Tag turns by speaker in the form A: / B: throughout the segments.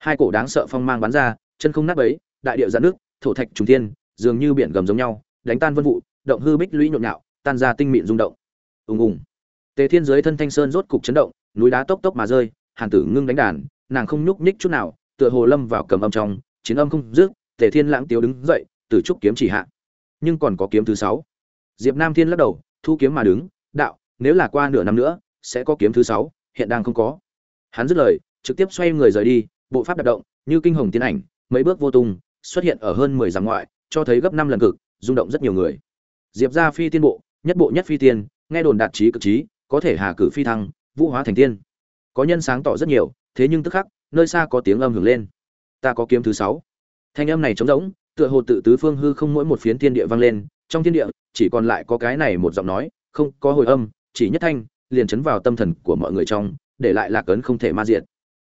A: hai cổ đáng sợ phong mang bắn ra, chân không nát ấy đại địa dạn nước thổ thạch trùng thiên, dường như biển gầm giống nhau, đánh tan vân vụ, động hư bích lũy nhộn nhạo, tan ra tinh mịn rung động. Ùng ùng. Tề thiên dưới thân thanh sơn rốt cục chấn động, núi đá tốc tốc mà rơi, hàn tử ngưng đánh đàn, nàng không nhúc nhích chút nào, tựa hồ lâm vào cầm âm trong, chiến âm không dứt, tề thiên lãng tiếu đứng dậy, từ trúc kiếm chỉ hạ. Nhưng còn có kiếm thứ sáu. Diệp nam thiên lắc đầu, thu kiếm mà đứng, đạo, nếu là qua nửa năm nữa, sẽ có kiếm thứ sáu, hiện đang không có. Hắn dứt lời, trực tiếp xoay người rời đi bộ pháp đạp động, như kinh hồng tiến ảnh, mấy bước vô tung, xuất hiện ở hơn mười dặm ngoại, cho thấy gấp năm lần cực, rung động rất nhiều người. Diệp ra phi tiên bộ, nhất bộ nhất phi tiên, nghe đồn đạt trí cực trí, có thể hà cử phi thăng, vũ hóa thành tiên. Có nhân sáng tỏ rất nhiều, thế nhưng tức khắc, nơi xa có tiếng âm hưởng lên. Ta có kiếm thứ sáu. Thanh âm này trống rỗng, tựa hồ tự tứ phương hư không mỗi một phiến thiên địa vang lên, trong thiên địa, chỉ còn lại có cái này một giọng nói, không có hồi âm, chỉ nhất thanh, liền chấn vào tâm thần của mọi người trong, để lại lạc ấn không thể ma diệt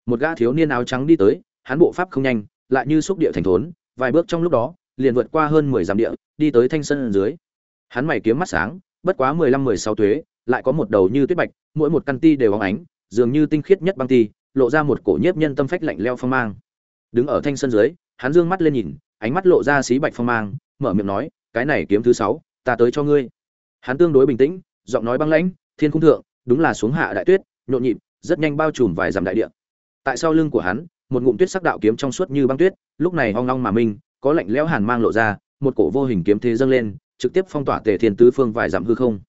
A: một gã thiếu niên áo trắng đi tới, hắn bộ pháp không nhanh, lại như xúc địa thành thốn, vài bước trong lúc đó, liền vượt qua hơn mười dặm địa, đi tới thanh sân dưới. Hắn mày kiếm mắt sáng, bất quá mười lăm, mười sáu tuế, lại có một đầu như tuyết bạch, mỗi một căn ti đều óng ánh, dường như tinh khiết nhất băng ti, lộ ra một cổ nhiếp nhân tâm phách lạnh leo phong mang. Đứng ở thanh sân dưới, hắn dương mắt lên nhìn, ánh mắt lộ ra xí bạch phong mang, mở miệng nói, cái này kiếm thứ sáu, ta tới cho ngươi. Hắn tương đối bình tĩnh, giọng nói băng lãnh, thiên cung thượng, đúng là xuống hạ đại tuyết, nhộn nhịp, rất nhanh bao trùm vài dặm đại địa tại sau lưng của hắn, một ngụm tuyết sắc đạo kiếm trong suốt như băng tuyết, lúc này hoang long mà minh có lạnh lẽo hàn mang lộ ra, một cổ vô hình kiếm thế dâng lên, trực tiếp phong tỏa tề thiên tứ phương vài dặm hư không.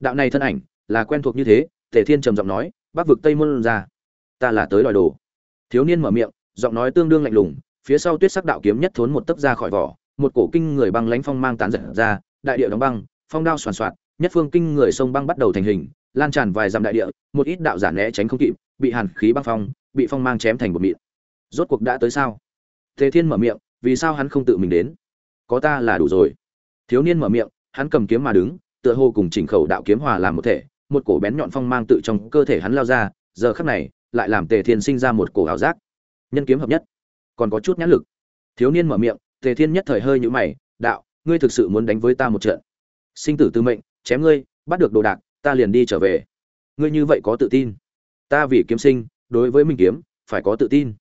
A: Đạo này thân ảnh, là quen thuộc như thế, tề thiên trầm giọng nói, bắc vực tây môn ra, ta là tới đòi đồ. Thiếu niên mở miệng, giọng nói tương đương lạnh lùng, phía sau tuyết sắc đạo kiếm nhất thốn một tấc ra khỏi vỏ, một cổ kinh người băng lãnh phong mang tán giật ra, đại địa đóng băng, phong đao soàn soạt, nhất phương kinh người sông băng bắt đầu thành hình, lan tràn vài dặm đại địa, một ít đạo giả né tránh không kịp, bị hàn khí băng phong bị phong mang chém thành một mịn. Rốt cuộc đã tới sao? Tề thiên mở miệng, vì sao hắn không tự mình đến? Có ta là đủ rồi. Thiếu niên mở miệng, hắn cầm kiếm mà đứng, tựa hồ cùng chỉnh khẩu đạo kiếm hòa làm một thể, một cổ bén nhọn phong mang tự trong cơ thể hắn lao ra, giờ khắc này, lại làm tề thiên sinh ra một cổ ảo giác. Nhân kiếm hợp nhất. Còn có chút nhãn lực. Thiếu niên mở miệng, tề thiên nhất thời hơi nhũ mày, đạo, ngươi thực sự muốn đánh với ta một trận? Sinh tử tư mệnh, chém ngươi, bắt được đồ đạc, ta liền đi trở về. Ngươi như vậy có tự tin. Ta vì kiếm sinh đối với mình kiếm, phải có tự tin.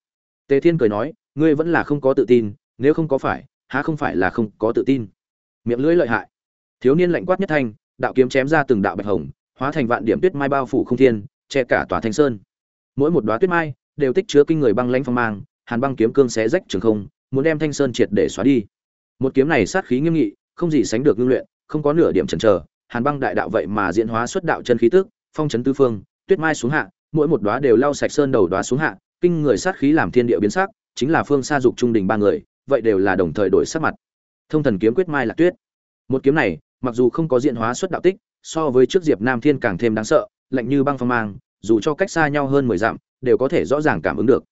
A: Tề thiên cười nói, ngươi vẫn là không có tự tin, nếu không có phải, há không phải là không có tự tin. Miệng lưỡi lợi hại. Thiếu niên lạnh quát nhất thanh, đạo kiếm chém ra từng đạo bạch hồng, hóa thành vạn điểm tuyết mai bao phủ không thiên, che cả tòa thanh sơn. Mỗi một đóa tuyết mai đều tích chứa kinh người băng lãnh phong mang, hàn băng kiếm cương xé rách trường không, muốn đem thanh sơn triệt để xóa đi. Một kiếm này sát khí nghiêm nghị, không gì sánh được ngưng luyện, không có nửa điểm chần chờ, hàn băng đại đạo vậy mà diễn hóa xuất đạo chân khí tức, phong chấn tứ phương, tuyết mai xuống hạ mỗi một đóa đều lau sạch sơn đầu đóa xuống hạ, kinh người sát khí làm thiên địa biến sắc, chính là phương xa dục trung đình ba người, vậy đều là đồng thời đổi sắc mặt. Thông thần kiếm quyết mai là tuyết. Một kiếm này, mặc dù không có diện hóa xuất đạo tích, so với trước diệp nam thiên càng thêm đáng sợ, lạnh như băng phong mang, dù cho cách xa nhau hơn mười dặm, đều có thể rõ ràng cảm ứng được.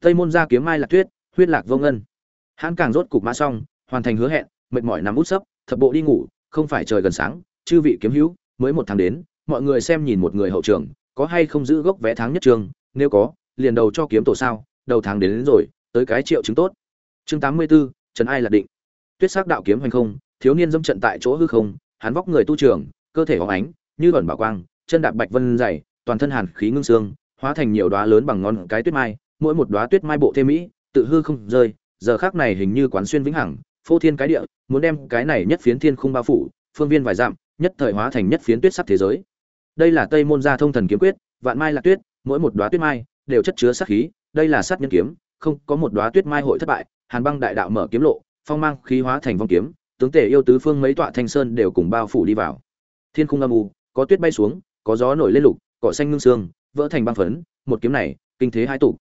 A: Tây môn gia kiếm mai lạc tuyết, huyết lạc vô ngân. Hán càng rốt cục mã xong, hoàn thành hứa hẹn, mệt mỏi nằm út sấp, thập bộ đi ngủ, không phải trời gần sáng, chư vị kiếm hữu, mới một tháng đến, mọi người xem nhìn một người hậu trưởng có hay không giữ gốc vé tháng nhất trường nếu có liền đầu cho kiếm tổ sao đầu tháng đến, đến rồi tới cái triệu chứng tốt. Chương tám mươi 84, trần ai là định. Tuyết sắc đạo kiếm hoành không thiếu niên dâm trận tại chỗ hư không hắn vóc người tu trường cơ thể hóng ánh như ẩn bảo quang chân đạp bạch vân dày toàn thân hàn khí ngưng xương hóa thành nhiều đóa lớn bằng ngón cái tuyết mai mỗi một đóa tuyết mai bộ thêm mỹ tự hư không rơi giờ khác này hình như quán xuyên vĩnh hằng phô thiên cái địa muốn đem cái này nhất phiến thiên khung bao phủ phương viên vài dặm nhất thời hóa thành nhất phiến tuyết sắc thế giới đây là tây môn gia thông thần kiếm quyết, vạn mai là tuyết, mỗi một đóa tuyết mai đều chất chứa sát khí, đây là sát nhân kiếm, không có một đóa tuyết mai hội thất bại. Hàn băng đại đạo mở kiếm lộ, phong mang khí hóa thành vong kiếm, tướng tể yêu tứ phương mấy tọa thanh sơn đều cùng bao phủ đi vào. Thiên khung âm u, có tuyết bay xuống, có gió nổi lên lục, cỏ xanh ngưng xương, vỡ thành băng phấn, một kiếm này, kinh thế hai tụ.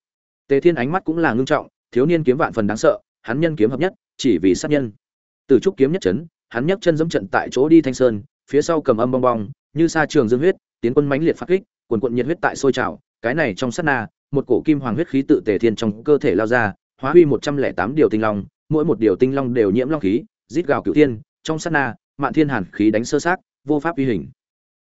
A: Tề thiên ánh mắt cũng là ngưng trọng, thiếu niên kiếm vạn phần đáng sợ, hắn nhân kiếm hợp nhất, chỉ vì sát nhân. Từ trúc kiếm nhất chấn, hắn nhấc chân dẫm trận tại chỗ đi thanh sơn, phía sau cầm âm bong bong như sa trường dương huyết, tiến quân mãnh liệt phát kích, quần quận nhiệt huyết tại sôi trào, cái này trong sát na, một cổ kim hoàng huyết khí tự tề thiên trong cơ thể lao ra, hóa huy một trăm lẻ tám điều tinh long, mỗi một điều tinh long đều nhiễm long khí, rít gào cửu thiên, trong sát na, mạn thiên hàn khí đánh sơ sát, vô pháp uy hình.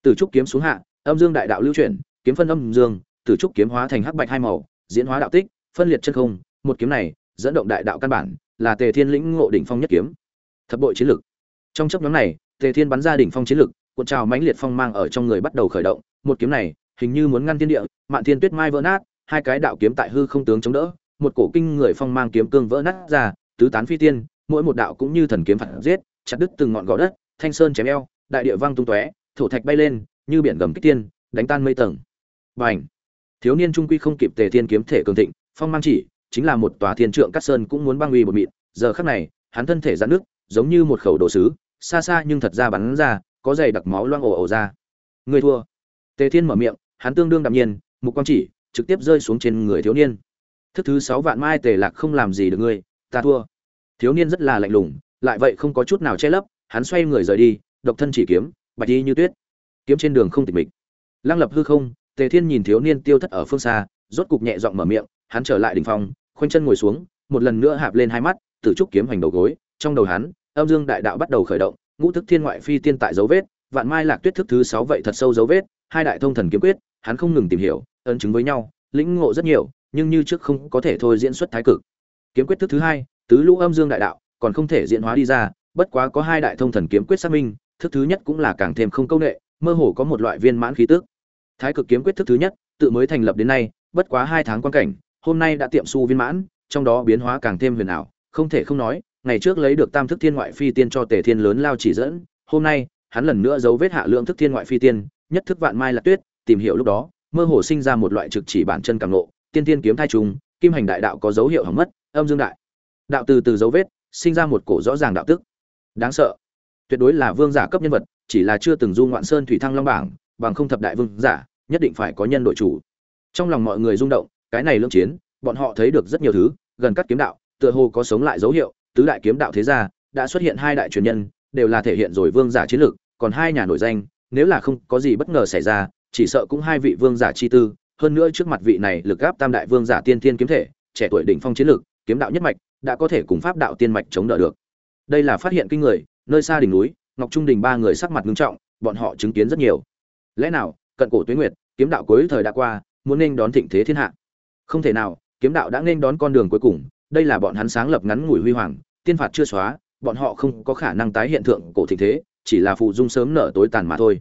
A: Từ trúc kiếm xuống hạ, âm dương đại đạo lưu chuyển, kiếm phân âm dương từ trúc kiếm hóa thành hắc bạch hai màu, diễn hóa đạo tích, phân liệt chân không, một kiếm này, dẫn động đại đạo căn bản, là tề thiên lĩnh ngộ đỉnh phong nhất kiếm. Thập bội chiến lực. Trong chấp nhóm này, tề thiên bắn ra đỉnh phong chiến lực cuộn trào mãnh liệt phong mang ở trong người bắt đầu khởi động, một kiếm này, hình như muốn ngăn thiên địa, mạn thiên tuyết mai vỡ nát, hai cái đạo kiếm tại hư không tướng chống đỡ, một cổ kinh người phong mang kiếm cương vỡ nát ra, tứ tán phi tiên, mỗi một đạo cũng như thần kiếm phản giết, chặt đứt từng ngọn gò đất, thanh sơn chém eo, đại địa văng tung tóe, thổ thạch bay lên, như biển gầm kích tiên đánh tan mây tầng. Bành! Thiếu niên trung quy không kịp tề thiên kiếm thể cường thịnh, phong mang chỉ, chính là một tòa thiên trượng cát sơn cũng muốn băng uy một mịn, giờ khắc này, hắn thân thể giãn nước giống như một khẩu đồ sứ, xa xa nhưng thật ra bắn ra có dày đặc máu loang ồ ồ ra. Người thua. Tề thiên mở miệng, hắn tương đương đạm nhiên, mục quang chỉ, trực tiếp rơi xuống trên người thiếu niên. Thức thứ sáu vạn mai tề lạc không làm gì được ngươi, ta thua. Thiếu niên rất là lạnh lùng, lại vậy không có chút nào che lấp, hắn xoay người rời đi, độc thân chỉ kiếm, bạch đi như tuyết. Kiếm trên đường không tịch mịch. Lăng lập hư không, tề thiên nhìn thiếu niên tiêu thất ở phương xa, rốt cục nhẹ giọng mở miệng, hắn trở lại đỉnh phòng, khoanh chân ngồi xuống, một lần nữa hạp lên hai mắt tự trúc kiếm hành đầu gối, trong đầu hắn, âm dương đại đạo bắt đầu khởi động ngũ thức thiên ngoại phi tiên tại dấu vết, vạn mai lạc tuyết thức thứ sáu vậy thật sâu dấu vết, hai đại thông thần kiếm quyết, hắn không ngừng tìm hiểu, ấn chứng với nhau, lĩnh ngộ rất nhiều, nhưng như trước không có thể thôi diễn xuất thái cực. Kiếm quyết thức thứ hai, tứ lũ âm dương đại đạo, còn không thể diễn hóa đi ra, bất quá có hai đại thông thần kiếm quyết xác minh, thức thứ nhất cũng là càng thêm không công nghệ, mơ hồ có một loại viên mãn khí tức. Thái cực kiếm quyết thức thứ nhất, tự mới thành lập đến nay, bất quá hai tháng quan cảnh, hôm nay đã tiệm su viên mãn, trong đó biến hóa càng thêm huyền ảo, không thể không nói ngày trước lấy được tam thức thiên ngoại phi tiên cho tề thiên lớn lao chỉ dẫn, hôm nay, hắn lần nữa dấu vết hạ lượng thức thiên ngoại phi tiên, nhất thức vạn mai là tuyết, tìm hiểu lúc đó, mơ hồ sinh ra một loại trực chỉ bản chân càng lộ. tiên tiên kiếm thai trùng, kim hành đại đạo có dấu hiệu hỏng mất, âm dương đại. Đạo từ từ dấu vết, sinh ra một cổ rõ ràng đạo tức. Đáng sợ. Tuyệt đối là vương giả cấp nhân vật, chỉ là chưa từng du ngoạn sơn thủy thăng long bảng, bằng không thập đại vương giả, nhất định phải có nhân đội chủ. Trong lòng mọi người rung động, cái này lương chiến, bọn họ thấy được rất nhiều thứ, gần cắt kiếm đạo, tựa hồ có sống lại dấu hiệu tứ đại kiếm đạo thế gia, đã xuất hiện hai đại truyền nhân, đều là thể hiện rồi vương giả chiến lược, còn hai nhà nổi danh, nếu là không có gì bất ngờ xảy ra, chỉ sợ cũng hai vị vương giả chi tư, hơn nữa trước mặt vị này lực gáp tam đại vương giả tiên thiên kiếm thể, trẻ tuổi đỉnh phong chiến lược, kiếm đạo nhất mạch, đã có thể cùng pháp đạo tiên mạch chống đỡ được. Đây là phát hiện kinh người, nơi xa đỉnh núi, ngọc trung đình ba người sắc mặt nghiêm trọng, bọn họ chứng kiến rất nhiều. Lẽ nào, cận cổ tuyến nguyệt, kiếm đạo cuối thời đã qua, muốn nên đón thịnh thế thiên hạ? Không thể nào, kiếm đạo đã nên đón con đường cuối cùng, đây là bọn hắn sáng lập ngắn ngủi huy hoàng tiên phạt chưa xóa, bọn họ không có khả năng tái hiện tượng cổ thịnh thế, chỉ là phụ dung sớm nở tối tàn mà thôi.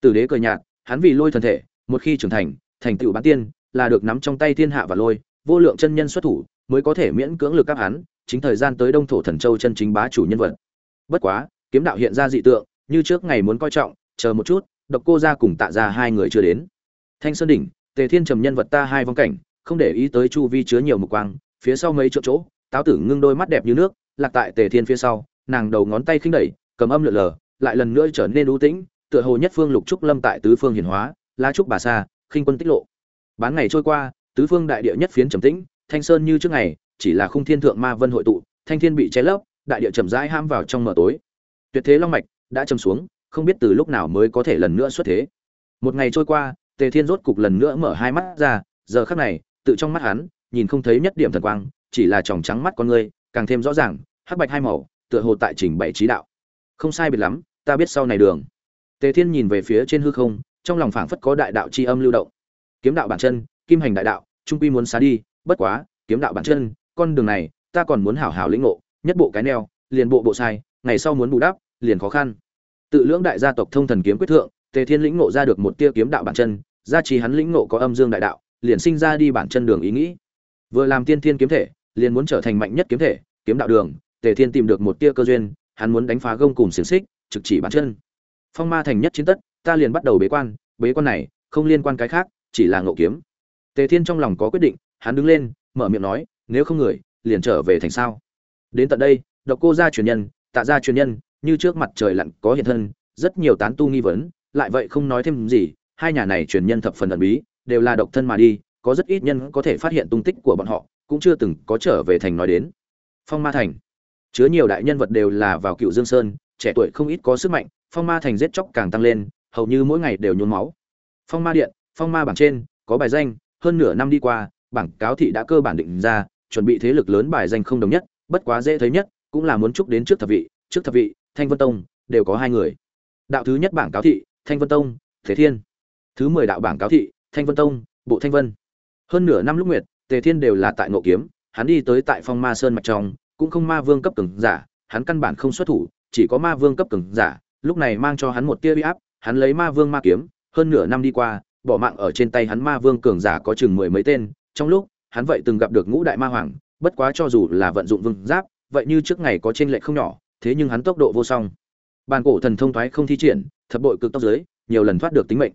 A: Từ đế cười nhạt, hắn vì lôi thần thể, một khi trưởng thành thành tựu bán tiên, là được nắm trong tay thiên hạ và lôi, vô lượng chân nhân xuất thủ, mới có thể miễn cưỡng lực các hắn, chính thời gian tới đông thổ thần châu chân chính bá chủ nhân vật. Bất quá, kiếm đạo hiện ra dị tượng, như trước ngày muốn coi trọng, chờ một chút, độc cô gia cùng tạ gia hai người chưa đến. Thanh sơn đỉnh, tề thiên trầm nhân vật ta hai vong cảnh, không để ý tới chu vi chứa nhiều mục quang, phía sau mấy chỗ chỗ, táo tử ngưng đôi mắt đẹp như nước lạc tại tề thiên phía sau, nàng đầu ngón tay khinh đẩy, cầm âm lượn lờ, lại lần nữa trở nên ưu tĩnh, tựa hồ nhất phương lục trúc lâm tại tứ phương hiển hóa la trúc bà sa, khinh quân tích lộ. Bán ngày trôi qua, tứ phương đại địa nhất phiến trầm tĩnh, thanh sơn như trước ngày, chỉ là khung thiên thượng ma vân hội tụ, thanh thiên bị che lấp, đại địa chậm rãi ham vào trong mờ tối. Tuyệt thế long mạch đã chầm xuống, không biết từ lúc nào mới có thể lần nữa xuất thế. Một ngày trôi qua, tề thiên rốt cục lần nữa mở hai mắt ra, giờ khắc này, tự trong mắt hắn, nhìn không thấy nhất điểm thần quang, chỉ là tròng trắng mắt con người càng thêm rõ ràng, hắc bạch hai màu, tựa hồ tại trình bày trí đạo. Không sai biệt lắm, ta biết sau này đường. Tề thiên nhìn về phía trên hư không, trong lòng phảng phất có đại đạo chi âm lưu động. Kiếm đạo bản chân, kim hành đại đạo, trung quy muốn xá đi, bất quá, kiếm đạo bản chân, con đường này, ta còn muốn hảo hảo lĩnh ngộ, nhất bộ cái neo, liền bộ bộ sai, ngày sau muốn bù đắp, liền khó khăn. Tự lưỡng đại gia tộc thông thần kiếm quyết thượng, tề thiên lĩnh ngộ ra được một tia kiếm đạo bản chân, gia trì hắn lĩnh ngộ có âm dương đại đạo, liền sinh ra đi bản chân đường ý nghĩ. Vừa làm tiên thiên kiếm thể, liền muốn trở thành mạnh nhất kiếm thể kiếm đạo đường, tề thiên tìm được một tia cơ duyên, hắn muốn đánh phá gông cùng xiềng xích, trực chỉ bàn chân. Phong ma thành nhất chiến tất, ta liền bắt đầu bế quan bế quan này, không liên quan cái khác, chỉ là ngộ kiếm. Tề thiên trong lòng có quyết định, hắn đứng lên, mở miệng nói, nếu không người, liền trở về thành sao? Đến tận đây, độc cô gia truyền nhân, tạ gia truyền nhân, như trước mặt trời lặn có hiện thân, rất nhiều tán tu nghi vấn, lại vậy không nói thêm gì, hai nhà này truyền nhân thập phần ẩn bí, đều là độc thân mà đi, có rất ít nhân có thể phát hiện tung tích của bọn họ, cũng chưa từng có trở về thành nói đến phong ma thành. Chứa nhiều đại nhân vật đều là vào cựu dương sơn, trẻ tuổi không ít có sức mạnh, phong ma thành giết chóc càng tăng lên, hầu như mỗi ngày đều nhuốm máu. Phong ma điện, phong ma bảng trên, có bài danh, hơn nửa năm đi qua, bảng cáo thị đã cơ bản định ra, chuẩn bị thế lực lớn bài danh không đồng nhất, bất quá dễ thấy nhất cũng là muốn chúc đến trước thập vị, trước thập vị, thanh vân tông, đều có hai người. Đạo thứ nhất bảng cáo thị, thanh vân tông thế thiên. Thứ mười đạo bảng cáo thị, thanh vân tông, bộ thanh vân. Hơn nửa năm lúc nguyệt, tề thiên đều là tại ngộ kiếm hắn đi tới tại phong ma sơn mạch trong, cũng không ma vương cấp cường giả, hắn căn bản không xuất thủ, chỉ có ma vương cấp cường giả, lúc này mang cho hắn một tia uy áp, hắn lấy ma vương ma kiếm, hơn nửa năm đi qua, bỏ mạng ở trên tay hắn ma vương cường giả có chừng mười mấy tên, trong lúc, hắn vậy từng gặp được ngũ đại ma hoàng, bất quá cho dù là vận dụng vương giáp, vậy như trước ngày có trên lệ không nhỏ, thế nhưng hắn tốc độ vô song. Bàn cổ thần thông thoái không thi triển, thập bội cực tốc dưới, nhiều lần thoát được tính mệnh.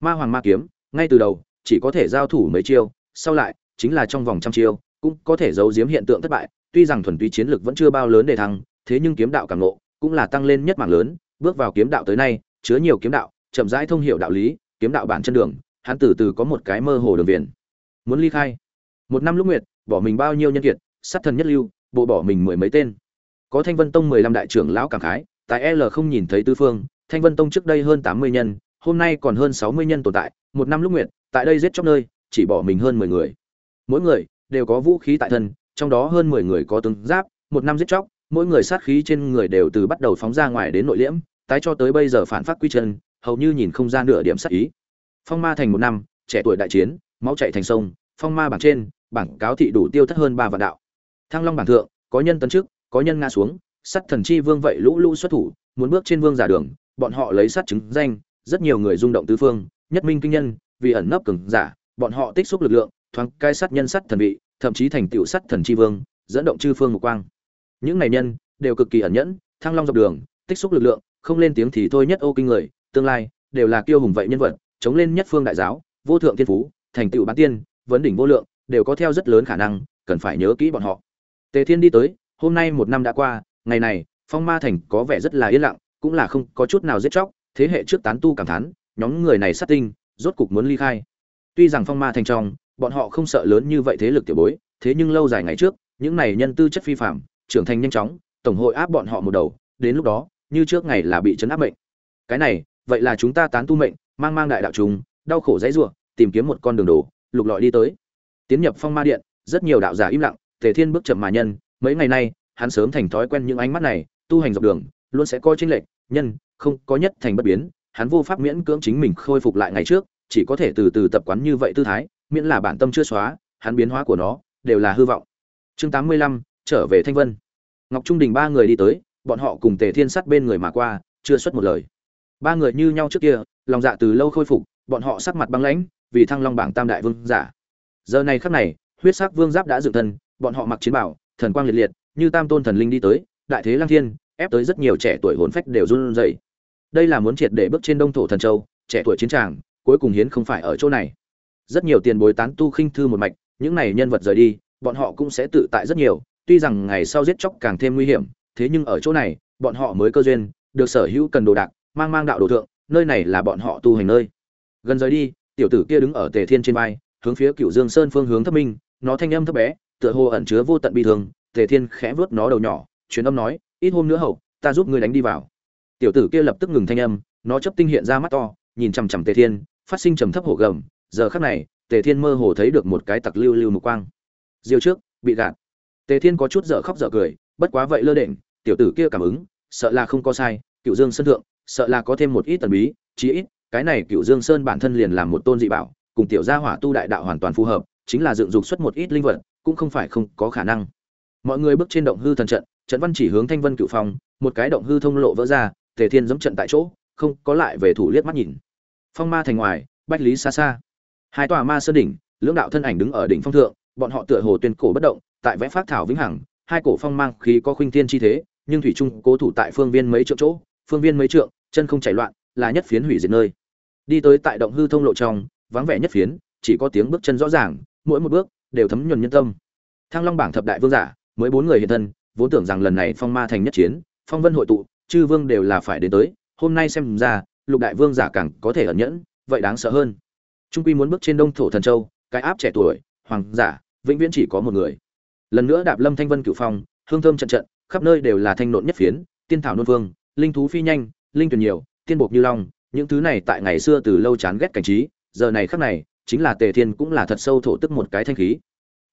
A: Ma hoàng ma kiếm, ngay từ đầu, chỉ có thể giao thủ mấy chiêu, sau lại, chính là trong vòng trăm chiêu cũng có thể giấu giếm hiện tượng thất bại, tuy rằng thuần túy chiến lực vẫn chưa bao lớn để thăng thế nhưng kiếm đạo cảm ngộ, cũng là tăng lên nhất mạng lớn. Bước vào kiếm đạo tới nay, chứa nhiều kiếm đạo, chậm rãi thông hiểu đạo lý, kiếm đạo bản chân đường, hắn từ từ có một cái mơ hồ đường viền. Muốn ly khai. Một năm lúc nguyệt, bỏ mình bao nhiêu nhân kiệt, sát thần nhất lưu, bộ bỏ mình mười mấy tên. Có thanh vân tông mười lăm đại trưởng lão cảm khái, tại l không nhìn thấy tư phương, thanh vân tông trước đây hơn tám mươi nhân, hôm nay còn hơn sáu mươi nhân tồn tại. Một năm lúc nguyệt, tại đây giết chóc nơi, chỉ bỏ mình hơn mười người. Mỗi người đều có vũ khí tại thân, trong đó hơn mười người có tướng giáp, một năm giết chóc, mỗi người sát khí trên người đều từ bắt đầu phóng ra ngoài đến nội liễm, tái cho tới bây giờ phản phát quy chân, hầu như nhìn không ra nửa điểm sát ý. Phong ma thành một năm, trẻ tuổi đại chiến, máu chạy thành sông, phong ma bảng trên, bảng cáo thị đủ tiêu thất hơn ba vạn đạo. Thăng long bảng thượng, có nhân tấn trước có nhân ngã xuống sắt thần chi vương vậy lũ lũ xuất thủ, muốn bước trên vương giả đường, bọn họ lấy sát chứng danh, rất nhiều người rung động tứ phương, nhất minh kinh nhân, vì ẩn nấp cường giả, bọn họ tích xúc lực lượng thoáng cai sát nhân sắt thần vị, thậm chí thành tựu sắt thần chi vương, dẫn động chư phương mục quang. Những này nhân đều cực kỳ ẩn nhẫn, thăng long dọc đường, tích xúc lực lượng, không lên tiếng thì thôi nhất ô kinh người, tương lai đều là kiêu hùng vậy nhân vật, chống lên nhất phương đại giáo, vô thượng thiên phú, thành tựu bán tiên, vấn đỉnh vô lượng, đều có theo rất lớn khả năng, cần phải nhớ kỹ bọn họ. Tề thiên đi tới, hôm nay một năm đã qua, ngày này, phong ma thành có vẻ rất là yên lặng, cũng là không có chút nào giết chóc, thế hệ trước tán tu cảm thán, nhóm người này sát tinh, rốt cục muốn ly khai. Tuy rằng phong ma thành trong bọn họ không sợ lớn như vậy thế lực tiểu bối, thế nhưng lâu dài ngày trước, những này nhân tư chất phi phạm trưởng thành nhanh chóng, tổng hội áp bọn họ một đầu, đến lúc đó, như trước ngày là bị chấn áp mệnh. Cái này, vậy là chúng ta tán tu mệnh, mang mang đại đạo chúng đau khổ dãy ruộng tìm kiếm một con đường đồ lục lọi đi tới. Tiến nhập phong ma điện, rất nhiều đạo giả im lặng, tề thiên bước chậm mà nhân, mấy ngày nay, hắn sớm thành thói quen những ánh mắt này, tu hành dọc đường, luôn sẽ coi chênh lệch, nhân, không có nhất thành bất biến, hắn vô pháp miễn cưỡng chính mình khôi phục lại ngày trước, chỉ có thể từ từ tập quán như vậy tư thái miễn là bản tâm chưa xóa, hắn biến hóa của nó đều là hư vọng. Chương tám mươi lăm, trở về thanh vân. Ngọc trung đình ba người đi tới, bọn họ cùng tề thiên sắt bên người mà qua, chưa xuất một lời. Ba người như nhau trước kia, lòng dạ từ lâu khôi phục, bọn họ sắc mặt băng lãnh, vì thăng long bảng tam đại vương giả. Giờ này khắc này, huyết sắc vương giáp đã dựng thân, bọn họ mặc chiến bảo, thần quang liệt liệt, như tam tôn thần linh đi tới, đại thế lang thiên, ép tới rất nhiều trẻ tuổi hồn phách đều run rẩy. Đây là muốn triệt để bước trên đông thổ thần châu, trẻ tuổi chiến tràng, cuối cùng hiến không phải ở chỗ này rất nhiều tiền bối tán tu khinh thư một mạch, những này nhân vật rời đi, bọn họ cũng sẽ tự tại rất nhiều, tuy rằng ngày sau giết chóc càng thêm nguy hiểm, thế nhưng ở chỗ này, bọn họ mới cơ duyên, được sở hữu cần đồ đạc, mang mang đạo đồ thượng, nơi này là bọn họ tu hành nơi. Gần rời đi, tiểu tử kia đứng ở tề thiên trên vai, hướng phía cựu dương sơn phương hướng thấp minh, nó thanh âm thấp bé, tựa hồ ẩn chứa vô tận bi thương, tề thiên khẽ vớt nó đầu nhỏ, truyền âm nói, ít hôm nữa hậu, ta giúp ngươi đánh đi vào. Tiểu tử kia lập tức ngừng thanh âm, nó chấp tinh hiện ra mắt to, nhìn chằm chằm tề thiên, phát sinh trầm thấp hổ gầm giờ khắc này, tề thiên mơ hồ thấy được một cái tặc lưu lưu mục quang. Diêu trước, bị gạt. Tề thiên có chút dở khóc dở cười, bất quá vậy lơ đễnh, tiểu tử kia cảm ứng, sợ là không có sai cựu dương sơn thượng, sợ là có thêm một ít tần bí, chí ít, cái này cựu dương sơn bản thân liền làm một tôn dị bảo, cùng tiểu gia hỏa tu đại đạo hoàn toàn phù hợp, chính là dựng dục xuất một ít linh vật, cũng không phải không có khả năng. Mọi người bước trên động hư thần trận trận văn chỉ hướng thanh vân cựu phong, một cái động hư thông lộ vỡ ra, tề thiên giẫm trận tại chỗ, không có lại về thủ liếc mắt nhìn. Phong ma thành ngoài, bách lý xa xa hai tòa ma sơn đỉnh, lưỡng đạo thân ảnh đứng ở đỉnh phong thượng, bọn họ tựa hồ tuyên cổ bất động, tại vẽ phát thảo vĩnh hằng, hai cổ phong mang khí có khuynh thiên chi thế, nhưng thủy trung cố thủ tại phương viên mấy trượng chỗ, phương viên mấy trượng, chân không chảy loạn, là nhất phiến hủy diệt nơi. Đi tới tại động hư thông lộ trong, vắng vẻ nhất phiến, chỉ có tiếng bước chân rõ ràng, mỗi một bước đều thấm nhuần nhân tâm. Thăng long bảng thập đại vương giả, mới bốn người hiện thân, vốn tưởng rằng lần này phong ma thành nhất chiến, phong vân hội tụ, chư vương đều là phải đến tới, hôm nay xem ra, lục đại vương giả càng có thể ẩn nhẫn, vậy đáng sợ hơn trung quy muốn bước trên đông thổ thần châu, cái áp trẻ tuổi, hoàng giả, vĩnh viễn chỉ có một người. Lần nữa đạp lâm thanh vân cửu phong, hương thơm trận trận, khắp nơi đều là thanh nộn nhất phiến, tiên thảo nôn vương, linh thú phi nhanh, linh tuyển nhiều, tiên bộc như long, những thứ này tại ngày xưa từ lâu chán ghét cảnh trí, giờ này khắc này, chính là tề thiên cũng là thật sâu thổ tức một cái thanh khí.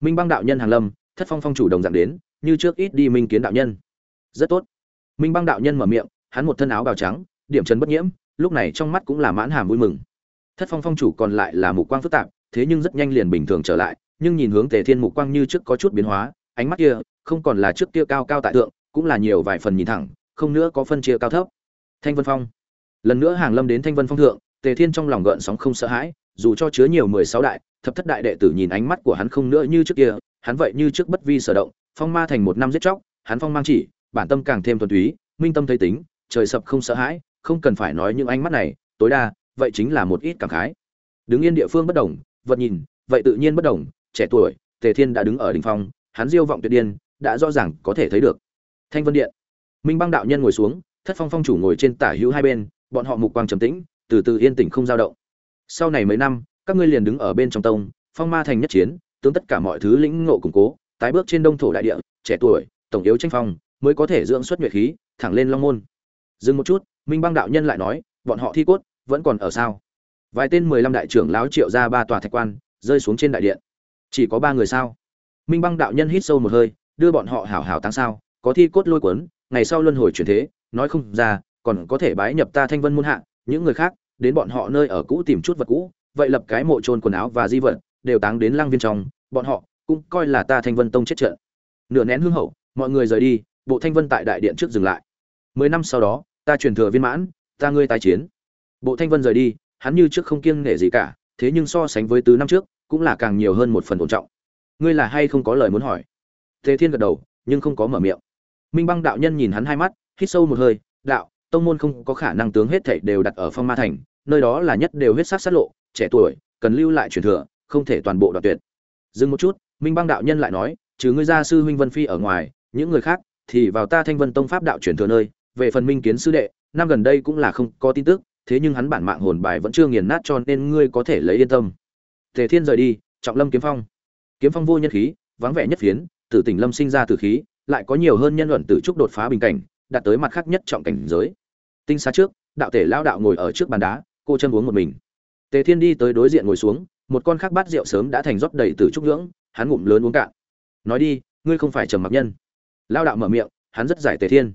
A: Minh băng đạo nhân hàng lâm, thất phong phong chủ đồng dạng đến, như trước ít đi minh kiến đạo nhân. Rất tốt. Minh băng đạo nhân mở miệng, hắn một thân áo bào trắng, điểm trần bất nhiễm, lúc này trong mắt cũng là mãn hàm vui mừng thất phong phong chủ còn lại là mục quang phức tạp thế nhưng rất nhanh liền bình thường trở lại nhưng nhìn hướng tề thiên mục quang như trước có chút biến hóa ánh mắt kia không còn là trước kia cao cao tại tượng, cũng là nhiều vài phần nhìn thẳng không nữa có phân chia cao thấp. Thanh vân phong. Lần nữa hàng lâm đến thanh vân phong thượng tề thiên trong lòng gợn sóng không sợ hãi dù cho chứa nhiều mười sáu đại thập thất đại đệ tử nhìn ánh mắt của hắn không nữa như trước kia hắn vậy như trước bất vi sở động phong ma thành một năm giết chóc hắn phong mang chỉ bản tâm càng thêm thuần túy minh tâm thấy tính trời sập không sợ hãi không cần phải nói những ánh mắt này tối đa vậy chính là một ít cảm khái. Đứng yên địa phương bất đồng, vật nhìn, vậy tự nhiên bất đồng, trẻ tuổi, tề thiên đã đứng ở đỉnh phong, hắn diêu vọng tuyệt điên, đã rõ ràng có thể thấy được. Thanh vân điện. Minh băng đạo nhân ngồi xuống, thất phong phong chủ ngồi trên tả hữu hai bên, bọn họ mục quang trầm tĩnh, từ từ yên tĩnh không dao động. Sau này mấy năm, các ngươi liền đứng ở bên trong tông, phong ma thành nhất chiến, tướng tất cả mọi thứ lĩnh ngộ củng cố, tái bước trên đông thổ đại địa, trẻ tuổi, tổng yếu tranh phong, mới có thể dưỡng xuất nhuệ khí, thẳng lên long môn. Dừng một chút, minh băng đạo nhân lại nói, bọn họ thi cốt vẫn còn ở sao? Vài tên mười lăm đại trưởng lão triệu ra ba tòa thạch quan, rơi xuống trên đại điện. Chỉ có ba người sao? Minh băng đạo nhân hít sâu một hơi, đưa bọn họ hảo hảo tăng sao, có thi cốt lôi cuốn, ngày sau luân hồi chuyển thế, nói không ra, còn có thể bái nhập ta thanh vân muôn hạ, những người khác, đến bọn họ nơi ở cũ tìm chút vật cũ, vậy lập cái mộ trôn quần áo và di vật, đều táng đến lang viên trong, bọn họ cũng coi là ta thanh vân tông chết trận. Nửa nén hương hậu, mọi người rời đi, bộ thanh vân tại đại điện trước dừng lại. Mười năm sau đó, ta truyền thừa viên mãn, ta ngươi tái chiến bộ thanh vân rời đi, hắn như trước không kiêng nể gì cả, thế nhưng so sánh với tứ năm trước, cũng là càng nhiều hơn một phần ổn trọng. Ngươi là hay không có lời muốn hỏi? Tề thiên gật đầu, nhưng không có mở miệng. Minh băng đạo nhân nhìn hắn hai mắt, hít sâu một hơi, đạo, tông môn không có khả năng tướng hết thảy đều đặt ở phong ma thành, nơi đó là nhất đều huyết sắc sát lộ, trẻ tuổi, cần lưu lại truyền thừa, không thể toàn bộ đoạt tuyệt. Dừng một chút, minh băng đạo nhân lại nói, trừ ngươi gia sư huynh vân phi ở ngoài, những người khác thì vào ta thanh vân tông pháp đạo truyền thừa nơi, về phần minh kiến sư đệ, năm gần đây cũng là không có tin tức thế nhưng hắn bản mạng hồn bài vẫn chưa nghiền nát cho nên ngươi có thể lấy yên tâm. Tề thiên rời đi, trọng lâm kiếm phong. Kiếm phong vô nhân khí, vắng vẻ nhất phiến, tử tỉnh lâm sinh ra từ khí, lại có nhiều hơn nhân luận tử trúc đột phá bình cảnh, đạt tới mặt khác nhất trọng cảnh giới. Tinh xa trước, đạo tể lao đạo ngồi ở trước bàn đá, cô chân uống một mình. Tề thiên đi tới đối diện ngồi xuống, một con khác bát rượu sớm đã thành rót đầy từ trúc ngưỡng hắn ngụm lớn uống cạn. Nói đi, ngươi không phải trầm mặc nhân. Lao đạo mở miệng, hắn rất giải tề thiên.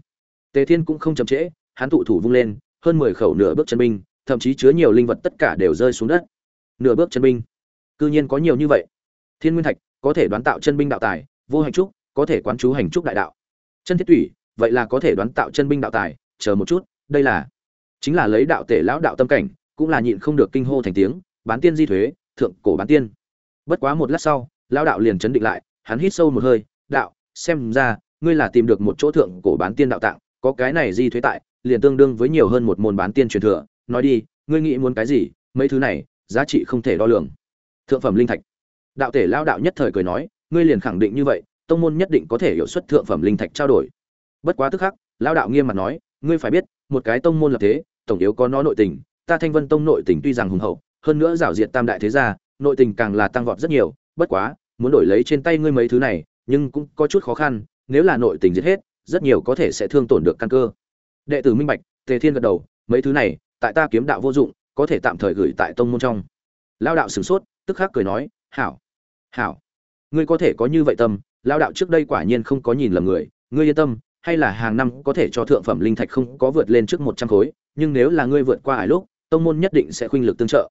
A: Tề thiên cũng không chậm trễ, hắn tụ thủ vung lên hơn mười khẩu nửa bước chân binh, thậm chí chứa nhiều linh vật tất cả đều rơi xuống đất. Nửa bước chân binh. Cư nhiên có nhiều như vậy. Thiên nguyên thạch, có thể đoán tạo chân binh đạo tài, vô hành trúc, có thể quán chú hành trúc đại đạo. Chân thiết thủy, vậy là có thể đoán tạo chân binh đạo tài, chờ một chút, đây là chính là lấy đạo tể lão đạo tâm cảnh, cũng là nhịn không được kinh hô thành tiếng, bán tiên di thuế, thượng cổ bán tiên. Bất quá một lát sau, lão đạo liền chấn định lại, hắn hít sâu một hơi, đạo, xem ra, ngươi là tìm được một chỗ thượng cổ bán tiên đạo tạng có cái này di thuế tại, liền tương đương với nhiều hơn một môn bán tiên truyền thừa. Nói đi, ngươi nghĩ muốn cái gì, mấy thứ này, giá trị không thể đo lường. Thượng phẩm linh thạch. Đạo tể lao đạo nhất thời cười nói, ngươi liền khẳng định như vậy, tông môn nhất định có thể hiệu suất thượng phẩm linh thạch trao đổi. Bất quá tức khắc lao đạo nghiêm mặt nói, ngươi phải biết, một cái tông môn lập thế, tổng yếu có nó nội tình. Ta thanh vân tông nội tình tuy rằng hùng hậu, hơn nữa rảo diệt tam đại thế gia, nội tình càng là tăng vọt rất nhiều. Bất quá, muốn đổi lấy trên tay ngươi mấy thứ này, nhưng cũng có chút khó khăn, nếu là nội tình giết hết rất nhiều có thể sẽ thương tổn được căn cơ. Đệ tử minh bạch, tề thiên gật đầu, mấy thứ này, tại ta kiếm đạo vô dụng, có thể tạm thời gửi tại tông môn trong. Lao đạo sửng sốt, tức khắc cười nói, hảo hảo. Ngươi có thể có như vậy tâm, lao đạo trước đây quả nhiên không có nhìn lầm người. Ngươi yên tâm, hay là hàng năm có thể cho thượng phẩm linh thạch không có vượt lên trước một trăm khối, nhưng nếu là ngươi vượt qua ải lúc, tông môn nhất định sẽ khuynh lực tương trợ.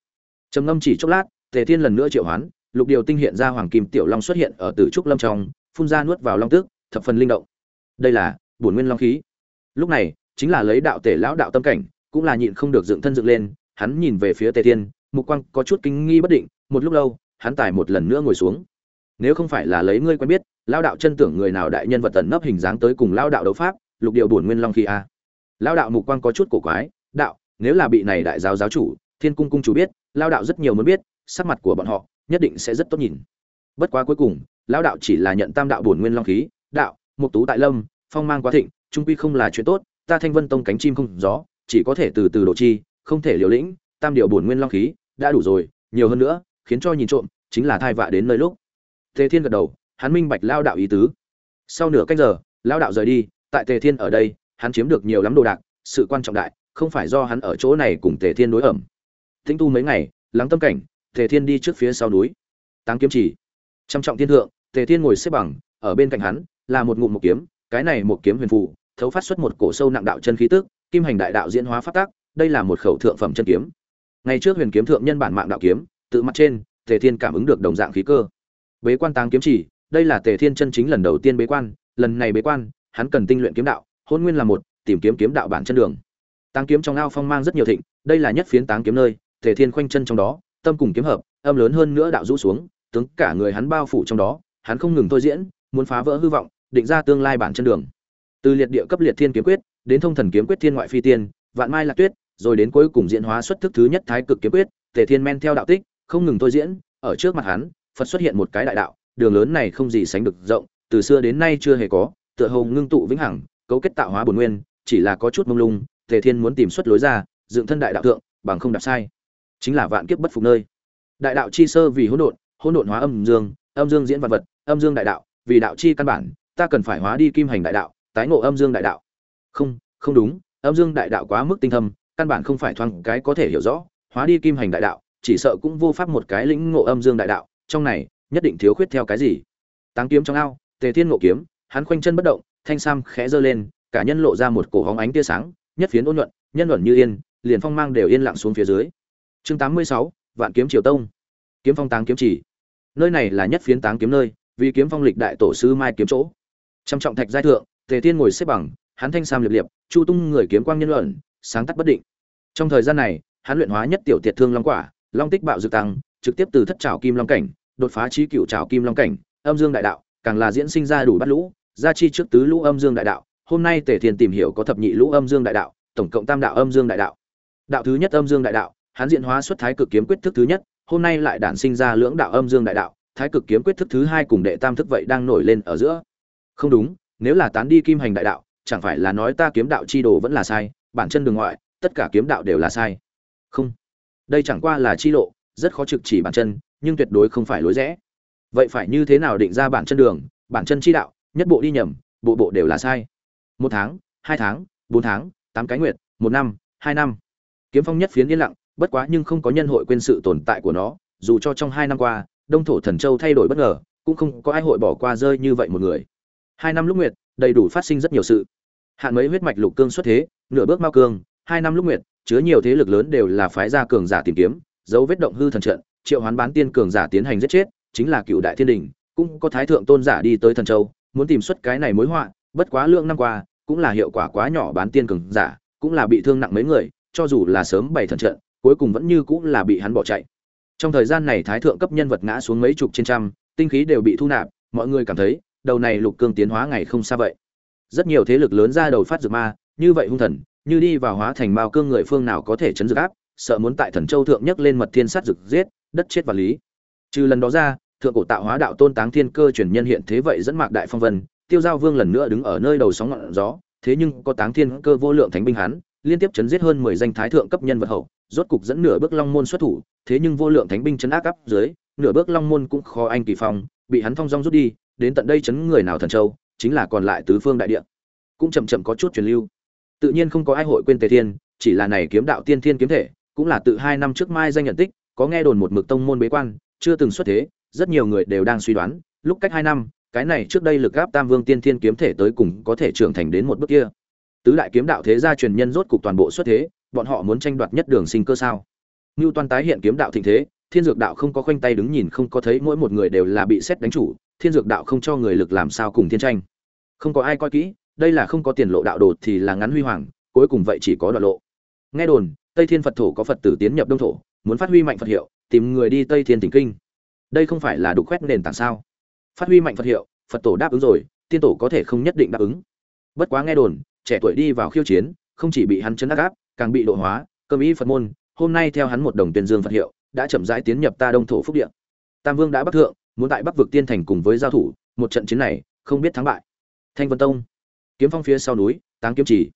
A: Trầm ngâm chỉ chốc lát, tề thiên lần nữa triệu hoán, lục điều tinh hiện ra hoàng kim tiểu long xuất hiện ở tử trúc lâm trong, phun ra nuốt vào long tước, thập phần linh động đây là bổn nguyên long khí. Lúc này, chính là lấy đạo tể lão đạo tâm cảnh, cũng là nhịn không được dựng thân dựng lên, hắn nhìn về phía tề thiên, mục quang có chút kinh nghi bất định, một lúc lâu, hắn tải một lần nữa ngồi xuống. Nếu không phải là lấy ngươi quen biết lao đạo chân tưởng người nào đại nhân vật tận nấp hình dáng tới cùng lao đạo đấu pháp, lục điệu bổn nguyên long khí a. Lao đạo mục quang có chút cổ quái, đạo, nếu là bị này đại giáo giáo chủ, thiên cung cung chủ biết lao đạo rất nhiều muốn biết, sắc mặt của bọn họ, nhất định sẽ rất tốt nhìn. Bất quá cuối cùng lao đạo chỉ là nhận tam đạo bổn nguyên long khí, đạo mục tú tại lâm, phong mang quá thịnh, trung quy không là chuyện tốt, ta thanh vân tông cánh chim không gió, chỉ có thể từ từ độ chi, không thể liều lĩnh, tam điệu bổn nguyên long khí, đã đủ rồi, nhiều hơn nữa, khiến cho nhìn trộm, chính là thai vạ đến nơi lúc. Tề thiên gật đầu, hắn minh bạch lao đạo ý tứ. Sau nửa canh giờ, lao đạo rời đi, tại tề thiên ở đây, hắn chiếm được nhiều lắm đồ đạc, sự quan trọng đại, không phải do hắn ở chỗ này cùng tề thiên đối ẩm. Tĩnh tu mấy ngày, lắng tâm cảnh, tề thiên đi trước phía sau núi. Táng kiếm chỉ. Trăm trọng thiên thượng, tề thiên ngồi xếp bằng, ở bên cạnh hắn là một ngụm một kiếm, cái này một kiếm huyền phù, thấu phát xuất một cổ sâu nặng đạo chân khí tức, kim hành đại đạo diễn hóa phát tác đây là một khẩu thượng phẩm chân kiếm. Ngày trước huyền kiếm thượng nhân bản mạng đạo kiếm, tự mặt trên, tề thiên cảm ứng được đồng dạng khí cơ. Bế quan tăng kiếm chỉ, đây là tề thiên chân chính lần đầu tiên bế quan, lần này bế quan, hắn cần tinh luyện kiếm đạo, hôn nguyên là một, tìm kiếm kiếm đạo bản chân đường. Tăng kiếm trong ao phong mang rất nhiều thịnh, đây là nhất phiến táng kiếm nơi, tề thiên khoanh chân trong đó, tâm cùng kiếm hợp, âm lớn hơn nữa đạo rũ xuống, tướng cả người hắn bao phủ trong đó, hắn không ngừng thôi diễn muốn phá vỡ hư vọng, định ra tương lai bản chân đường. Từ liệt địa cấp liệt thiên kiếm quyết, đến thông thần kiếm quyết thiên ngoại phi tiên, vạn mai lạc tuyết, rồi đến cuối cùng diễn hóa xuất thức thứ nhất thái cực kiếm quyết, tề thiên men theo đạo tích, không ngừng thôi diễn, ở trước mặt hắn, phật xuất hiện một cái đại đạo, đường lớn này không gì sánh được rộng, từ xưa đến nay chưa hề có, tựa hồ ngưng tụ vĩnh hằng, cấu kết tạo hóa bổn nguyên, chỉ là có chút mông lung, tề thiên muốn tìm xuất lối ra, dựng thân đại đạo thượng, bằng không đạp sai. Chính là vạn kiếp bất phục nơi. Đại đạo chi sơ vì hỗn độn hỗn độn hóa âm dương âm dương diễn vật vật, âm dương đại đạo vì đạo chi căn bản, ta cần phải hóa đi kim hành đại đạo, tái ngộ âm dương đại đạo. Không không đúng, âm dương đại đạo quá mức tinh thâm, căn bản không phải thoáng cái có thể hiểu rõ, hóa đi kim hành đại đạo, chỉ sợ cũng vô pháp một cái lĩnh ngộ âm dương đại đạo, trong này, nhất định thiếu khuyết theo cái gì. Táng kiếm trong ao, tề thiên ngộ kiếm, hắn khoanh chân bất động, thanh sam khẽ giơ lên, cả nhân lộ ra một cổ hóng ánh tia sáng, nhất phiến ôn nhuận, nhân luận như yên, liền phong mang đều yên lặng xuống phía dưới. Chương tám mươi sáu, vạn kiếm triều tông. Kiếm phong táng kiếm chỉ. Nơi này là nhất phiến táng kiếm nơi vì kiếm phong lịch đại tổ sư mai kiếm chỗ. Trăm trọng thạch giai thượng, tề thiên ngồi xếp bằng, hắn thanh sam liệp liệp, chu tung người kiếm quang nhân luận, sáng tắt bất định. Trong thời gian này, hắn luyện hóa nhất tiểu tiệt thương long quả, long tích bạo dược tăng, trực tiếp từ thất trào kim long cảnh, đột phá trí cựu trào kim long cảnh, âm dương đại đạo, càng là diễn sinh ra đủ bắt lũ gia chi trước tứ lũ âm dương đại đạo. Hôm nay tề thiên tìm hiểu có thập nhị lũ âm dương đại đạo, tổng cộng tam đạo âm dương đại đạo. Đạo thứ nhất âm dương đại đạo, hắn diễn hóa xuất thái cực kiếm quyết thức thứ nhất, hôm nay lại đản sinh ra lưỡng đạo âm dương đại đạo thái cực kiếm quyết thức thứ hai cùng đệ tam thức vậy đang nổi lên ở giữa. Không đúng, nếu là tán đi kim hành đại đạo, chẳng phải là nói ta kiếm đạo chi đồ vẫn là sai, bản chân đường ngoại, tất cả kiếm đạo đều là sai. Không. Đây chẳng qua là chi lộ, rất khó trực chỉ bản chân, nhưng tuyệt đối không phải lối rẽ. Vậy phải như thế nào định ra bản chân đường, bản chân chi đạo, nhất bộ đi nhầm, bộ bộ đều là sai. Một tháng, hai tháng, bốn tháng, tám cái nguyệt, một năm, hai năm. Kiếm phong nhất phiến yên lặng, bất quá nhưng không có nhân hội quên sự tồn tại của nó, dù cho trong hai năm qua đông thổ thần châu thay đổi bất ngờ, cũng không có ai hội bỏ qua rơi như vậy một người. Hai năm lúc nguyệt, đầy đủ phát sinh rất nhiều sự. Hạn mấy huyết mạch lục cương xuất thế, nửa bước mao cương, hai năm lúc nguyệt, chứa nhiều thế lực lớn đều là phái gia cường giả tìm kiếm, dấu vết động hư thần trận, triệu hoán bán tiên cường giả tiến hành giết chết, chính là cựu đại thiên đình, cũng có thái thượng tôn giả đi tới thần châu, muốn tìm xuất cái này mối họa, bất quá lượng năm qua, cũng là hiệu quả quá nhỏ bán tiên cường giả, cũng là bị thương nặng mấy người, cho dù là sớm bày thần trận, cuối cùng vẫn như cũng là bị hắn bỏ chạy trong thời gian này thái thượng cấp nhân vật ngã xuống mấy chục trên trăm, tinh khí đều bị thu nạp, mọi người cảm thấy, đầu này lục cương tiến hóa ngày không xa vậy. Rất nhiều thế lực lớn ra đầu phát dược ma, như vậy hung thần, như đi vào hóa thành mao cương người phương nào có thể chấn dược áp, sợ muốn tại thần châu thượng nhất lên mật thiên sát dược giết, đất chết và lý. Trừ lần đó ra, thượng cổ tạo hóa đạo tôn táng thiên cơ truyền nhân hiện thế vậy dẫn mạc đại phong vân, tiêu giao vương lần nữa đứng ở nơi đầu sóng ngọn gió, thế nhưng có táng thiên cơ vô lượng thánh binh hắn liên tiếp chấn giết hơn mười danh thái thượng cấp nhân vật hậu, rốt cục dẫn nửa bước long môn xuất thủ, thế nhưng vô lượng thánh binh chấn áp áp dưới, nửa bước long môn cũng khó anh kỳ phong, bị hắn phong dong rút đi, đến tận đây chấn người nào thần châu, chính là còn lại tứ phương đại địa. Cũng chậm chậm có chút truyền lưu. Tự nhiên không có ai hội quên tề thiên, chỉ là này kiếm đạo tiên thiên kiếm thể, cũng là tự hai năm trước mai danh nhận tích, có nghe đồn một mực tông môn bế quan, chưa từng xuất thế, rất nhiều người đều đang suy đoán, lúc cách hai năm, cái này trước đây lực gáp tam vương tiên thiên kiếm thể tới cùng có thể trưởng thành đến một bước kia tứ đại kiếm đạo thế gia truyền nhân rốt cục toàn bộ xuất thế, bọn họ muốn tranh đoạt nhất đường sinh cơ sao? Ngưu toàn tái hiện kiếm đạo thịnh thế, thiên dược đạo không có khoanh tay đứng nhìn, không có thấy mỗi một người đều là bị xét đánh chủ, thiên dược đạo không cho người lực làm sao cùng thiên tranh. Không có ai coi kỹ, đây là không có tiền lộ đạo đột thì là ngắn huy hoàng, cuối cùng vậy chỉ có đoạn lộ. Nghe đồn, tây thiên phật thổ có phật tử tiến nhập đông thổ, muốn phát huy mạnh phật hiệu, tìm người đi tây thiên tỉnh kinh. Đây không phải là đục khoét nền tảng sao? Phát huy mạnh phật hiệu, phật tổ đáp ứng rồi, tiên tổ có thể không nhất định đáp ứng. Bất quá nghe đồn trẻ tuổi đi vào khiêu chiến, không chỉ bị hắn chấn áp, càng bị độ hóa, cơm ý phật môn. Hôm nay theo hắn một đồng tuyên dương phật hiệu, đã chậm rãi tiến nhập ta đông thổ phúc địa. Tam vương đã bắt thượng, muốn tại bắc vực tiên thành cùng với giao thủ, một trận chiến này, không biết thắng bại. Thanh vân tông. Kiếm phong phía sau núi, táng kiếm chỉ.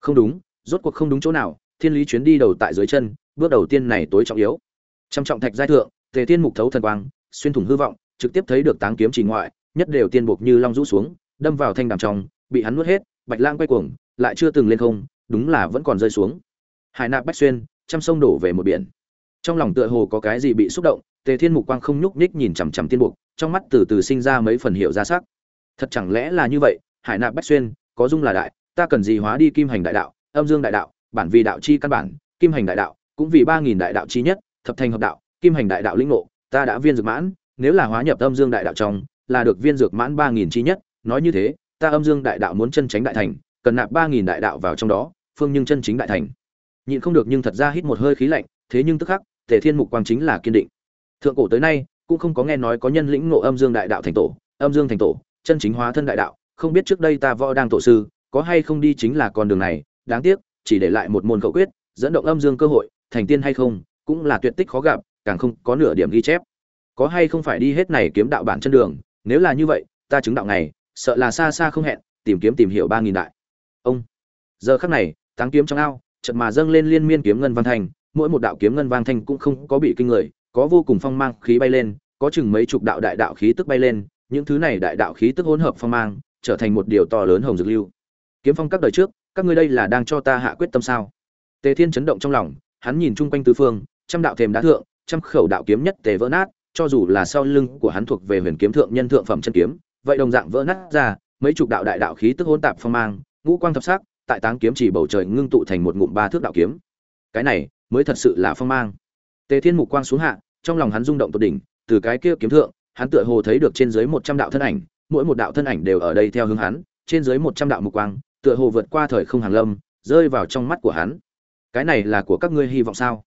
A: Không đúng, rốt cuộc không đúng chỗ nào, thiên lý chuyến đi đầu tại dưới chân, bước đầu tiên này tối trọng yếu. Trăm trọng thạch giai thượng, tề tiên mục thấu thần quang, xuyên thủng hư vọng, trực tiếp thấy được táng kiếm chỉ ngoại, nhất đều tiên buộc như long rũ xuống, đâm vào thanh đàm trong, bị hắn nuốt hết bạch lang quay cuồng, lại chưa từng lên không, đúng là vẫn còn rơi xuống. Hải nạp bách xuyên, trăm sông đổ về một biển. Trong lòng tựa hồ có cái gì bị xúc động, tề thiên mục quang không nhúc nhích nhìn chằm chằm tiên buộc trong mắt từ từ sinh ra mấy phần hiệu ra sắc. Thật chẳng lẽ là như vậy, hải nạp bách xuyên, có dung là đại, ta cần gì hóa đi kim hành đại đạo, âm dương đại đạo, bản vì đạo chi căn bản, kim hành đại đạo, cũng vì ba nghìn đại đạo chi nhất, thập thành hợp đạo, kim hành đại đạo linh ngộ, ta đã viên dược mãn, nếu là hóa nhập âm dương đại đạo trong, là được viên dược mãn ba nghìn chi nhất, nói như thế ta âm dương đại đạo muốn chân tránh đại thành, cần nạp ba nghìn đại đạo vào trong đó, phương nhưng chân chính đại thành. Nhịn không được nhưng thật ra hít một hơi khí lạnh, thế nhưng tức khắc, tề thiên mục quang chính là kiên định. Thượng cổ tới nay, cũng không có nghe nói có nhân lĩnh ngộ âm dương đại đạo thành tổ, âm dương thành tổ, chân chính hóa thân đại đạo, không biết trước đây ta võ đang tổ sư, có hay không đi chính là con đường này, đáng tiếc, chỉ để lại một môn khẩu quyết, dẫn động âm dương cơ hội, thành tiên hay không, cũng là tuyệt tích khó gặp, càng không có nửa điểm ghi chép. Có hay không phải đi hết này kiếm đạo bản chân đường, nếu là như vậy, ta chứng đạo này sợ là xa xa không hẹn, tìm kiếm tìm hiểu ba nghìn đại. Ông, giờ khắc này, táng kiếm trong ao trận mà dâng lên liên miên kiếm ngân văn thành mỗi một đạo kiếm ngân vang thanh cũng không có bị kinh người, có vô cùng phong mang khí bay lên, có chừng mấy chục đạo đại đạo khí tức bay lên, những thứ này đại đạo khí tức hỗn hợp phong mang, trở thành một điều to lớn hồng dược lưu. Kiếm phong các đời trước, các ngươi đây là đang cho ta hạ quyết tâm sao? Tề thiên chấn động trong lòng, hắn nhìn chung quanh tứ phương, trăm đạo thềm đá thượng, trăm khẩu đạo kiếm nhất tề vỡ nát, cho dù là sau lưng của hắn thuộc về huyền kiếm thượng nhân thượng phẩm chân kiếm vậy đồng dạng vỡ nát ra, mấy chục đạo đại đạo khí tức hỗn tạp phong mang, ngũ quang thập sắc, tại táng kiếm chỉ bầu trời ngưng tụ thành một ngụm ba thước đạo kiếm. Cái này mới thật sự là phong mang. Tề thiên mục quang xuống hạ, trong lòng hắn rung động tột đỉnh, từ cái kia kiếm thượng, hắn tựa hồ thấy được trên dưới một trăm đạo thân ảnh, mỗi một đạo thân ảnh đều ở đây theo hướng hắn, trên dưới một trăm đạo mục quang, tựa hồ vượt qua thời không hàng lâm, rơi vào trong mắt của hắn. Cái này là của các ngươi hy vọng sao?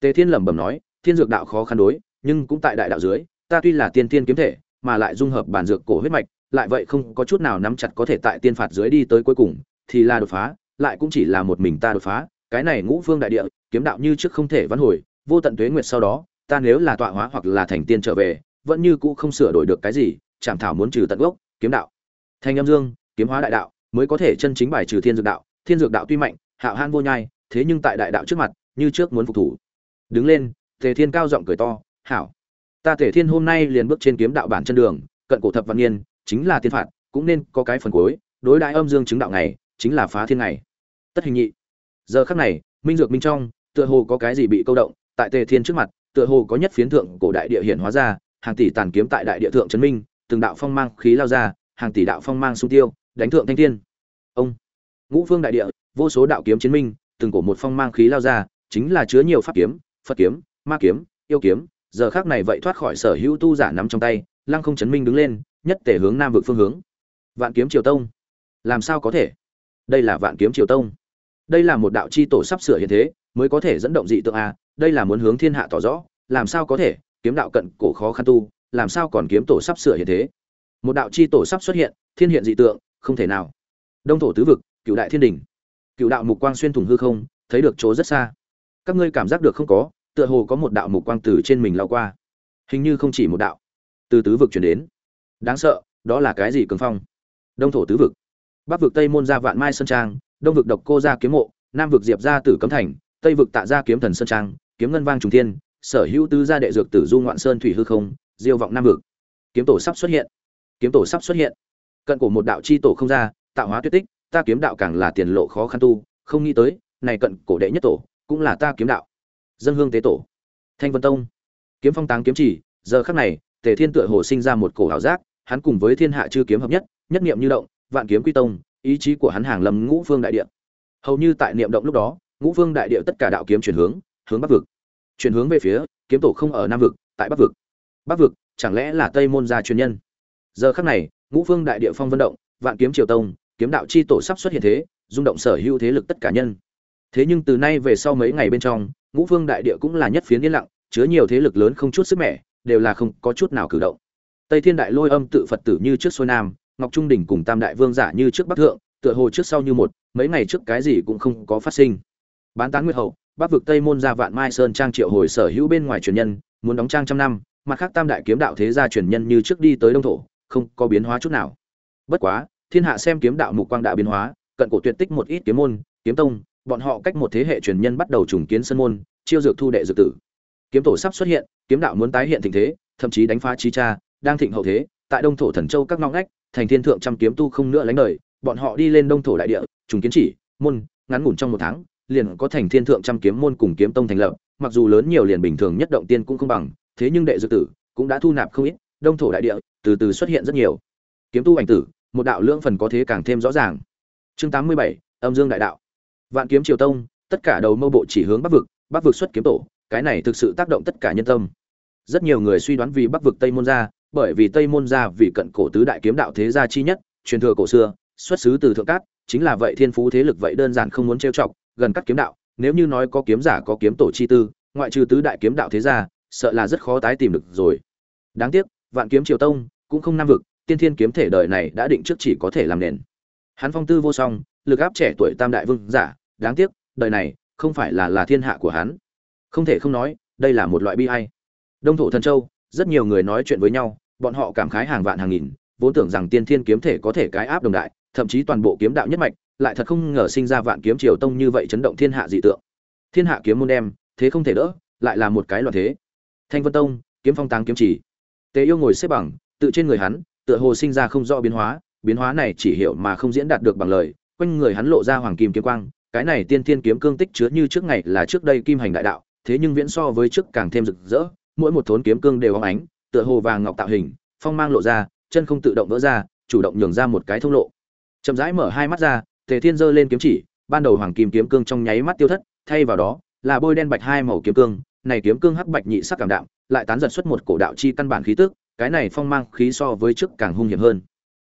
A: Tề thiên lẩm bẩm nói, thiên dược đạo khó khăn đối, nhưng cũng tại đại đạo dưới, ta tuy là tiên tiên kiếm thể mà lại dung hợp bản dược cổ huyết mạch, lại vậy không có chút nào nắm chặt có thể tại tiên phạt dưới đi tới cuối cùng, thì là đột phá, lại cũng chỉ là một mình ta đột phá. Cái này ngũ phương đại địa, kiếm đạo như trước không thể vãn hồi, vô tận tuế nguyệt sau đó, ta nếu là tọa hóa hoặc là thành tiên trở về, vẫn như cũ không sửa đổi được cái gì, chảm thảo muốn trừ tận gốc, kiếm đạo. Thanh âm dương, kiếm hóa đại đạo, mới có thể chân chính bài trừ thiên dược đạo. Thiên dược đạo tuy mạnh, hạo han vô nhai, thế nhưng tại đại đạo trước mặt, như trước muốn phục thủ. Đứng lên, tề thiên cao giọng cười to, hảo ta Thể thiên hôm nay liền bước trên kiếm đạo bản chân đường, cận cổ thập văn niên, chính là tiên phạt, cũng nên có cái phần cuối, đối đại âm dương chứng đạo này chính là phá thiên này tất hình nhị. Giờ khắc này, minh dược minh trong, tựa hồ có cái gì bị câu động, tại tề thiên trước mặt, tựa hồ có nhất phiến thượng cổ đại địa hiển hóa ra, hàng tỷ tàn kiếm tại đại địa thượng trấn minh, từng đạo phong mang khí lao ra, hàng tỷ đạo phong mang sung tiêu, đánh thượng thanh thiên. Ông. Ngũ phương đại địa, vô số đạo kiếm chiến minh, từng cổ một phong mang khí lao ra, chính là chứa nhiều pháp kiếm, phật kiếm, ma kiếm, yêu kiếm giờ khác này vậy thoát khỏi sở hữu tu giả nắm trong tay, lăng không chấn minh đứng lên, nhất tể hướng nam vực phương hướng. Vạn kiếm triều tông. Làm sao có thể? Đây là vạn kiếm triều tông. Đây là một đạo chi tổ sắp sửa hiện thế, mới có thể dẫn động dị tượng a, đây là muốn hướng thiên hạ tỏ rõ, làm sao có thể? Kiếm đạo cận cổ khó khăn tu, làm sao còn kiếm tổ sắp sửa hiện thế? Một đạo chi tổ sắp xuất hiện, thiên hiện dị tượng, không thể nào. Đông thổ tứ vực cựu đại thiên đình cựu đạo mục quang xuyên thủng hư không, thấy được chỗ rất xa. Các ngươi cảm giác được không có tựa hồ có một đạo mục quang từ trên mình lao qua. Hình như không chỉ một đạo. Từ tứ vực chuyển đến. Đáng sợ, đó là cái gì cường phong? Đông thổ tứ vực. Bắc vực tây môn ra vạn mai sơn trang, đông vực độc cô ra kiếm mộ, nam vực diệp ra tử cấm thành, tây vực tạ ra kiếm thần sơn trang, kiếm ngân vang trùng thiên, sở hữu tứ gia đệ dược tử du ngoạn sơn thủy hư không, diêu vọng nam vực. Kiếm tổ sắp xuất hiện. Kiếm tổ sắp xuất hiện. Cận cổ một đạo chi tổ không ra, tạo hóa tuyết tích, ta kiếm đạo càng là tiền lộ khó khăn tu, không nghĩ tới, này cận cổ đệ nhất tổ, cũng là ta kiếm đạo dân hương tế tổ. Thanh vân tông. Kiếm phong táng kiếm chỉ, giờ khắc này, tề thiên tựa hồ sinh ra một cổ ảo giác, hắn cùng với thiên hạ chư kiếm hợp nhất nhất niệm như động, vạn kiếm quy tông, ý chí của hắn hàng lầm ngũ phương đại địa. Hầu như tại niệm động lúc đó, ngũ phương đại địa tất cả đạo kiếm chuyển hướng hướng bắc vực. Chuyển hướng về phía, kiếm tổ không ở nam vực, tại bắc vực. Bắc vực, chẳng lẽ là tây môn gia truyền nhân? Giờ khắc này, ngũ phương đại địa phong vân động, vạn kiếm triều tông, kiếm đạo chi tổ sắp xuất hiện thế, rung động sở hữu thế lực tất cả nhân. Thế nhưng từ nay về sau mấy ngày bên trong ngũ phương đại địa cũng là nhất phiến yên lặng, chứa nhiều thế lực lớn không chút sức mẻ, đều là không có chút nào cử động. Tây thiên đại lôi âm tự phật tử như trước xuôi nam, ngọc trung đỉnh cùng tam đại vương giả như trước bắc thượng, tựa hồ trước sau như một, mấy ngày trước cái gì cũng không có phát sinh. Bán tán nguyệt hậu, bắc vực tây môn ra vạn mai sơn trang triệu hồi sở hữu bên ngoài truyền nhân, muốn đóng trang trăm năm, mặt khác tam đại kiếm đạo thế gia truyền nhân như trước đi tới đông thổ, không có biến hóa chút nào. Bất quá, thiên hạ xem kiếm đạo mục quang đã biến hóa, cận cổ tuyệt tích một ít kiếm môn, kiếm tông bọn họ cách một thế hệ truyền nhân bắt đầu trùng kiến sân môn, chiêu dược thu đệ dược tử. Kiếm tổ sắp xuất hiện, kiếm đạo muốn tái hiện thịnh thế, thậm chí đánh phá chi cha, đang thịnh hậu thế, tại đông thổ thần châu các ngóc ngách, thành thiên thượng trăm kiếm tu không nữa lánh đời, bọn họ đi lên đông thổ đại địa, trùng kiến chỉ, môn, ngắn ngủn trong một tháng, liền có thành thiên thượng trăm kiếm môn cùng kiếm tông thành lập, mặc dù lớn nhiều liền bình thường nhất động tiên cũng không bằng, thế nhưng đệ dược tử cũng đã thu nạp không ít, đông thổ đại địa từ từ xuất hiện rất nhiều. Kiếm tu ảnh tử, một đạo lượng phần có thế càng thêm rõ ràng. Chương tám mươi bảy, âm dương đại đạo vạn kiếm triều tông, tất cả đầu mâu bộ chỉ hướng bắc vực bắc vực xuất kiếm tổ, cái này thực sự tác động tất cả nhân tâm. Rất nhiều người suy đoán vì bắc vực tây môn gia, bởi vì tây môn gia vì cận cổ tứ đại kiếm đạo thế gia chi nhất, truyền thừa cổ xưa, xuất xứ từ thượng cát, chính là vậy thiên phú thế lực vậy đơn giản không muốn trêu chọc, gần cắt kiếm đạo, nếu như nói có kiếm giả có kiếm tổ chi tư, ngoại trừ tứ đại kiếm đạo thế gia, sợ là rất khó tái tìm được rồi. Đáng tiếc, vạn kiếm triều tông cũng không nam vực, tiên thiên kiếm thể đời này đã định trước chỉ có thể làm nền hắn phong tư vô song, lực áp trẻ tuổi tam đại vương giả, đáng tiếc, đời này, không phải là là thiên hạ của hắn. Không thể không nói, đây là một loại bi hay đông thổ thần châu, rất nhiều người nói chuyện với nhau, bọn họ cảm khái hàng vạn hàng nghìn, vốn tưởng rằng tiên thiên kiếm thể có thể cái áp đồng đại, thậm chí toàn bộ kiếm đạo nhất mạch, lại thật không ngờ sinh ra vạn kiếm triều tông như vậy chấn động thiên hạ dị tượng. Thiên hạ kiếm môn đem, thế không thể đỡ, lại là một cái loạn thế. Thanh vân tông, kiếm phong tàng kiếm chỉ. Tế yêu ngồi xếp bằng, tự trên người hắn, tựa hồ sinh ra không rõ biến hóa biến hóa này chỉ hiểu mà không diễn đạt được bằng lời, quanh người hắn lộ ra hoàng kim kiếm quang, cái này tiên thiên kiếm cương tích chứa như trước ngày là trước đây kim hành đại đạo, thế nhưng viễn so với trước càng thêm rực rỡ, mỗi một thốn kiếm cương đều óng ánh, tựa hồ vàng ngọc tạo hình, phong mang lộ ra, chân không tự động vỡ ra, chủ động nhường ra một cái thông lộ. Chậm rãi mở hai mắt ra, tề thiên giơ lên kiếm chỉ, ban đầu hoàng kim kiếm cương trong nháy mắt tiêu thất, thay vào đó, là bôi đen bạch hai màu kiếm cương, này kiếm cương hắc bạch nhị sắc cảm đạm, lại tán giật xuất một cổ đạo chi căn bản khí tức, cái này phong mang khí so với trước càng hung hiểm hơn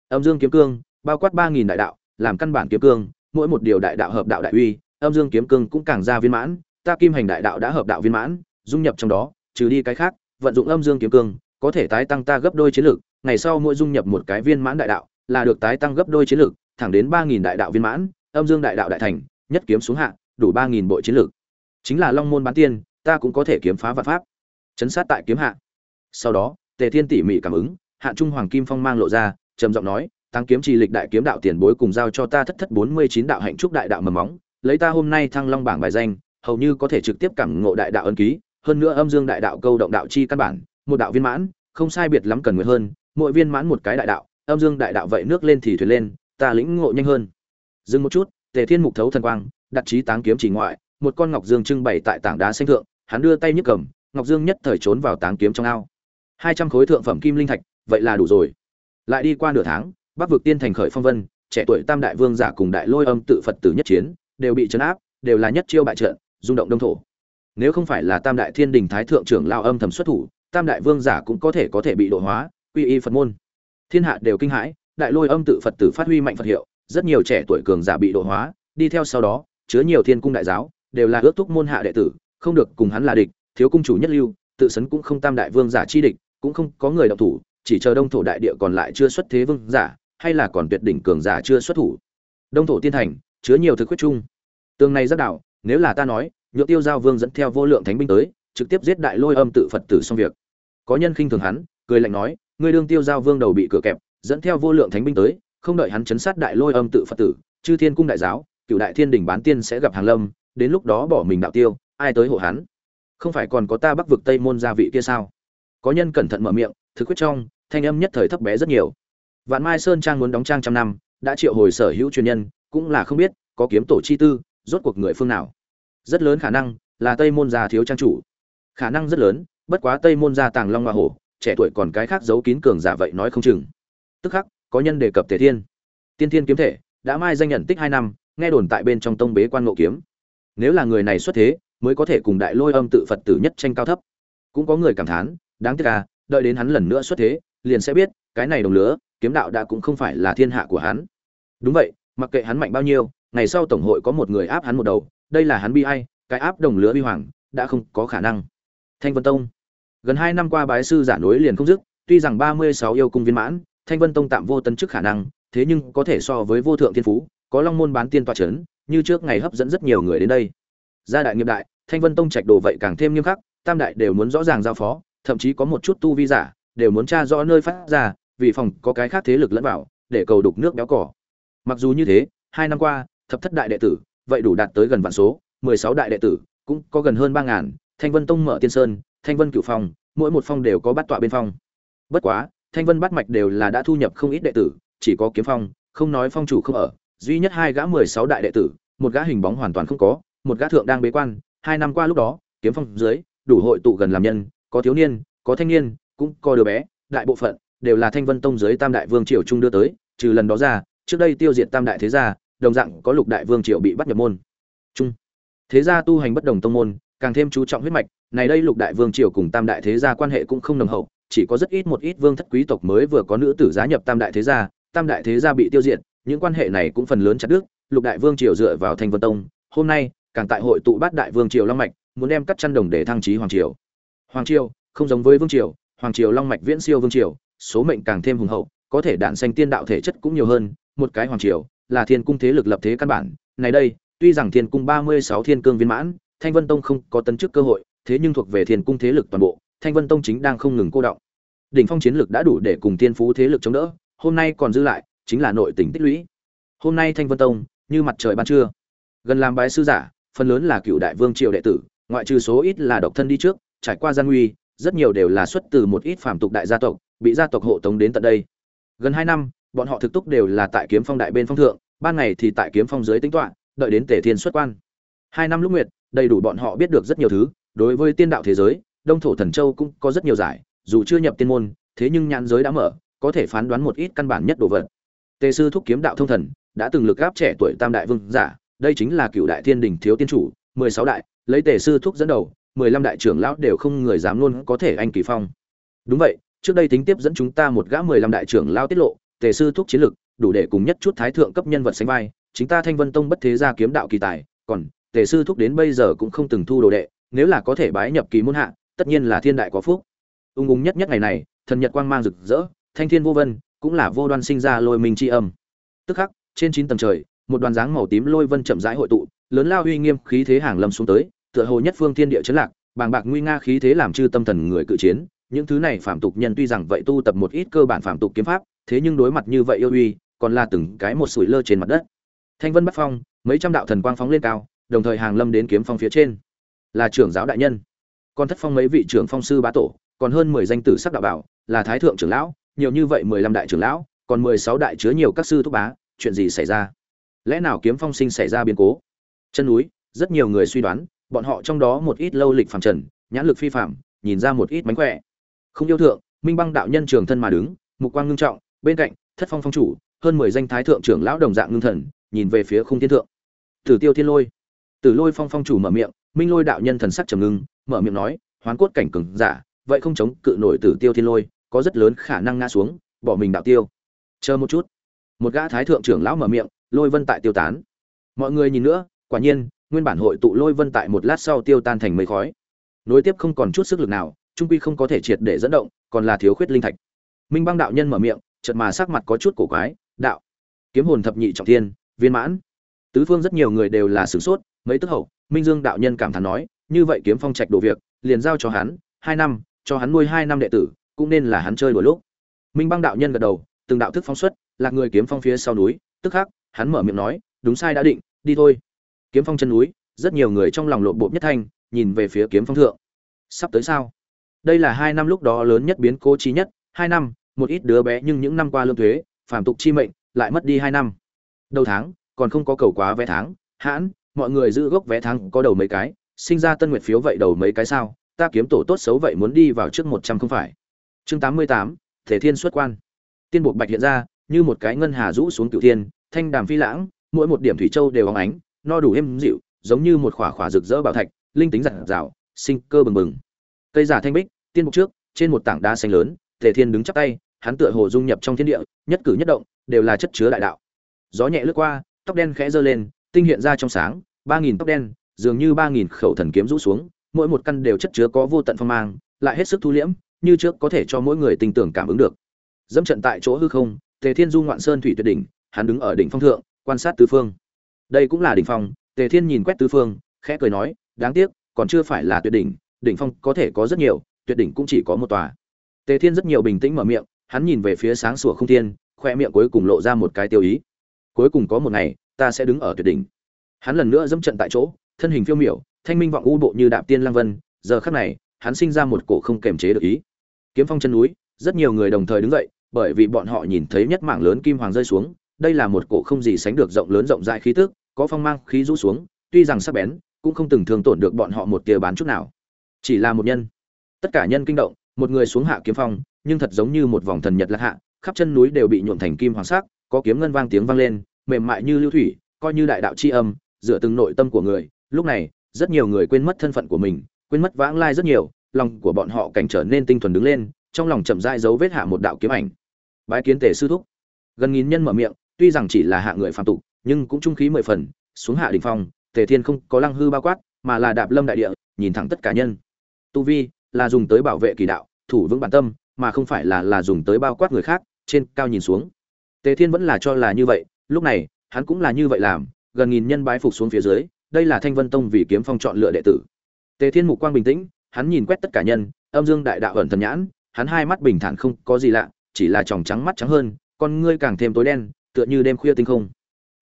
A: âm dương kiếm cương, bao quát ba nghìn đại đạo, làm căn bản kiếm cương, mỗi một điều đại đạo hợp đạo đại uy, âm dương kiếm cương cũng càng ra viên mãn, ta kim hành đại đạo đã hợp đạo viên mãn, dung nhập trong đó, trừ đi cái khác, vận dụng âm dương kiếm cương, có thể tái tăng ta gấp đôi chiến lực, ngày sau mỗi dung nhập một cái viên mãn đại đạo, là được tái tăng gấp đôi chiến lực, thẳng đến ba nghìn đại đạo viên mãn, âm dương đại đạo đại thành, nhất kiếm xuống hạ, đủ ba nghìn bộ chiến lực. Chính là long môn bán tiên, ta cũng có thể kiếm phá vạn pháp. Chấn sát tại kiếm hạ. Sau đó, tề thiên tỉ mỉ cảm ứng, hạ trung hoàng kim phong mang lộ ra trầm giọng nói tăng kiếm trì lịch đại kiếm đạo tiền bối cùng giao cho ta thất thất bốn mươi chín đạo hạnh trúc đại đạo mầm móng, lấy ta hôm nay thăng long bảng bài danh, hầu như có thể trực tiếp cảm ngộ đại đạo ân ký, hơn nữa âm dương đại đạo câu động đạo chi căn bản, một đạo viên mãn, không sai biệt lắm cần nguyện hơn, mỗi viên mãn một cái đại đạo, âm dương đại đạo vậy nước lên thì thuyền lên, ta lĩnh ngộ nhanh hơn. Dừng một chút, tề thiên mục thấu thần quang, đặt trí táng kiếm chỉ ngoại, một con ngọc dương trưng bày tại tảng đá xanh thượng, hắn đưa tay nhấc cầm, ngọc dương nhất thời trốn vào táng kiếm trong ao. Hai trăm khối thượng phẩm kim linh thạch, vậy là đủ rồi lại đi qua nửa tháng, bắc vực tiên thành khởi phong vân, trẻ tuổi tam đại vương giả cùng đại lôi âm tự phật tử nhất chiến, đều bị chấn áp, đều là nhất chiêu bại trận, rung động đông thổ. Nếu không phải là tam đại thiên đình thái thượng trưởng lao âm thầm xuất thủ, tam đại vương giả cũng có thể có thể bị độ hóa, quy y phật môn. Thiên hạ đều kinh hãi, đại lôi âm tự phật tử phát huy mạnh phật hiệu, rất nhiều trẻ tuổi cường giả bị độ hóa, đi theo sau đó, chứa nhiều thiên cung đại giáo, đều là ước thúc môn hạ đệ tử, không được cùng hắn là địch, thiếu cung chủ nhất lưu, tự sấn cũng không tam đại vương giả chi địch, cũng không có người đọc thủ chỉ chờ đông thổ đại địa còn lại chưa xuất thế vương giả, hay là còn tuyệt đỉnh cường giả chưa xuất thủ. Đông thổ tiên thành, chứa nhiều thực quyết chung. Tương này rất đạo, nếu là ta nói nhựa tiêu giao vương dẫn theo vô lượng thánh binh tới, trực tiếp giết đại lôi âm tự phật tử xong việc. Có nhân khinh thường hắn, cười lạnh nói, ngươi đương tiêu giao vương đầu bị cửa kẹp, dẫn theo vô lượng thánh binh tới, không đợi hắn chấn sát đại lôi âm tự phật tử, chư thiên cung đại giáo cựu đại thiên đình bán tiên sẽ gặp hàng lâm, đến lúc đó bỏ mình đạo tiêu, ai tới hộ hắn? Không phải còn có ta bắc vực tây môn gia vị kia sao? Có nhân cẩn thận mở miệng, thực quyết trong thanh âm nhất thời thấp bé rất nhiều. Vạn mai sơn trang muốn đóng trang trăm năm, đã triệu hồi sở hữu truyền nhân, cũng là không biết, có kiếm tổ chi tư, rốt cuộc người phương nào. Rất lớn khả năng là tây môn gia thiếu trang chủ. Khả năng rất lớn, bất quá tây môn gia tàng long hoa hổ, trẻ tuổi còn cái khác giấu kín cường giả vậy nói không chừng. Tức khắc, có nhân đề cập tề thiên. Tiên thiên kiếm thể, đã mai danh nhận tích hai năm, nghe đồn tại bên trong tông bế quan ngộ kiếm. Nếu là người này xuất thế, mới có thể cùng đại lôi âm tự phật tử nhất tranh cao thấp. Cũng có người cảm thán, đáng tiếc à đợi đến hắn lần nữa xuất thế liền sẽ biết, cái này đồng lứa, kiếm đạo đã cũng không phải là thiên hạ của hắn. Đúng vậy, mặc kệ hắn mạnh bao nhiêu, ngày sau tổng hội có một người áp hắn một đầu, đây là hắn bi ai, cái áp đồng lứa bi hoàng, đã không có khả năng. Thanh vân tông. Gần hai năm qua bái sư giả nối liền không dứt, tuy rằng ba mươi sáu yêu cung viên mãn, thanh vân tông tạm vô tân chức khả năng, thế nhưng có thể so với vô thượng thiên phú, có long môn bán tiên toa c như trước ngày hấp dẫn rất nhiều người đến đây. Gia đại nghiệp đại, thanh vân tông trạch đồ vậy càng thêm nghiêm khắc, tam đại đều muốn rõ ràng giao phó, thậm chí có một chút tu vi giả đều muốn tra rõ nơi phát ra, vì phòng có cái khác thế lực lẫn vào, để cầu đục nước béo cỏ. Mặc dù như thế, hai năm qua, thập thất đại đệ tử, vậy đủ đạt tới gần vạn số, mười sáu đại đệ tử, cũng có gần hơn ba ngàn, thanh vân tông mở tiên sơn, thanh vân cửu phong, mỗi một phong đều có bắt tọa bên phong. Bất quá, thanh vân bắt mạch đều là đã thu nhập không ít đệ tử, chỉ có kiếm phong, không nói phong chủ không ở, duy nhất hai gã mười sáu đại đệ tử, một gã hình bóng hoàn toàn không có, một gã thượng đang bế quan, hai năm qua lúc đó, kiếm phong dưới, đủ hội tụ gần làm nhân, có thiếu niên, có thanh niên cũng có đứa bé, đại bộ phận đều là thanh vân tông dưới tam đại vương triều trung đưa tới, trừ lần đó ra, trước đây tiêu diệt tam đại thế gia, đồng dạng có lục đại vương triều bị bắt nhập môn. Trung, thế gia tu hành bất đồng tông môn, càng thêm chú trọng huyết mạch, này đây lục đại vương triều cùng tam đại thế gia quan hệ cũng không nồng hậu, chỉ có rất ít một ít vương thất quý tộc mới vừa có nữ tử giá nhập tam đại thế gia, tam đại thế gia bị tiêu diệt, những quan hệ này cũng phần lớn chặt đứt, lục đại vương triều dựa vào thanh vân tông, hôm nay, càng tại hội tụ bát đại vương triều long mạch, muốn đem cắt chăn đồng để thăng trí hoàng triều. Hoàng triều, không giống với vương triều hoàng triều long mạch viễn siêu vương triều, số mệnh càng thêm hùng hậu, có thể đạn xanh tiên đạo thể chất cũng nhiều hơn, một cái hoàng triều, là thiên cung thế lực lập thế căn bản. Này đây, tuy rằng thiên cung ba mươi sáu thiên cương viên mãn, thanh vân tông không có tấn chức cơ hội, thế nhưng thuộc về thiên cung thế lực toàn bộ, thanh vân tông chính đang không ngừng cô động. Đỉnh phong chiến lực đã đủ để cùng tiên phú thế lực chống đỡ, hôm nay còn dư lại, chính là nội tình tích lũy. Hôm nay thanh vân tông, như mặt trời ban trưa. Gần làm bái sư giả, phần lớn là cựu đại vương triều đệ tử, ngoại trừ số ít là độc thân đi trước, trải qua gian nguy rất nhiều đều là xuất từ một ít phàm tục đại gia tộc, bị gia tộc hộ tống đến tận đây. Gần hai năm, bọn họ thực túc đều là tại kiếm phong đại bên phong thượng, ban ngày thì tại kiếm phong dưới tính toán đợi đến tề thiên xuất quan. Hai năm lúc nguyệt, đầy đủ bọn họ biết được rất nhiều thứ, đối với tiên đạo thế giới, đông thổ thần châu cũng có rất nhiều giải, dù chưa nhập tiên môn, thế nhưng nhãn giới đã mở, có thể phán đoán một ít căn bản nhất đồ vật. Tề sư thúc kiếm đạo thông thần, đã từng lực gáp trẻ tuổi tam đại vương giả, đây chính là cựu đại thiên đình thiếu tiên chủ, mười sáu đại, lấy tề sư thúc dẫn đầu mười lăm đại trưởng lão đều không người dám luôn có thể anh kỳ phong. Đúng vậy, trước đây tính tiếp dẫn chúng ta một gã mười lăm đại trưởng lão tiết lộ, tề sư thúc chiến lực, đủ để cùng nhất chút thái thượng cấp nhân vật sánh vai, chính ta thanh vân tông bất thế gia kiếm đạo kỳ tài, còn tề sư thúc đến bây giờ cũng không từng thu đồ đệ, nếu là có thể bái nhập kỳ môn hạ, tất nhiên là thiên đại có phúc. Ung ung nhất nhất ngày này, thần nhật quang mang rực rỡ, thanh thiên vô vân, cũng là vô đoan sinh ra lôi minh tri âm. Tức khắc, trên chín tầng trời, một đoàn dáng màu tím lôi vân chậm rãi hội tụ, lớn lao uy nghiêm khí thế hàng lâm xuống tới tựa hồ nhất phương thiên địa chấn lạc, bàng bạc nguy nga khí thế làm chư tâm thần người cự chiến. Những thứ này phạm tục nhân tuy rằng vậy tu tập một ít cơ bản phạm tục kiếm pháp, thế nhưng đối mặt như vậy yêu uy, còn là từng cái một sủi lơ trên mặt đất. Thanh vân bắc phong, mấy trăm đạo thần quang phóng lên cao, đồng thời hàng lâm đến kiếm phong phía trên. Là trưởng giáo đại nhân. Còn thất phong mấy vị trưởng phong sư bá tổ, còn hơn mười danh tử sắc đạo bảo, là thái thượng trưởng lão, nhiều như vậy mười lăm đại trưởng lão, còn mười sáu đại chứa nhiều các sư thúc bá, chuyện gì xảy ra? Lẽ nào kiếm phong sinh xảy ra biến cố? Chân núi, rất nhiều người suy đoán bọn họ trong đó một ít lâu lịch phàm trần, nhãn lực phi phạm nhìn ra một ít mánh khỏe. Không yêu thượng, minh băng đạo nhân trường thân mà đứng, mục quang ngưng trọng, bên cạnh, thất phong phong chủ, hơn mười danh thái thượng trưởng lão đồng dạng ngưng thần, nhìn về phía khung thiên thượng. Tử tiêu thiên lôi. Tử lôi phong phong chủ mở miệng, minh lôi đạo nhân thần sắc trầm ngưng, mở miệng nói, hoán cốt cảnh cường giả, vậy không chống cự nổi tử tiêu thiên lôi, có rất lớn khả năng ngã xuống, bỏ mình đạo tiêu. Chờ một chút. Một gã thái thượng trưởng lão mở miệng, lôi vân tại tiêu tán. Mọi người nhìn nữa, quả nhiên nguyên bản hội tụ lôi vân tại một lát sau tiêu tan thành mây khói. Nối tiếp không còn chút sức lực nào, trung quy không có thể triệt để dẫn động, còn là thiếu khuyết linh thạch. Minh băng đạo nhân mở miệng, chợt mà sắc mặt có chút cổ quái, đạo, kiếm hồn thập nhị trọng thiên, viên mãn. Tứ phương rất nhiều người đều là sửng sốt, mấy tức hậu, minh dương đạo nhân cảm thán nói, như vậy kiếm phong trạch đồ việc, liền giao cho hắn, hai năm, cho hắn nuôi hai năm đệ tử, cũng nên là hắn chơi đôi lúc. Minh băng đạo nhân gật đầu, từng đạo thức phóng xuất, lạc người kiếm phong phía sau núi, tức khắc, hắn mở miệng nói, đúng sai đã định, đi thôi kiếm phong chân núi, rất nhiều người trong lòng lộn bộ nhất thanh, nhìn về phía kiếm phong thượng. Sắp tới sao? Đây là hai năm lúc đó lớn nhất biến cố trí nhất, hai năm, một ít đứa bé nhưng những năm qua lương thuế phản tục chi mệnh, lại mất đi hai năm. Đầu tháng, còn không có cầu quá vé tháng, hãn, mọi người giữ gốc vé tháng có đầu mấy cái, sinh ra tân nguyệt phiếu vậy đầu mấy cái sao, ta kiếm tổ tốt xấu vậy muốn đi vào trước một trăm không phải. Chương tám mươi tám, thể thiên xuất quan. Tiên buộc bạch hiện ra, như một cái ngân hà rũ xuống cửu thiên, thanh đàm phi lãng, mỗi một điểm thủy châu đều óng ánh no đủ êm dịu, giống như một khỏa khỏa rực rỡ bảo thạch, linh tính giặt rào sinh cơ bừng bừng. Cây giả thanh bích, tiên mục trước, trên một tảng đá xanh lớn thể thiên đứng chắp tay, hắn tựa hồ dung nhập trong thiên địa, nhất cử nhất động, đều là chất chứa đại đạo. Gió nhẹ lướt qua, tóc đen khẽ giơ lên, tinh hiện ra trong sáng, ba nghìn tóc đen, dường như ba nghìn khẩu thần kiếm rũ xuống, mỗi một căn đều chất chứa có vô tận phong mang, lại hết sức thu liễm, như trước có thể cho mỗi người tình tưởng cảm ứng được. Dẫm trận tại chỗ hư không, tề thiên du ngoạn sơn thủy tuyệt đỉnh, hắn đứng ở đỉnh phong thượng, quan sát tứ phương đây cũng là đỉnh phong, tề thiên nhìn quét tứ phương, khẽ cười nói, đáng tiếc, còn chưa phải là tuyệt đỉnh đỉnh phong có thể có rất nhiều, tuyệt đỉnh cũng chỉ có một tòa. Tề thiên rất nhiều bình tĩnh mở miệng, hắn nhìn về phía sáng sủa không thiên, khoe miệng cuối cùng lộ ra một cái tiêu ý. Cuối cùng có một ngày, ta sẽ đứng ở tuyệt đỉnh. Hắn lần nữa dẫm trận tại chỗ, thân hình phiêu miểu, thanh minh vọng u bộ như đạp tiên lang vân, giờ khắc này, hắn sinh ra một cổ không kềm chế được ý. Kiếm phong chân núi, rất nhiều người đồng thời đứng dậy, bởi vì bọn họ nhìn thấy nhất mảng lớn kim hoàng rơi xuống, đây là một cổ không gì sánh được rộng lớn rộng rãi khí tức có phong mang khí rũ xuống, tuy rằng sắc bén, cũng không từng thường tổn được bọn họ một tia bán chút nào. Chỉ là một nhân. Tất cả nhân kinh động, một người xuống hạ kiếm phong, nhưng thật giống như một vòng thần nhật lạc hạ, khắp chân núi đều bị nhuộm thành kim hoàng sắc, có kiếm ngân vang tiếng vang lên, mềm mại như lưu thủy, coi như đại đạo chi âm, dựa từng nội tâm của người. Lúc này, rất nhiều người quên mất thân phận của mình, quên mất vãng lai rất nhiều, lòng của bọn họ cảnh trở nên tinh thuần đứng lên, trong lòng chậm rãi dấu vết hạ một đạo kiếm ảnh. Bái kiến tề sư thúc. Gần nghìn nhân mở miệng, tuy rằng chỉ là hạ người phạm tục nhưng cũng trung khí mười phần, xuống hạ đỉnh phong, tề thiên không có lăng hư bao quát, mà là đạp lâm đại địa, nhìn thẳng tất cả nhân. Tu vi là dùng tới bảo vệ kỳ đạo, thủ vững bản tâm, mà không phải là là dùng tới bao quát người khác, trên cao nhìn xuống. Tề thiên vẫn là cho là như vậy, lúc này, hắn cũng là như vậy làm, gần nghìn nhân bái phục xuống phía dưới, đây là thanh vân tông vì kiếm phong chọn lựa đệ tử. Tề thiên mục quang bình tĩnh, hắn nhìn quét tất cả nhân, âm dương đại đạo ẩn thần nhãn, hắn hai mắt bình thản không có gì lạ, chỉ là tròng trắng mắt trắng hơn, con ngươi càng thêm tối đen, tựa như đêm khuya tinh không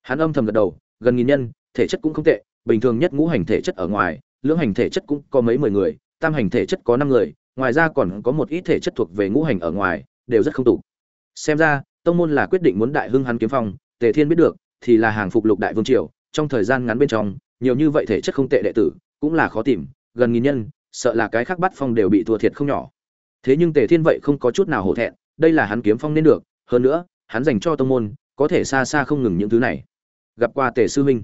A: hắn âm thầm gật đầu, gần nghìn nhân, thể chất cũng không tệ, bình thường nhất ngũ hành thể chất ở ngoài, lưỡng hành thể chất cũng có mấy mười người, tam hành thể chất có năm người, ngoài ra còn có một ít thể chất thuộc về ngũ hành ở ngoài, đều rất không tụ. Xem ra, tông môn là quyết định muốn đại hưng hắn kiếm phong, tề thiên biết được, thì là hàng phục lục đại vương triều, trong thời gian ngắn bên trong, nhiều như vậy thể chất không tệ đệ tử, cũng là khó tìm, gần nghìn nhân, sợ là cái khác bắt phong đều bị thua thiệt không nhỏ. Thế nhưng tề thiên vậy không có chút nào hổ thẹn, đây là hắn kiếm phong nên được, hơn nữa, hắn dành cho tông môn, có thể xa xa không ngừng những thứ này gặp qua tề sư huynh.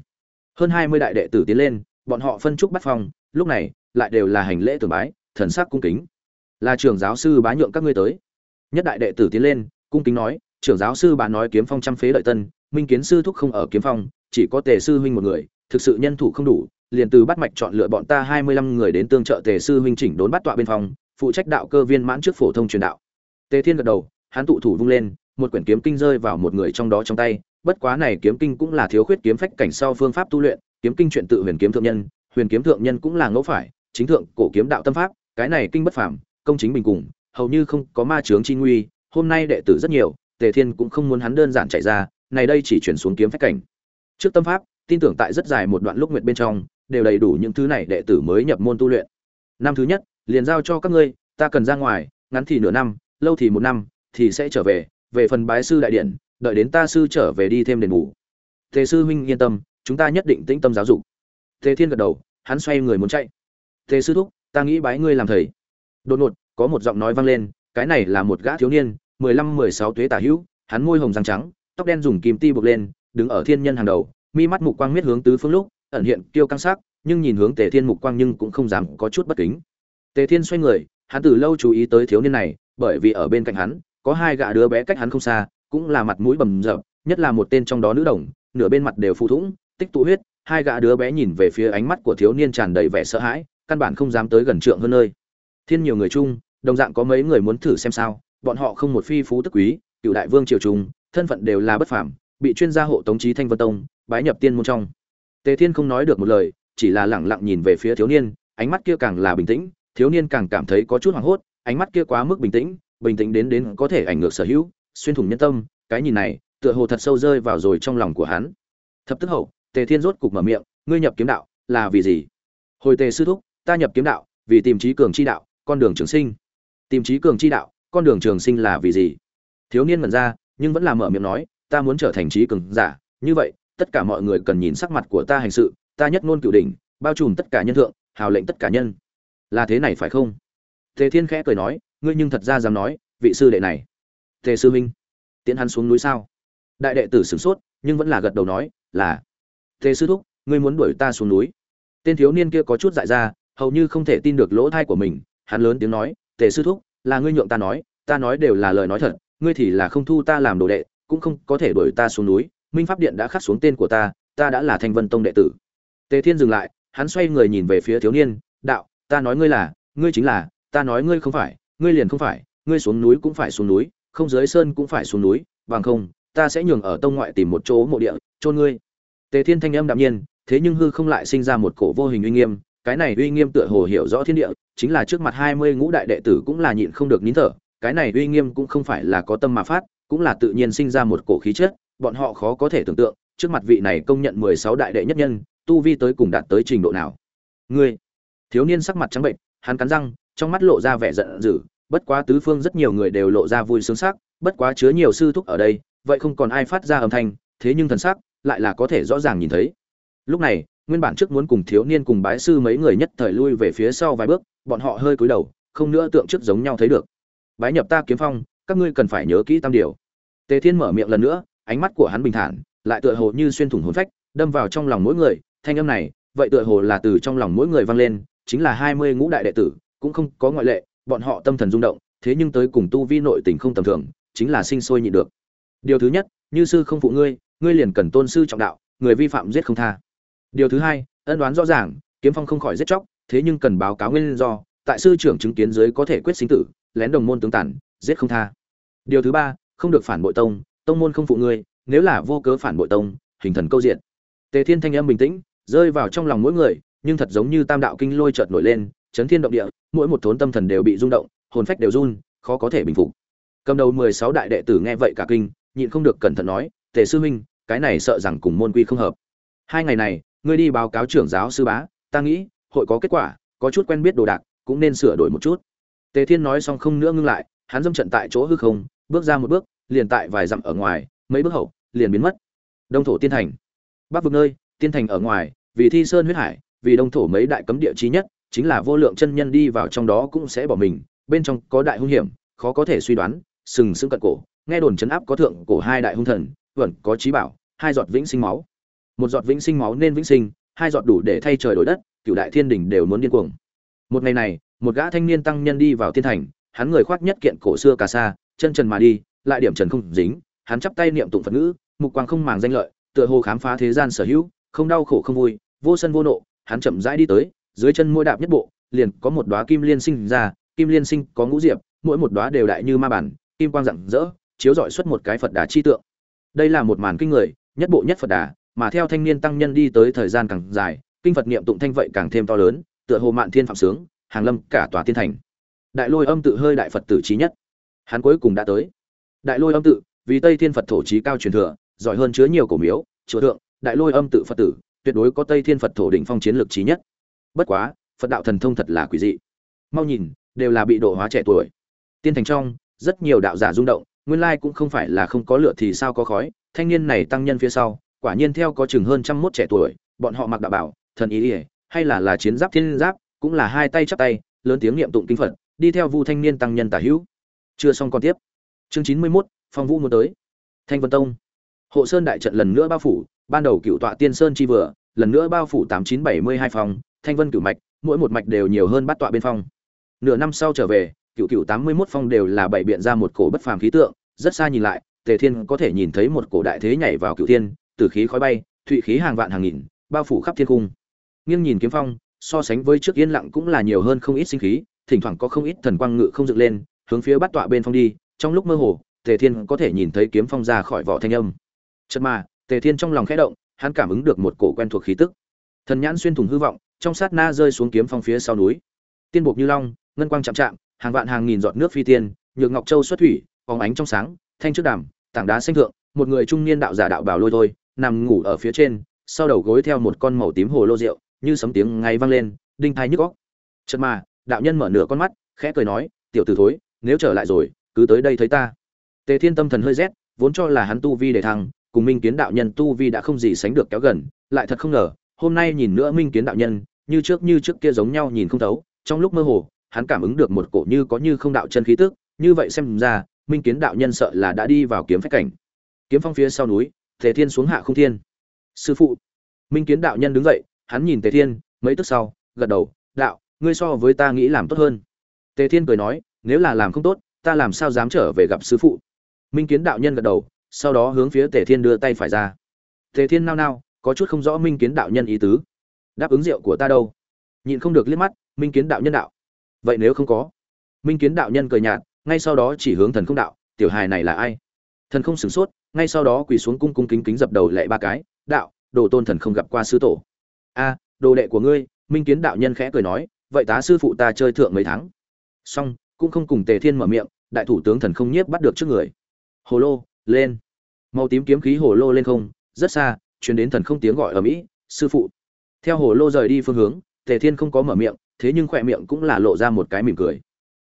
A: Hơn hai mươi đại đệ tử tiến lên, bọn họ phân trúc bắt phong, lúc này, lại đều là hành lễ tưởng bái, thần sắc cung kính. Là trưởng giáo sư bá nhượng các ngươi tới. Nhất đại đệ tử tiến lên, cung kính nói, trưởng giáo sư bá nói kiếm phong trăm phế lợi tân, minh kiến sư thúc không ở kiếm phong, chỉ có tề sư huynh một người, thực sự nhân thủ không đủ, liền từ bắt mạch chọn lựa bọn ta hai mươi lăm người đến tương trợ tề sư huynh chỉnh đốn bắt tọa bên phòng phụ trách đạo cơ viên mãn trước phổ thông truyền đạo. Tề thiên gật đầu, hắn tụ thủ vung lên, một quyển kiếm kinh rơi vào một người trong đó trong tay bất quá này kiếm kinh cũng là thiếu khuyết kiếm phách cảnh sau phương pháp tu luyện, kiếm kinh chuyện tự huyền kiếm thượng nhân, huyền kiếm thượng nhân cũng là ngẫu phải, chính thượng cổ kiếm đạo tâm pháp, cái này kinh bất phàm, công chính bình cùng, hầu như không có ma chướng chi nguy, hôm nay đệ tử rất nhiều, tề thiên cũng không muốn hắn đơn giản chạy ra, này đây chỉ chuyển xuống kiếm phách cảnh. Trước tâm pháp, tin tưởng tại rất dài một đoạn lúc nguyệt bên trong, đều đầy đủ những thứ này đệ tử mới nhập môn tu luyện. Năm thứ nhất, liền giao cho các ngươi, ta cần ra ngoài, ngắn thì nửa năm, lâu thì một năm, thì sẽ trở về về phần bái sư đại điện đợi đến ta sư trở về đi thêm đền bù. Tề sư huynh yên tâm, chúng ta nhất định tĩnh tâm giáo dục. Tề thiên gật đầu, hắn xoay người muốn chạy. Tề sư thúc, ta nghĩ bái ngươi làm thầy. Đột ngột, có một giọng nói vang lên, cái này là một gã thiếu niên, mười lăm mười sáu tuế tả hữu, hắn môi hồng răng trắng, tóc đen dùng kìm ti buộc lên, đứng ở thiên nhân hàng đầu, mi mắt mục quang miết hướng tứ phương lúc, ẩn hiện kiêu căng sắc, nhưng nhìn hướng tề thiên mục quang nhưng cũng không dám có chút bất kính. Tề thiên xoay người, hắn từ lâu chú ý tới thiếu niên này, bởi vì ở bên cạnh hắn, có hai gã đứa bé cách hắn không xa cũng là mặt mũi bầm dập, nhất là một tên trong đó nữ đồng, nửa bên mặt đều phụ thủng, tích tụ huyết, hai gã đứa bé nhìn về phía ánh mắt của thiếu niên tràn đầy vẻ sợ hãi, căn bản không dám tới gần trượng hơn nơi. Thiên nhiều người chung, đồng dạng có mấy người muốn thử xem sao, bọn họ không một phi phú tức quý, cựu đại vương triều trung thân phận đều là bất phàm, bị chuyên gia hộ tống trí thanh vân tông, bái nhập tiên môn trong. Tề thiên không nói được một lời, chỉ là lẳng lặng nhìn về phía thiếu niên, ánh mắt kia càng là bình tĩnh, thiếu niên càng cảm thấy có chút hoảng hốt, ánh mắt kia quá mức bình tĩnh bình tĩnh đến đến có thể ảnh ngược sở hữu xuyên thủng nhân tâm, cái nhìn này, tựa hồ thật sâu rơi vào rồi trong lòng của hắn. Thập tức hậu, tề thiên rốt cục mở miệng, ngươi nhập kiếm đạo, là vì gì? Hồi tề sư thúc, ta nhập kiếm đạo, vì tìm trí cường chi đạo, con đường trường sinh. Tìm trí cường chi đạo, con đường trường sinh là vì gì? Thiếu niên mẩn ra, nhưng vẫn là mở miệng nói, ta muốn trở thành trí cường giả, như vậy, tất cả mọi người cần nhìn sắc mặt của ta hành sự, ta nhất ngôn cửu đỉnh, bao trùm tất cả nhân thượng, hào lệnh tất cả nhân. Là thế này phải không? Tề thiên khẽ cười nói, ngươi nhưng thật ra dám nói, vị sư đệ này tề sư huynh, tiễn hắn xuống núi sao? Đại đệ tử sửng sốt, nhưng vẫn là gật đầu nói, là. Tề sư thúc, ngươi muốn đuổi ta xuống núi? Tên thiếu niên kia có chút dại ra, hầu như không thể tin được lỗ thai của mình. Hắn lớn tiếng nói, tề sư thúc, là ngươi nhượng ta nói ta nói đều là lời nói thật, ngươi thì là không thu ta làm đồ đệ, cũng không có thể đuổi ta xuống núi. Minh pháp điện đã khắc xuống tên của ta ta đã là thanh vân tông đệ tử. Tề thiên dừng lại, hắn xoay người nhìn về phía thiếu niên, đạo, ta nói ngươi là, ngươi chính là, ta nói ngươi không phải, ngươi liền không phải, ngươi xuống núi cũng phải xuống núi không dưới sơn cũng phải xuống núi, bằng không, ta sẽ nhường ở tông ngoại tìm một chỗ mộ địa, chôn ngươi. Tề thiên thanh âm đạm nhiên, thế nhưng hư không lại sinh ra một cổ vô hình uy nghiêm, cái này uy nghiêm tựa hồ hiểu rõ thiên địa, chính là trước mặt hai mươi ngũ đại đệ tử cũng là nhịn không được nín thở, cái này uy nghiêm cũng không phải là có tâm mà phát, cũng là tự nhiên sinh ra một cổ khí chất, bọn họ khó có thể tưởng tượng, trước mặt vị này công nhận mười sáu đại đệ nhất nhân, tu vi tới cùng đạt tới trình độ nào. Ngươi? Thiếu niên sắc mặt trắng bệnh hắn cắn răng, trong mắt lộ ra vẻ giận dữ bất quá tứ phương rất nhiều người đều lộ ra vui sướng sắc, bất quá chứa nhiều sư thúc ở đây, vậy không còn ai phát ra âm thanh, thế nhưng thần sắc lại là có thể rõ ràng nhìn thấy. Lúc này, nguyên bản trước muốn cùng thiếu niên cùng bái sư mấy người nhất thời lui về phía sau vài bước, bọn họ hơi cúi đầu, không nữa tượng trước giống nhau thấy được. Bái nhập ta kiếm phong, các ngươi cần phải nhớ kỹ tam điều. Tề thiên mở miệng lần nữa, ánh mắt của hắn bình thản, lại tựa hồ như xuyên thủng hồn phách, đâm vào trong lòng mỗi người, thanh âm này, vậy tựa hồ là từ trong lòng mỗi người vang lên, chính là hai mươi ngũ đại đệ tử, cũng không có ngoại lệ bọn họ tâm thần rung động thế nhưng tới cùng tu vi nội tình không tầm thường chính là sinh sôi nhịn được. Điều thứ nhất như sư không phụ ngươi ngươi liền cần tôn sư trọng đạo người vi phạm giết không tha. Điều thứ hai ân đoán rõ ràng kiếm phong không khỏi giết chóc thế nhưng cần báo cáo nguyên do tại sư trưởng chứng kiến dưới có thể quyết sinh tử lén đồng môn tướng tàn, giết không tha. Điều thứ ba không được phản bội tông tông môn không phụ ngươi nếu là vô cớ phản bội tông hình thần câu diện. Tề thiên thanh âm bình tĩnh rơi vào trong lòng mỗi người nhưng thật giống như tam đạo kinh lôi chợt nổi lên chấn thiên động địa, mỗi một thốn tâm thần đều bị rung động, hồn phách đều run, khó có thể bình phục. Cầm đầu mười sáu đại đệ tử nghe vậy cả kinh, nhịn không được cẩn thận nói, tề sư huynh, cái này sợ rằng cùng môn quy không hợp. Hai ngày này, ngươi đi báo cáo trưởng giáo sư bá, ta nghĩ, hội có kết quả, có chút quen biết đồ đạc, cũng nên sửa đổi một chút. Tề thiên nói xong không nữa ngưng lại, hắn dâm trận tại chỗ hư không, bước ra một bước, liền tại vài dặm ở ngoài, mấy bước hậu, liền biến mất. Đông thổ tiên thành. Bắc vực nơi, tiên thành ở ngoài, vì thi sơn huyết hải, vì đông thổ mấy đại cấm địa chí nhất chính là vô lượng chân nhân đi vào trong đó cũng sẽ bỏ mình, bên trong có đại hung hiểm, khó có thể suy đoán, sừng sững cận cổ, nghe đồn chấn áp có thượng cổ hai đại hung thần, vẫn có trí bảo, hai giọt vĩnh sinh máu. Một giọt vĩnh sinh máu nên vĩnh sinh, hai giọt đủ để thay trời đổi đất cựu đại thiên đình đều muốn điên cuồng. Một ngày này, một gã thanh niên tăng nhân đi vào thiên thành, hắn người khoác nhất kiện cổ xưa cà sa, chân trần mà đi, lại điểm trần không dính, hắn chắp tay niệm tụng phật ngữ, mục quang không màng danh lợi, tựa hồ khám phá thế gian sở hữu, không đau khổ không vui, vô sân vô nộ, hắn chậm rãi đi tới dưới chân mỗi đạp nhất bộ, liền có một đóa kim liên sinh ra, kim liên sinh có ngũ diệp, mỗi một đóa đều đại như ma bản kim quang rạng rỡ, chiếu rọi xuất một cái phật đà chi tượng. Đây là một màn kinh người, nhất bộ nhất phật đà, mà theo thanh niên tăng nhân đi tới thời gian càng dài, kinh phật niệm tụng thanh vậy càng thêm to lớn, tựa hồ mạn thiên phạm sướng, hàng lâm cả tòa tiên thành. Đại lôi âm tự hơi đại phật tử trí nhất. Hắn cuối cùng đã tới. Đại lôi âm tự, vì tây thiên phật thổ trí cao truyền thừa, giỏi hơn chứa nhiều cổ miếu, chùa thượng, đại lôi âm tự phật tử, tuyệt đối có tây thiên phật thổ đỉnh phong chiến lược trí nhất bất quá, phật đạo thần thông thật là quỷ dị. Mau nhìn, đều là bị độ hóa trẻ tuổi. Tiên thành trong, rất nhiều đạo giả rung động, nguyên lai cũng không phải là không có lửa thì sao có khói, thanh niên này tăng nhân phía sau, quả nhiên theo có chừng hơn trăm mốt trẻ tuổi, bọn họ mặc đạo bảo, thần ý ỉa hay là là chiến giáp thiên giáp, cũng là hai tay chắp tay, lớn tiếng niệm tụng kinh phật, đi theo vu thanh niên tăng nhân tả hữu. Chưa xong còn tiếp. Chương chín mươi mốt, phong vũ muốn tới. Thanh vân tông. Hộ sơn đại trận lần nữa bao phủ, ban đầu cựu tọa tiên sơn chi vừa, lần nữa bao phủ tám chín bảy mươi hai phòng thanh vân cửu mạch, mỗi một mạch đều nhiều hơn bát tọa bên phong. Nửa năm sau trở về cựu cựu tám mươi mốt phong đều là bảy biện ra một cổ bất phàm khí tượng, rất xa nhìn lại, tề thiên có thể nhìn thấy một cổ đại thế nhảy vào cựu thiên, từ khí khói bay, thụy khí hàng vạn hàng nghìn, bao phủ khắp thiên cung. Nghiêng nhìn kiếm phong, so sánh với trước yên lặng cũng là nhiều hơn không ít sinh khí, thỉnh thoảng có không ít thần quang ngự không dựng lên, hướng phía bát tọa bên phong đi, trong lúc mơ hồ, tề thiên có thể nhìn thấy kiếm phong ra khỏi vỏ thanh âm. Chật mà, tề thiên trong lòng khẽ động, hắn cảm ứng được một cổ quen thuộc khí tức. Thần nhãn xuyên thủng hư vọng trong sát na rơi xuống kiếm phong phía sau núi. Tiên buộc như long, ngân quang chạm chạm, hàng vạn hàng nghìn giọt nước phi tiên, nhược ngọc châu xuất thủy, phóng ánh trong sáng, thanh trước đàm, tảng đá xanh thượng, một người trung niên đạo giả đạo bảo lôi thôi, nằm ngủ ở phía trên, sau đầu gối theo một con màu tím hồ lô rượu, như sấm tiếng ngay vang lên, đinh thai nhức óc. Chợt mà, đạo nhân mở nửa con mắt, khẽ cười nói, tiểu tử thối, nếu trở lại rồi, cứ tới đây thấy ta. Tề thiên tâm thần hơi rét, vốn cho là hắn tu vi để thăng, cùng minh kiến đạo nhân tu vi đã không gì sánh được kéo gần, lại thật không ngờ, hôm nay nhìn nữa minh kiến đạo nhân như trước như trước kia giống nhau nhìn không thấu, trong lúc mơ hồ, hắn cảm ứng được một cổ như có như không đạo chân khí tức, như vậy xem ra, minh kiến đạo nhân sợ là đã đi vào kiếm phách cảnh. Kiếm phong phía sau núi, tề thiên xuống hạ không thiên. Sư phụ. Minh kiến đạo nhân đứng dậy, hắn nhìn tề thiên, mấy tức sau, gật đầu, đạo, ngươi so với ta nghĩ làm tốt hơn. Tề thiên cười nói, nếu là làm không tốt, ta làm sao dám trở về gặp sư phụ? Minh kiến đạo nhân gật đầu, sau đó hướng phía tề thiên đưa tay phải ra. Tề thiên nao nao, có chút không rõ minh kiến đạo nhân ý tứ đáp ứng rượu của ta đâu? Nhịn không được liếc mắt, minh kiến đạo nhân đạo. Vậy nếu không có? Minh kiến đạo nhân cười nhạt, ngay sau đó chỉ hướng thần không đạo, tiểu hài này là ai? Thần không sửng sốt, ngay sau đó quỳ xuống cung cung kính kính dập đầu lệ ba cái, đạo, đồ tôn thần không gặp qua sư tổ. A, đồ đệ của ngươi, minh kiến đạo nhân khẽ cười nói, vậy tá sư phụ ta chơi thượng mấy tháng. Xong, cũng không cùng tề thiên mở miệng, đại thủ tướng thần không nhiếp bắt được trước người. Hồ lô, lên. Màu tím kiếm khí hồ lô lên không, rất xa chuyển đến thần không tiếng gọi ở mỹ, sư phụ theo hồ lô rời đi phương hướng, tề thiên không có mở miệng, thế nhưng khỏe miệng cũng là lộ ra một cái mỉm cười.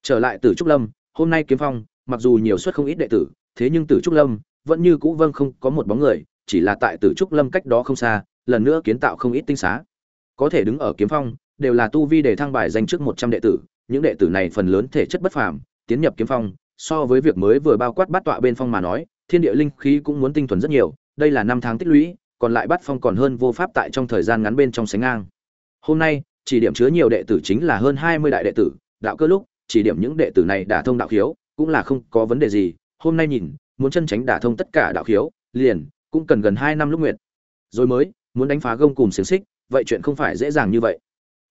A: Trở lại từ trúc lâm, hôm nay kiếm phong, mặc dù nhiều suất không ít đệ tử, thế nhưng từ trúc lâm vẫn như cũ vâng không có một bóng người, chỉ là tại từ trúc lâm cách đó không xa, lần nữa kiến tạo không ít tinh xá. Có thể đứng ở kiếm phong, đều là tu vi để thăng bài danh trước một trăm đệ tử, những đệ tử này phần lớn thể chất bất phàm, tiến nhập kiếm phong, so với việc mới vừa bao quát bắt tọa bên phong mà nói, thiên địa linh khí cũng muốn tinh thuần rất nhiều, đây là năm tháng tích lũy còn lại bắt phong còn hơn vô pháp tại trong thời gian ngắn bên trong sánh ngang. Hôm nay, chỉ điểm chứa nhiều đệ tử chính là hơn hai mươi đại đệ tử, đạo cơ lúc, chỉ điểm những đệ tử này đã thông đạo khiếu, cũng là không có vấn đề gì. Hôm nay nhìn, muốn chân tránh đả thông tất cả đạo khiếu, liền, cũng cần gần hai năm lúc nguyện rồi mới, muốn đánh phá gông cùng xiềng xích, vậy chuyện không phải dễ dàng như vậy.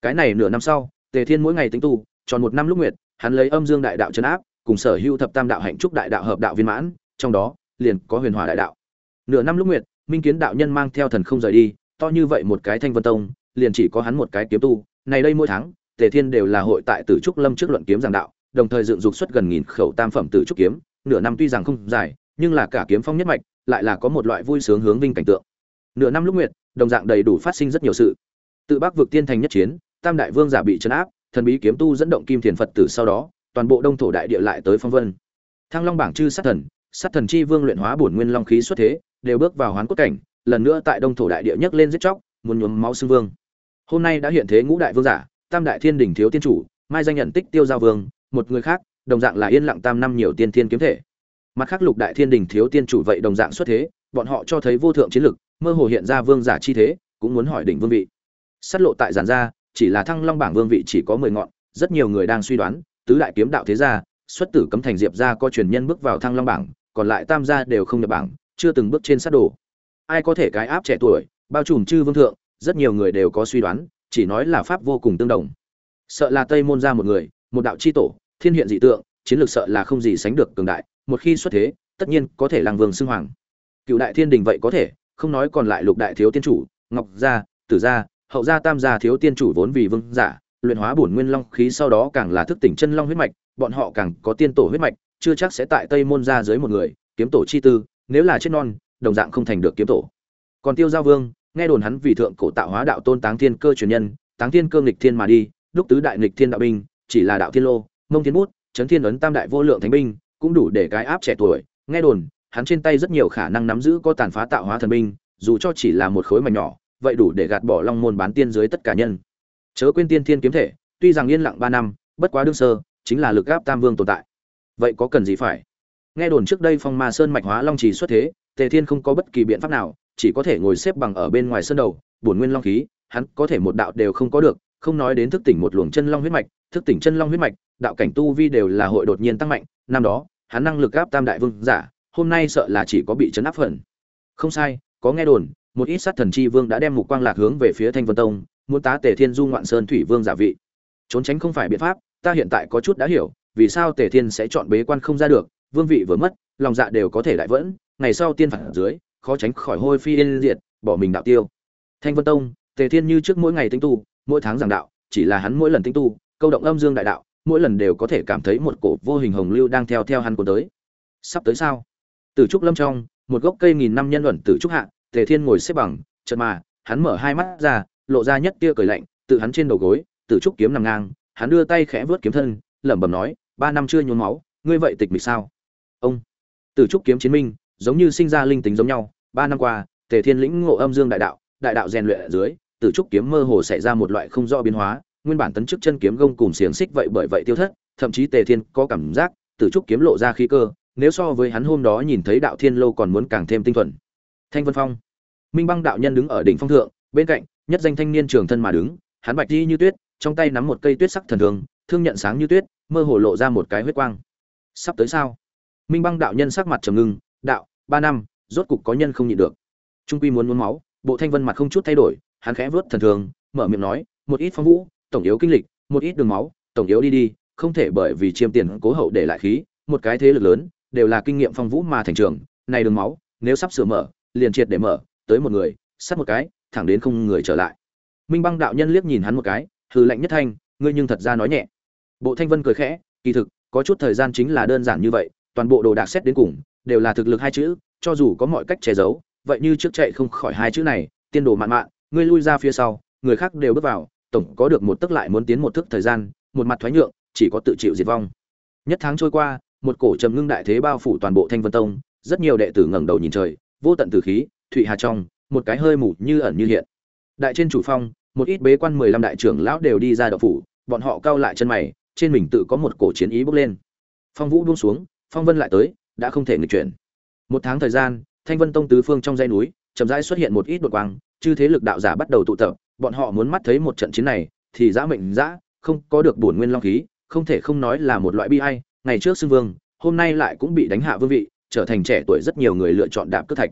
A: Cái này nửa năm sau, tề thiên mỗi ngày tính tu, tròn một năm lúc nguyệt, hắn lấy âm dương đại đạo chấn áp, cùng sở hữu thập tam đạo hạnh trúc đại đạo hợp đạo viên mãn, trong đó, liền có huyền hòa đại đạo. Nửa năm lúc nguyệt minh kiến đạo nhân mang theo thần không rời đi, to như vậy một cái thanh vân tông, liền chỉ có hắn một cái kiếm tu. Này đây mỗi tháng, tề thiên đều là hội tại tử trúc lâm trước luận kiếm giảng đạo, đồng thời dựng dục xuất gần nghìn khẩu tam phẩm tử trúc kiếm, nửa năm tuy rằng không dài, nhưng là cả kiếm phong nhất mạch, lại là có một loại vui sướng hướng vinh cảnh tượng. Nửa năm lúc nguyệt, đồng dạng đầy đủ phát sinh rất nhiều sự. Tự bắc vực tiên thành nhất chiến, tam đại vương giả bị trấn áp, thần bí kiếm tu dẫn động kim thiền phật tử sau đó, toàn bộ đông thổ đại địa lại tới phong vân. Thăng long bảng chư sát thần sát thần chi vương luyện hóa bổn nguyên long khí xuất thế đều bước vào hoán cốt cảnh lần nữa tại đông thổ đại địa nhấc lên giết chóc muốn nhuốm máu xương vương. Hôm nay đã hiện thế ngũ đại vương giả tam đại thiên đỉnh thiếu tiên chủ mai danh nhận tích tiêu giao vương một người khác đồng dạng là yên lặng tam năm nhiều tiên thiên kiếm thể. Mặt khác lục đại thiên đỉnh thiếu tiên chủ vậy đồng dạng xuất thế bọn họ cho thấy vô thượng chiến lực mơ hồ hiện ra vương giả chi thế cũng muốn hỏi đỉnh vương vị. Sát lộ tại giàn gia, chỉ là thăng long bảng vương vị chỉ có mười ngọn rất nhiều người đang suy đoán tứ đại kiếm đạo thế gia xuất tử cấm thành diệp gia có truyền nhân bước vào thăng long bảng còn lại tam gia đều không nhập bảng, chưa từng bước trên sát đồ. Ai có thể cái áp trẻ tuổi, bao trùm chư vương thượng, rất nhiều người đều có suy đoán, chỉ nói là pháp vô cùng tương đồng. Sợ là tây môn ra một người, một đạo chi tổ, thiên hiện dị tượng, chiến lược sợ là không gì sánh được cường đại, một khi xuất thế, tất nhiên có thể làng vương xưng hoàng. Cựu đại thiên đình vậy có thể, không nói còn lại lục đại thiếu tiên chủ, ngọc gia, tử gia, hậu gia, tam gia thiếu tiên chủ vốn vì vương giả, luyện hóa bổn nguyên long khí sau đó càng là thức tỉnh chân long huyết mạch, bọn họ càng có tiên tổ huyết mạch chưa chắc sẽ tại tây môn ra dưới một người, kiếm tổ chi tư, nếu là chết non, đồng dạng không thành được kiếm tổ. Còn tiêu giao vương, nghe đồn hắn vì thượng cổ tạo hóa đạo tôn táng thiên cơ truyền nhân, táng thiên cơ nghịch thiên mà đi lúc tứ đại nghịch thiên đạo binh, chỉ là đạo thiên lô, mông thiên bút, chấn thiên ấn tam đại vô lượng thánh binh, cũng đủ để cái áp trẻ tuổi. Nghe đồn, hắn trên tay rất nhiều khả năng nắm giữ có tàn phá tạo hóa thần binh, dù cho chỉ là một khối mảnh nhỏ, vậy đủ để gạt bỏ long môn bán tiên dưới tất cả nhân. Chớ quên tiên thiên kiếm thể, tuy rằng yên lặng ba năm, bất quá đương sơ, chính là lực gáp tam vương tồn tại vậy có cần gì phải? Nghe đồn trước đây phong ma sơn mạch hóa long trì xuất thế, tề thiên không có bất kỳ biện pháp nào, chỉ có thể ngồi xếp bằng ở bên ngoài sân đầu, bổn nguyên long khí, hắn có thể một đạo đều không có được, không nói đến thức tỉnh một luồng chân long huyết mạch, thức tỉnh chân long huyết mạch, đạo cảnh tu vi đều là hội đột nhiên tăng mạnh, năm đó, hắn năng lực gáp tam đại vương giả, hôm nay sợ là chỉ có bị chấn áp phần. Không sai, có nghe đồn, một ít sát thần chi vương đã đem mục quang lạc hướng về phía thanh vân tông, muốn tá tề thiên du ngoạn sơn thủy vương giả vị. Trốn tránh không phải biện pháp, ta hiện tại có chút đã hiểu vì sao tề thiên sẽ chọn bế quan không ra được, vương vị vừa mất, lòng dạ đều có thể lại vẫn, ngày sau tiên phản dưới, khó tránh khỏi hôi phi yên diệt, bỏ mình đạo tiêu. Thanh vân tông, tề thiên như trước mỗi ngày tinh tu, mỗi tháng giảng đạo, chỉ là hắn mỗi lần tinh tu, câu động âm dương đại đạo, mỗi lần đều có thể cảm thấy một cổ vô hình hồng lưu đang theo theo hắn cuốn tới. Sắp tới sao? Từ trúc lâm trong, một gốc cây nghìn năm nhân luận từ trúc hạ, tề thiên ngồi xếp bằng, chợt mà, hắn mở hai mắt ra, lộ ra nhất tia cười lạnh, tự hắn trên đầu gối, từ trúc kiếm nằm ngang, hắn đưa tay khẽ vớt kiếm thân, lẩm bẩm nói ba năm chưa nhuốm máu, ngươi vậy tịch mịch sao? Ông từ trúc kiếm chiến minh, giống như sinh ra linh tính giống nhau, ba năm qua, tề thiên lĩnh ngộ âm dương đại đạo đại đạo rèn luyện ở dưới từ trúc kiếm mơ hồ xảy ra một loại không rõ biến hóa, nguyên bản tấn chức chân kiếm gông cùng xiềng xích vậy bởi vậy tiêu thất, thậm chí tề thiên có cảm giác từ trúc kiếm lộ ra khí cơ, nếu so với hắn hôm đó nhìn thấy đạo thiên lô còn muốn càng thêm tinh thuần. Thanh vân phong, minh băng đạo nhân đứng ở đỉnh phong thượng, bên cạnh, nhất danh thanh niên trường thân mà đứng, hắn bạch đi như tuyết, trong tay nắm một cây tuyết sắc thần thường thương nhận sáng như tuyết, mơ hồ lộ ra một cái huyết quang. Sắp tới sao? Minh băng đạo nhân sắc mặt trầm ngưng, đạo, ba năm, rốt cục có nhân không nhịn được. Trung quy muốn muốn máu, bộ thanh vân mặt không chút thay đổi, hắn khẽ vớt thần thường, mở miệng nói, một ít phong vũ, tổng yếu kinh lịch, một ít đường máu, tổng yếu đi đi, không thể bởi vì chiêm tiền cố hậu để lại khí, một cái thế lực lớn, đều là kinh nghiệm phong vũ mà thành trường, này đường máu, nếu sắp sửa mở, liền triệt để mở, tới một người sát một cái, thẳng đến không người trở lại. Minh băng đạo nhân liếc nhìn hắn một cái, hừ lạnh nhất thanh, ngươi nhưng thật ra nói nhẹ bộ thanh vân cười khẽ, kỳ thực, có chút thời gian chính là đơn giản như vậy, toàn bộ đồ đạc xét đến cùng, đều là thực lực hai chữ, cho dù có mọi cách che giấu, vậy như trước chạy không khỏi hai chữ này, tiên đồ mạn mạn, ngươi lui ra phía sau, người khác đều bước vào, tổng có được một tức lại muốn tiến một thức thời gian, một mặt thoái nhượng, chỉ có tự chịu diệt vong. Nhất tháng trôi qua, một cổ trầm ngưng đại thế bao phủ toàn bộ thanh vân tông, rất nhiều đệ tử ngẩng đầu nhìn trời, vô tận tử khí, thụy hà trong, một cái hơi mù như ẩn như hiện. Đại trên chủ phong, một ít bế quan mười lăm đại trưởng lão đều đi ra đậu phủ, bọn họ cau lại chân mày trên mình tự có một cổ chiến ý bốc lên. Phong vũ buông xuống, phong vân lại tới, đã không thể nghịch chuyển. Một tháng thời gian, thanh vân tông tứ phương trong dãy núi, chậm rãi xuất hiện một ít đột quang, chư thế lực đạo giả bắt đầu tụ tập, bọn họ muốn mắt thấy một trận chiến này, thì giã mệnh giã không có được bổn nguyên long khí, không thể không nói là một loại bi ai. Ngày trước xưng vương, hôm nay lại cũng bị đánh hạ vương vị, trở thành trẻ tuổi rất nhiều người lựa chọn đạp cướp thạch.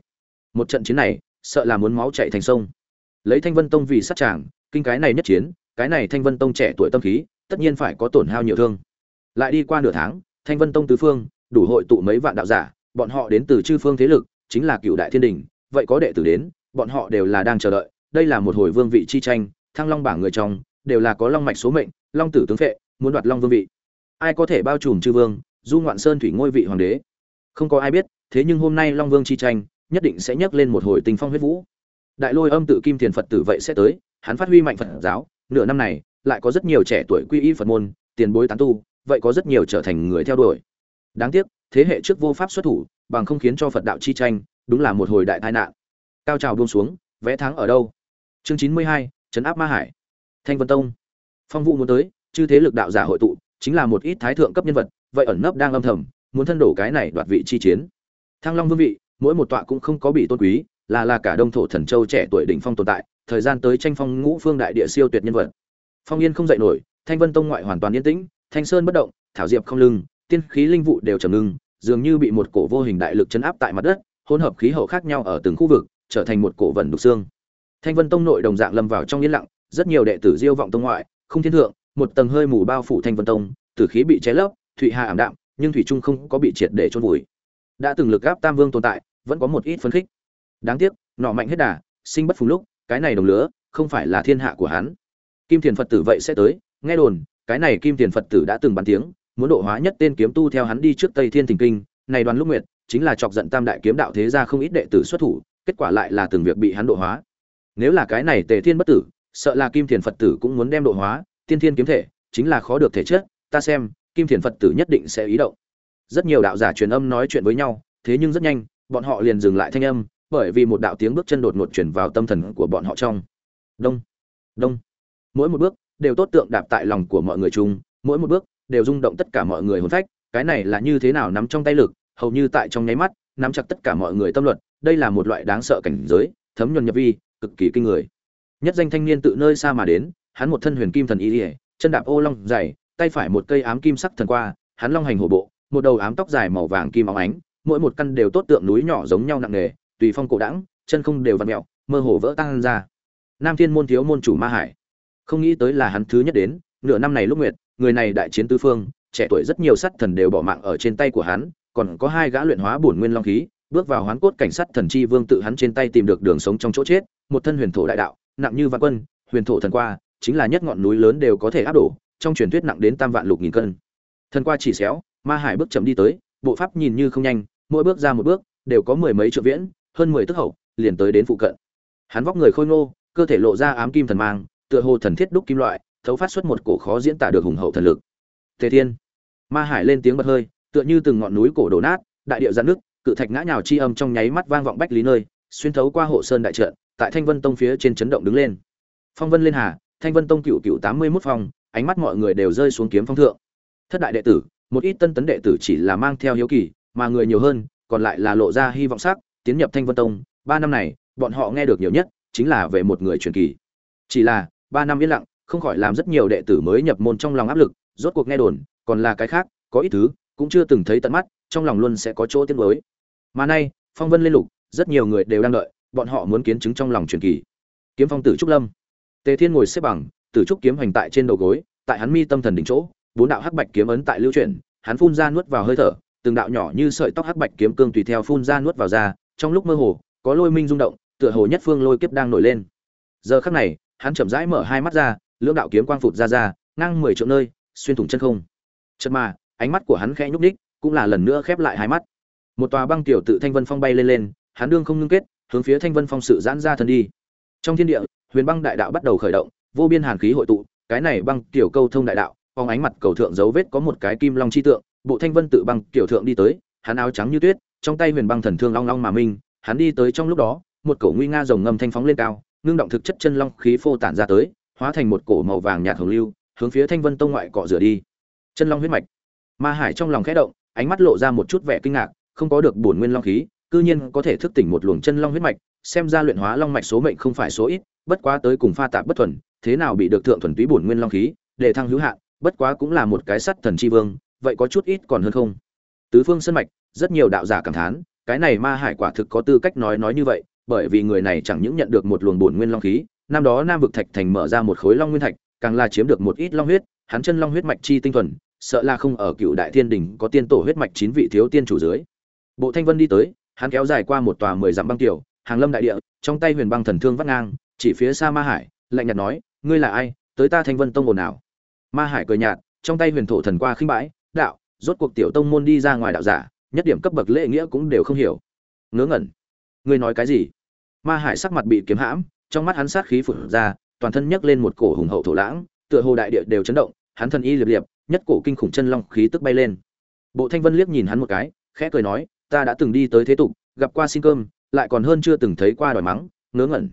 A: Một trận chiến này, sợ là muốn máu chạy thành sông. Lấy thanh vân tông vì sát tràng, kinh cái này nhất chiến, cái này thanh vân tông trẻ tuổi tâm khí tất nhiên phải có tổn hao nhiều thương. Lại đi qua nửa tháng, thanh vân tông tứ phương, đủ hội tụ mấy vạn đạo giả, bọn họ đến từ chư phương thế lực, chính là cựu đại thiên đình, vậy có đệ tử đến, bọn họ đều là đang chờ đợi, đây là một hồi vương vị chi tranh, thăng long bảng người trong, đều là có long mạch số mệnh, long tử tướng phệ, muốn đoạt long vương vị. Ai có thể bao trùm chư vương, du ngoạn sơn thủy ngôi vị hoàng đế? Không có ai biết, thế nhưng hôm nay long vương chi tranh, nhất định sẽ nhấc lên một hồi tình phong huyết vũ. Đại lôi âm tự kim thiền phật tử vậy sẽ tới, hắn phát huy mạnh phật giáo, nửa năm này lại có rất nhiều trẻ tuổi quy y phật môn, tiền bối tán tu, vậy có rất nhiều trở thành người theo đuổi. Đáng tiếc, thế hệ trước vô pháp xuất thủ, bằng không khiến cho phật đạo chi tranh, đúng là một hồi đại tai nạn. Cao trào buông xuống, vẽ thắng ở đâu? Chương chín mươi hai, trấn áp ma hải. Thanh vân tông. Phong vũ muốn tới, chư thế lực đạo giả hội tụ, chính là một ít thái thượng cấp nhân vật, vậy ẩn nấp đang âm thầm, muốn thân đổ cái này đoạt vị chi chiến. Thăng long vương vị, mỗi một tọa cũng không có bị tôn quý, là là cả đông thổ thần châu trẻ tuổi đỉnh phong tồn tại, thời gian tới tranh phong ngũ phương đại địa siêu tuyệt nhân vật phong yên không dậy nổi, thanh vân tông ngoại hoàn toàn yên tĩnh, thanh sơn bất động, thảo diệp không lưng, tiên khí linh vụ đều trầm ngưng, dường như bị một cổ vô hình đại lực chấn áp tại mặt đất, hỗn hợp khí hậu khác nhau ở từng khu vực, trở thành một cổ vần đục xương. Thanh vân tông nội đồng dạng lâm vào trong yên lặng, rất nhiều đệ tử diêu vọng tông ngoại, không thiên thượng, một tầng hơi mù bao phủ thanh vân tông, tử khí bị cháy lấp thụy hà ảm đạm, nhưng thủy trung không có bị triệt để chôn vùi. Đã từng lực áp tam vương tồn tại, vẫn có một ít phấn khích. Đáng tiếc, nọ mạnh hết đà, sinh bất phùng lúc, cái này đồng lứa không phải là thiên hạ của hắn kim thiền phật tử vậy sẽ tới. Nghe đồn, cái này kim thiền phật tử đã từng bàn tiếng, muốn độ hóa nhất tên kiếm tu theo hắn đi trước tây thiên thình kinh. Này đoàn lúc nguyệt, chính là chọc giận tam đại kiếm đạo thế gia không ít đệ tử xuất thủ, kết quả lại là từng việc bị hắn độ hóa. Nếu là cái này tề thiên bất tử, sợ là kim thiền phật tử cũng muốn đem độ hóa. Tiên thiên kiếm thể, chính là khó được thể chất, ta xem, kim thiền phật tử nhất định sẽ ý động. Rất nhiều đạo giả truyền âm nói chuyện với nhau, thế nhưng rất nhanh, bọn họ liền dừng lại thanh âm, bởi vì một đạo tiếng bước chân đột ngột chuyển vào tâm thần của bọn họ trong. Đông đông mỗi một bước đều tốt tượng đạp tại lòng của mọi người chung, mỗi một bước đều rung động tất cả mọi người hồn phách, cái này là như thế nào nắm trong tay lực, hầu như tại trong nháy mắt, nắm chặt tất cả mọi người tâm luật, đây là một loại đáng sợ cảnh giới, thấm nhuần nhập vi, cực kỳ kinh người. Nhất danh thanh niên tự nơi xa mà đến, hắn một thân huyền kim thần y ỉa chân đạp ô long dày, tay phải một cây ám kim sắc thần qua, hắn long hành hổ bộ, một đầu ám tóc dài màu vàng kim óng ánh, mỗi một căn đều tốt tượng núi nhỏ giống nhau nặng nề, tùy phong cổ đẳng, chân không đều vặn mẹo, mơ hồ vỡ tăng ra. Nam thiên môn thiếu môn chủ ma hải không nghĩ tới là hắn thứ nhất đến, nửa năm này lúc nguyệt, người này đại chiến tứ phương, trẻ tuổi rất nhiều sắt thần đều bỏ mạng ở trên tay của hắn, còn có hai gã luyện hóa bổn nguyên long khí, bước vào hoán cốt cảnh sát thần chi vương tự hắn trên tay tìm được đường sống trong chỗ chết, một thân huyền thổ đại đạo, nặng như vạn quân, huyền thổ thần qua, chính là nhất ngọn núi lớn đều có thể áp đổ, trong truyền thuyết nặng đến tam vạn lục nghìn cân. Thần qua chỉ xéo, ma hải bước chậm đi tới, bộ pháp nhìn như không nhanh, mỗi bước ra một bước, đều có mười mấy triệu viễn, hơn mười tức hậu, liền tới đến phụ cận. Hắn vóc người khôi ngô, cơ thể lộ ra ám kim thần mang tựa hồ thần thiết đúc kim loại, thấu phát xuất một cổ khó diễn tả được hùng hậu thần lực. Tề thiên, ma hải lên tiếng bật hơi, tựa như từng ngọn núi cổ đổ nát, đại địa giãn nước cự thạch ngã nhào chi âm trong nháy mắt vang vọng bách lý nơi, xuyên thấu qua hộ sơn đại trận, tại thanh vân tông phía trên chấn động đứng lên. Phong vân lên hà, thanh vân tông cựu cựu tám mươi mốt phong ánh mắt mọi người đều rơi xuống kiếm phong thượng. Thất đại đệ tử, một ít tân tấn đệ tử chỉ là mang theo hiếu kỳ, mà người nhiều hơn, còn lại là lộ ra hy vọng sắc, tiến nhập thanh vân tông. Ba năm này, bọn họ nghe được nhiều nhất chính là về một người truyền kỳ. Chỉ là ba năm yên lặng, không khỏi làm rất nhiều đệ tử mới nhập môn trong lòng áp lực, rốt cuộc nghe đồn, còn là cái khác, có ít thứ, cũng chưa từng thấy tận mắt, trong lòng luôn sẽ có chỗ tiếc nuối. Mà nay, phong vân lên lục, rất nhiều người đều đang đợi, bọn họ muốn kiến chứng trong lòng truyền kỳ. Kiếm phong tử trúc lâm. Tề thiên ngồi xếp bằng, tử trúc kiếm hành tại trên đầu gối, tại hắn mi tâm thần đỉnh chỗ, bốn đạo hắc bạch kiếm ấn tại lưu chuyển, hắn phun ra nuốt vào hơi thở, từng đạo nhỏ như sợi tóc hắc bạch kiếm cương tùy theo phun ra nuốt vào ra trong lúc mơ hồ, có lôi minh rung động, tựa hồ nhất phương lôi kiếp đang nổi lên. Giờ khắc này hắn chậm rãi mở hai mắt ra, lưỡng đạo kiếm quang phụt ra ra, ngang mười triệu nơi, xuyên thủng chân không. Chật mà, ánh mắt của hắn khẽ nhúc đích cũng là lần nữa khép lại hai mắt. Một tòa băng tiểu tự thanh vân phong bay lên lên, hắn đương không ngưng kết, hướng phía thanh vân phong sự giãn ra thân đi. Trong thiên địa, huyền băng đại đạo bắt đầu khởi động, vô biên hàn khí hội tụ, cái này băng tiểu câu thông đại đạo phong ánh mặt cầu thượng dấu vết có một cái kim long chi tượng, bộ thanh vân tự băng tiểu thượng đi tới, hắn áo trắng như tuyết, trong tay huyền băng thần thương long long mà minh hắn đi tới trong lúc đó, một cổ nguy nga rồng ngầm thanh phóng lên cao ngưng động thực chất chân long khí phô tản ra tới, hóa thành một cổ màu vàng nhạt hồng lưu, hướng phía thanh vân tông ngoại cọ rửa đi. Chân long huyết mạch. Ma hải trong lòng khẽ động, ánh mắt lộ ra một chút vẻ kinh ngạc, không có được bổn nguyên long khí, cư nhiên có thể thức tỉnh một luồng chân long huyết mạch, xem ra luyện hóa long mạch số mệnh không phải số ít, bất quá tới cùng pha tạp bất thuần, thế nào bị được thượng thuần túy bổn nguyên long khí, để thăng hữu hạn, bất quá cũng là một cái sắt thần chi vương, vậy có chút ít còn hơn không? Tứ phương sân mạch, rất nhiều đạo giả cảm thán, cái này ma hải quả thực có tư cách nói nói như vậy bởi vì người này chẳng những nhận được một luồng bổn nguyên long khí, năm đó nam vực thạch thành mở ra một khối long nguyên thạch, càng là chiếm được một ít long huyết, hắn chân long huyết mạch chi tinh thuần, sợ là không ở cựu đại thiên đình có tiên tổ huyết mạch chín vị thiếu tiên chủ dưới. Bộ thanh vân đi tới, hắn kéo dài qua một tòa mười dặm băng tiểu, hàng lâm đại địa, trong tay huyền băng thần thương vắt ngang, chỉ phía xa ma hải, lạnh nhạt nói, ngươi là ai? Tới ta thanh vân tông ồn nào ma hải cười nhạt, trong tay huyền thổ thần qua khinh bãi, đạo, rốt cuộc tiểu tông môn đi ra ngoài đạo giả, nhất điểm cấp bậc lễ nghĩa cũng đều không hiểu. Ngớ ngẩn. Ngươi nói cái gì? Ma hải sắc mặt bị kiếm hãm, trong mắt hắn sát khí phụt ra, toàn thân nhấc lên một cổ hùng hậu thổ lãng, tựa hồ đại địa đều chấn động, hắn thân y liệp liệp, nhất cổ kinh khủng chân long khí tức bay lên. Bộ thanh vân liếc nhìn hắn một cái, khẽ cười nói, ta đã từng đi tới thế tục, gặp qua xin cơm, lại còn hơn chưa từng thấy qua đòi mắng, ngớ ngẩn.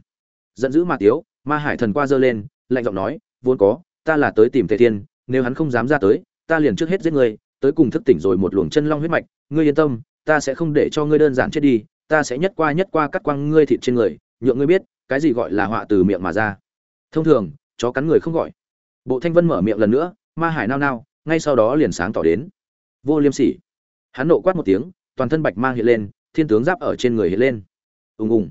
A: Giận dữ mà tiếu, ma hải thần qua giơ lên, lạnh giọng nói, vốn có, ta là tới tìm tề thiên, nếu hắn không dám ra tới, ta liền trước hết giết ngươi, tới cùng thức tỉnh rồi một luồng chân long huyết mạch, ngươi yên tâm, ta sẽ không để cho ngươi đơn giản chết đi ta sẽ nhất qua nhất qua cắt quăng ngươi thịt trên người, nhượng ngươi biết, cái gì gọi là họa từ miệng mà ra. Thông thường, chó cắn người không gọi. Bộ thanh vân mở miệng lần nữa, ma hải nao nao, ngay sau đó liền sáng tỏ đến. Vô liêm sỉ. Hắn nộ quát một tiếng, toàn thân bạch mang hiện lên, thiên tướng giáp ở trên người hiện lên. Ùng ùng.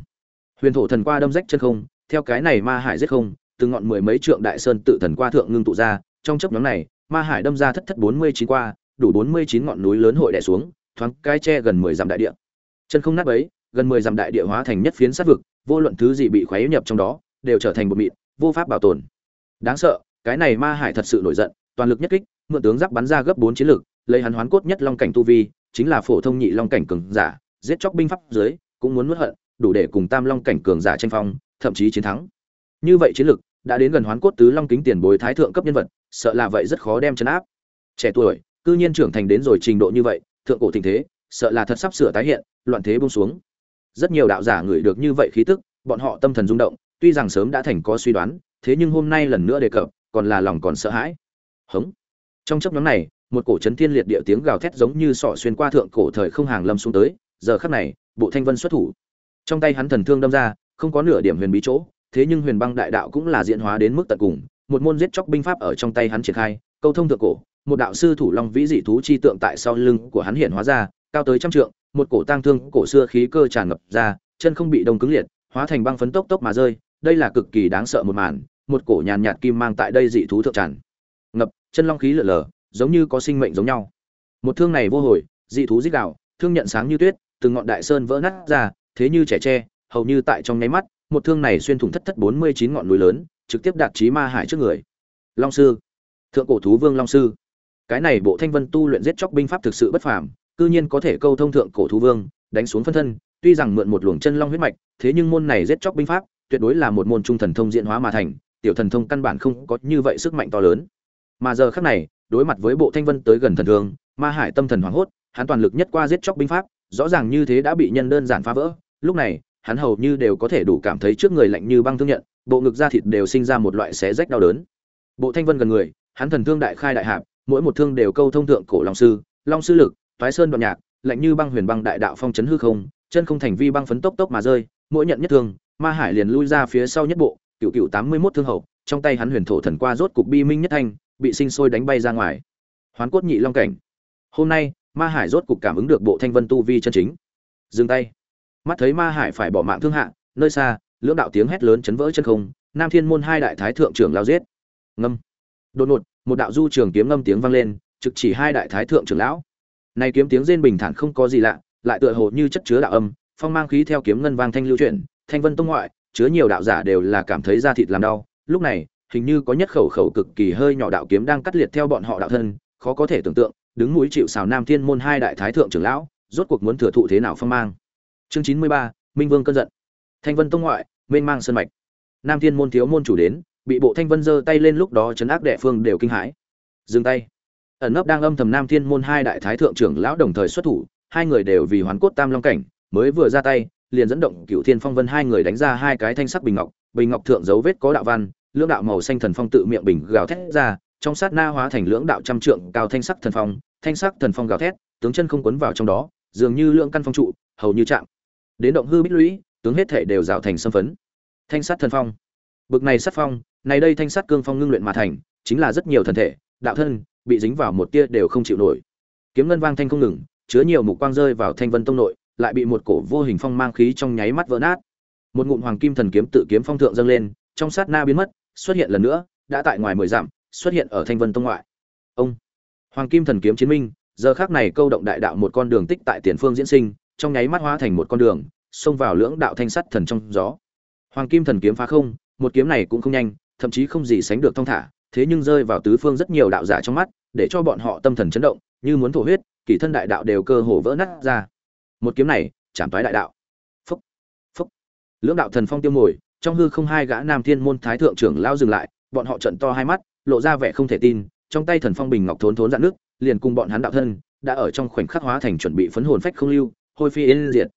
A: Huyền thổ thần qua đâm rách chân không, theo cái này ma hải giết không từ ngọn mười mấy trượng đại sơn tự thần qua thượng ngưng tụ ra, trong chấp nhóm này, ma hải đâm ra thất thất bốn mươi chín qua, đủ bốn mươi chín ngọn núi lớn hội đè xuống, thoáng cái che gần mười dặm đại địa chân không nát ấy gần mười dặm đại địa hóa thành nhất phiến sát vực, vô luận thứ gì bị khuấy nhập trong đó, đều trở thành bột mịn, vô pháp bảo tồn. Đáng sợ, cái này ma hải thật sự nổi giận, toàn lực nhất kích, mượn tướng giáp bắn ra gấp bốn chiến lực, lấy hắn hoán cốt nhất long cảnh tu vi, chính là phổ thông nhị long cảnh cường giả, giết chóc binh pháp dưới, cũng muốn nuốt hận, đủ để cùng tam long cảnh cường giả tranh phong, thậm chí chiến thắng. Như vậy chiến lực, đã đến gần hoán cốt tứ long kính tiền bối thái thượng cấp nhân vật, sợ là vậy rất khó đem chấn áp. Trẻ tuổi, cư nhiên trưởng thành đến rồi trình độ như vậy, thượng cổ tình thế sợ là thật sắp sửa tái hiện, loạn thế buông xuống. Rất nhiều đạo giả ngửi được như vậy khí tức, bọn họ tâm thần rung động, tuy rằng sớm đã thành có suy đoán, thế nhưng hôm nay lần nữa đề cập, còn là lòng còn sợ hãi. Hống. Trong chấp nhóm này, một cổ chấn thiên liệt địa tiếng gào thét giống như sọ xuyên qua thượng cổ thời không hàng lâm xuống tới, giờ khắc này, bộ thanh vân xuất thủ. Trong tay hắn thần thương đâm ra, không có nửa điểm huyền bí chỗ, thế nhưng huyền băng đại đạo cũng là diễn hóa đến mức tận cùng, một môn giết chóc binh pháp ở trong tay hắn triển khai, câu thông thượng cổ, một đạo sư thủ long vĩ dị thú chi tượng tại sau lưng của hắn hiện hóa ra cao tới trăm trượng, một cổ tang thương cổ xưa khí cơ tràn ngập ra, chân không bị đông cứng liệt, hóa thành băng phấn tốc tốc mà rơi, đây là cực kỳ đáng sợ một màn, một cổ nhàn nhạt kim mang tại đây dị thú thượng tràn ngập, chân long khí lở lở, giống như có sinh mệnh giống nhau. Một thương này vô hồi, dị thú dích đạo thương nhận sáng như tuyết, từng ngọn đại sơn vỡ nát ra, thế như trẻ tre, hầu như tại trong nháy mắt, một thương này xuyên thủng thất thất bốn mươi chín ngọn núi lớn, trực tiếp đạt chí ma hải trước người. Long sư, thượng cổ thú vương long sư. Cái này bộ thanh vân tu luyện giết chóc binh pháp thực sự bất phàm cư nhiên có thể câu thông thượng cổ thú vương, đánh xuống phân thân, tuy rằng mượn một luồng chân long huyết mạch, thế nhưng môn này giết chóc binh pháp, tuyệt đối là một môn trung thần thông diễn hóa mà thành, tiểu thần thông căn bản không có như vậy sức mạnh to lớn. Mà giờ khắc này, đối mặt với bộ thanh vân tới gần thần thương, ma hải tâm thần hoảng hốt, hắn toàn lực nhất qua giết chóc binh pháp, rõ ràng như thế đã bị nhân đơn giản phá vỡ, lúc này, hắn hầu như đều có thể đủ cảm thấy trước người lạnh như băng thương nhận, bộ ngực da thịt đều sinh ra một loại xé rách đau đớn. Bộ thanh vân gần người, hắn thần thương đại khai đại hạp, mỗi một thương đều câu thông thượng cổ long sư long sư lực Phái sơn đoạn nhạc, lạnh như băng huyền băng đại đạo phong chấn hư không, chân không thành vi băng phấn tốc tốc mà rơi, mỗi nhận nhất thương, ma hải liền lui ra phía sau nhất bộ, cựu cựu tám mươi mốt thương hậu, trong tay hắn huyền thổ thần qua rốt cục bi minh nhất thanh, bị sinh sôi đánh bay ra ngoài. Hoán cốt nhị long cảnh. Hôm nay, ma hải rốt cục cảm ứng được bộ thanh vân tu vi chân chính. Dừng tay. Mắt thấy ma hải phải bỏ mạng thương hạ, nơi xa, lưỡng đạo tiếng hét lớn chấn vỡ chân không, nam thiên môn hai đại thái thượng trưởng lao giết. Ngâm. Đột ngột, một đạo du trường kiếm ngâm tiếng vang lên, trực chỉ hai đại thái thượng trưởng lão này kiếm tiếng rên bình thản không có gì lạ, lại tựa hồ như chất chứa đạo âm, phong mang khí theo kiếm ngân vang thanh lưu chuyển, thanh vân tông ngoại, chứa nhiều đạo giả đều là cảm thấy da thịt làm đau. Lúc này, hình như có nhất khẩu khẩu cực kỳ hơi nhỏ đạo kiếm đang cắt liệt theo bọn họ đạo thân, khó có thể tưởng tượng, đứng núi chịu sào nam thiên môn hai đại thái thượng trưởng lão, rốt cuộc muốn thừa thụ thế nào phong mang. Chương chín mươi ba, minh vương cơn giận. Thanh vân tông ngoại, mênh mang sơn mạch. Nam thiên môn thiếu môn chủ đến, bị bộ thanh vân giơ tay lên lúc đó chấn áp đệ phương đều kinh hãi. Dừng tay ẩn nấp đang âm thầm nam thiên môn hai đại thái thượng trưởng lão đồng thời xuất thủ, hai người đều vì hoán cốt tam long cảnh, mới vừa ra tay, liền dẫn động cựu thiên phong vân hai người đánh ra hai cái thanh sắc bình ngọc bình ngọc thượng dấu vết có đạo văn, lưỡng đạo màu xanh thần phong tự miệng bình gào thét ra, trong sát na hóa thành lưỡng đạo trăm trượng cao thanh sắc thần phong, thanh sắc thần phong gào thét, tướng chân không quấn vào trong đó, dường như lưỡng căn phong trụ, hầu như chạm. Đến động hư bích lũy, tướng hết thể đều rào thành xâm phấn. Thanh sắt thần phong. Bực này sắt phong này đây thanh sắt cương phong ngưng luyện mà thành, chính là rất nhiều thần thể, đạo thân bị dính vào một tia đều không chịu nổi. Kiếm ngân vang thanh không ngừng, chứa nhiều mục quang rơi vào thanh vân tông nội, lại bị một cổ vô hình phong mang khí trong nháy mắt vỡ nát. Một ngụm hoàng kim thần kiếm tự kiếm phong thượng dâng lên, trong sát na biến mất, xuất hiện lần nữa, đã tại ngoài mười dặm, xuất hiện ở thanh vân tông ngoại. Ông! Hoàng kim thần kiếm chiến minh, giờ khác này câu động đại đạo một con đường tích tại tiền phương diễn sinh, trong nháy mắt hóa thành một con đường, xông vào lưỡng đạo thanh sắt thần trong gió. Hoàng kim thần kiếm phá không, một kiếm này cũng không nhanh, thậm chí không gì sánh được thong thả thế nhưng rơi vào tứ phương rất nhiều đạo giả trong mắt, để cho bọn họ tâm thần chấn động, như muốn thổ huyết, kỳ thân đại đạo đều cơ hồ vỡ nát ra. Một kiếm này, chạm toái đại đạo. Phúc phúc. Lưỡng đạo thần phong tiêu mồi, trong hư không hai gã nam thiên môn thái thượng trưởng lao dừng lại, bọn họ trợn to hai mắt, lộ ra vẻ không thể tin, trong tay thần phong bình ngọc thốn thốn dạn nước, liền cùng bọn hắn đạo thân, đã ở trong khoảnh khắc hóa thành chuẩn bị phấn hồn phách không lưu, hôi phi yên diệt.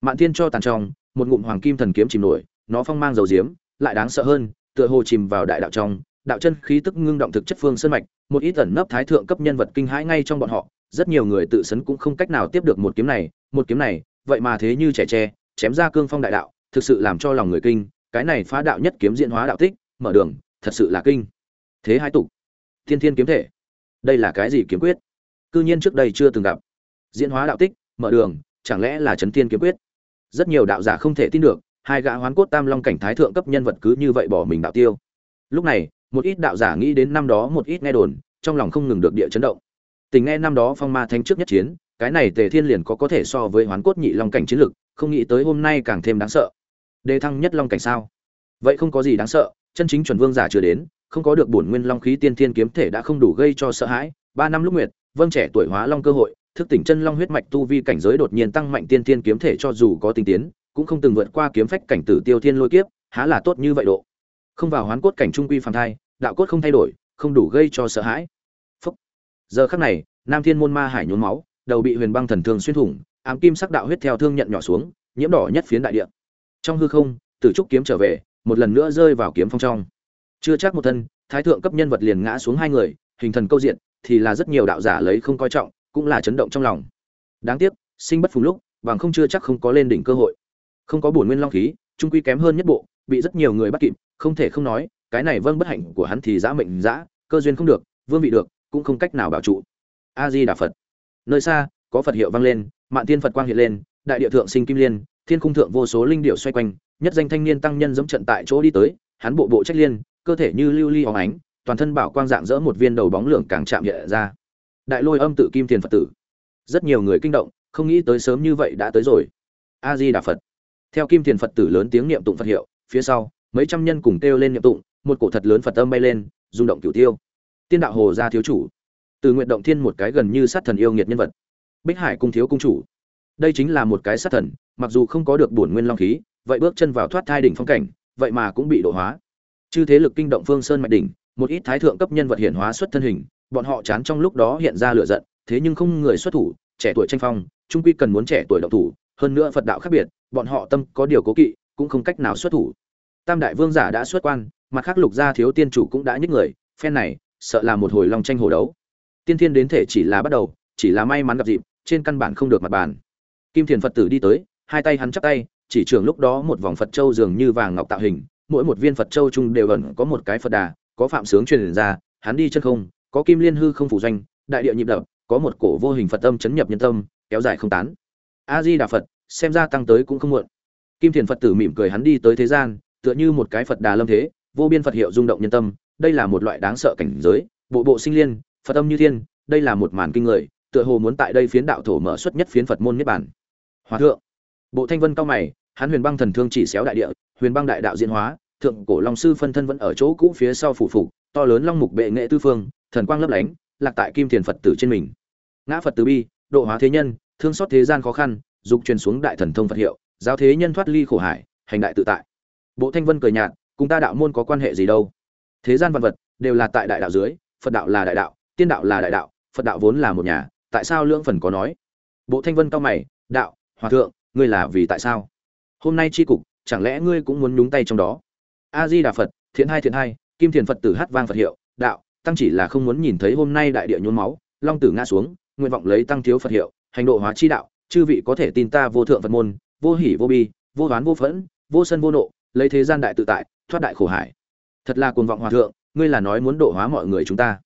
A: Mạn thiên cho tàn trong một ngụm hoàng kim thần kiếm chìm nổi, nó phong mang dầu diếm, lại đáng sợ hơn, tựa hồ chìm vào đại đạo trong đạo chân khí tức ngưng động thực chất phương sơn mạch, một ít ẩn nấp thái thượng cấp nhân vật kinh hãi ngay trong bọn họ, rất nhiều người tự sấn cũng không cách nào tiếp được một kiếm này, một kiếm này, vậy mà thế như trẻ tre, chém ra cương phong đại đạo, thực sự làm cho lòng người kinh, cái này phá đạo nhất kiếm diễn hóa đạo tích, mở đường, thật sự là kinh. Thế hai tục, thiên thiên kiếm thể, đây là cái gì kiếm quyết? Cư nhiên trước đây chưa từng gặp. Diễn hóa đạo tích, mở đường, chẳng lẽ là chấn thiên kiếm quyết? Rất nhiều đạo giả không thể tin được, hai gã hoán cốt tam long cảnh thái thượng cấp nhân vật cứ như vậy bỏ mình đạo tiêu. Lúc này một ít đạo giả nghĩ đến năm đó một ít nghe đồn, trong lòng không ngừng được địa chấn động. Tình nghe năm đó phong ma thánh trước nhất chiến, cái này tề thiên liền có có thể so với hoán cốt nhị long cảnh chiến lực, không nghĩ tới hôm nay càng thêm đáng sợ. Đề thăng nhất long cảnh sao? Vậy không có gì đáng sợ, chân chính chuẩn vương giả chưa đến, không có được bổn nguyên long khí tiên thiên kiếm thể đã không đủ gây cho sợ hãi. Ba năm lúc nguyệt vâng trẻ tuổi hóa long cơ hội, thức tỉnh chân long huyết mạch tu vi cảnh giới đột nhiên tăng mạnh tiên thiên kiếm thể cho dù có tinh tiến, cũng không từng vượt qua kiếm phách cảnh tử tiêu thiên lôi kiếp, há là tốt như vậy độ. Không vào hoán cốt cảnh trung quy phàm thai đạo cốt không thay đổi, không đủ gây cho sợ hãi. Phúc. giờ khắc này, nam thiên môn ma hải nhốn máu, đầu bị huyền băng thần thương xuyên thủng, ám kim sắc đạo huyết theo thương nhận nhỏ xuống, nhiễm đỏ nhất phiến đại địa. Trong hư không, tử trúc kiếm trở về, một lần nữa rơi vào kiếm phong trong. Chưa chắc một thân, thái thượng cấp nhân vật liền ngã xuống hai người, hình thần câu diện, thì là rất nhiều đạo giả lấy không coi trọng, cũng là chấn động trong lòng. Đáng tiếc, sinh bất phùng lúc, bằng không chưa chắc không có lên đỉnh cơ hội. Không có bổn nguyên long khí, trung quy kém hơn nhất bộ, bị rất nhiều người bắt kịp, không thể không nói cái này vâng bất hạnh của hắn thì giã mệnh giã, cơ duyên không được, vương vị được, cũng không cách nào bảo trụ. A di đà phật. Nơi xa, có phật hiệu vang lên, mạn tiên phật quang hiện lên, đại địa thượng sinh kim liên, thiên cung thượng vô số linh điệu xoay quanh, nhất danh thanh niên tăng nhân dẫm trận tại chỗ đi tới, hắn bộ bộ trách liên, cơ thể như lưu ly li hóng ánh, toàn thân bảo quang dạng dỡ một viên đầu bóng lượng càng chạm nhẹ ra. Đại lôi âm tự kim tiền phật tử. Rất nhiều người kinh động, không nghĩ tới sớm như vậy đã tới rồi. A di đà phật. Theo kim tiền phật tử lớn tiếng niệm tụng phật hiệu, phía sau, mấy trăm nhân cùng kêu lên niệm tụng một cổ thật lớn phật âm bay lên, rung động cửu tiêu. Tiên đạo hồ gia thiếu chủ. Từ nguyện động thiên một cái gần như sát thần yêu nghiệt nhân vật. Bích hải cung thiếu cung chủ. Đây chính là một cái sát thần, mặc dù không có được bổn nguyên long khí, vậy bước chân vào thoát thai đỉnh phong cảnh, vậy mà cũng bị độ hóa. Chư thế lực kinh động phương sơn mạch đỉnh, một ít thái thượng cấp nhân vật hiển hóa xuất thân hình, bọn họ chán trong lúc đó hiện ra lửa giận, thế nhưng không người xuất thủ, trẻ tuổi tranh phong, trung quy cần muốn trẻ tuổi động thủ, hơn nữa phật đạo khác biệt, bọn họ tâm có điều cố kỵ, cũng không cách nào xuất thủ. Tam đại vương giả đã xuất quan mặt khác lục gia thiếu tiên chủ cũng đã nhích người, phen này, sợ là một hồi long tranh hồ đấu. Tiên thiên đến thể chỉ là bắt đầu, chỉ là may mắn gặp dịp, trên căn bản không được mặt bàn. Kim thiền phật tử đi tới, hai tay hắn chắp tay, chỉ trường lúc đó một vòng phật châu dường như vàng ngọc tạo hình, mỗi một viên phật châu chung đều ẩn có một cái phật đà, có phạm sướng truyền ra, hắn đi chân không, có kim liên hư không phủ doanh, đại địa nhịp đập, có một cổ vô hình phật tâm chấn nhập nhân tâm, kéo dài không tán. A di đà phật, xem ra tăng tới cũng không muộn. Kim thiền phật tử mỉm cười hắn đi tới thế gian, tựa như một cái phật đà lâm thế vô biên phật hiệu rung động nhân tâm, đây là một loại đáng sợ cảnh giới, bộ bộ sinh liên, phật âm như thiên, đây là một màn kinh người, tựa hồ muốn tại đây phiến đạo thổ mở xuất nhất phiến phật môn niết bản hòa thượng. Bộ thanh vân cao mày, hắn huyền băng thần thương chỉ xéo đại địa, huyền băng đại đạo diễn hóa, thượng cổ long sư phân thân vẫn ở chỗ cũ phía sau phủ phục, to lớn long mục bệ nghệ tư phương, thần quang lấp lánh, lạc tại kim thiền phật tử trên mình. Ngã phật từ bi, độ hóa thế nhân, thương xót thế gian khó khăn, dục truyền xuống đại thần thông phật hiệu, giáo thế nhân thoát ly khổ hải, hành đại tự tại. Bộ thanh vân cười nhạt cùng ta đạo môn có quan hệ gì đâu. Thế gian văn vật đều là tại đại đạo dưới, phật đạo là đại đạo, tiên đạo là đại đạo, phật đạo vốn là một nhà, tại sao lưỡng phần có nói? Bộ thanh vân cao mày, đạo, hòa thượng, ngươi là vì tại sao? Hôm nay tri cục, chẳng lẽ ngươi cũng muốn nhúng tay trong đó? A di đà phật, thiện hai thiện hai, kim thiền phật tử hát vang phật hiệu, đạo, tăng chỉ là không muốn nhìn thấy hôm nay đại địa nhốn máu, long tử ngã xuống, nguyện vọng lấy tăng thiếu phật hiệu, hành độ hóa chi đạo, chư vị có thể tin ta vô thượng phật môn, vô hỷ vô bi, vô đoán vô phẫn, vô sân vô nộ lấy thế gian đại tự tại, thoát đại khổ hải. Thật là cuồng vọng hòa thượng, ngươi là nói muốn độ hóa mọi người chúng ta.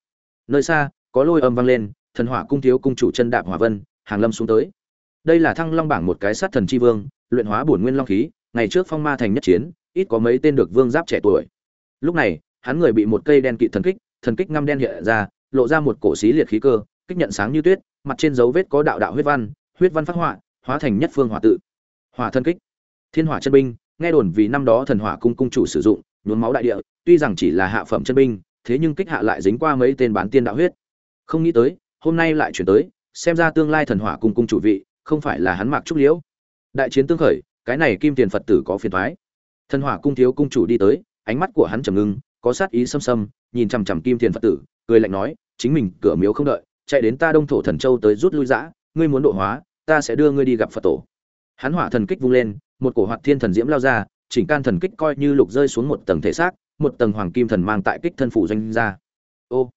A: Nơi xa, có lôi âm vang lên, thần hỏa cung thiếu cung chủ chân đạp hỏa vân, hàng lâm xuống tới. Đây là thăng long bảng một cái sát thần chi vương, luyện hóa bổn nguyên long khí, ngày trước phong ma thành nhất chiến, ít có mấy tên được vương giáp trẻ tuổi. Lúc này, hắn người bị một cây đen kỵ thần kích thần kích ngăm đen hiện ra, lộ ra một cổ xí liệt khí cơ, kích nhận sáng như tuyết, mặt trên dấu vết có đạo đạo huyết văn huyết văn phát họa, hóa thành nhất phương hỏa tự. Hỏa thân kích. Thiên hỏa chân binh nghe đồn vì năm đó thần hỏa cung cung chủ sử dụng, nhuốm máu đại địa, tuy rằng chỉ là hạ phẩm chân binh, thế nhưng kích hạ lại dính qua mấy tên bán tiên đạo huyết. Không nghĩ tới, hôm nay lại chuyển tới, xem ra tương lai thần hỏa cung cung chủ vị, không phải là hắn mạc trúc liễu. Đại chiến tương khởi, cái này kim tiền phật tử có phiền thoái thần hỏa cung thiếu cung chủ đi tới, ánh mắt của hắn trầm ngưng, có sát ý xâm xâm, nhìn chằm chằm kim tiền phật tử, cười lạnh nói, chính mình cửa miếu không đợi, chạy đến ta đông thổ thần châu tới rút lui giã ngươi muốn độ hóa, ta sẽ đưa ngươi đi gặp phật tổ. Hắn hỏa thần kích vung lên một cổ hoạt thiên thần diễm lao ra, chỉnh can thần kích coi như lục rơi xuống một tầng thể xác, một tầng hoàng kim thần mang tại kích thân phủ doanh ra. Ô,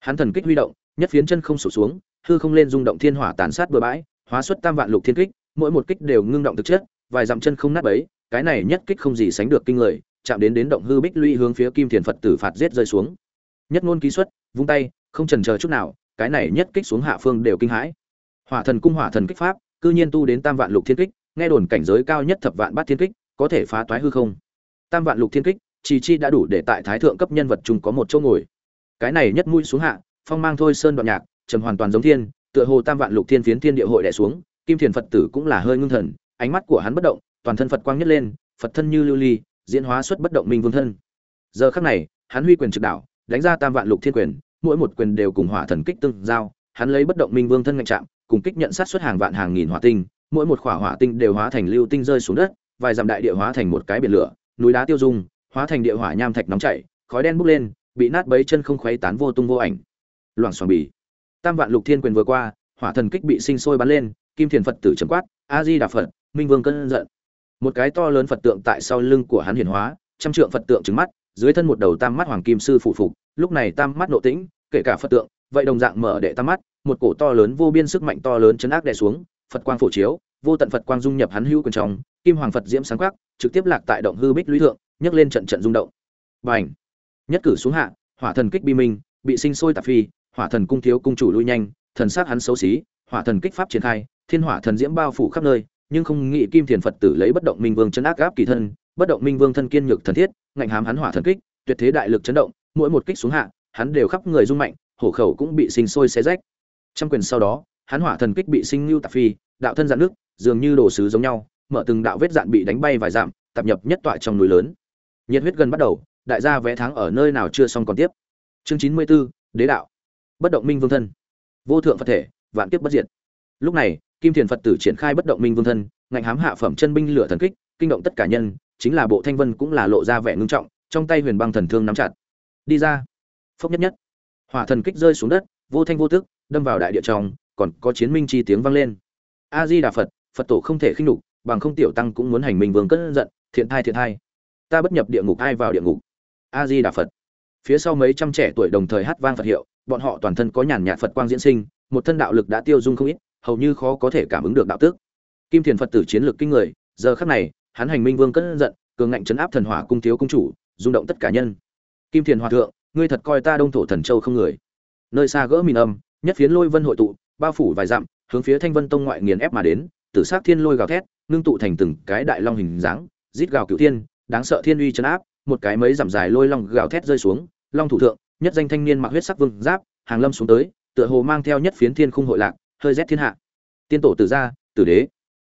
A: hắn thần kích huy động, nhất phiến chân không sụp xuống, hư không lên rung động thiên hỏa tàn sát bừa bãi, hóa xuất tam vạn lục thiên kích, mỗi một kích đều ngưng động thực chất, vài dặm chân không nát bấy, cái này nhất kích không gì sánh được kinh người, chạm đến đến động hư bích lũy hướng phía kim thiền phật tử phạt giết rơi xuống. Nhất ngôn ký xuất, vung tay, không trần chờ chút nào, cái này nhất kích xuống hạ phương đều kinh hãi. Hỏa thần cung hỏa thần kích pháp, cư nhiên tu đến tam vạn lục thiên kích nghe đồn cảnh giới cao nhất thập vạn bát thiên kích, có thể phá toái hư không? Tam vạn lục thiên kích chỉ chi đã đủ để tại thái thượng cấp nhân vật chung có một chỗ ngồi. Cái này nhất mũi xuống hạ, phong mang thôi sơn đoạn nhạc, trầm hoàn toàn giống thiên, tựa hồ tam vạn lục thiên phiến thiên địa hội đẻ xuống, kim thiền phật tử cũng là hơi ngưng thần, ánh mắt của hắn bất động, toàn thân phật quang nhất lên, phật thân như lưu ly, diễn hóa xuất bất động minh vương thân. Giờ khắc này, hắn huy quyền trực đảo, đánh ra tam vạn lục thiên quyền, mỗi một quyền đều cùng hỏa thần kích tương giao, hắn lấy bất động minh vương thân ngạnh chạm cùng kích nhận sát xuất hàng vạn hàng nghìn hỏa tinh mỗi một khỏa hỏa tinh đều hóa thành lưu tinh rơi xuống đất, vài dặm đại địa hóa thành một cái biển lửa, núi đá tiêu dung, hóa thành địa hỏa nham thạch nóng chảy, khói đen bốc lên, bị nát bấy chân không khuấy tán vô tung vô ảnh. Loảng xoảng bì. Tam vạn lục thiên quyền vừa qua, hỏa thần kích bị sinh sôi bắn lên, kim thiền phật tử trầm quát, a di đà phật, minh vương cơn giận. Một cái to lớn phật tượng tại sau lưng của hắn hiển hóa, trăm trượng phật tượng trứng mắt, dưới thân một đầu tam mắt hoàng kim sư phụ phục, lúc này tam mắt nộ tĩnh, kể cả phật tượng, vậy đồng dạng mở đệ tam mắt, một cổ to lớn vô biên sức mạnh to lớn chấn áp đè xuống phật quang phổ chiếu, vô tận phật quang dung nhập hắn hữu quần trong, kim hoàng phật diễm sáng quắc trực tiếp lạc tại động hư bích lũy thượng, nhấc lên trận trận rung động. Bành! Nhất cử xuống hạ, hỏa thần kích bi minh, bị sinh sôi tạp phi, hỏa thần cung thiếu cung chủ lui nhanh, thần sát hắn xấu xí, hỏa thần kích pháp triển khai, thiên hỏa thần diễm bao phủ khắp nơi, nhưng không nghĩ kim thiền phật tử lấy bất động minh vương chấn áp gáp kỳ thân, bất động minh vương thân kiên nhược thần thiết, ngạnh hám hắn hỏa thần kích, tuyệt thế đại lực chấn động, mỗi một kích xuống hạ, hắn đều khắp người rung mạnh, hổ khẩu cũng bị sinh sôi xé rách. Trăm quyền sau đó hắn hỏa thần kích bị sinh lưu tạp phi đạo thân dạn nước dường như đồ sứ giống nhau mở từng đạo vết dạn bị đánh bay vài dặm tập nhập nhất tọa trong núi lớn. Nhiệt huyết gần bắt đầu đại gia vẽ thắng ở nơi nào chưa xong còn tiếp. Chương chín mươi 94, đế đạo. Bất động minh vương thân. Vô thượng phật thể vạn kiếp bất diệt. Lúc này kim thiền phật tử triển khai bất động minh vương thân ngạnh hám hạ phẩm chân binh lửa thần kích kinh động tất cả nhân chính là bộ thanh vân cũng là lộ ra vẻ ngưng trọng trong tay huyền băng thần thương nắm chặt. Đi ra. Phốc nhất nhất. Hỏa thần kích rơi xuống đất vô thanh vô tức đâm vào đại địa trong còn có chiến minh chi tiếng vang lên. A di đà phật phật tổ không thể khinh đục bằng không tiểu tăng cũng muốn hành minh vương cất giận, thiện thai thiện thai. Ta bất nhập địa ngục, ai vào địa ngục? A di đà phật. Phía sau mấy trăm trẻ tuổi đồng thời hát vang phật hiệu, bọn họ toàn thân có nhàn nhạt phật quang diễn sinh, một thân đạo lực đã tiêu dung không ít, hầu như khó có thể cảm ứng được đạo tức kim thiền phật tử chiến lược kinh người, giờ khắc này, hắn hành minh vương cất giận, cường ngạnh chấn áp thần hỏa cung thiếu cung chủ, rung động tất cả nhân. Kim thiền hòa thượng, ngươi thật coi ta đông thổ thần châu không người. Nơi xa gỡ mìn âm, nhất phiến lôi vân hội tụ bao phủ vài dặm, hướng phía thanh vân tông ngoại nghiền ép mà đến, tử s thiên lôi gào thét, ngưng tụ thành từng cái đại long hình dáng, rít gào cửu thiên, đáng sợ thiên uy chấn áp, một cái mấy dặm dài lôi long gào thét rơi xuống, long thủ thượng, nhất danh thanh niên mặc huyết sắc vương giáp, hàng lâm xuống tới, tựa hồ mang theo nhất phiến thiên khung hội lạc, hơi rét thiên hạ. Tiên tổ tử gia, tử đế.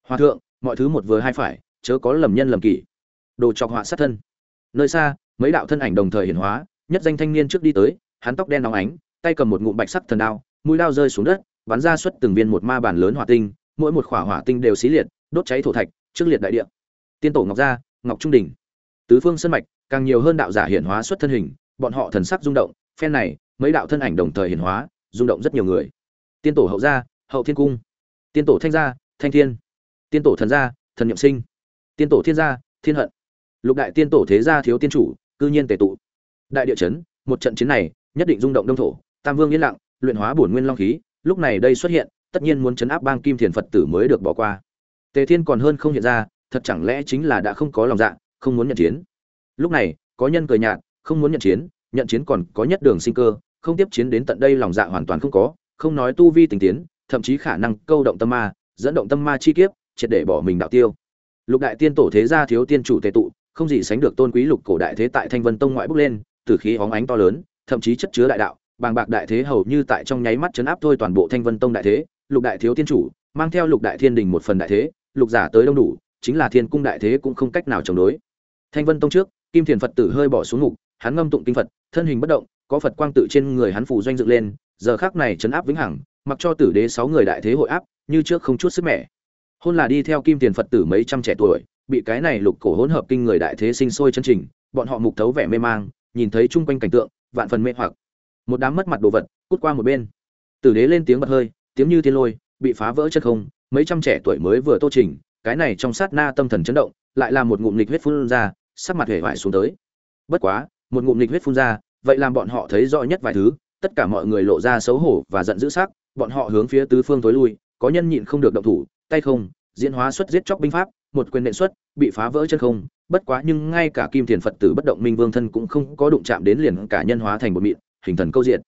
A: Hòa thượng, mọi thứ một vừa hai phải, chớ có lầm nhân lầm kỷ. Đồ trọc họa sát thân. Nơi xa, mấy đạo thân ảnh đồng thời hiển hóa, nhất danh thanh niên trước đi tới, hắn tóc đen nóng ánh, tay cầm một ngụm bạch sắc thần đao, mũi đao rơi xuống đất bắn ra xuất từng viên một ma bản lớn hỏa tinh, mỗi một khỏa hỏa tinh đều xí liệt, đốt cháy thổ thạch, trước liệt đại địa. Tiên tổ ngọc gia, ngọc trung đỉnh tứ phương sân mạch, càng nhiều hơn đạo giả hiển hóa xuất thân hình, bọn họ thần sắc rung động, phen này, mấy đạo thân ảnh đồng thời hiển hóa, rung động rất nhiều người. Tiên tổ hậu gia, hậu thiên cung. Tiên tổ thanh gia, thanh thiên. Tiên tổ thần gia, thần Niệm sinh. Tiên tổ thiên gia, thiên hận. Lục đại tiên tổ thế gia thiếu tiên chủ, cư nhiên tề tụ. Đại địa chấn, một trận chiến này, nhất định rung động đông thổ, tam vương yên lặng, luyện hóa bổn nguyên long khí lúc này đây xuất hiện, tất nhiên muốn chấn áp bang kim thiền phật tử mới được bỏ qua. Tề thiên còn hơn không hiện ra, thật chẳng lẽ chính là đã không có lòng dạ không muốn nhận chiến? Lúc này, có nhân cười nhạt, không muốn nhận chiến nhận chiến còn có nhất đường sinh cơ, không tiếp chiến đến tận đây lòng dạ hoàn toàn không có, không nói tu vi tình tiến, thậm chí khả năng câu động tâm ma, dẫn động tâm ma chi kiếp, triệt để bỏ mình đạo tiêu. Lục đại tiên tổ thế gia thiếu tiên chủ tề tụ, không gì sánh được tôn quý lục cổ đại thế tại thanh vân tông ngoại bước lên từ khí hóng ánh to lớn, thậm chí chất chứa đại đạo bàng bạc đại thế hầu như tại trong nháy mắt chấn áp thôi toàn bộ thanh vân tông đại thế, lục đại thiếu tiên chủ, mang theo lục đại thiên đình một phần đại thế, lục giả tới đông đủ, chính là thiên cung đại thế cũng không cách nào chống đối. Thanh vân tông trước, kim thiền phật tử hơi bỏ xuống ngục, hắn ngâm tụng kinh phật, thân hình bất động, có phật quang tự trên người hắn phủ doanh dựng lên, giờ khác này chấn áp vĩnh hằng, mặc cho tử đế sáu người đại thế hội áp, như trước không chút sức mẻ. Hôn là đi theo kim tiền phật tử mấy trăm trẻ tuổi, bị cái này lục cổ hỗn hợp kinh người đại thế sinh sôi chân trình, bọn họ mục thấu vẻ mê mang, nhìn thấy chung quanh cảnh tượng, vạn phần mê hoặc một đám mất mặt đồ vật, cút qua một bên. Tử đế lên tiếng bật hơi, tiếng như thiên lôi, bị phá vỡ chân không, mấy trăm trẻ tuổi mới vừa tô trình, cái này trong sát na tâm thần chấn động, lại là một ngụm nghịch huyết phun ra, sắc mặt hề vải xuống tới. Bất quá, một ngụm nghịch huyết phun ra, vậy làm bọn họ thấy rõ nhất vài thứ, tất cả mọi người lộ ra xấu hổ và giận dữ sắc, bọn họ hướng phía tứ phương tối lui, có nhân nhịn không được động thủ, tay không, diễn hóa xuất giết chóc binh pháp, một quyền nện xuất, bị phá vỡ chân không, bất quá nhưng ngay cả kim thiền phật tử bất động minh vương thân cũng không có đụng chạm đến liền cả nhân hóa thành một mịn hình thần câu diện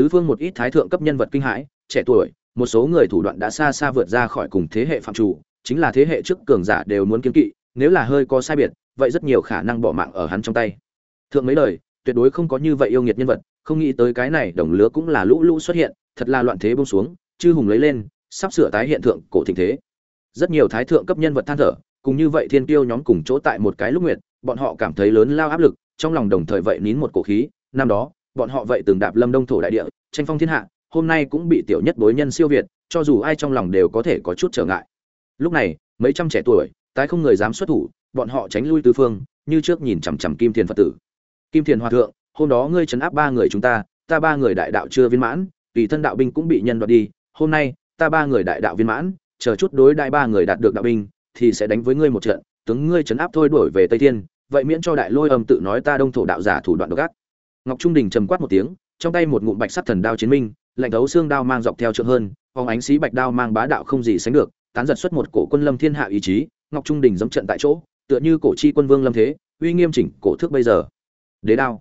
A: tứ phương một ít thái thượng cấp nhân vật kinh hãi, trẻ tuổi, một số người thủ đoạn đã xa xa vượt ra khỏi cùng thế hệ phạm chủ, chính là thế hệ trước cường giả đều muốn kiên kỵ, nếu là hơi có sai biệt, vậy rất nhiều khả năng bỏ mạng ở hắn trong tay. Thượng mấy lời, tuyệt đối không có như vậy yêu nghiệt nhân vật, không nghĩ tới cái này đồng lứa cũng là lũ lũ xuất hiện, thật là loạn thế bông xuống, chư hùng lấy lên, sắp sửa tái hiện thượng cổ thịnh thế. Rất nhiều thái thượng cấp nhân vật than thở, cùng như vậy thiên tiêu nhóm cùng chỗ tại một cái lúc nguyệt, bọn họ cảm thấy lớn lao áp lực, trong lòng đồng thời vậy nín một cổ khí, năm đó bọn họ vậy từng đạp lâm đông thổ đại địa, tranh phong thiên hạ, hôm nay cũng bị tiểu nhất bối nhân siêu việt, cho dù ai trong lòng đều có thể có chút trở ngại. Lúc này, mấy trăm trẻ tuổi, tái không người dám xuất thủ, bọn họ tránh lui tứ phương, như trước nhìn chằm chằm kim thiền phật tử. Kim thiền hòa thượng, hôm đó ngươi trấn áp ba người chúng ta ta ba người đại đạo chưa viên mãn, tùy thân đạo binh cũng bị nhân đoạt đi, hôm nay, ta ba người đại đạo viên mãn, chờ chút đối đại ba người đạt được đạo binh, thì sẽ đánh với ngươi một trận, tướng ngươi trấn áp thôi đuổi về tây thiên, vậy miễn cho đại lôi âm tự nói ta đông thổ đạo giả thủ đoạn độc ác ngọc trung đình trầm quát một tiếng, trong tay một ngụm bạch sắt thần đao chiến minh, lạnh thấu xương đao mang dọc theo trượng hơn, phóng ánh xí bạch đao mang bá đạo không gì sánh được, tán giật xuất một cổ quân lâm thiên hạ ý chí, ngọc trung đình giống trận tại chỗ, tựa như cổ chi quân vương lâm thế, uy nghiêm chỉnh cổ thước bây giờ. Đế đao.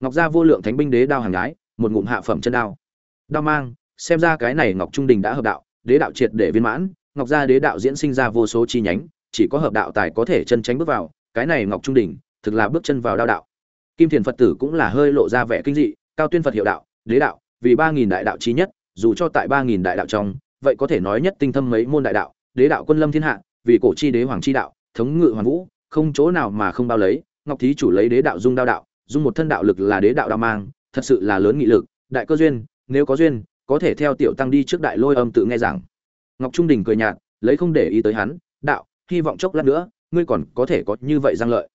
A: Ngọc gia vô lượng thánh binh đế đao hàng gái một ngụm hạ phẩm chân đao. Đao mang, xem ra cái này ngọc trung đình đã hợp đạo, đế đạo triệt để viên mãn, ngọc gia đế đạo diễn sinh ra vô số chi nhánh, chỉ có hợp đạo tài có thể chân tránh bước vào, cái này ngọc trung đình, thực là bước chân vào đao đạo kim thiền phật tử cũng là hơi lộ ra vẻ kinh dị, cao tuyên phật hiệu đạo, đế đạo, vì ba nghìn đại đạo chí nhất, dù cho tại ba nghìn đại đạo trong, vậy có thể nói nhất tinh thâm mấy môn đại đạo, đế đạo quân lâm thiên hạ, vì cổ chi đế hoàng chi đạo, thống ngự hoàn vũ, không chỗ nào mà không bao lấy, ngọc thí chủ lấy đế đạo dung đao đạo, dung một thân đạo lực là đế đạo đao mang, thật sự là lớn nghị lực, đại cơ duyên, nếu có duyên, có thể theo tiểu tăng đi trước đại lôi âm tự nghe giảng. Ngọc trung đình cười nhạt, lấy không để ý tới hắn, đạo, hy vọng chốc lát nữa, ngươi còn có thể có như vậy giang lợi.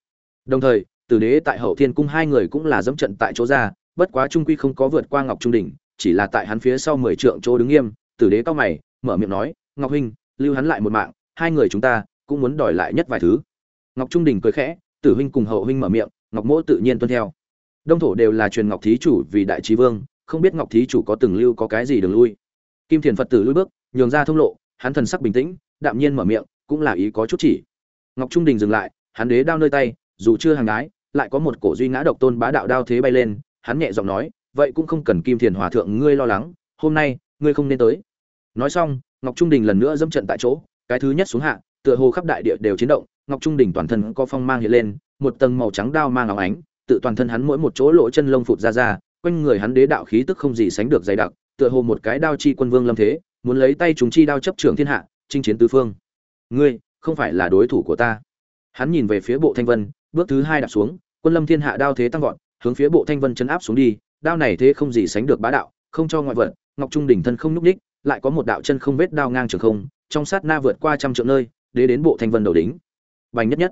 A: Đồng thời tử đế tại hậu thiên cung hai người cũng là dẫm trận tại chỗ ra bất quá trung quy không có vượt qua ngọc trung đỉnh, chỉ là tại hắn phía sau mười trượng chỗ đứng nghiêm tử đế cao mày mở miệng nói ngọc huynh lưu hắn lại một mạng hai người chúng ta cũng muốn đòi lại nhất vài thứ. Ngọc trung đỉnh cười khẽ tử huynh cùng hậu huynh mở miệng ngọc mỗ tự nhiên tuân theo. Đông thổ đều là truyền ngọc thí chủ vì đại trí vương không biết ngọc thí chủ có từng lưu có cái gì đường lui. Kim thiền phật tử lui bước nhường ra thông lộ hắn thần sắc bình tĩnh đạm nhiên mở miệng cũng là ý có chút chỉ. Ngọc trung đình dừng lại hắn đế đao nơi tay dù chưa hàng gái lại có một cổ duy ngã độc tôn bá đạo đao thế bay lên, hắn nhẹ giọng nói, vậy cũng không cần kim thiền hòa thượng ngươi lo lắng, hôm nay, ngươi không nên tới. Nói xong, ngọc trung đình lần nữa dẫm trận tại chỗ, cái thứ nhất xuống hạ, tựa hồ khắp đại địa đều chiến động, ngọc trung đình toàn thân có phong mang hiện lên, một tầng màu trắng đao mang óng ánh, tự toàn thân hắn mỗi một chỗ lỗ chân lông phụt ra ra, quanh người hắn đế đạo khí tức không gì sánh được dày đặc, tựa hồ một cái đao chi quân vương lâm thế, muốn lấy tay chúng chi đao chấp trưởng thiên hạ, chinh chiến tứ phương. Ngươi, không phải là đối thủ của ta. Hắn nhìn về phía bộ thanh vân bước thứ hai đạp xuống quân lâm thiên hạ đao thế tăng vọt hướng phía bộ thanh vân chấn áp xuống đi đao này thế không gì sánh được bá đạo không cho ngoại vật ngọc trung đỉnh thân không nhúc ních lại có một đạo chân không vết đao ngang trường không trong sát na vượt qua trăm trượng nơi đế đến bộ thanh vân đầu đính bành nhất nhất.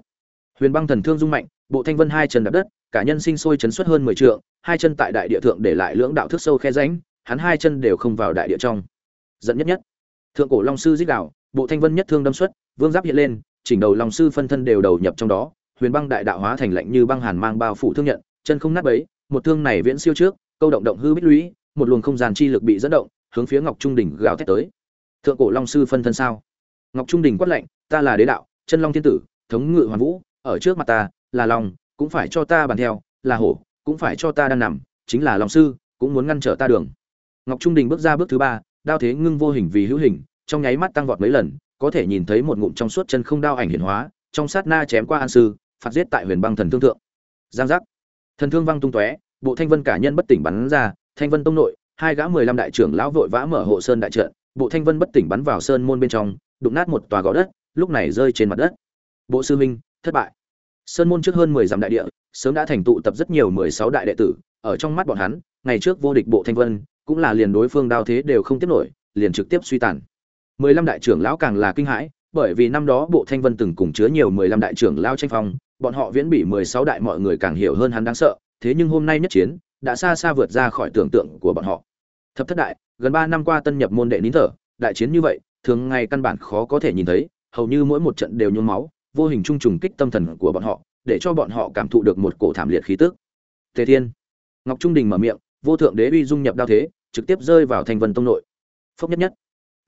A: Huyền băng thần thương dung mạnh bộ thanh vân hai chân đạp đất cả nhân sinh sôi chấn xuất hơn mười trượng hai chân tại đại địa thượng để lại lưỡng đạo thước sâu khe ránh, hắn hai chân đều không vào đại địa trong. Dẫn nhất nhất. Thượng cổ long sư giết đạo bộ thanh vân nhất thương đâm xuất vương giáp hiện lên chỉnh đầu long sư phân thân đều đầu nhập trong đó huyền băng đại đạo hóa thành lạnh như băng hàn mang bao phủ thương nhận, chân không nát bấy, một thương này viễn siêu trước, câu động động hư bích lũy, một luồng không gian chi lực bị dẫn động, hướng phía ngọc trung đỉnh gào thét tới. Thượng cổ long sư phân thân sao? Ngọc trung đỉnh quát lạnh, ta là đế đạo, chân long thiên tử, thống ngự hoàn vũ, ở trước mặt ta là long, cũng phải cho ta bàn theo, là hổ, cũng phải cho ta đang nằm, chính là long sư, cũng muốn ngăn trở ta đường. Ngọc trung đình bước ra bước thứ ba, đao thế ngưng vô hình vì hữu hình, trong nháy mắt tăng vọt mấy lần, có thể nhìn thấy một ngụm trong suốt chân không đao ảnh hiển hóa, trong sát na chém qua an sư phạt giết tại huyền băng thần thương thượng. Giang giác. Thần thương văng tung tóe, bộ thanh vân cả nhân bất tỉnh bắn ra, thanh vân tông nội, hai gã mười lăm đại trưởng lão vội vã mở hộ sơn đại trận, bộ thanh vân bất tỉnh bắn vào sơn môn bên trong, đụng nát một tòa gò đất, lúc này rơi trên mặt đất. Bộ sư minh thất bại. Sơn môn trước hơn mười dặm đại địa, sớm đã thành tụ tập rất nhiều mười sáu đại đệ tử, ở trong mắt bọn hắn, ngày trước vô địch bộ thanh vân, cũng là liền đối phương đao thế đều không tiếp nổi, liền trực tiếp suy tàn. Mười lăm đại trưởng lão càng là kinh hãi, bởi vì năm đó bộ thanh vân từng cùng chứa nhiều mười lăm đại trưởng lao tranh phong bọn họ viễn bị mười sáu đại mọi người càng hiểu hơn hắn đáng sợ, thế nhưng hôm nay nhất chiến đã xa xa vượt ra khỏi tưởng tượng của bọn họ. Thập thất đại, gần ba năm qua tân nhập môn đệ nín thở, đại chiến như vậy, thường ngày căn bản khó có thể nhìn thấy, hầu như mỗi một trận đều nhuốm máu, vô hình trung trùng kích tâm thần của bọn họ, để cho bọn họ cảm thụ được một cổ thảm liệt khí tức. Tề thiên. Ngọc trung đình mở miệng, vô thượng đế uy dung nhập đao thế, trực tiếp rơi vào thành vân tông nội. Phốc nhất nhất.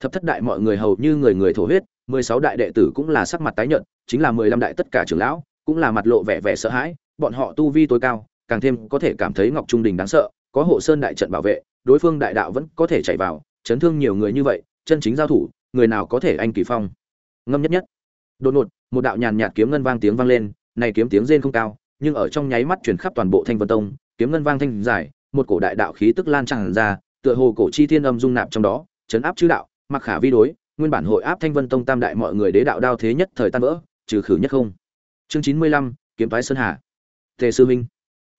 A: Thập thất đại mọi người hầu như người người thổ huyết, mười sáu đại đệ tử cũng là sắc mặt tái nhợt, chính là mười lăm đại tất cả trưởng lão cũng là mặt lộ vẻ vẻ sợ hãi, bọn họ tu vi tối cao, càng thêm có thể cảm thấy ngọc trung đình đáng sợ, có hộ sơn đại trận bảo vệ, đối phương đại đạo vẫn có thể chạy vào, chấn thương nhiều người như vậy, chân chính giao thủ, người nào có thể anh kỳ phong. Ngâm nhất nhất. Đột ngột, một đạo nhàn nhạt kiếm ngân vang tiếng vang lên, này kiếm tiếng rên không cao, nhưng ở trong nháy mắt truyền khắp toàn bộ thanh vân tông, kiếm ngân vang thanh dài, một cổ đại đạo khí tức lan tràn ra, tựa hồ cổ chi thiên âm dung nạp trong đó, chấn áp chư đạo, mặc khả vi đối, nguyên bản hội áp thanh vân tông tam đại mọi người đế đạo đao thế nhất thời tan vỡ, trừ khử nhất không chương chín mươi lăm, kiếm phái sơn hà. Tề sư minh.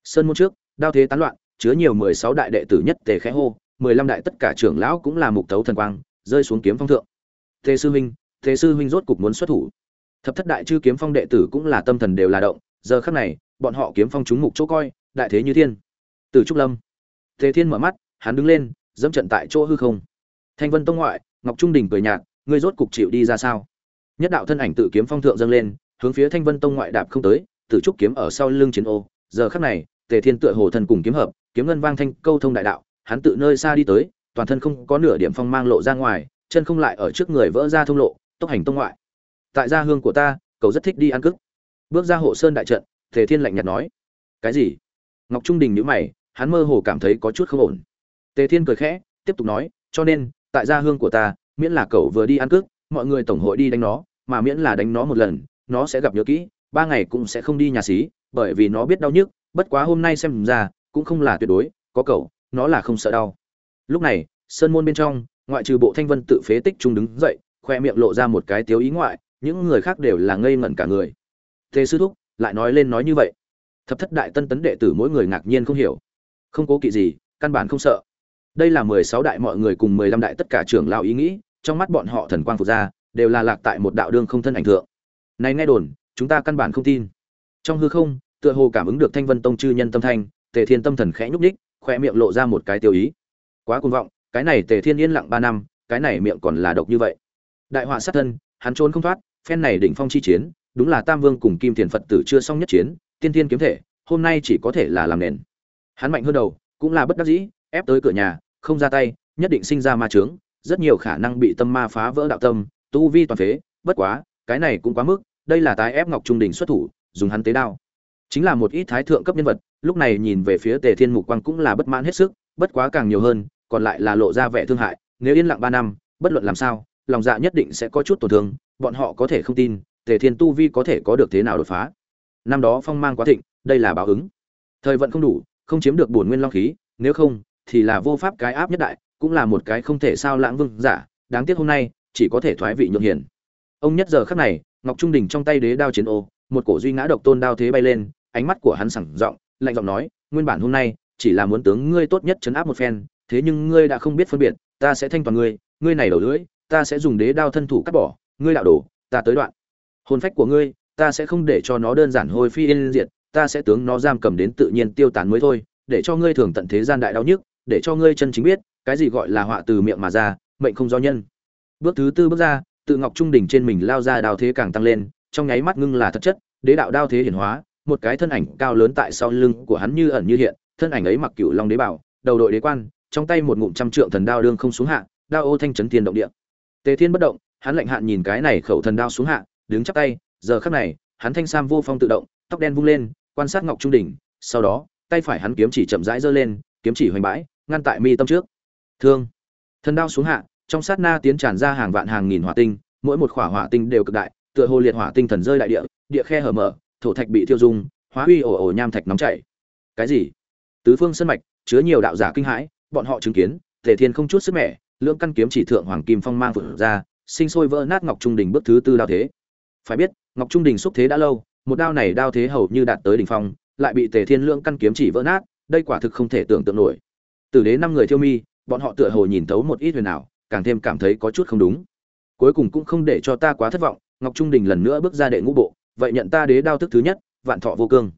A: Sơn môn trước, đao thế tán loạn, chứa nhiều mười sáu đại đệ tử nhất tề khẽ hô, mười lăm đại tất cả trưởng lão cũng là mục tấu thần quang, rơi xuống kiếm phong thượng. Tề sư minh, tề sư minh rốt cục muốn xuất thủ. Thập thất đại chư kiếm phong đệ tử cũng là tâm thần đều là động, giờ khắc này, bọn họ kiếm phong chúng mục chỗ coi, đại thế như thiên. Từ trúc lâm. Tề thiên mở mắt, hắn đứng lên, dẫm trận tại chỗ hư không. Thanh vân tông ngoại, ngọc trung đình cười nhạt, ngươi rốt cục chịu đi ra sao? Nhất đạo thân ảnh tự kiếm phong thượng dâng lên hướng phía thanh vân tông ngoại đạp không tới, tử trúc kiếm ở sau lưng chiến ô. Giờ khắc này, tề thiên tựa hồ thần cùng kiếm hợp, kiếm ngân vang thanh, câu thông đại đạo, hắn tự nơi xa đi tới, toàn thân không có nửa điểm phong mang lộ ra ngoài, chân không lại ở trước người vỡ ra thông lộ, tốc hành tông ngoại. Tại gia hương của ta, cậu rất thích đi ăn cức. Bước ra hộ sơn đại trận, tề thiên lạnh nhạt nói. Cái gì? Ngọc trung đình nhíu mày, hắn mơ hồ cảm thấy có chút không ổn. Tề thiên cười khẽ, tiếp tục nói, cho nên, tại gia hương của ta, miễn là cậu vừa đi ăn cước mọi người tổng hội đi đánh nó, mà miễn là đánh nó một lần nó sẽ gặp nhớ kỹ, ba ngày cũng sẽ không đi nhà xí, bởi vì nó biết đau nhức, bất quá hôm nay xem ra, cũng không là tuyệt đối, có cậu, nó là không sợ đau. Lúc này, sơn môn bên trong, ngoại trừ bộ thanh vân tự phế tích trung đứng dậy, khoe miệng lộ ra một cái tiếu ý ngoại, những người khác đều là ngây ngẩn cả người. Tề sư thúc, lại nói lên nói như vậy. Thập thất đại tân tấn đệ tử mỗi người ngạc nhiên không hiểu. Không cố kỵ gì, căn bản không sợ. Đây là mười sáu đại mọi người cùng mười lăm đại tất cả trưởng lao ý nghĩ, trong mắt bọn họ thần quang phục ra, đều là lạc tại một đạo đương không thân ảnh thượng này nghe đồn, chúng ta căn bản không tin. Trong hư không, tựa hồ cảm ứng được thanh vân tông chư nhân tâm thanh, tề thiên tâm thần khẽ nhúc ních khoe miệng lộ ra một cái tiêu ý. Quá cuồng vọng, cái này tề thiên yên lặng ba năm, cái này miệng còn là độc như vậy. Đại họa sát thân, hắn trốn không thoát, phen này đỉnh phong chi chiến, đúng là tam vương cùng kim thiền phật tử chưa xong nhất chiến, tiên thiên kiếm thể, hôm nay chỉ có thể là làm nền. Hắn mạnh hơn đầu, cũng là bất đắc dĩ, ép tới cửa nhà, không ra tay, nhất định sinh ra ma trướng rất nhiều khả năng bị tâm ma phá vỡ đạo tâm, tu vi toàn phế, bất quá cái này cũng quá mức, đây là tái ép ngọc trung đình xuất thủ, dùng hắn tế đao. Chính là một ít thái thượng cấp nhân vật, lúc này nhìn về phía tề thiên mục quang cũng là bất mãn hết sức, bất quá càng nhiều hơn, còn lại là lộ ra vẻ thương hại, nếu yên lặng ba năm, bất luận làm sao, lòng dạ nhất định sẽ có chút tổn thương, bọn họ có thể không tin, tề thiên tu vi có thể có được thế nào đột phá. Năm đó phong mang quá thịnh, đây là báo ứng. Thời vận không đủ, không chiếm được bổn nguyên long khí, nếu không, thì là vô pháp cái áp nhất đại, cũng là một cái không thể sao lãng vương giả, đáng tiếc hôm nay, chỉ có thể thoái vị nhượng hiển ông nhất giờ khắc này, ngọc trung đình trong tay đế đao chiến ô, một cổ duy ngã độc tôn đao thế bay lên, ánh mắt của hắn sẳng giọng, lạnh giọng nói, nguyên bản hôm nay, chỉ là muốn tướng ngươi tốt nhất chấn áp một phen, thế nhưng ngươi đã không biết phân biệt, ta sẽ thanh toàn ngươi ngươi này đầu lưỡi, ta sẽ dùng đế đao thân thủ cắt bỏ, ngươi đạo đổ ta tới đoạn. Hồn phách của ngươi, ta sẽ không để cho nó đơn giản hôi phi yên diệt, ta sẽ tướng nó giam cầm đến tự nhiên tiêu tán mới thôi, để cho ngươi thường tận thế gian đại đau nhức, để cho ngươi chân chính biết, cái gì gọi là họa từ miệng mà ra, mệnh không do nhân. Bước thứ tư bước ra tự ngọc trung đỉnh trên mình lao ra đao thế càng tăng lên, trong nháy mắt ngưng là thật chất, đế đạo đao thế hiển hóa, một cái thân ảnh cao lớn tại sau lưng của hắn như ẩn như hiện, thân ảnh ấy mặc cựu long đế bảo, đầu đội đế quan, trong tay một ngụm trăm trượng thần đao đương không xuống hạ, đao ô thanh chấn thiên động địa. Tề thiên bất động, hắn lạnh hạn nhìn cái này khẩu thần đao xuống hạ, đứng chắp tay, giờ khắc này, hắn thanh sam vô phong tự động, tóc đen vung lên, quan sát ngọc trung đỉnh sau đó, tay phải hắn kiếm chỉ chậm rãi giơ lên, kiếm chỉ hoành bãi, ngăn tại mi tâm trước. Thương. Thần đao xuống hạ trong sát na tiến tràn ra hàng vạn hàng nghìn hỏa tinh, mỗi một khỏa hỏa tinh đều cực đại, tựa hồ liệt hỏa tinh thần rơi đại địa địa khe hở mở, thổ thạch bị tiêu dung, hóa huy ổ ổ nham thạch nóng chảy. Cái gì? Tứ phương sân mạch, chứa nhiều đạo giả kinh hãi, bọn họ chứng kiến, tề thiên không chút sức mẻ, lưỡng căn kiếm chỉ thượng hoàng kim phong mang vượt ra, sinh sôi vỡ nát ngọc trung đỉnh bước thứ tư đao thế. Phải biết, ngọc trung đỉnh xúc thế đã lâu, một đao này đao thế hầu như đạt tới đỉnh phong, lại bị tề thiên lưỡng căn kiếm chỉ vỡ nát, đây quả thực không thể tưởng tượng nổi. Từ đế năm người thiêu mi, bọn họ tựa hồ nhìn thấu một ít huyền nào càng thêm cảm thấy có chút không đúng. Cuối cùng cũng không để cho ta quá thất vọng, ngọc trung đình lần nữa bước ra đệ ngũ bộ, vậy nhận ta đế đao thức thứ nhất, vạn thọ vô cương.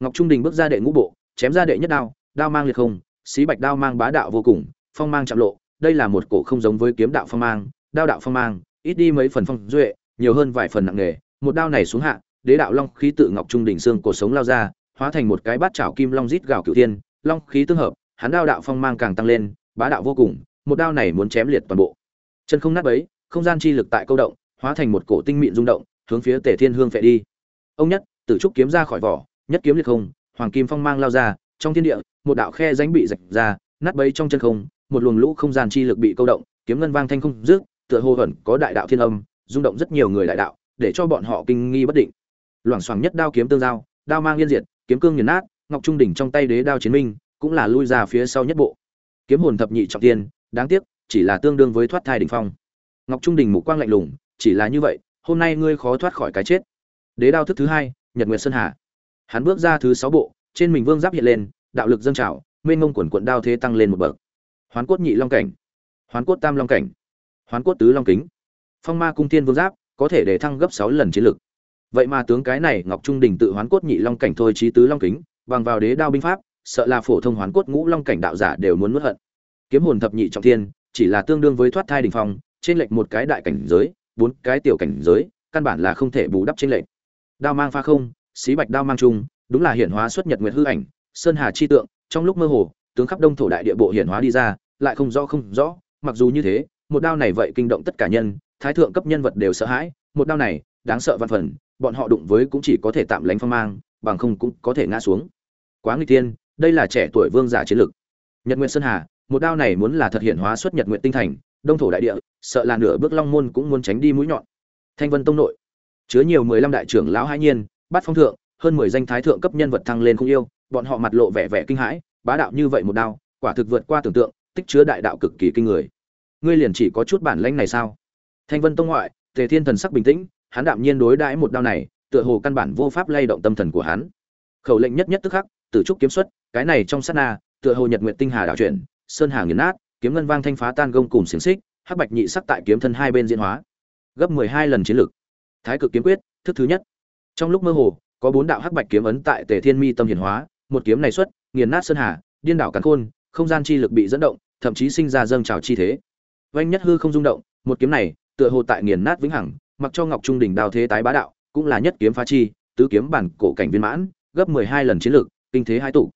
A: Ngọc trung đình bước ra đệ ngũ bộ, chém ra đệ nhất đao đao mang liệt không, xí bạch đao mang bá đạo vô cùng, phong mang chạm lộ, đây là một cổ không giống với kiếm đạo phong mang, đao đạo phong mang, ít đi mấy phần phong duệ, nhiều hơn vài phần nặng nghề, một đao này xuống hạ, đế đạo long khí tự ngọc trung đỉnh xương cổ sống lao ra, hóa thành một cái bát chảo kim long rít gào cửu thiên, long khí tương hợp, hắn đao đạo phong mang càng tăng lên, bá đạo vô cùng một đao này muốn chém liệt toàn bộ. Chân không nát bấy, không gian chi lực tại câu động, hóa thành một cổ tinh mịn rung động, hướng phía tề thiên hương phệ đi. Ông nhất, tử trúc kiếm ra khỏi vỏ, nhất kiếm liệt không, hoàng kim phong mang lao ra, trong thiên địa, một đạo khe rãnh bị rạch ra, nát bấy trong chân không, một luồng lũ không gian chi lực bị câu động, kiếm ngân vang thanh không rước tựa hồ hẩn có đại đạo thiên âm, rung động rất nhiều người đại đạo, để cho bọn họ kinh nghi bất định. Loảng xoảng nhất đao kiếm tương giao, đao mang yên diệt, kiếm cương nghiền nát, ngọc trung đỉnh trong tay đế đao chiến minh, cũng là lui ra phía sau nhất bộ. Kiếm hồn thập nhị trọng tiên đáng tiếc, chỉ là tương đương với thoát thai đỉnh phong. Ngọc trung đỉnh mục quang lạnh lùng, chỉ là như vậy, hôm nay ngươi khó thoát khỏi cái chết. Đế đao thức thứ hai, nhật nguyệt sơn hà. Hắn bước ra thứ sáu bộ, trên mình vương giáp hiện lên, đạo lực dâng trào, mênh mông quần quận đao thế tăng lên một bậc. Hoán cốt nhị long cảnh. Hoán cốt tam long cảnh. Hoán cốt tứ long kính. Phong ma cung thiên vương giáp, có thể để thăng gấp sáu lần chiến lực. Vậy mà tướng cái này ngọc trung đình tự hoán cốt nhị long cảnh thôi trí tứ long kính, bằng vào đế đao binh pháp, sợ là phổ thông hoán cốt ngũ long cảnh đạo giả đều muốn nuốt hận kiếm hồn thập nhị trọng thiên, chỉ là tương đương với thoát thai đình phong, trên lệch một cái đại cảnh giới, bốn cái tiểu cảnh giới, căn bản là không thể bù đắp trên lệch. Đao mang pha không, xí bạch đao mang trung, đúng là hiển hóa xuất nhật nguyệt hư ảnh, sơn hà chi tượng, trong lúc mơ hồ, tướng khắp đông thổ đại địa bộ hiển hóa đi ra, lại không rõ không rõ, mặc dù như thế, một đao này vậy kinh động tất cả nhân, thái thượng cấp nhân vật đều sợ hãi, một đao này, đáng sợ văn phần, bọn họ đụng với cũng chỉ có thể tạm lánh phong mang, bằng không cũng có thể ngã xuống. Quá nguy tiên đây là trẻ tuổi vương giả chiến lực. Nhật nguyện sơn hà một đao này muốn là thật hiện hóa xuất nhật nguyện tinh thành, đông thổ đại địa, sợ là nửa bước long môn cũng muốn tránh đi mũi nhọn. Thanh vân tông nội, chứa nhiều mười lăm đại trưởng lão hai nhiên bắt phong thượng, hơn mười danh thái thượng cấp nhân vật thăng lên không yêu, bọn họ mặt lộ vẻ vẻ kinh hãi, bá đạo như vậy một đao, quả thực vượt qua tưởng tượng, tích chứa đại đạo cực kỳ kinh người. Ngươi liền chỉ có chút bản lãnh này sao? Thanh vân tông ngoại, tề thiên thần sắc bình tĩnh, hắn đạm nhiên đối đãi một đao này, tựa hồ căn bản vô pháp lay động tâm thần của hắn. Khẩu lệnh nhất nhất tức khắc, tử trúc kiếm xuất, cái này trong sát na, tựa hồ nhật nguyện tinh hà đảo chuyển sơn hà nghiền nát, kiếm ngân vang thanh phá tan gông cùng xiềng xích, hắc bạch nhị sắc tại kiếm thân hai bên diễn hóa. Gấp mười hai lần chiến lực. Thái cực kiếm quyết, thức thứ nhất. Trong lúc mơ hồ, có bốn đạo hắc bạch kiếm ấn tại tề thiên mi tâm hiển hóa, một kiếm này xuất, nghiền nát sơn hà, điên đảo cắn khôn, không gian chi lực bị dẫn động, thậm chí sinh ra dâng trào chi thế. Vanh nhất hư không rung động, một kiếm này, tựa hồ tại nghiền nát vĩnh hằng, mặc cho ngọc trung đỉnh đao thế tái bá đạo, cũng là nhất kiếm phá chi, tứ kiếm bản cổ cảnh viên mãn, gấp mười hai lần chiến lực, kinh thế hai tụ.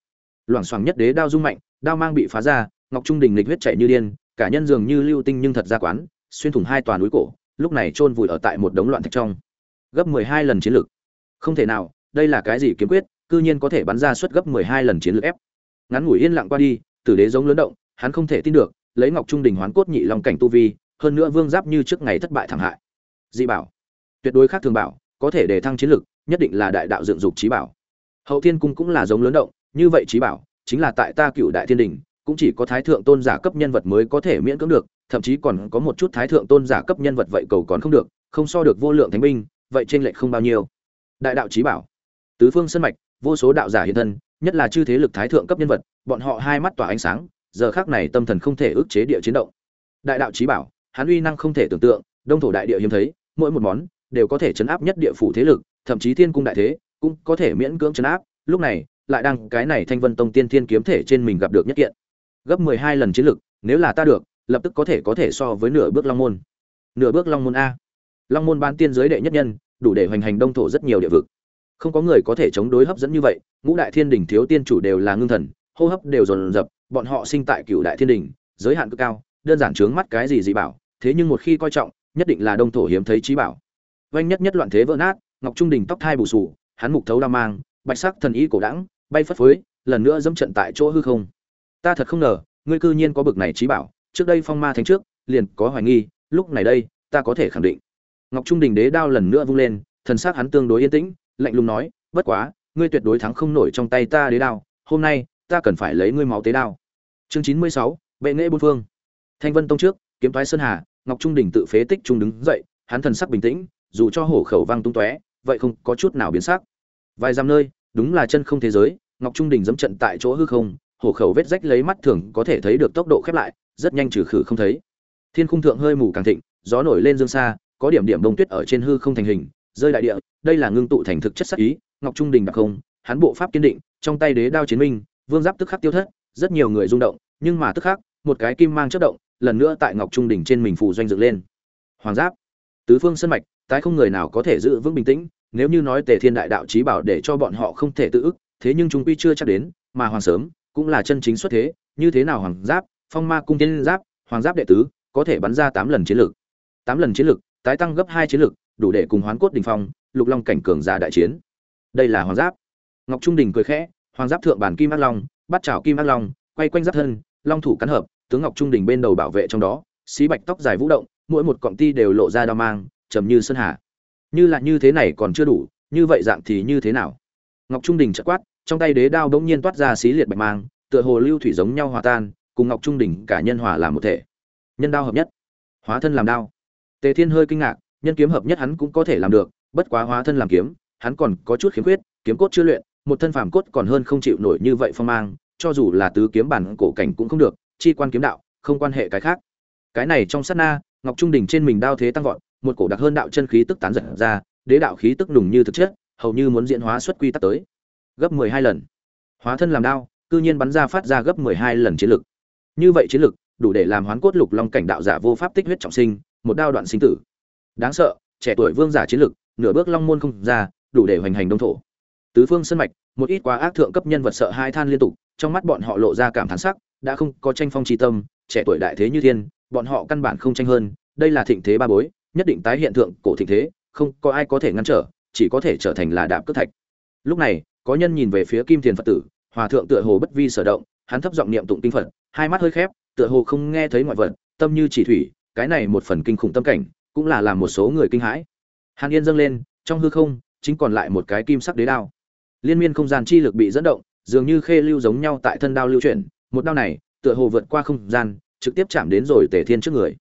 A: Loảng xoảng nhất đế đao rung mạnh, đao mang bị phá ra ngọc trung Đình lịch huyết chảy như điên, cả nhân dường như lưu tinh nhưng thật ra quán, xuyên thủng hai toàn núi cổ, lúc này chôn vùi ở tại một đống loạn thạch trong. Gấp mười hai lần chiến lực. Không thể nào, đây là cái gì kiếm quyết, cư nhiên có thể bắn ra suất gấp mười hai lần chiến lực ép. Ngắn ngủi yên lặng qua đi, tử đế giống lớn động, hắn không thể tin được, lấy ngọc trung đình hoán cốt nhị long cảnh tu vi, hơn nữa vương giáp như trước ngày thất bại thảm hại. Dị bảo. Tuyệt đối khác thường bảo, có thể để thăng chiến lực, nhất định là đại đạo dựng dục trí bảo. Hậu thiên cung cũng là giống lớn động, như vậy trí bảo, chính là tại ta cựu đại thiên đình cũng chỉ có thái thượng tôn giả cấp nhân vật mới có thể miễn cưỡng được, thậm chí còn có một chút thái thượng tôn giả cấp nhân vật vậy cầu còn không được, không so được vô lượng thánh binh, vậy trên lệch không bao nhiêu. Đại đạo trí bảo. Tứ phương sân mạch, vô số đạo giả hiện thân, nhất là chư thế lực thái thượng cấp nhân vật, bọn họ hai mắt tỏa ánh sáng, giờ khác này tâm thần không thể ức chế địa chiến động. Đại đạo trí bảo, hắn uy năng không thể tưởng tượng, đông thổ đại địa hiếm thấy, mỗi một món đều có thể chấn áp nhất địa phủ thế lực, thậm chí thiên cung đại thế cũng có thể miễn cưỡng chấn áp, lúc này, lại đang cái này thanh vân tông tiên thiên kiếm thể trên mình gặp được nhất kiện gấp mười hai lần chiến lực nếu là ta được lập tức có thể có thể so với nửa bước long môn. Nửa bước long môn a. Long môn ban tiên giới đệ nhất nhân đủ để hoành hành đông thổ rất nhiều địa vực. Không có người có thể chống đối hấp dẫn như vậy ngũ đại thiên đình thiếu tiên chủ đều là ngưng thần hô hấp đều dồn dập bọn họ sinh tại Cửu đại thiên đình giới hạn cực cao đơn giản trướng mắt cái gì dị bảo thế nhưng một khi coi trọng nhất định là đông thổ hiếm thấy trí bảo. Vành nhất nhất loạn thế vỡ nát ngọc trung đỉnh tóc thai bù sù hắn mục thấu la mang bạch sắc thần ý cổ đãng, bay phất phới lần nữa dẫm trận tại chỗ hư không ta thật không ngờ, ngươi cư nhiên có bực này trí bảo, trước đây phong ma thánh trước, liền có hoài nghi, lúc này đây, ta có thể khẳng định. Ngọc trung đình đế đao lần nữa vung lên, thần sắc hắn tương đối yên tĩnh, lạnh lùng nói, bất quá, ngươi tuyệt đối thắng không nổi trong tay ta đế đao, hôm nay, ta cần phải lấy ngươi máu tế đao. Chương chín mươi sáu, bệ nghệ bốn phương. Thanh vân tông trước, kiếm thoái sơn hà, ngọc trung đỉnh tự phế tích trung đứng dậy, hắn thần sắc bình tĩnh, dù cho hổ khẩu vang tung tóe, vậy không có chút nào biến sắc. Vài dăm nơi, đúng là chân không thế giới, ngọc trung đỉnh dẫm trận tại chỗ hư không hổ khẩu vết rách lấy mắt thường có thể thấy được tốc độ khép lại, rất nhanh trừ khử không thấy. Thiên khung thượng hơi mù càng thịnh, gió nổi lên dương xa, có điểm điểm bông tuyết ở trên hư không thành hình, rơi đại địa, đây là ngưng tụ thành thực chất sắc ý, ngọc trung đình đặc không, hắn bộ pháp kiên định, trong tay đế đao chiến minh, vương giáp tức khắc tiêu thất, rất nhiều người rung động, nhưng mà tức khắc, một cái kim mang chất động, lần nữa tại ngọc trung đỉnh trên mình phù doanh dựng lên. Hoàng giáp, tứ phương sân mạch, tái không người nào có thể giữ vững bình tĩnh, nếu như nói tề thiên đại đạo trí bảo để cho bọn họ không thể tự ức, thế nhưng chúng quy chưa chắc đến, mà hoàng sớm cũng là chân chính xuất thế, như thế nào hoàng giáp, phong ma cung tiên giáp, hoàng giáp đệ tứ, có thể bắn ra tám lần chiến lược tám lần chiến lược tái tăng gấp hai chiến lược đủ để cùng hoán cốt đình phong, lục long cảnh cường giả đại chiến. Đây là hoàng giáp. Ngọc trung đình cười khẽ, hoàng giáp thượng bản kim ác long, bắt chảo kim ác long, quay quanh giáp thân, long thủ cắn hợp, tướng ngọc trung đình bên đầu bảo vệ trong đó, xí bạch tóc dài vũ động, mỗi một cọng ti đều lộ ra đao mang, trầm như sơn hà. Như là như thế này còn chưa đủ, như vậy dạng thì như thế nào? Ngọc trung đình chợt quát trong tay đế đao bỗng nhiên toát ra xí liệt bạch mang, tựa hồ lưu thủy giống nhau hòa tan, cùng ngọc trung đỉnh cả nhân hòa làm một thể. Nhân đao hợp nhất, hóa thân làm đao. Tề thiên hơi kinh ngạc, nhân kiếm hợp nhất hắn cũng có thể làm được, bất quá hóa thân làm kiếm, hắn còn có chút khiếm khuyết, kiếm cốt chưa luyện, một thân phàm cốt còn hơn không chịu nổi như vậy phong mang, cho dù là tứ kiếm bản cổ cảnh cũng không được, chi quan kiếm đạo, không quan hệ cái khác. Cái này trong sát na, ngọc trung đỉnh trên mình đao thế tăng vọt, một cổ đặc hơn đạo chân khí tức tán giật ra, đế đạo khí tức nùng như thực chất, hầu như muốn diễn hóa xuất quy tắc tới gấp mười hai lần. Hóa thân làm đao, cư nhiên bắn ra phát ra gấp mười hai lần chiến lực. Như vậy chiến lực, đủ để làm hoán cốt lục long cảnh đạo giả vô pháp tích huyết trọng sinh, một đao đoạn sinh tử. Đáng sợ, trẻ tuổi vương giả chiến lực, nửa bước long môn không ra, đủ để hoành hành đông thổ. Tứ phương sân mạch, một ít quá ác thượng cấp nhân vật sợ hai than liên tục, trong mắt bọn họ lộ ra cảm thán sắc, đã không có tranh phong tri tâm, trẻ tuổi đại thế như thiên, bọn họ căn bản không tranh hơn, đây là thịnh thế ba bối, nhất định tái hiện tượng cổ thịnh thế, không có ai có thể ngăn trở, chỉ có thể trở thành là đạp cất thạch. Lúc này có nhân nhìn về phía kim thiền phật tử, hòa thượng tựa hồ bất vi sở động, hắn thấp giọng niệm tụng kinh phật, hai mắt hơi khép, tựa hồ không nghe thấy ngoại vật, tâm như chỉ thủy, cái này một phần kinh khủng tâm cảnh, cũng là làm một số người kinh hãi. Hàn yên dâng lên, trong hư không, chính còn lại một cái kim sắc đế đao. Liên miên không gian chi lực bị dẫn động, dường như khê lưu giống nhau tại thân đao lưu chuyển, một đao này, tựa hồ vượt qua không gian, trực tiếp chạm đến rồi tề thiên trước người.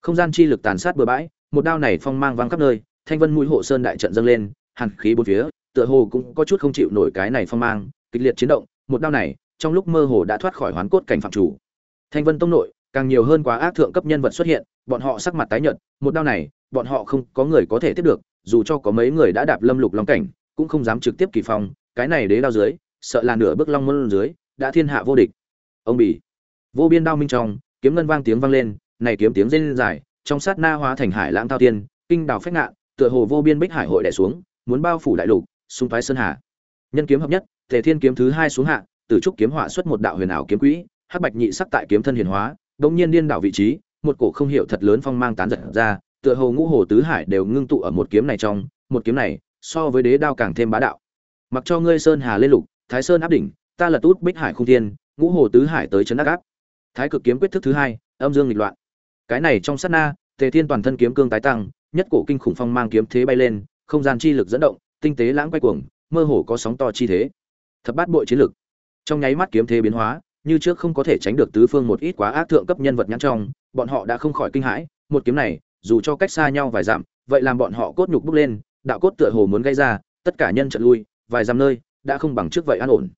A: Không gian chi lực tàn sát bừa bãi, một đao này phong mang vang khắp nơi, thanh vân mũi hộ sơn đại trận dâng lên, hàn khí bốn phía tựa hồ cũng có chút không chịu nổi cái này phong mang, kịch liệt chiến động, một đao này, trong lúc mơ hồ đã thoát khỏi hoán cốt cảnh phạm chủ. Thanh vân tông nội, càng nhiều hơn quá ác thượng cấp nhân vật xuất hiện, bọn họ sắc mặt tái nhợt, một đao này, bọn họ không có người có thể tiếp được, dù cho có mấy người đã đạp lâm lục long cảnh, cũng không dám trực tiếp kỳ phong, cái này đế đao dưới, sợ là nửa bước long môn dưới, đã thiên hạ vô địch. Ông bỉ vô biên đao minh trong, kiếm ngân vang tiếng vang lên, này kiếm tiếng rên dài, trong sát na hóa thành hải lãng thao tiên, kinh đào phách ngạn, tựa hồ vô biên bích hải hội đè xuống, muốn bao phủ đại lục xung phái sơn hà. Nhân kiếm hợp nhất thể thiên kiếm thứ hai xuống hạ, tử trúc kiếm họa xuất một đạo huyền ảo kiếm quỹ, hắc bạch nhị sắc tại kiếm thân hiển hóa, bỗng nhiên điên đảo vị trí, một cổ không hiểu thật lớn phong mang tán giật ra, tựa hồ ngũ hồ tứ hải đều ngưng tụ ở một kiếm này trong, một kiếm này so với đế đao càng thêm bá đạo. Mặc cho ngươi sơn hà lên lục, thái sơn áp đỉnh, ta là tút bích hải không thiên, ngũ hồ tứ hải tới chấn áp áp. Thái cực kiếm quyết thức thứ hai, âm dương nghịch loạn. Cái này trong sát na, tề thiên toàn thân kiếm cương tái tăng, nhất cổ kinh khủng phong mang kiếm thế bay lên, không gian chi lực dẫn động tinh tế lãng quay cuồng, mơ hồ có sóng to chi thế. Thập bát bội chiến lực. Trong nháy mắt kiếm thế biến hóa, như trước không có thể tránh được tứ phương một ít quá ác thượng cấp nhân vật nhãn trong, bọn họ đã không khỏi kinh hãi, một kiếm này, dù cho cách xa nhau vài dặm, vậy làm bọn họ cốt nhục bốc lên, đạo cốt tựa hồ muốn gây ra, tất cả nhân trận lui, vài dặm nơi, đã không bằng trước vậy an ổn.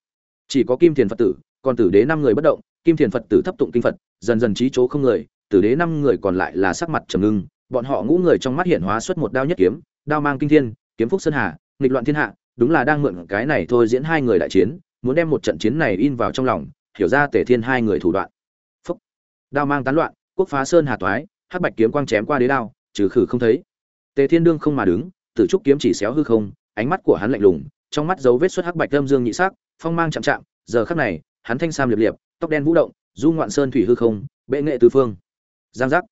A: Chỉ có kim thiền phật tử, còn tử đế năm người bất động, kim thiền phật tử thấp tụng kinh phật, dần dần trí chỗ không người, tử đế năm người còn lại là sắc mặt trầm ngưng, bọn họ ngũ người trong mắt hiện hóa xuất một đao nhất kiếm, đao mang kinh thiên, kiếm phúc sơn hà nghịch loạn thiên hạ, đúng là đang mượn cái này thôi diễn hai người đại chiến, muốn đem một trận chiến này in vào trong lòng, hiểu ra tể thiên hai người thủ đoạn. Phúc. Đao mang tán loạn, quốc phá sơn hà toái, hắc bạch kiếm quang chém qua đế đao, trừ khử không thấy. Tề thiên đương không mà đứng, tử trúc kiếm chỉ xéo hư không, ánh mắt của hắn lạnh lùng, trong mắt dấu vết xuất hắc bạch âm dương nhị sắc, phong mang chạm chạm, giờ khắc này, hắn thanh sam liệp liệp, tóc đen vũ động, du ngoạn sơn thủy hư không, bệ nghệ tứ phương. Giang giác.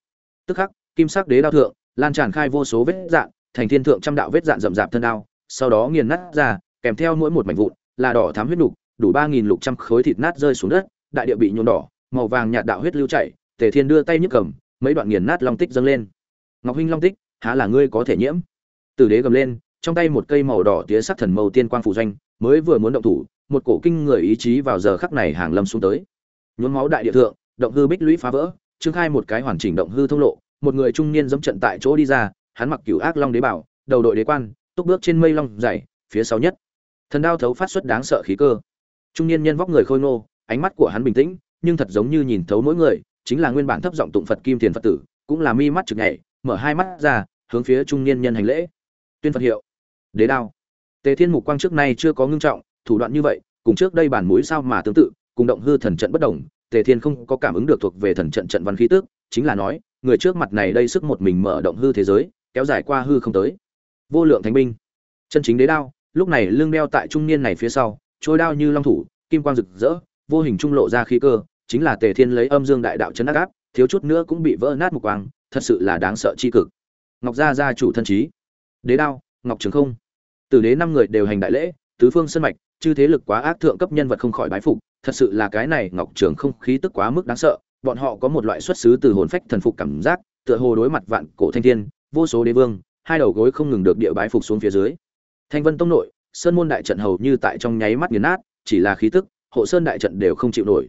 A: Tức khắc, kim sắc đế đao thượng, lan tràn khai vô số vết dạn thành thiên thượng trăm đạo vết dạn rậm rạp thân đao sau đó nghiền nát ra, kèm theo mỗi một mảnh vụn, là đỏ thắm huyết nục, đủ ba nghìn lục trăm khối thịt nát rơi xuống đất, đại địa bị nhuộm đỏ, màu vàng nhạt đạo huyết lưu chảy, tề thiên đưa tay nhấc cầm, mấy đoạn nghiền nát long tích dâng lên. Ngọc huynh long tích, há là ngươi có thể nhiễm? Tử đế gầm lên, trong tay một cây màu đỏ tía sắc thần mâu tiên quang phủ doanh, mới vừa muốn động thủ, một cổ kinh người ý chí vào giờ khắc này hàng lâm xuống tới. Nhuốm máu đại địa thượng, động hư bích lũy phá vỡ, trương khai một cái hoàn chỉnh động hư thông lộ, một người trung niên dẫm trận tại chỗ đi ra, hắn mặc cửu ác long đế bảo, đầu đội đế quan túc bước trên mây long dày, phía sau nhất. Thần đao thấu phát xuất đáng sợ khí cơ. Trung niên nhân vóc người khôi ngô, ánh mắt của hắn bình tĩnh, nhưng thật giống như nhìn thấu mỗi người, chính là nguyên bản thấp giọng tụng phật kim thiền phật tử, cũng là mi mắt trực nhảy, mở hai mắt ra, hướng phía trung niên nhân hành lễ. Tuyên phật hiệu. Đế đao. Tề thiên mục quang trước nay chưa có ngưng trọng, thủ đoạn như vậy, cùng trước đây bản mũi sao mà tương tự, cùng động hư thần trận bất đồng, tề thiên không có cảm ứng được thuộc về thần trận trận văn khí tức, chính là nói, người trước mặt này đây sức một mình mở động hư thế giới, kéo dài qua hư không tới vô lượng thánh binh. Chân chính đế đao, lúc này lưng đeo tại trung niên này phía sau, trôi đao như long thủ, kim quang rực rỡ, vô hình trung lộ ra khí cơ, chính là tề thiên lấy âm dương đại đạo chấn áp áp, thiếu chút nữa cũng bị vỡ nát một quang, thật sự là đáng sợ chi cực. Ngọc gia gia chủ thân trí. Đế đao, ngọc trường không. Từ đế năm người đều hành đại lễ, tứ phương sân mạch, chư thế lực quá ác thượng cấp nhân vật không khỏi bái phục, thật sự là cái này ngọc trường không khí tức quá mức đáng sợ, bọn họ có một loại xuất xứ từ hồn phách thần phục cảm giác, tựa hồ đối mặt vạn cổ thanh thiên, vô số đế vương hai đầu gối không ngừng được địa bái phục xuống phía dưới. Thanh vân tông nội, sơn môn đại trận hầu như tại trong nháy mắt nghiền nát, chỉ là khí tức, hộ sơn đại trận đều không chịu nổi.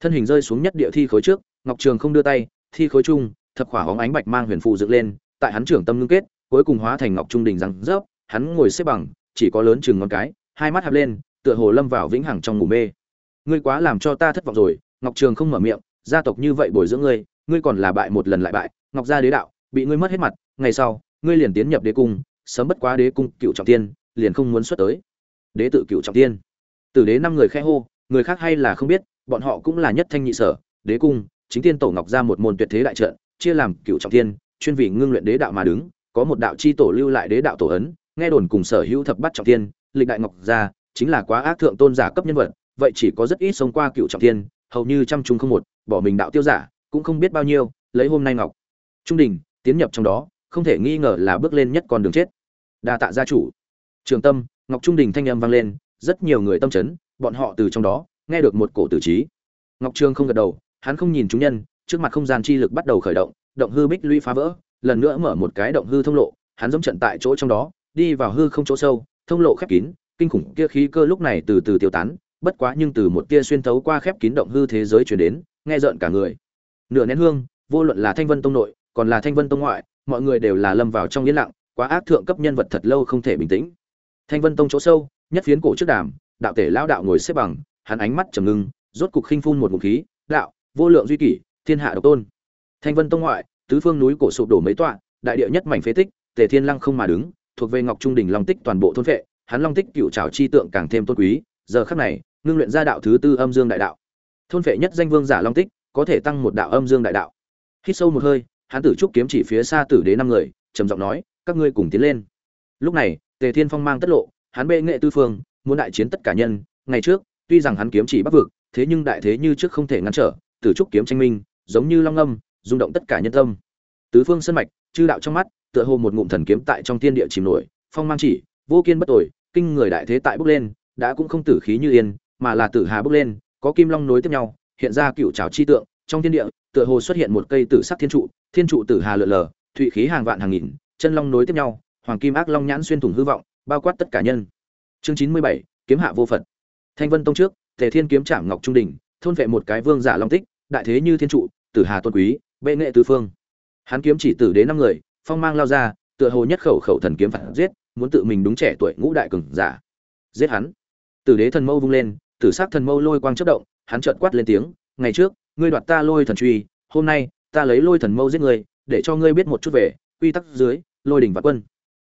A: Thân hình rơi xuống nhất địa thi khối trước, ngọc trường không đưa tay, thi khối chung, thập khỏa hóng ánh bạch mang huyền phù dựng lên, tại hắn trưởng tâm ngưng kết, cuối cùng hóa thành ngọc trung đỉnh răng rớp, hắn ngồi xếp bằng, chỉ có lớn chừng ngón cái, hai mắt hạp lên, tựa hồ lâm vào vĩnh hằng trong ngủ mê. Ngươi quá làm cho ta thất vọng rồi. Ngọc trường không mở miệng, gia tộc như vậy bồi dưỡng ngươi ngươi còn là bại một lần lại bại, ngọc gia đế đạo, bị ngươi mất hết mặt, ngày sau ngươi liền tiến nhập đế cung, sớm bất quá đế cung cựu trọng tiên, liền không muốn xuất tới. Đế tự cựu trọng tiên. Tử đế năm người khe hô, người khác hay là không biết, bọn họ cũng là nhất thanh nhị sở, đế cung, chính tiên tổ ngọc ra một môn tuyệt thế đại trận, chia làm cựu trọng tiên, chuyên vị ngưng luyện đế đạo mà đứng, có một đạo chi tổ lưu lại đế đạo tổ ấn, nghe đồn cùng sở hữu thập bắt trọng tiên, lịch đại ngọc gia chính là quá ác thượng tôn giả cấp nhân vật, vậy chỉ có rất ít sống qua cựu trọng tiên, hầu như trăm trung không một, bỏ mình đạo tiêu giả, cũng không biết bao nhiêu, lấy hôm nay ngọc. Trung đình, tiến nhập trong đó không thể nghi ngờ là bước lên nhất con đường chết. Đa tạ gia chủ. Trường tâm, ngọc trung đình thanh âm vang lên, rất nhiều người tâm chấn, bọn họ từ trong đó nghe được một cổ tử trí. Ngọc trương không gật đầu, hắn không nhìn chúng nhân, trước mặt không gian chi lực bắt đầu khởi động động hư bích lũy phá vỡ, lần nữa mở một cái động hư thông lộ, hắn giống trận tại chỗ trong đó, đi vào hư không chỗ sâu, thông lộ khép kín, kinh khủng kia khí cơ lúc này từ từ tiêu tán, bất quá nhưng từ một tia xuyên thấu qua khép kín động hư thế giới truyền đến, nghe rợn cả người. Nửa nén hương, vô luận là thanh vân tông nội, còn là thanh vân tông ngoại mọi người đều là lâm vào trong yên lặng, quá ác thượng cấp nhân vật thật lâu không thể bình tĩnh. Thanh vân tông chỗ sâu, nhất phiến cổ trước đàm, đạo tể lão đạo ngồi xếp bằng, hắn ánh mắt trầm ngưng, rốt cục khinh phun một ngụm khí, đạo, vô lượng duy kỷ, thiên hạ độc tôn. Thanh vân tông ngoại, tứ phương núi cổ sụp đổ mấy tọa, đại địa nhất mảnh phế tích, tề thiên lăng không mà đứng, thuộc về ngọc trung đỉnh long tích toàn bộ thôn vệ, hắn long tích cựu trào chi tượng càng thêm tôn quý, giờ khắc này, ngưng luyện ra đạo thứ tư âm dương đại đạo. Thôn vệ nhất danh vương giả long tích, có thể tăng một đạo âm dương đại đạo. Hít sâu một hơi hắn tử trúc kiếm chỉ phía xa tử đế năm người, trầm giọng nói, các ngươi cùng tiến lên. Lúc này, tề thiên phong mang tất lộ, hắn bệ nghệ tư phương, muốn đại chiến tất cả nhân, ngày trước, tuy rằng hắn kiếm chỉ bắc vực, thế nhưng đại thế như trước không thể ngăn trở, tử trúc kiếm tranh minh, giống như long âm, rung động tất cả nhân tâm. Tứ phương sân mạch, chư đạo trong mắt, tựa hồ một ngụm thần kiếm tại trong thiên địa chìm nổi, phong mang chỉ, vô kiên bất tội kinh người đại thế tại bước lên, đã cũng không tử khí như yên, mà là tử hà bước lên, có kim long nối tiếp nhau, hiện ra cựu trào chi tượng, trong thiên địa tựa hồ xuất hiện một cây tử sắc thiên trụ thiên trụ tử hà lượn lờ thụy khí hàng vạn hàng nghìn chân long nối tiếp nhau hoàng kim ác long nhãn xuyên thủng hư vọng bao quát tất cả nhân. Chương chín mươi bảy kiếm hạ vô phật. Thanh vân tông trước tề thiên kiếm trảm ngọc trung đỉnh, thôn vệ một cái vương giả long tích đại thế như thiên trụ tử hà tôn quý bệ nghệ tứ phương. Hắn kiếm chỉ tử đến năm người phong mang lao ra tựa hồ nhất khẩu khẩu thần kiếm phản giết muốn tự mình đúng trẻ tuổi ngũ đại cường giả. Giết hắn. Tử đế thần mâu vung lên tử sắc thần mâu lôi quang chớp động hắn trợn quát lên tiếng ngày trước ngươi đoạt ta lôi thần truy, hôm nay, ta lấy lôi thần mâu giết ngươi, để cho ngươi biết một chút về, quy tắc dưới, lôi đỉnh và quân.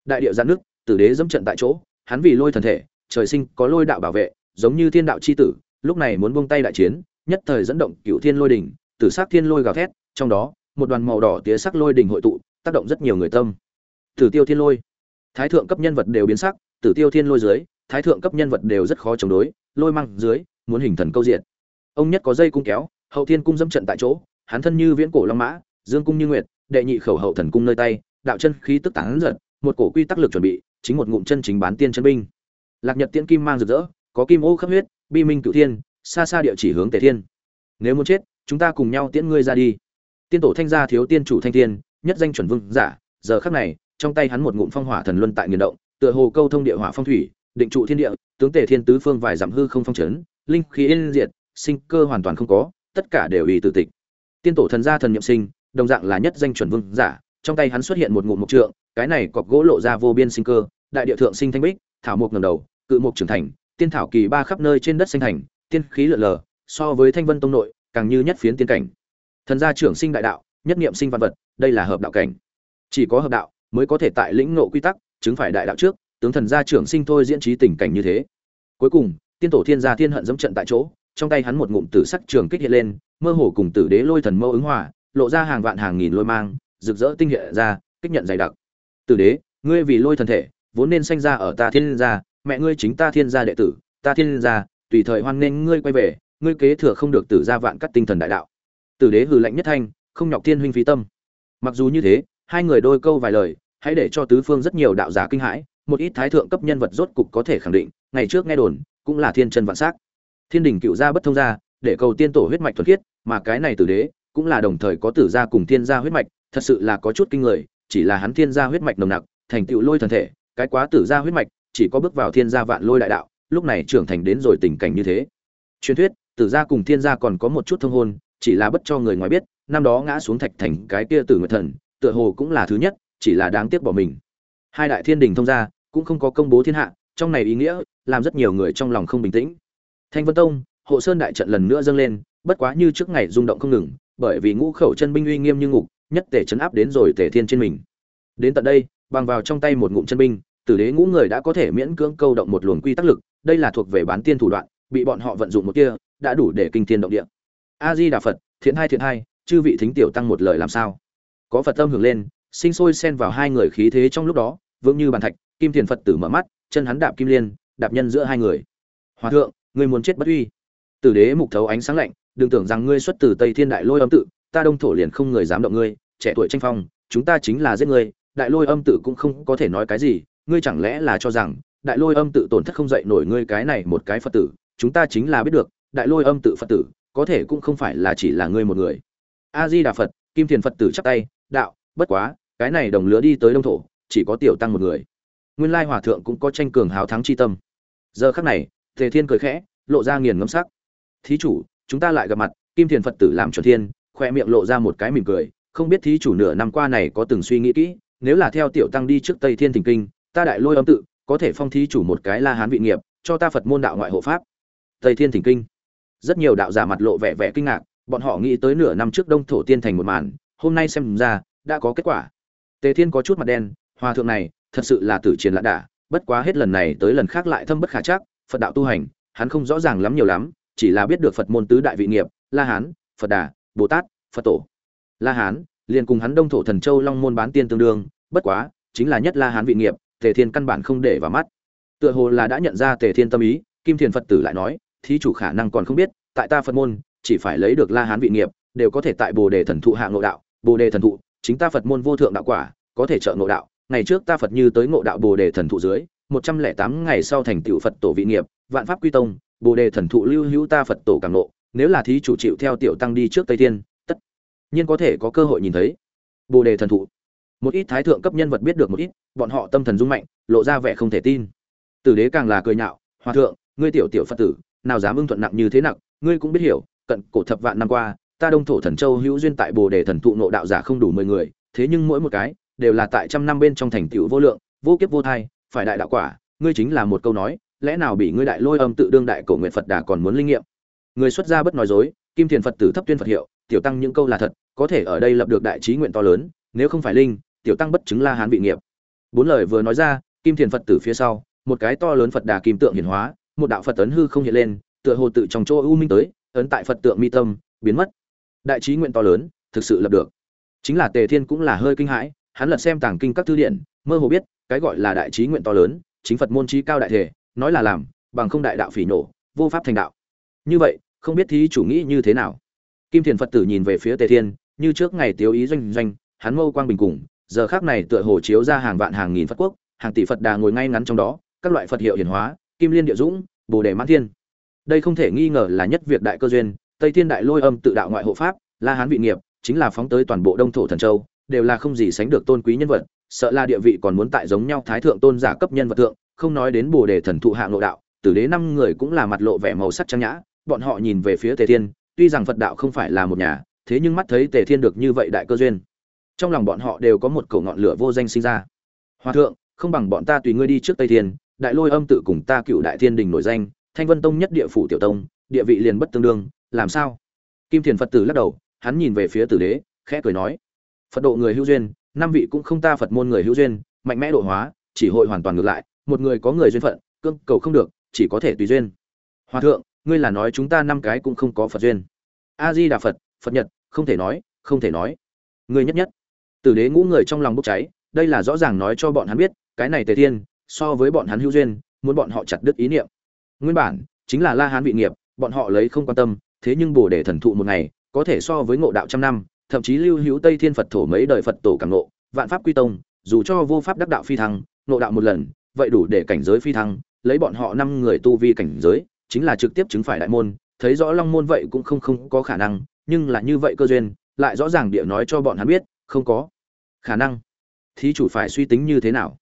A: Đại địa giãn nước, tử đế dẫm trận tại chỗ, hắn vì lôi thần thể, trời sinh có lôi đạo bảo vệ, giống như thiên đạo chi tử, lúc này muốn buông tay đại chiến, nhất thời dẫn động cựu thiên lôi đỉnh, tử sắc thiên lôi gào thét, trong đó, một đoàn màu đỏ tía sắc lôi đỉnh hội tụ, tác động rất nhiều người tâm. Tử tiêu thiên lôi. Thái thượng cấp nhân vật đều biến sắc, tử tiêu thiên lôi dưới, thái thượng cấp nhân vật đều rất khó chống đối, lôi măng dưới, muốn hình thần câu diện. Ông nhất có dây cung kéo hậu thiên cung dẫm trận tại chỗ, hắn thân như viễn cổ long mã, dương cung như nguyệt, đệ nhị khẩu hậu thần cung nơi tay, đạo chân khí tức tán giật, một cổ quy tắc lực chuẩn bị, chính một ngụm chân chính bán tiên chân binh. Lạc nhật tiễn kim mang rực rỡ, có kim ô khắp huyết, bi minh cửu thiên, xa xa địa chỉ hướng tề thiên. Nếu muốn chết, chúng ta cùng nhau tiễn ngươi ra đi. Tiên tổ thanh gia thiếu tiên chủ thanh thiên, nhất danh chuẩn vương giả, giờ khắc này, trong tay hắn một ngụm phong hỏa thần luân tại nghiền động, tựa hồ câu thông địa hỏa phong thủy, định trụ thiên địa, tướng tề thiên tứ phương vài dặm hư không phong trấn linh khí yên diệt, sinh cơ hoàn toàn không có tất cả đều ủy tử tịch. Tiên tổ thần gia thần nhậm sinh, đồng dạng là nhất danh chuẩn vương giả, trong tay hắn xuất hiện một ngụm mộc trượng, cái này cọc gỗ lộ ra vô biên sinh cơ, đại địa thượng sinh thanh bích, thảo mộc ngầm đầu, cự mộc trưởng thành, tiên thảo kỳ ba khắp nơi trên đất sinh thành, tiên khí lượn lờ, so với thanh vân tông nội, càng như nhất phiến tiên cảnh. Thần gia trưởng sinh đại đạo, nhất niệm sinh văn vật, đây là hợp đạo cảnh. Chỉ có hợp đạo mới có thể tại lĩnh ngộ quy tắc, chứng phải đại đạo trước, tướng thần gia trưởng sinh thôi diễn trí tình cảnh như thế. Cuối cùng, tiên tổ thiên gia thiên hận dẫm trận tại chỗ trong tay hắn một ngụm tử sắc trường kích hiện lên, mơ hồ cùng tử đế lôi thần mâu ứng hòa, lộ ra hàng vạn hàng nghìn lôi mang, rực rỡ tinh hiện ra, kích nhận dày đặc. Tử đế, ngươi vì lôi thần thể, vốn nên sanh ra ở ta thiên gia, mẹ ngươi chính ta thiên gia đệ tử, ta thiên gia, tùy thời hoan nên ngươi quay về, ngươi kế thừa không được tử gia vạn cắt tinh thần đại đạo. Tử đế hừ lạnh nhất thanh, không nhọc thiên huynh phí tâm. Mặc dù như thế, hai người đôi câu vài lời, hãy để cho tứ phương rất nhiều đạo giả kinh hãi, một ít thái thượng cấp nhân vật rốt cục có thể khẳng định, ngày trước nghe đồn, cũng là thiên chân vạn sắc thiên đình cựu gia bất thông gia, để cầu tiên tổ huyết mạch thuần khiết, mà cái này tử đế cũng là đồng thời có tử gia cùng thiên gia huyết mạch, thật sự là có chút kinh người, chỉ là hắn thiên gia huyết mạch nồng nặc, thành tựu lôi thần thể, cái quá tử gia huyết mạch chỉ có bước vào thiên gia vạn lôi đại đạo, lúc này trưởng thành đến rồi tình cảnh như thế. Truyền thuyết, tử gia cùng thiên gia còn có một chút thông hôn, chỉ là bất cho người ngoài biết, năm đó ngã xuống thạch thành cái kia tử nguyệt thần, tựa hồ cũng là thứ nhất, chỉ là đáng tiếc bỏ mình. Hai đại thiên đình thông gia cũng không có công bố thiên hạ, trong này ý nghĩa, làm rất nhiều người trong lòng không bình tĩnh thanh vân tông, hộ sơn đại trận lần nữa dâng lên, bất quá như trước ngày rung động không ngừng, bởi vì ngũ khẩu chân binh uy nghiêm như ngục, nhất tể chấn áp đến rồi tể thiên trên mình. Đến tận đây, bằng vào trong tay một ngụm chân binh, tử đế ngũ người đã có thể miễn cưỡng câu động một luồng quy tắc lực, đây là thuộc về bán tiên thủ đoạn, bị bọn họ vận dụng một kia, đã đủ để kinh thiên động địa. A di đà phật, thiện hai thiện hai, chư vị thính tiểu tăng một lời làm sao? Có phật tâm hưởng lên, sinh sôi xen vào hai người khí thế trong lúc đó, vững như bàn thạch, kim thiền phật tử mở mắt, chân hắn đạp kim liên, đạp nhân giữa hai người. Hòa thượng ngươi muốn chết bất uy. Tử đế mục thấu ánh sáng lạnh, đừng tưởng rằng ngươi xuất từ tây thiên đại lôi âm tự, ta đông thổ liền không người dám động ngươi, trẻ tuổi tranh phong, chúng ta chính là giết ngươi, đại lôi âm tự cũng không có thể nói cái gì, ngươi chẳng lẽ là cho rằng đại lôi âm tự tổn thất không dậy nổi ngươi cái này một cái phật tử, chúng ta chính là biết được, đại lôi âm tự phật tử, có thể cũng không phải là chỉ là ngươi một người. A di đà phật, kim thiền phật tử chắp tay, đạo, bất quá, cái này đồng lứa đi tới đông thổ, chỉ có tiểu tăng một người. Nguyên lai hòa thượng cũng có tranh cường hào thắng chi tâm. Giờ khắc này, tề thiên cười khẽ lộ ra nghiền ngẫm sắc. Thí chủ, chúng ta lại gặp mặt. Kim thiền phật tử làm chuẩn thiên, khoe miệng lộ ra một cái mỉm cười. Không biết thí chủ nửa năm qua này có từng suy nghĩ kỹ, nếu là theo tiểu tăng đi trước tây thiên thình kinh, ta đại lôi âm tự, có thể phong thí chủ một cái la hán vị nghiệp, cho ta phật môn đạo ngoại hộ pháp. Tây thiên thình kinh. Rất nhiều đạo giả mặt lộ vẻ vẻ kinh ngạc, bọn họ nghĩ tới nửa năm trước đông thổ tiên thành một màn, hôm nay xem ra, đã có kết quả. Tề thiên có chút mặt đen, hòa thượng này, thật sự là tử chiến lạ đả, bất quá hết lần này tới lần khác lại thâm bất khả chắc, phật đạo tu hành hắn không rõ ràng lắm nhiều lắm, chỉ là biết được phật môn tứ đại vị nghiệp, la hán, phật đà, bồ tát, phật tổ. La hán, liền cùng hắn đông thổ thần châu long môn bán tiên tương đương, bất quá, chính là nhất la hán vị nghiệp, tề thiên căn bản không để vào mắt. Tựa hồ là đã nhận ra tề thiên tâm ý, kim thiền phật tử lại nói, thí chủ khả năng còn không biết, tại ta phật môn, chỉ phải lấy được la hán vị nghiệp, đều có thể tại bồ đề thần thụ hạ ngộ đạo, bồ đề thần thụ, chính ta phật môn vô thượng đạo quả, có thể trợ ngộ đạo, ngày trước ta phật như tới ngộ đạo bồ đề thần thụ dưới một trăm lẻ tám ngày sau thành tựu phật tổ vị nghiệp, vạn pháp quy tông, bồ đề thần thụ lưu hữu ta phật tổ càng ngộ, nếu là thí chủ chịu theo tiểu tăng đi trước tây thiên, tất nhiên có thể có cơ hội nhìn thấy bồ đề thần thụ. Một ít thái thượng cấp nhân vật biết được một ít, bọn họ tâm thần rung mạnh, lộ ra vẻ không thể tin. Tử đế càng là cười nhạo, hòa thượng, ngươi tiểu tiểu phật tử, nào dám ưng thuận nặng như thế nặng, ngươi cũng biết hiểu, cận cổ thập vạn năm qua, ta đông thổ thần châu hữu duyên tại bồ đề thần thụ nộ đạo giả không đủ mười người, thế nhưng mỗi một cái đều là tại trăm năm bên trong thành tựu vô lượng, vô kiếp vô thai phải đại đạo quả, ngươi chính là một câu nói, lẽ nào bị ngươi đại lôi âm tự đương đại cổ nguyện phật đà còn muốn linh nghiệm? Người xuất gia bất nói dối, kim thiền phật tử thấp tuyên phật hiệu, tiểu tăng những câu là thật, có thể ở đây lập được đại trí nguyện to lớn, nếu không phải linh, tiểu tăng bất chứng la hán bị nghiệp. Bốn lời vừa nói ra, kim thiền phật tử phía sau, một cái to lớn phật đà kim tượng hiển hóa, một đạo phật ấn hư không hiện lên, tựa hồ tự trong chỗ u minh tới, ấn tại phật tượng mi tâm, biến mất. Đại trí nguyện to lớn, thực sự lập được. Chính là tề thiên cũng là hơi kinh hãi, hắn lật xem tàng kinh các thư điện, mơ hồ biết cái gọi là đại trí nguyện to lớn, chính phật môn trí cao đại thể, nói là làm, bằng không đại đạo phỉ nổ, vô pháp thành đạo. Như vậy, không biết thí chủ nghĩ như thế nào? Kim thiền phật tử nhìn về phía tề thiên, như trước ngày tiêu ý doanh doanh, hắn mâu quang bình cùng, giờ khác này tựa hồ chiếu ra hàng vạn hàng nghìn phật quốc, hàng tỷ phật đà ngồi ngay ngắn trong đó, các loại phật hiệu hiển hóa, kim liên địa dũng, bồ đề mãn thiên. Đây không thể nghi ngờ là nhất việc đại cơ duyên, tây thiên đại lôi âm tự đạo ngoại hộ pháp, la hán vị nghiệp, chính là phóng tới toàn bộ đông thổ thần châu, đều là không gì sánh được tôn quý nhân vật sợ là địa vị còn muốn tại giống nhau thái thượng tôn giả cấp nhân vật tượng không nói đến bồ đề thần thụ hạ nội đạo, tử đế năm người cũng là mặt lộ vẻ màu sắc trang nhã, bọn họ nhìn về phía tề thiên, tuy rằng phật đạo không phải là một nhà, thế nhưng mắt thấy tề thiên được như vậy đại cơ duyên, trong lòng bọn họ đều có một cầu ngọn lửa vô danh sinh ra. Hòa thượng, không bằng bọn ta tùy ngươi đi trước tây thiên, đại lôi âm tự cùng ta cựu đại thiên đình nổi danh, thanh vân tông nhất địa phủ tiểu tông, địa vị liền bất tương đương, làm sao? Kim thiền phật tử lắc đầu, hắn nhìn về phía tử đế, khẽ cười nói, phật độ người hữu duyên năm vị cũng không ta phật môn người hữu duyên, mạnh mẽ độ hóa, chỉ hội hoàn toàn ngược lại, một người có người duyên phận, cương cầu không được, chỉ có thể tùy duyên. Hòa thượng, ngươi là nói chúng ta năm cái cũng không có phật duyên. A di đà phật phật nhật, không thể nói, không thể nói. Ngươi nhất nhất. Tử đế ngũ người trong lòng bốc cháy, đây là rõ ràng nói cho bọn hắn biết, cái này tề thiên, so với bọn hắn hữu duyên, muốn bọn họ chặt đứt ý niệm. Nguyên bản, chính là la hán vị nghiệp, bọn họ lấy không quan tâm, thế nhưng bồ đề thần thụ một ngày, có thể so với ngộ đạo trăm năm thậm chí lưu hữu tây thiên phật thổ mấy đời phật tổ càng ngộ, vạn pháp quy tông, dù cho vô pháp đắc đạo phi thăng, ngộ đạo một lần, vậy đủ để cảnh giới phi thăng, lấy bọn họ năm người tu vi cảnh giới, chính là trực tiếp chứng phải đại môn, thấy rõ long môn vậy cũng không không có khả năng, nhưng là như vậy cơ duyên, lại rõ ràng địa nói cho bọn hắn biết, không có khả năng. Thí chủ phải suy tính như thế nào?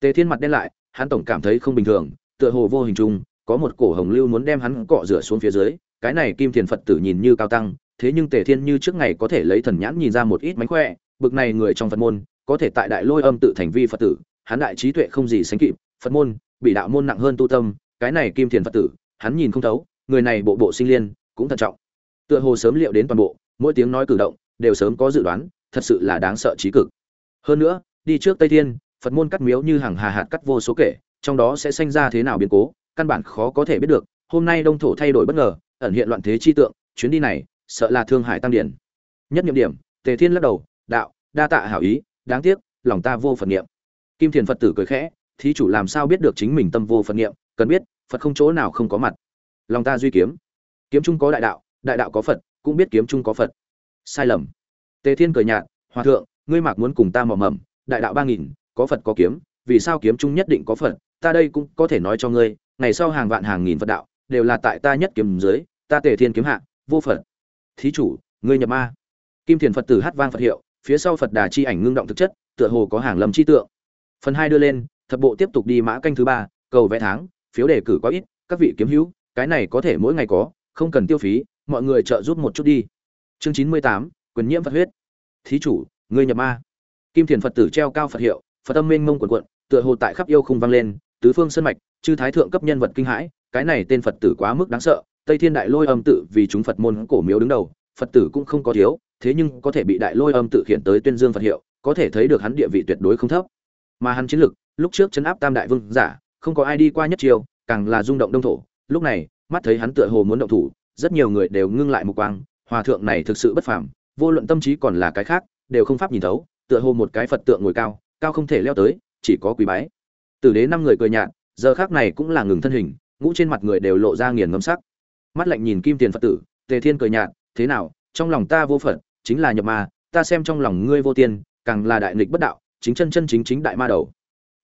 A: Tề thiên mặt đen lại, hắn tổng cảm thấy không bình thường, tựa hồ vô hình chung, có một cổ hồng lưu muốn đem hắn cọ rửa xuống phía dưới, cái này kim thiền phật tử nhìn như cao tăng thế nhưng tề thiên như trước ngày có thể lấy thần nhãn nhìn ra một ít mánh khỏe, bực này người trong phật môn, có thể tại đại lôi âm tự thành vi phật tử, hắn đại trí tuệ không gì sánh kịp, phật môn, bị đạo môn nặng hơn tu tâm, cái này kim thiền phật tử, hắn nhìn không thấu, người này bộ bộ sinh liên, cũng thận trọng. Tựa hồ sớm liệu đến toàn bộ, mỗi tiếng nói cử động, đều sớm có dự đoán, thật sự là đáng sợ trí cực. Hơn nữa, đi trước tây thiên, phật môn cắt miếu như hàng hà hạt cắt vô số kể, trong đó sẽ sinh ra thế nào biến cố, căn bản khó có thể biết được. Hôm nay đông thổ thay đổi bất ngờ, ẩn hiện loạn thế chi tượng, chuyến đi này sợ là thương hải tăng điển. Nhất nhiệm điểm, tề thiên lắc đầu, đạo, đa tạ hảo ý, đáng tiếc, lòng ta vô phật niệm. Kim thiền phật tử cười khẽ, thí chủ làm sao biết được chính mình tâm vô phật niệm, cần biết, phật không chỗ nào không có mặt. Lòng ta duy kiếm. Kiếm trung có đại đạo đại đạo có phật, cũng biết kiếm trung có phật. Sai lầm. Tề thiên cười nhạt, hòa thượng, ngươi mạc muốn cùng ta mò mầm đại đạo ba nghìn, có phật có kiếm, vì sao kiếm trung nhất định có phật, ta đây cũng có thể nói cho ngươi, ngày sau hàng vạn hàng nghìn phật đạo, đều là tại ta nhất kiếm dưới, ta tề thiên kiếm hạ, vô phật thí chủ, ngươi nhập ma. Kim thiền phật tử hát vang phật hiệu, phía sau phật đà chi ảnh ngưng động thực chất, tựa hồ có hàng lầm chi tượng. Phần hai đưa lên, thập bộ tiếp tục đi mã canh thứ ba, cầu vẽ tháng, phiếu đề cử quá ít, các vị kiếm hữu, cái này có thể mỗi ngày có, không cần tiêu phí, mọi người trợ giúp một chút đi. Chương chín mươi tám, quyền nhiễm phật huyết. Thí chủ, ngươi nhập ma. Kim thiền phật tử treo cao phật hiệu, phật tâm mênh mông quần quận tựa hồ tại khắp yêu không vang lên, tứ phương sân mạch, chư thái thượng cấp nhân vật kinh hãi, cái này tên phật tử quá mức đáng sợ tây thiên đại lôi âm tự vì chúng phật môn cổ miếu đứng đầu, phật tử cũng không có thiếu, thế nhưng có thể bị đại lôi âm tự hiện tới tuyên dương phật hiệu, có thể thấy được hắn địa vị tuyệt đối không thấp. Mà hắn chiến lực, lúc trước chấn áp tam đại vương giả, không có ai đi qua nhất chiều càng là rung động đông thổ. Lúc này, mắt thấy hắn tựa hồ muốn động thủ, rất nhiều người đều ngưng lại một quang, hòa thượng này thực sự bất phàm, vô luận tâm trí còn là cái khác, đều không pháp nhìn thấu, tựa hồ một cái phật tượng ngồi cao cao không thể leo tới, chỉ có quý bái. Tử đế năm người cười nhạt, giờ khác này cũng là ngừng thân hình, ngũ trên mặt người đều lộ ra nghiền ngâm sắc mắt lạnh nhìn kim tiền phật tử, tề thiên cười nhạt, thế nào, trong lòng ta vô phật, chính là nhập ma, ta xem trong lòng ngươi vô tiên, càng là đại nghịch bất đạo, chính chân chân chính chính đại ma đầu.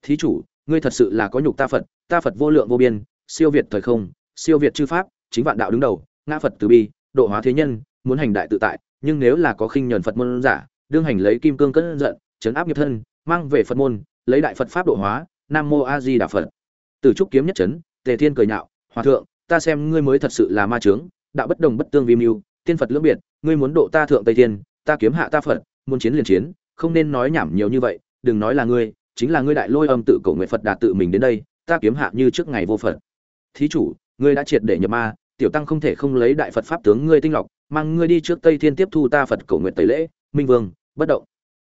A: Thí chủ, ngươi thật sự là có nhục ta phật ta phật vô lượng vô biên, siêu việt thời không, siêu việt chư pháp, chính vạn đạo đứng đầu, ngã phật từ bi, độ hóa thế nhân, muốn hành đại tự tại, nhưng nếu là có khinh nhẫn phật môn giả, đương hành lấy kim cương cất giận chấn áp nghiệp thân, mang về phật môn, lấy đại phật pháp độ hóa, nam mô a di đà phật. Từ trúc kiếm nhất chấn, tề thiên cười nhạo, hòa thượng ta xem ngươi mới thật sự là ma trướng đạo bất đồng bất tương vi mưu, tiên phật lưỡng biệt, ngươi muốn độ ta thượng tây thiên, ta kiếm hạ ta phật, muốn chiến liền chiến, không nên nói nhảm nhiều như vậy, đừng nói là ngươi, chính là ngươi đại lôi âm tự cầu nguyện phật đạt tự mình đến đây, ta kiếm hạ như trước ngày vô phật. Thí chủ, ngươi đã triệt để nhập ma, tiểu tăng không thể không lấy đại phật pháp tướng ngươi tinh lọc, mang ngươi đi trước tây thiên tiếp thu ta phật cầu nguyện tẩy lễ, minh vương, bất động.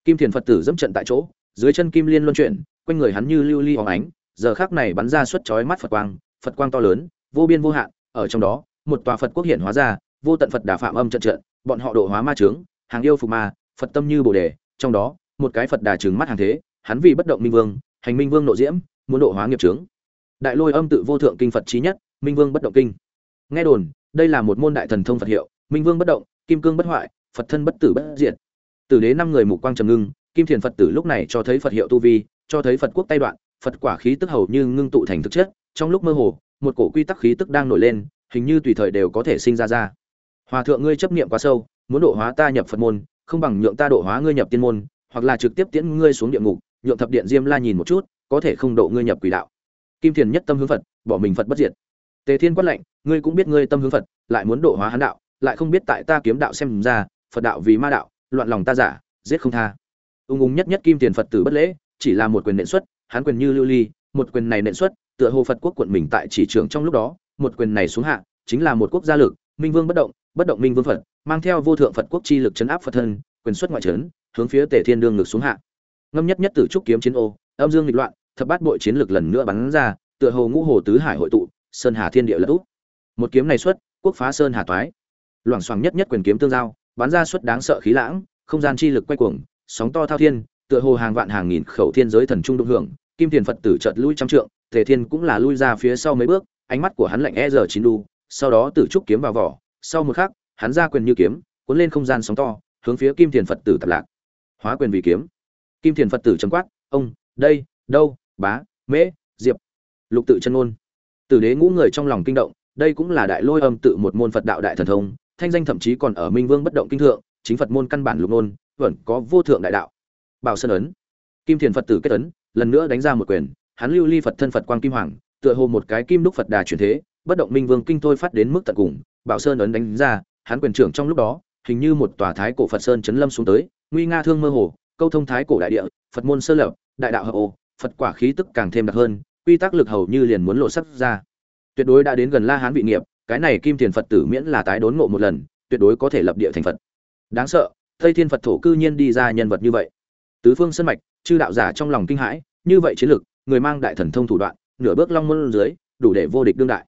A: Kim thiền phật tử dẫm trận tại chỗ, dưới chân kim liên luân chuyển, quanh người hắn như lưu ly li hóng ánh, giờ khác này bắn ra suất chói mắt phật quang phật quang to lớn vô biên vô hạn ở trong đó một tòa phật quốc hiện hóa ra vô tận phật đà phạm âm trận trận bọn họ độ hóa ma chướng, hàng yêu phục ma phật tâm như bồ đề trong đó một cái phật đà trừng mắt hàng thế hắn vì bất động minh vương hành minh vương nộ diễm muốn độ hóa nghiệp chướng. đại lôi âm tự vô thượng kinh phật chí nhất minh vương bất động kinh nghe đồn đây là một môn đại thần thông phật hiệu minh vương bất động kim cương bất hoại phật thân bất tử bất diệt tử đế năm người mục quang trầm ngưng kim thiền phật tử lúc này cho thấy phật hiệu tu vi cho thấy phật quốc tay đoạn phật quả khí tức hầu như ngưng tụ thành thực chất trong lúc mơ hồ một cổ quy tắc khí tức đang nổi lên hình như tùy thời đều có thể sinh ra ra. Hòa thượng ngươi chấp niệm quá sâu muốn độ hóa ta nhập phật môn không bằng nhượng ta độ hóa ngươi nhập tiên môn hoặc là trực tiếp tiễn ngươi xuống địa ngục nhượng thập điện diêm la nhìn một chút có thể không độ ngươi nhập quỷ đạo. Kim thiền nhất tâm hướng phật bỏ mình phật bất diệt. Tề thiên quát lạnh, ngươi cũng biết ngươi tâm hướng phật lại muốn độ hóa hán đạo lại không biết tại ta kiếm đạo xem ra phật đạo vì ma đạo loạn lòng ta giả giết không tha. Ung ung nhất nhất kim tiền phật tử bất lễ chỉ là một quyền nện xuất hán quyền như lưu ly một quyền này nện xuất tựa hồ phật quốc quận mình tại chỉ trường trong lúc đó, một quyền này xuống hạ, chính là một quốc gia lực, minh vương bất động bất động minh vương phật, mang theo vô thượng phật quốc chi lực chấn áp phật thân, quyền xuất ngoại trấn, hướng phía tề thiên đương ngược xuống hạ. Ngâm nhất nhất tử trúc kiếm chiến ô, âm dương nghịch loạn, thập bát bội chiến lực lần nữa bắn ra, tựa hồ ngũ hồ tứ hải hội tụ, sơn hà thiên địa lật úp. Một kiếm này xuất, quốc phá sơn hà toái. Loảng xoảng nhất nhất quyền kiếm tương giao, bắn ra xuất đáng sợ khí lãng, không gian chi lực quay cuồng, sóng to thao thiên, tựa hồ hàng vạn hàng nghìn khẩu thiên giới thần trung đụng hưởng kim thiền phật tử chợt lui trăm trượng, tề thiên cũng là lui ra phía sau mấy bước, ánh mắt của hắn lạnh e giờ chín đu, sau đó tử trúc kiếm vào vỏ, sau một khắc, hắn ra quyền như kiếm, cuốn lên không gian sóng to, hướng phía kim thiền phật tử tập lạc. Hóa quyền vì kiếm. Kim thiền phật tử trầm quát, ông, đây, đâu, bá, mễ, diệp. Lục tự chân ngôn. Tử đế ngũ người trong lòng kinh động, đây cũng là đại lôi âm tự một môn phật đạo đại thần thông, thanh danh thậm chí còn ở minh vương bất động kinh thượng, chính phật môn căn bản lục nôn vẫn có vô thượng đại đạo. Bảo sơn ấn. Kim thiền phật tử kết ấn lần nữa đánh ra một quyền, hắn lưu ly phật thân phật quang kim hoàng, tựa hồ một cái kim đúc phật đà chuyển thế, bất động minh vương kinh thôi phát đến mức tận cùng, bảo sơn ấn đánh ra, hắn quyền trưởng trong lúc đó, hình như một tòa thái cổ phật sơn chấn lâm xuống tới, nguy nga thương mơ hồ, câu thông thái cổ đại địa, phật môn sơ lập, đại đạo hợp ô, phật quả khí tức càng thêm đặc hơn, quy tắc lực hầu như liền muốn lộ sắc ra. Tuyệt đối đã đến gần la hán vị nghiệp, cái này kim tiền phật tử miễn là tái đốn ngộ một lần, tuyệt đối có thể lập địa thành phật. Đáng sợ, tây thiên phật thổ cư nhiên đi ra nhân vật như vậy. Tứ phương sân mạch chư đạo giả trong lòng kinh hãi, như vậy chiến lược người mang đại thần thông thủ đoạn, nửa bước long môn dưới, đủ để vô địch đương đại.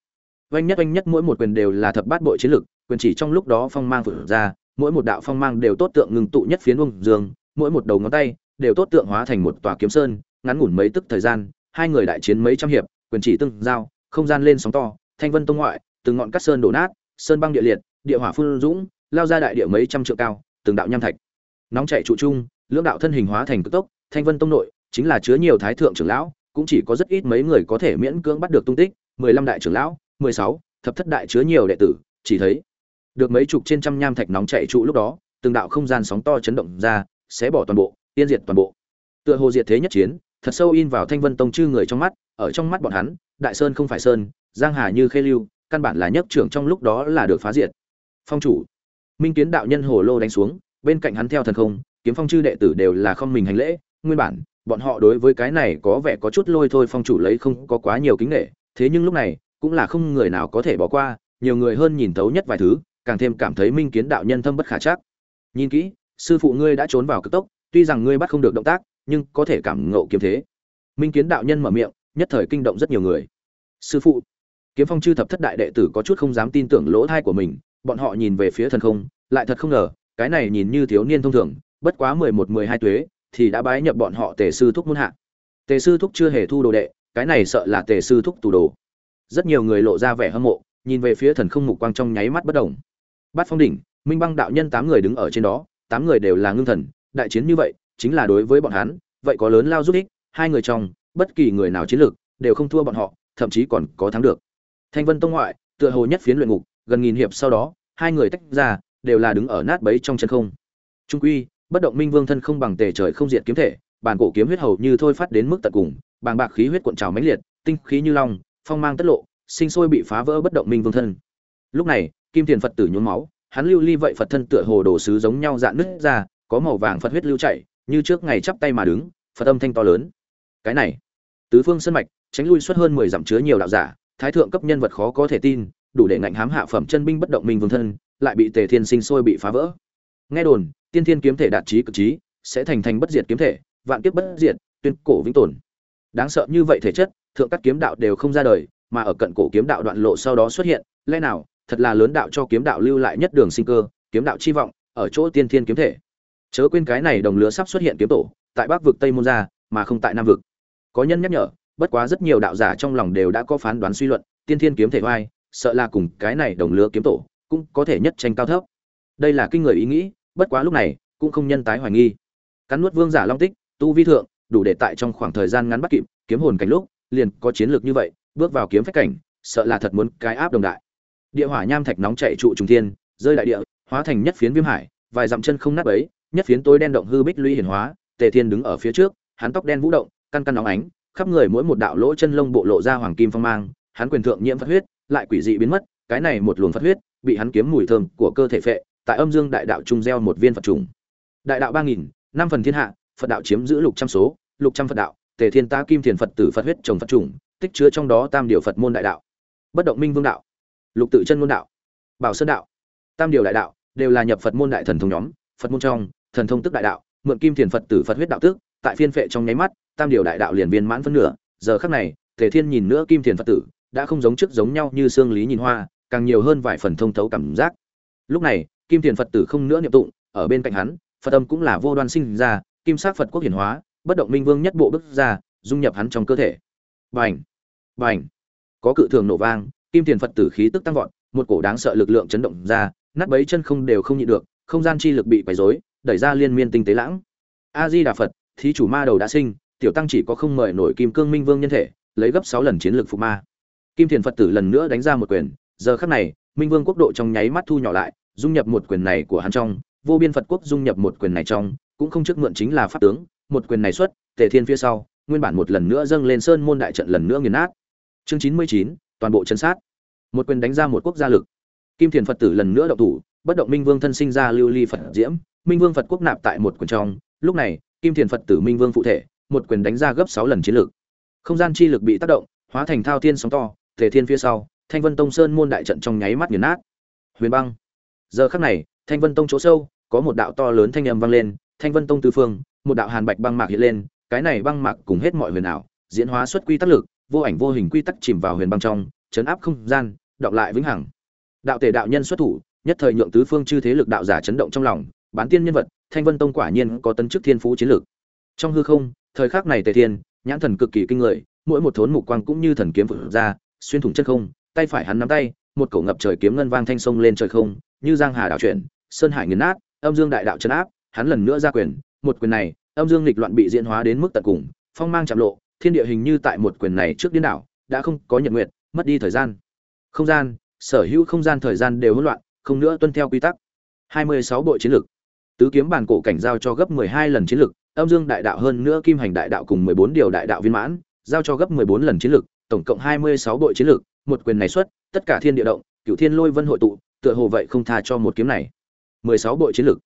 A: Oanh nhất oanh nhất, mỗi một quyền đều là thập bát bội chiến lược quyền chỉ trong lúc đó phong mang vượt ra, mỗi một đạo phong mang đều tốt tượng ngừng tụ nhất phiến vông dương, mỗi một đầu ngón tay đều tốt tượng hóa thành một tòa kiếm sơn, ngắn ngủn mấy tức thời gian, hai người đại chiến mấy trăm hiệp, quyền chỉ tương giao, không gian lên sóng to, thanh vân tông ngoại, từng ngọn cát sơn đổ nát, sơn băng địa liệt, địa hỏa phun dũng, lao ra đại địa mấy trăm trượng cao, từng đạo nham thạch. Nóng chảy trụ trung lưỡng đạo thân hình hóa thành cực tốc thanh vân tông nội, chính là chứa nhiều thái thượng trưởng lão, cũng chỉ có rất ít mấy người có thể miễn cưỡng bắt được tung tích, mười lăm đại trưởng lão, mười sáu, thập thất đại chứa nhiều đệ tử, chỉ thấy được mấy chục trên trăm nham thạch nóng chạy trụ lúc đó, từng đạo không gian sóng to chấn động ra sẽ bỏ toàn bộ tiên diệt toàn bộ. Tựa hồ diệt thế nhất chiến, thật sâu in vào thanh vân tông chư người trong mắt, ở trong mắt bọn hắn, đại sơn không phải sơn, giang hà như khê lưu, căn bản là nhất trưởng trong lúc đó là được phá diệt. Phong chủ, minh kiến đạo nhân hồ lô đánh xuống, bên cạnh hắn theo thần không, kiếm phong chư đệ tử đều là không mình hành lễ nguyên bản, bọn họ đối với cái này có vẻ có chút lôi thôi phong chủ lấy không có quá nhiều kính nghệ thế nhưng lúc này, cũng là không người nào có thể bỏ qua, nhiều người hơn nhìn thấu nhất vài thứ, càng thêm cảm thấy minh kiến đạo nhân thâm bất khả chắc. Nhìn kỹ, sư phụ ngươi đã trốn vào cực tốc, tuy rằng ngươi bắt không được động tác, nhưng có thể cảm ngộ kiếm thế. Minh kiến đạo nhân mở miệng, nhất thời kinh động rất nhiều người. Sư phụ, kiếm phong chư thập thất đại đệ tử có chút không dám tin tưởng lỗ thai của mình, bọn họ nhìn về phía thần không, lại thật không ngờ, cái này nhìn như thiếu niên thông thường, bất quá mười một, mười hai tuế thì đã bái nhập bọn họ tề sư thúc muôn hạ. Tề sư thúc chưa hề thu đồ đệ, cái này sợ là tề sư thúc tù đồ. Rất nhiều người lộ ra vẻ hâm mộ, nhìn về phía thần không mục quang trong nháy mắt bất động. Bát phong đỉnh, minh băng đạo nhân tám người đứng ở trên đó, tám người đều là ngưng thần, đại chiến như vậy, chính là đối với bọn hắn, vậy có lớn lao giúp ích, hai người trong, bất kỳ người nào chiến lược, đều không thua bọn họ, thậm chí còn có thắng được. Thanh vân tông ngoại, tựa hồ nhất phiến luyện ngục, gần nghìn hiệp sau đó, hai người tách ra, đều là đứng ở nát bấy trong chân không. Trung quy bất động minh vương thân không bằng tề trời không diệt kiếm thể, bản cổ kiếm huyết hầu như thôi phát đến mức tận cùng, bàng bạc khí huyết cuộn trào mãnh liệt, tinh khí như long, phong mang tất lộ, sinh sôi bị phá vỡ bất động minh vương thân. Lúc này, kim tiền phật tử nhuốm máu, hắn lưu ly vậy phật thân tựa hồ đồ sứ giống nhau dạn nứt ra, có màu vàng phật huyết lưu chảy, như trước ngày chắp tay mà đứng, phật âm thanh to lớn. Cái này, tứ phương sân mạch, tránh lui suốt hơn mười dặm chứa nhiều đạo giả, thái thượng cấp nhân vật khó có thể tin, đủ để ngạnh hám hạ phẩm chân binh bất động minh vương thân, lại bị tề thiên sinh sôi bị phá vỡ. Nghe đồn tiên thiên kiếm thể đạt trí cực trí, sẽ thành thành bất diệt kiếm thể, vạn kiếp bất diệt, tuyên cổ vĩnh tồn. Đáng sợ như vậy thể chất, thượng các kiếm đạo đều không ra đời, mà ở cận cổ kiếm đạo đoạn lộ sau đó xuất hiện, lẽ nào, thật là lớn đạo cho kiếm đạo lưu lại nhất đường sinh cơ, kiếm đạo chi vọng, ở chỗ tiên thiên kiếm thể. Chớ quên cái này đồng lứa sắp xuất hiện kiếm tổ, tại bắc vực tây môn gia, mà không tại nam vực. Có nhân nhắc nhở, bất quá rất nhiều đạo giả trong lòng đều đã có phán đoán suy luận, tiên thiên kiếm thể oai, sợ là cùng cái này đồng lứa kiếm tổ, cũng có thể nhất tranh cao thấp. Đây là kinh người ý nghĩ bất quá lúc này, cũng không nhân tái hoài nghi. Cắn nuốt vương giả long tích, tu vi thượng, đủ để tại trong khoảng thời gian ngắn bắt kịp, kiếm hồn cảnh lúc, liền có chiến lược như vậy, bước vào kiếm phách cảnh, sợ là thật muốn cái áp đồng đại. Địa hỏa nham thạch nóng chạy trụ trùng thiên, rơi đại địa, hóa thành nhất phiến viêm hải, vài dặm chân không nát ấy nhất phiến tối đen động hư bích lũy hiển hóa, tề thiên đứng ở phía trước, hắn tóc đen vũ động, căn căn nóng ánh, khắp người mỗi một đạo lỗ chân lông bộ lộ ra hoàng kim phong mang, hắn quyền thượng nhiễm phật huyết, lại quỷ dị biến mất, cái này một luồng phật huyết, bị hắn kiếm mùi thơm của cơ thể phệ tại âm dương đại đạo trung gieo một viên phật trùng. Đại đạo ba nghìn, năm phần thiên hạ, phật đạo chiếm giữ lục trăm số, lục trăm phật đạo, tề thiên ta kim thiền phật tử phật huyết trồng phật trùng, tích chứa trong đó tam điều phật môn đại đạo. Bất động minh vương đạo, lục tự chân môn đạo, bảo sơn đạo. Tam điều đại đạo đều là nhập phật môn đại thần thông nhóm, phật môn trong, thần thông tức đại đạo, mượn kim thiền phật tử phật huyết đạo tức, tại phiên phệ trong nháy mắt, tam điều đại đạo liền viên mãn phân nửa. Giờ khắc này, tề thiên nhìn nữa kim thiền phật tử, đã không giống trước giống nhau như xương lý nhìn hoa, càng nhiều hơn vài phần thông thấu cảm giác. Lúc này kim tiền phật tử không nữa niệm tụng, ở bên cạnh hắn, phật tâm cũng là vô đoan sinh ra, kim sắc phật quốc hiển hóa, bất động minh vương nhất bộ bước ra, dung nhập hắn trong cơ thể. Bành! Bành! Có cự thường nổ vang, kim tiền phật tử khí tức tăng vọt, một cổ đáng sợ lực lượng chấn động ra, nát bấy chân không đều không nhịn được, không gian chi lực bị quấy rối, đẩy ra liên miên tinh tế lãng. A di đà phật, thí chủ ma đầu đã sinh, tiểu tăng chỉ có không mời nổi kim cương minh vương nhân thể, lấy gấp sáu lần chiến lược phục ma. Kim thiền phật tử lần nữa đánh ra một quyền, giờ khắc này, minh vương quốc độ trong nháy mắt thu nhỏ lại dung nhập một quyền này của hắn trong, vô biên phật quốc dung nhập một quyền này trong, cũng không trước mượn chính là pháp tướng, một quyền này xuất, tề thiên phía sau, nguyên bản một lần nữa dâng lên sơn môn đại trận lần nữa nghiền nát. Chương chín mươi chín, toàn bộ chân sát. Một quyền đánh ra một quốc gia lực. Kim thiền phật tử lần nữa động thủ, bất động minh vương thân sinh ra lưu ly phật diễm, minh vương phật quốc nạp tại một quyền trong. Lúc này, kim thiền phật tử minh vương phụ thể, một quyền đánh ra gấp sáu lần chiến lược không gian chi lực bị tác động, hóa thành thao thiên sóng to thể thiên phía sau, thanh vân tông sơn môn đại trận trong nháy mắt nghiền nát. Huyền băng giờ khắc này, thanh vân tông chỗ sâu, có một đạo to lớn thanh âm vang lên, thanh vân tông tư phương, một đạo hàn bạch băng mạc hiện lên, cái này băng mạc cùng hết mọi huyền ảo, diễn hóa xuất quy tắc lực, vô ảnh vô hình quy tắc chìm vào huyền băng trong, chấn áp không gian, đọc lại vĩnh hằng. Đạo tể đạo nhân xuất thủ, nhất thời nhượng tứ phương chư thế lực đạo giả chấn động trong lòng, bán tiên nhân vật, thanh vân tông quả nhiên có tấn chức thiên phú chiến lược. Trong hư không, thời khắc này tề thiên, nhãn thần cực kỳ kinh người, mỗi một thốn mục quang cũng như thần kiếm vượt ra, xuyên thủng chân không, tay phải hắn nắm tay, một cổ ngập trời kiếm ngân vang thanh sông lên trời không như giang hà đảo chuyển sơn hải nghiền nát âm dương đại đạo chấn áp hắn lần nữa ra quyền một quyền này âm dương nghịch loạn bị diễn hóa đến mức tận cùng phong mang chạm lộ thiên địa hình như tại một quyền này trước điên đảo đã không có nhật nguyện, mất đi thời gian. Không gian sở hữu không gian thời gian đều hỗn loạn không nữa tuân theo quy tắc. 26 bộ chiến lược. Tứ kiếm bản cổ cảnh giao cho gấp 12 lần chiến lược âm dương đại đạo hơn nữa kim hành đại đạo cùng 14 điều đại đạo viên mãn giao cho gấp 14 lần chiến lược tổng cộng 26 bộ chiến lược một quyền này xuất tất cả thiên địa động cửu thiên lôi vân hội tụ tựa hồ vậy không tha cho một kiếm này. 16 bộ chiến lược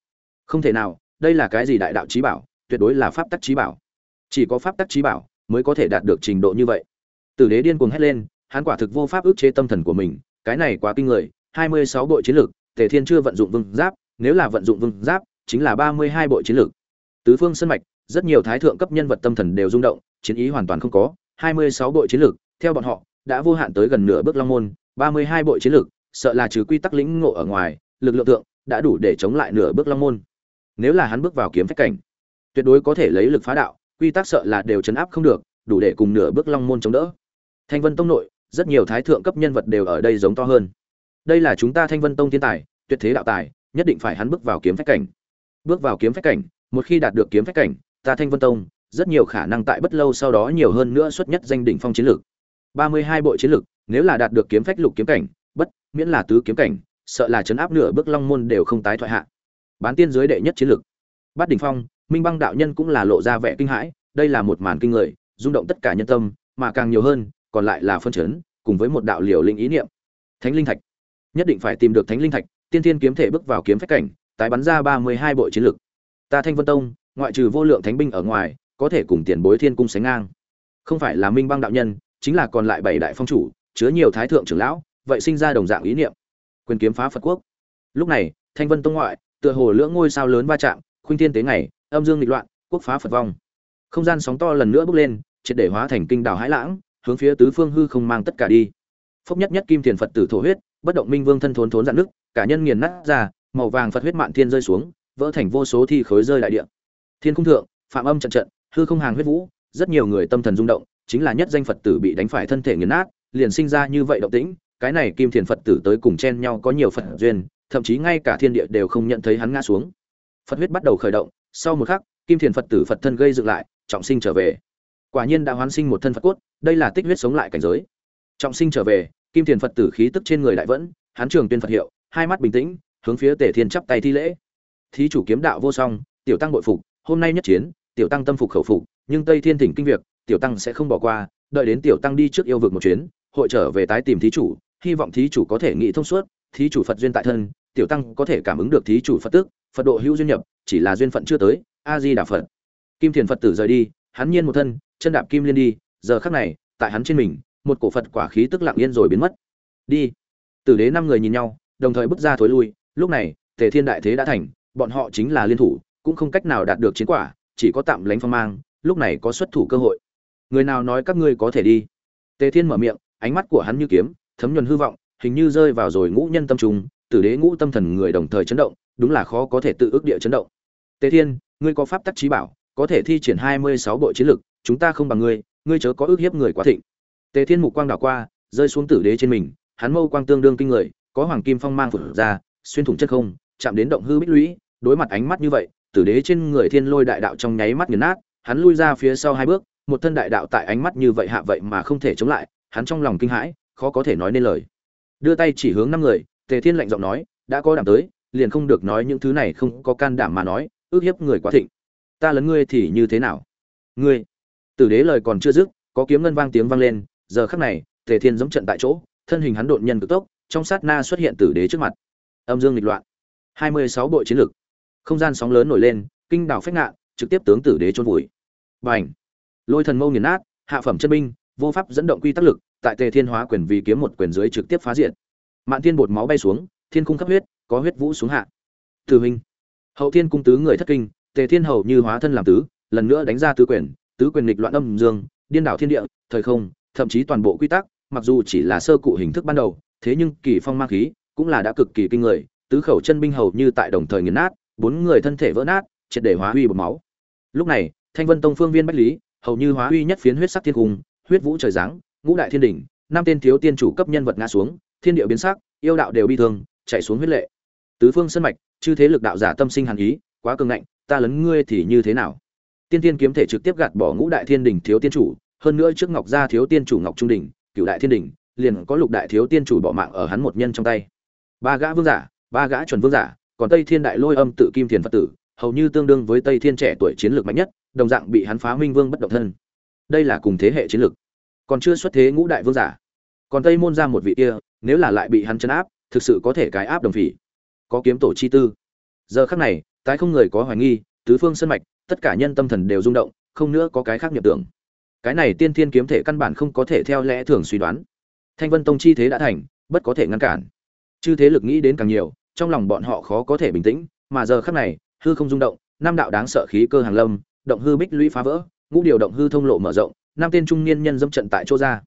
A: không thể nào, đây là cái gì đại đạo trí bảo, tuyệt đối là pháp tắc trí bảo. Chỉ có pháp tắc trí bảo mới có thể đạt được trình độ như vậy. Tử đế điên cuồng hét lên, hắn quả thực vô pháp ức chế tâm thần của mình, cái này quá kinh người, hai mươi sáu bộ chiến lược tề thiên chưa vận dụng vương giáp, nếu là vận dụng vương giáp, chính là ba mươi hai bộ chiến lược tứ phương sân mạch, rất nhiều thái thượng cấp nhân vật tâm thần đều rung động, chiến ý hoàn toàn không có, hai mươi sáu bộ chiến lược theo bọn họ, đã vô hạn tới gần nửa bước long môn, ba mươi hai bộ chiến lược sợ là trừ quy tắc lĩnh ngộ ở ngoài, lực lượng tượng đã đủ để chống lại nửa bước long môn. Nếu là hắn bước vào kiếm phách cảnh, tuyệt đối có thể lấy lực phá đạo, quy tắc sợ là đều chấn áp không được, đủ để cùng nửa bước long môn chống đỡ. Thanh vân tông nội, rất nhiều thái thượng cấp nhân vật đều ở đây giống to hơn. Đây là chúng ta thanh vân tông thiên tài, tuyệt thế đạo tài, nhất định phải hắn bước vào kiếm phách cảnh. Bước vào kiếm phách cảnh, một khi đạt được kiếm phách cảnh, ta thanh vân tông, rất nhiều khả năng tại bất lâu sau đó nhiều hơn nữa xuất nhất danh đỉnh phong chiến lược. Ba mươi hai bộ chiến lược, nếu là đạt được kiếm phách lục kiếm cảnh miễn là tứ kiếm cảnh sợ là chấn áp nửa bước long môn đều không tái thoại hạ. Bán tiên dưới đệ nhất chiến lực, bát đỉnh phong minh băng đạo nhân cũng là lộ ra vẻ kinh hãi đây là một màn kinh người rung động tất cả nhân tâm mà càng nhiều hơn còn lại là phân chấn cùng với một đạo liều linh ý niệm. Thánh linh thạch. Nhất định phải tìm được thánh linh thạch tiên thiên kiếm thể bước vào kiếm phách cảnh tái bắn ra ba mươi hai bộ chiến lực ta thanh vân tông ngoại trừ vô lượng thánh binh ở ngoài có thể cùng tiền bối thiên cung sánh ngang. Không phải là minh băng đạo nhân chính là còn lại bảy đại phong chủ chứa nhiều thái thượng trưởng lão vậy sinh ra đồng dạng ý niệm. Quyền kiếm phá phật quốc. Lúc này, thanh vân tông ngoại, tựa hồ lưỡng ngôi sao lớn va chạm, khuynh thiên tế ngày, âm dương nghịch loạn, quốc phá phật vong. Không gian sóng to lần nữa bốc lên, triệt để hóa thành kinh đảo hải lãng, hướng phía tứ phương hư không mang tất cả đi. Phốc nhất nhất kim thiền phật tử thổ huyết, bất động minh vương thân thốn thốn dạn nước, cả nhân nghiền nát ra, màu vàng phật huyết mạn thiên rơi xuống, vỡ thành vô số thi khối rơi đại địa. Thiên cung thượng, phạm âm trận trận, hư không hàng huyết vũ, rất nhiều người tâm thần rung động, chính là nhất danh phật tử bị đánh phải thân thể nghiền nát, liền sinh ra như vậy động tĩnh cái này kim thiền phật tử tới cùng chen nhau có nhiều phật duyên, thậm chí ngay cả thiên địa đều không nhận thấy hắn ngã xuống. Phật huyết bắt đầu khởi động, sau một khắc, kim thiền phật tử phật thân gây dựng lại, trọng sinh trở về. Quả nhiên đã hoán sinh một thân phật cốt, đây là tích huyết sống lại cảnh giới. Trọng sinh trở về, kim thiền phật tử khí tức trên người đại vẫn hán trường tuyên phật hiệu, hai mắt bình tĩnh, hướng phía tề thiên chắp tay thi lễ. Thí chủ kiếm đạo vô song, tiểu tăng bội phục, hôm nay nhất chiến, tiểu tăng tâm phục khẩu phục, nhưng tây thiên thỉnh kinh việc, tiểu tăng sẽ không bỏ qua, đợi đến tiểu tăng đi trước yêu vực một chuyến, hội trở về tái tìm thí chủ hy vọng thí chủ có thể nghĩ thông suốt, thí chủ phật duyên tại thân, tiểu tăng có thể cảm ứng được thí chủ phật tức, phật độ hữu duyên nhập, chỉ là duyên phận chưa tới a di đà phật. Kim thiền phật tử rời đi, hắn nhiên một thân, chân đạp kim liên đi, giờ khắc này, tại hắn trên mình, một cổ phật quả khí tức lặng yên rồi biến mất. Đi. Tử đế năm người nhìn nhau, đồng thời bước ra thối lui, lúc này, tề thiên đại thế đã thành, bọn họ chính là liên thủ, cũng không cách nào đạt được chiến quả, chỉ có tạm lánh phong mang, lúc này có xuất thủ cơ hội. Người nào nói các ngươi có thể đi? Tề thiên mở miệng, ánh mắt của hắn như kiếm thấm nhuần hư vọng, hình như rơi vào rồi ngũ nhân tâm trùng, tử đế ngũ tâm thần người đồng thời chấn động, đúng là khó có thể tự ước địa chấn động. Tề thiên, ngươi có pháp tắc trí bảo, có thể thi triển hai mươi sáu bộ chiến lực, chúng ta không bằng ngươi ngươi chớ có ước hiếp người quá thịnh. Tề thiên mục quang đảo qua, rơi xuống tử đế trên mình, hắn mâu quang tương đương kinh người, có hoàng kim phong mang phụt ra, xuyên thủng chất không, chạm đến động hư bích lũy, đối mặt ánh mắt như vậy, tử đế trên người thiên lôi đại đạo trong nháy mắt nghiền nát, hắn lui ra phía sau hai bước, một thân đại đạo tại ánh mắt như vậy hạ vậy mà không thể chống lại, hắn trong lòng kinh hãi khó có thể nói nên lời. Đưa tay chỉ hướng năm người, tề thiên lạnh giọng nói, đã có đảm tới, liền không được nói những thứ này không có can đảm mà nói, ước hiếp người quá thịnh. Ta lấn ngươi thì như thế nào? Ngươi? Tử đế lời còn chưa dứt, có kiếm ngân vang tiếng vang lên, giờ khắc này, tề thiên giống trận tại chỗ, thân hình hắn đột nhân cực tốc, trong sát na xuất hiện tử đế trước mặt. Âm dương nghịch loạn. Hai mươi sáu bộ chiến lực. Không gian sóng lớn nổi lên, kinh đảo phách ngạn trực tiếp tướng tử đế chôn vùi. Bành! Lôi thần mâu nghiền nát, hạ phẩm chân binh, vô pháp dẫn động quy tắc lực tại tề thiên hóa quyền vì kiếm một quyền dưới trực tiếp phá diện mạn thiên bột máu bay xuống, thiên cung cấp huyết, có huyết vũ xuống hạ. Tử huynh, hậu thiên cung tứ người thất kinh, tề thiên hầu như hóa thân làm tứ, lần nữa đánh ra tứ quyền tứ quyền nghịch loạn âm dương, điên đảo thiên địa, thời không, thậm chí toàn bộ quy tắc, mặc dù chỉ là sơ cụ hình thức ban đầu, thế nhưng kỳ phong mang khí cũng là đã cực kỳ kinh người, tứ khẩu chân binh hầu như tại đồng thời nghiền nát, bốn người thân thể vỡ nát, triệt để hóa huy bột máu. Lúc này, thanh vân tông phương viên bách lý, hầu như hóa huy nhất phiến huyết sắc thiên cung, huyết vũ trời giáng ngũ đại thiên đỉnh, năm tên thiếu tiên chủ cấp nhân vật ngã xuống, thiên địa biến sắc, yêu đạo đều bi thương, chạy xuống huyết lệ. Tứ phương sân mạch, chư thế lực đạo giả tâm sinh hàn ý, quá cường ngạnh, ta lấn ngươi thì như thế nào? Tiên tiên kiếm thể trực tiếp gạt bỏ ngũ đại thiên đỉnh thiếu tiên chủ, hơn nữa trước ngọc gia thiếu tiên chủ ngọc trung đỉnh cựu đại thiên đỉnh, liền có lục đại thiếu tiên chủ bỏ mạng ở hắn một nhân trong tay. Ba gã vương giả, ba gã chuẩn vương giả, còn tây thiên đại lôi âm tự kim thiền phật tử, hầu như tương đương với tây thiên trẻ tuổi chiến lược mạnh nhất, đồng dạng bị hắn phá minh vương bất động thân. Đây là cùng thế hệ chiến lược còn chưa xuất thế ngũ đại vương giả. Còn tây môn ra một vị kia, nếu là lại bị hắn chấn áp, thực sự có thể cái áp đồng phỉ. Có kiếm tổ chi tư. Giờ khắc này, tái không người có hoài nghi, tứ phương sân mạch, tất cả nhân tâm thần đều rung động, không nữa có cái khác nhập tưởng. Cái này tiên thiên kiếm thể căn bản không có thể theo lẽ thường suy đoán. Thanh vân tông chi thế đã thành, bất có thể ngăn cản. Chư thế lực nghĩ đến càng nhiều, trong lòng bọn họ khó có thể bình tĩnh, mà giờ khắc này, hư không rung động, năm đạo đáng sợ khí cơ hàng lâm, động hư bích lũy phá vỡ, ngũ điều động hư thông lộ mở rộng năm tên trung niên nhân dâm trận tại chỗ ra.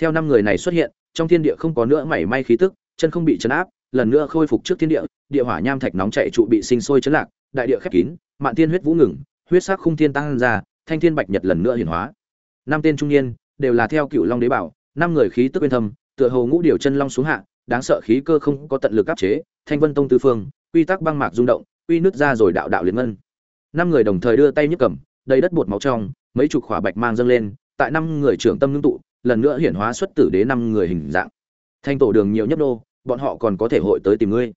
A: Theo năm người này xuất hiện, trong thiên địa không có nữa mảy may khí tức, chân không bị chấn áp, lần nữa khôi phục trước thiên địa địa hỏa nham thạch nóng chạy trụ bị sinh sôi chấn lạc, đại địa khép kín, mạn thiên huyết vũ ngừng, huyết sắc khung thiên tăng ra, thanh thiên bạch nhật lần nữa hiển hóa. Năm tên trung niên, đều là theo cựu long đế bảo, năm người khí tức bên thâm, tựa hồ ngũ điều chân long xuống hạ, đáng sợ khí cơ không có tận lực áp chế, thanh vân tông tư phương, quy tắc băng mạc rung động, quy nứt ra rồi đạo đạo liên ngân. Năm người đồng thời đưa tay nhấc cầm, đầy đất bột máu trong, mấy chục khỏa bạch mang dâng lên tại năm người trưởng tâm ngưng tụ, lần nữa hiển hóa xuất tử đế năm người hình dạng. Thanh tổ đường nhiều nhất đô, bọn họ còn có thể hội tới tìm ngươi.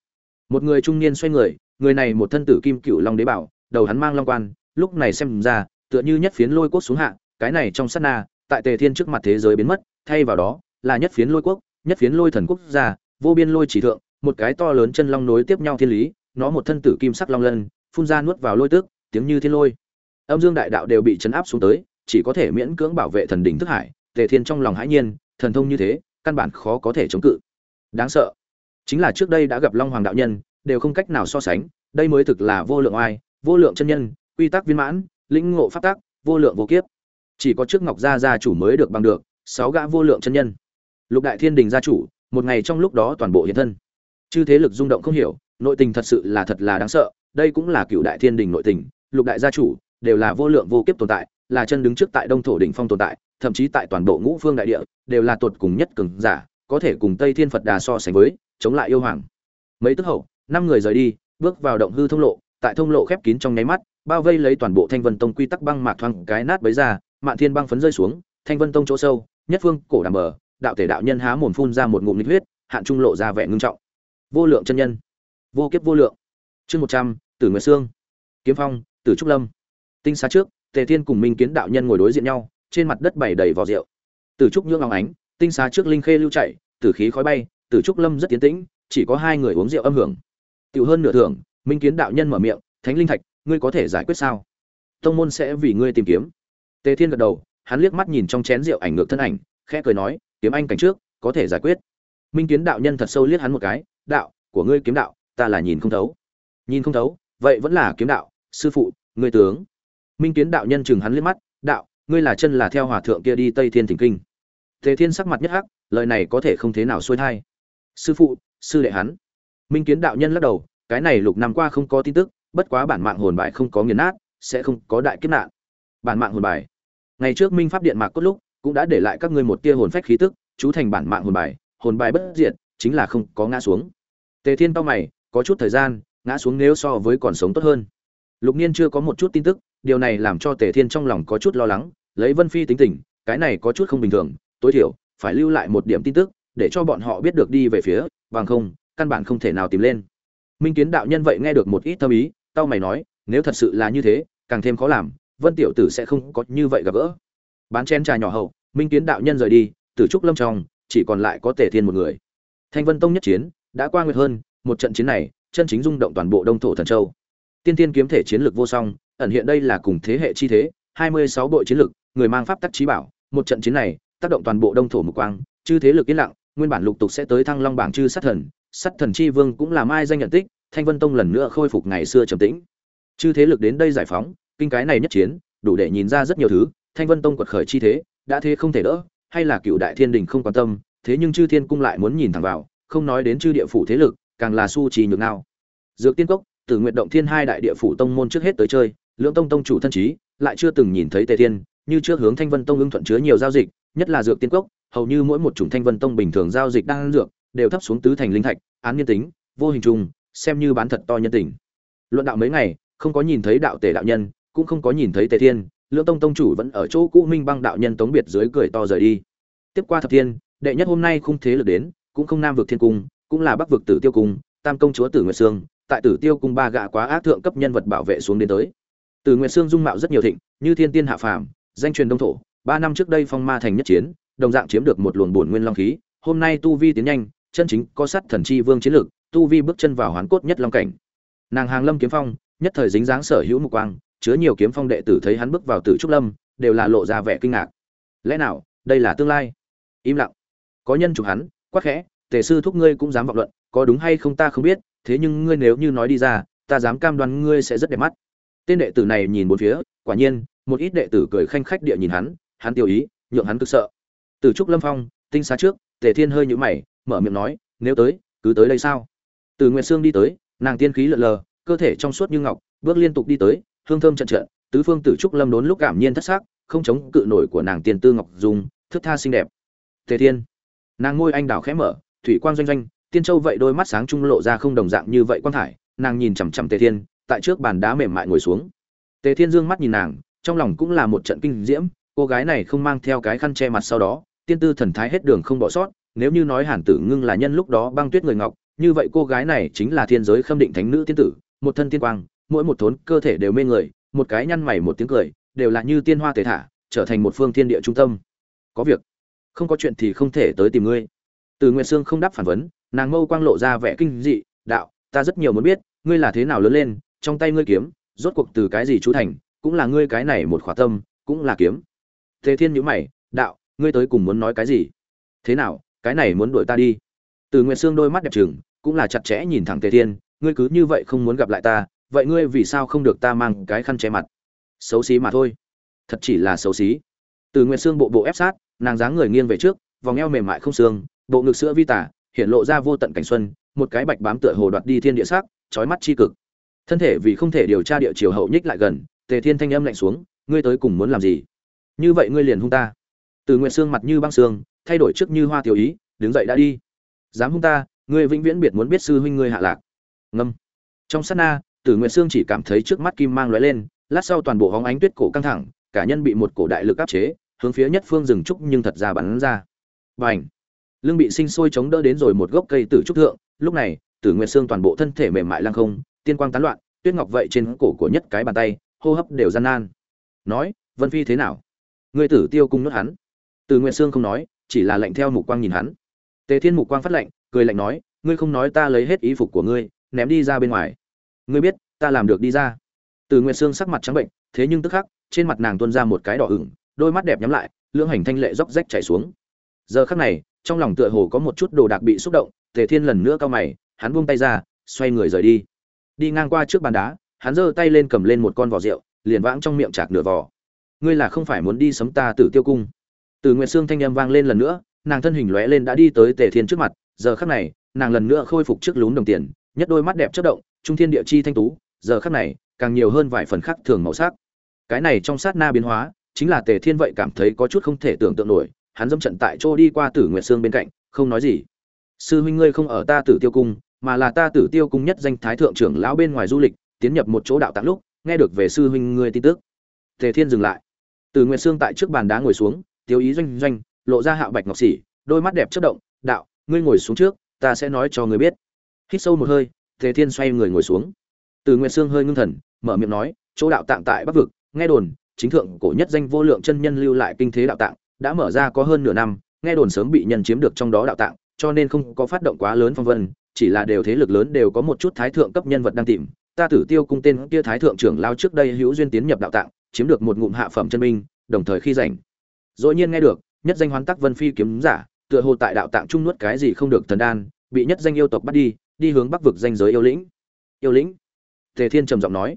A: Một người trung niên xoay người người này một thân tử kim cựu long đế bảo, đầu hắn mang long quan, lúc này xem ra, tựa như nhất phiến lôi quốc xuống hạ, cái này trong sát na, tại tề thiên trước mặt thế giới biến mất, thay vào đó, là nhất phiến lôi quốc, nhất phiến lôi thần quốc gia, vô biên lôi chỉ thượng, một cái to lớn chân long nối tiếp nhau thiên lý, nó một thân tử kim sắc long lân, phun ra nuốt vào lôi tước tiếng như thiên lôi. Âm dương đại đạo đều bị chấn áp xuống tới chỉ có thể miễn cưỡng bảo vệ thần đỉnh thức hải, tề thiên trong lòng hãi nhiên, thần thông như thế, căn bản khó có thể chống cự. Đáng sợ. Chính là trước đây đã gặp long hoàng đạo nhân, đều không cách nào so sánh, đây mới thực là vô lượng oai, vô lượng chân nhân, quy tắc viên mãn, lĩnh ngộ pháp tắc, vô lượng vô kiếp. Chỉ có trước ngọc gia gia chủ mới được bằng được, sáu gã vô lượng chân nhân. Lục đại thiên đình gia chủ, một ngày trong lúc đó toàn bộ hiện thân. Chư thế lực rung động không hiểu, nội tình thật sự là thật là đáng sợ, đây cũng là cựu đại thiên đình nội tình, lục đại gia chủ, đều là vô lượng vô kiếp tồn tại là chân đứng trước tại đông thổ đỉnh phong tồn tại, thậm chí tại toàn bộ ngũ phương đại địa, đều là tột cùng nhất cường giả, có thể cùng tây thiên phật đà so sánh với, chống lại yêu hoàng. Mấy tức hậu, năm người rời đi, bước vào động hư thông lộ, tại thông lộ khép kín trong nháy mắt, bao vây lấy toàn bộ thanh vân tông quy tắc băng mạc thoáng cái nát bấy ra, mạn thiên băng phấn rơi xuống, thanh vân tông chỗ sâu, nhất phương cổ đàm bờ, đạo thể đạo nhân há mồm phun ra một ngụm nhiệt huyết, hạn trung lộ ra vẻ ngưng trọng. Vô lượng chân nhân, vô kiếp vô lượng. Chương một trăm, tử nguyệt sương, kiếm phong, tử trúc lâm. Tinh xá trước tề thiên cùng minh kiến đạo nhân ngồi đối diện nhau, trên mặt đất bày đầy vỏ rượu. Từ trúc nhưỡng óng ánh, tinh xá trước linh khê lưu chạy, tử khí khói bay từ trúc lâm rất tiến tĩnh, chỉ có hai người uống rượu âm hưởng. Tiểu hơn nửa thưởng, minh kiến đạo nhân mở miệng, thánh linh thạch, ngươi có thể giải quyết sao? Tông môn sẽ vì ngươi tìm kiếm. Tề thiên gật đầu, hắn liếc mắt nhìn trong chén rượu ảnh ngược thân ảnh, khẽ cười nói, kiếm anh cảnh trước, có thể giải quyết. Minh kiến đạo nhân thật sâu liếc hắn một cái, đạo, của ngươi kiếm đạo, ta là nhìn không thấu. Nhìn không thấu? Vậy vẫn là kiếm đạo, sư phụ, ngươi tướng minh kiến đạo nhân chừng hắn liếc mắt, đạo, ngươi là chân là theo hòa thượng kia đi tây thiên thỉnh kinh. Tề thiên sắc mặt nhất hắc, lời này có thể không thế nào xuôi thai. Sư phụ, sư đệ hắn. Minh kiến đạo nhân lắc đầu, cái này lục năm qua không có tin tức, bất quá bản mạng hồn bài không có nghiền nát, sẽ không có đại kiếp nạn. Bản mạng hồn bài. Ngày trước minh pháp điện mạc cốt lúc cũng đã để lại các ngươi một tia hồn phách khí tức, chú thành bản mạng hồn bài hồn bài bất diệt, chính là không có ngã xuống. Tề thiên tao mày, có chút thời gian, ngã xuống nếu so với còn sống tốt hơn. Lục niên chưa có một chút tin tức điều này làm cho tề thiên trong lòng có chút lo lắng, lấy vân phi tính tình, cái này có chút không bình thường, tối thiểu, phải lưu lại một điểm tin tức, để cho bọn họ biết được đi về phía, bằng không, căn bản không thể nào tìm lên. Minh kiến đạo nhân vậy nghe được một ít thâm ý, tao mày nói, nếu thật sự là như thế, càng thêm khó làm, vân tiểu tử sẽ không có như vậy gặp gỡ. Bán chén trà nhỏ hậu, minh kiến đạo nhân rời đi tử trúc lâm trong, chỉ còn lại có tề thiên một người. Thanh vân tông nhất chiến, đã qua nguyệt hơn, một trận chiến này, chân chính rung động toàn bộ đông thổ thần châu. Tiên tiên kiếm thể chiến lược vô song ẩn hiện đây là cùng thế hệ chi thế, hai mươi sáu bộ chiến lược, người mang pháp tắc trí bảo. Một trận chiến này, tác động toàn bộ đông thổ mục quang, chư thế lực yên lặng, nguyên bản lục tục sẽ tới thăng long bảng chư sát thần sát thần chi vương cũng là mai danh nhận tích, thanh vân tông lần nữa khôi phục ngày xưa trầm tĩnh. Chư thế lực đến đây giải phóng, kinh cái này nhất chiến, đủ để nhìn ra rất nhiều thứ, thanh vân tông quật khởi chi thế, đã thế không thể đỡ, hay là cựu đại thiên đình không quan tâm, thế nhưng chư thiên cung lại muốn nhìn thẳng vào, không nói đến chư địa phủ thế lực, càng là su trì nhược nào dược tiên cốc, tử nguyệt động thiên hai đại địa phủ tông môn trước hết tới chơi lưỡng tông tông chủ thân trí lại chưa từng nhìn thấy tề thiên, như trước hướng thanh vân tông ưng thuận chứa nhiều giao dịch, nhất là dược tiên cốc, hầu như mỗi một chủng thanh vân tông bình thường giao dịch đang dược, đều thấp xuống tứ thành linh thạch, án nhân tính, vô hình trùng, xem như bán thật to nhân tình. Luận đạo mấy ngày, không có nhìn thấy đạo tề đạo nhân, cũng không có nhìn thấy tề thiên, lưỡng tông tông chủ vẫn ở chỗ cũ minh băng đạo nhân tống biệt dưới cười to rời đi. Tiếp qua thập thiên, đệ nhất hôm nay không thế lực đến, cũng không nam vực thiên cung, cũng là bắc vực tử tiêu cung, tam công chúa tử nguyệt sương, tại tử tiêu cung ba gạ quá ác thượng cấp nhân vật bảo vệ xuống đến tới. Từ nguyệt sương dung mạo rất nhiều thịnh, như thiên tiên hạ phàm, danh truyền đông thổ, ba năm trước đây phong ma thành nhất chiến, đồng dạng chiếm được một luồng bổn nguyên long khí, hôm nay tu vi tiến nhanh, chân chính có sát thần chi vương chiến lực, tu vi bước chân vào hoán cốt nhất long cảnh. Nàng hàng lâm kiếm phong, nhất thời dính dáng sở hữu mục quang, chứa nhiều kiếm phong đệ tử thấy hắn bước vào tử trúc lâm, đều là lộ ra vẻ kinh ngạc. Lẽ nào, đây là tương lai? Im lặng. Có nhân chụp hắn, quắc khẽ, tề sư thúc ngươi cũng dám vọng luận, có đúng hay không ta không biết, thế nhưng ngươi nếu như nói đi ra, ta dám cam đoan ngươi sẽ rất đẹp mắt tên đệ tử này nhìn bốn phía, quả nhiên, một ít đệ tử cười khanh khách địa nhìn hắn hắn tiêu ý, nhượng hắn cực sợ. Từ trúc lâm phong, tinh xá trước, tề thiên hơi nhũ mày, mở miệng nói, nếu tới, cứ tới đây sao? Từ nguyệt sương đi tới, nàng tiên khí lợn lờ, cơ thể trong suốt như ngọc, bước liên tục đi tới, hương thơm trận trận, tứ phương tử trúc lâm đốn lúc cảm nhiên thất xác không chống cự nổi của nàng tiên tư ngọc dung, thức tha xinh đẹp. Tề thiên. Nàng ngôi anh đào khẽ mở, thủy quang doanh doanh, tiên châu vậy đôi mắt sáng trung lộ ra không đồng dạng như vậy quang thải, nàng nhìn chằm chằm tề thiên tại trước bàn đá mềm mại ngồi xuống. Tề thiên dương mắt nhìn nàng, trong lòng cũng là một trận kinh diễm, cô gái này không mang theo cái khăn che mặt sau đó, tiên tư thần thái hết đường không bỏ sót, nếu như nói hàn tử ngưng là nhân lúc đó băng tuyết người ngọc, như vậy cô gái này chính là thiên giới khâm định thánh nữ tiên tử, một thân tiên quang, mỗi một thốn cơ thể đều mê người, một cái nhăn mày một tiếng cười, đều là như tiên hoa tề thả, trở thành một phương thiên địa trung tâm. Có việc. Không có chuyện thì không thể tới tìm ngươi. Từ nguyệt sương không đáp phản vấn, nàng mâu quang lộ ra vẻ kinh dị, đạo, ta rất nhiều muốn biết, ngươi là thế nào lớn lên trong tay ngươi kiếm, rốt cuộc từ cái gì chú thành, cũng là ngươi cái này một khỏa tâm, cũng là kiếm. Thế thiên nhữ mày, đạo, ngươi tới cùng muốn nói cái gì? Thế nào, cái này muốn đuổi ta đi? Từ nguyệt sương đôi mắt đẹp trừng, cũng là chặt chẽ nhìn thẳng tề thiên, ngươi cứ như vậy không muốn gặp lại ta, vậy ngươi vì sao không được ta mang cái khăn che mặt? Xấu xí mà thôi. Thật chỉ là xấu xí. Từ nguyệt xương bộ bộ ép sát, nàng dáng người nghiêng về trước, vòng eo mềm mại không xương, bộ ngực sữa vi tả, hiện lộ ra vô tận cảnh xuân, một cái bạch bám tựa hồ đoạt đi thiên địa sắc, chói mắt chi cực thân thể vì không thể điều tra địa chiều hậu nhích lại gần tề thiên thanh âm lạnh xuống ngươi tới cùng muốn làm gì? Như vậy ngươi liền hung ta. Từ nguyện xương mặt như băng xương thay đổi trước như hoa tiểu ý đứng dậy đã đi. Dám hung ta ngươi vĩnh viễn biệt muốn biết sư huynh ngươi hạ lạc. Ngâm. Trong sát na Tử nguyện xương chỉ cảm thấy trước mắt kim mang lóe lên, lát sau toàn bộ hóng ánh tuyết cổ căng thẳng, cả nhân bị một cổ đại lực áp chế, hướng phía nhất phương rừng trúc nhưng thật ra bắn ra. Bành! Lưng bị sinh sôi chống đỡ đến rồi một gốc cây tử trúc thượng, lúc này, Tử Nguyệt Sương toàn bộ thân thể mềm mại lăng không, tiên quang tán loạn, tuyết ngọc vậy trên cổ của nhất cái bàn tay, hô hấp đều gian nan. Nói, Vân Phi thế nào? ngươi tử tiêu cung nuốt hắn. Từ nguyện sương không nói chỉ là lệnh theo mục quang nhìn hắn. Tề thiên mục quang phát lệnh cười lạnh nói ngươi không nói ta lấy hết ý phục của ngươi ném đi ra bên ngoài. Ngươi biết ta làm được đi ra. Từ nguyện sương sắc mặt trắng bệnh thế nhưng tức khắc trên mặt nàng tuôn ra một cái đỏ ửng đôi mắt đẹp nhắm lại lưỡng hành thanh lệ róc rách chảy xuống. Giờ khắc này trong lòng tựa hồ có một chút đồ đạc bị xúc động tề thiên lần nữa cao mày hắn buông tay ra xoay người rời đi đi ngang qua trước bàn đá, hắn giơ tay lên cầm lên một con vỏ rượu, liền vãng trong miệng chạc nửa vỏ. Ngươi là không phải muốn đi sấm ta tử tiêu cung. Từ nguyệt xương thanh âm vang lên lần nữa, nàng thân hình lóe lên đã đi tới tề thiên trước mặt, giờ khắc này, nàng lần nữa khôi phục trước lún đồng tiền, nhất đôi mắt đẹp chất động, trung thiên địa chi thanh tú, giờ khắc này, càng nhiều hơn vài phần khác thường màu sắc. Cái này trong sát na biến hóa, chính là tề thiên vậy cảm thấy có chút không thể tưởng tượng nổi, hắn dâm trận tại chỗ đi qua tử nguyệt xương bên cạnh, không nói gì. Sư huynh ngươi không ở ta tử tiêu cung mà là ta tử tiêu cung nhất danh thái thượng trưởng lão bên ngoài du lịch, tiến nhập một chỗ đạo tạng lúc, nghe được về sư huynh ngươi tin tức. Tề thiên dừng lại. Từ nguyệt xương tại trước bàn đá ngồi xuống, tiêu ý doanh doanh, lộ ra hạo bạch ngọc xỉ đôi mắt đẹp chất động, đạo, ngươi ngồi xuống trước, ta sẽ nói cho ngươi biết. Hít sâu một hơi, tề thiên xoay người ngồi xuống. Từ nguyệt xương hơi ngưng thần, mở miệng nói, chỗ đạo tạng tại bắc vực, nghe đồn, chính thượng cổ nhất danh vô lượng chân nhân lưu lại kinh thế đạo tạng, đã mở ra có hơn nửa năm, nghe đồn sớm bị nhân chiếm được trong đó đạo tạng, cho nên không có phát động quá lớn phong vân chỉ là đều thế lực lớn đều có một chút thái thượng cấp nhân vật đang tìm. Ta tử tiêu cung tên kia thái thượng trưởng lao trước đây hữu duyên tiến nhập đạo tạng, chiếm được một ngụm hạ phẩm chân minh đồng thời khi rảnh dội nhiên nghe được, nhất danh hoán tắc vân phi kiếm giả, tựa hồ tại đạo tạng trung nuốt cái gì không được thần đan, bị nhất danh yêu tộc bắt đi đi hướng bắc vực danh giới yêu lĩnh. Yêu lĩnh? Tề thiên trầm giọng nói.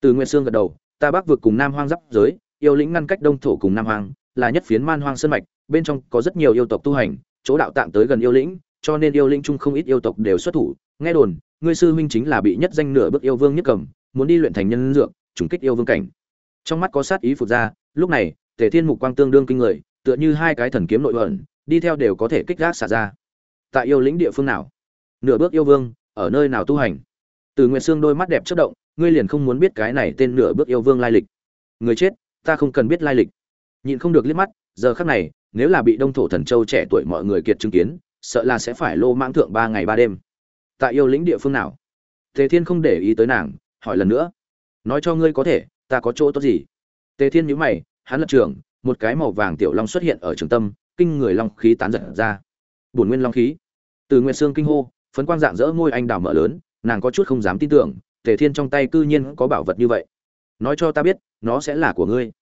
A: Từ nguyên sương gật đầu, ta bắc vực cùng nam hoang giáp giới, yêu lĩnh ngăn cách đông thổ cùng nam hoang, là nhất phiến man hoang sơn mạch, bên trong có rất nhiều yêu tộc tu hành, chỗ đạo tạng tới gần yêu lĩnh cho nên yêu linh trung không ít yêu tộc đều xuất thủ. Nghe đồn, ngươi sư huynh chính là bị nhất danh nửa bước yêu vương nhất cầm, muốn đi luyện thành nhân dược, trùng kích yêu vương cảnh. Trong mắt có sát ý phụt ra, lúc này, tề thiên mục quang tương đương kinh người, tựa như hai cái thần kiếm nội ẩn, đi theo đều có thể kích gác xả ra. Tại yêu lĩnh địa phương nào? Nửa bước yêu vương, ở nơi nào tu hành? Từ nguyệt xương đôi mắt đẹp chất động, ngươi liền không muốn biết cái này tên nửa bước yêu vương lai lịch. Người chết, ta không cần biết lai lịch. Nhịn không được liếc mắt, giờ khắc này, nếu là bị đông thổ thần châu trẻ tuổi mọi người kiệt chứng kiến sợ là sẽ phải lô mãng thượng ba ngày ba đêm. Tại yêu lĩnh địa phương nào? Tề thiên không để ý tới nàng, hỏi lần nữa. Nói cho ngươi có thể, ta có chỗ tốt gì? Tề thiên nhíu mày, hắn lật trường một cái màu vàng tiểu long xuất hiện ở trường tâm, kinh người long khí tán giật ra. Bổn nguyên long khí. Từ nguyệt xương kinh hô, phấn quang dạng dỡ ngôi anh đào mở lớn, nàng có chút không dám tin tưởng, tề thiên trong tay cư nhiên có bảo vật như vậy. Nói cho ta biết, nó sẽ là của ngươi.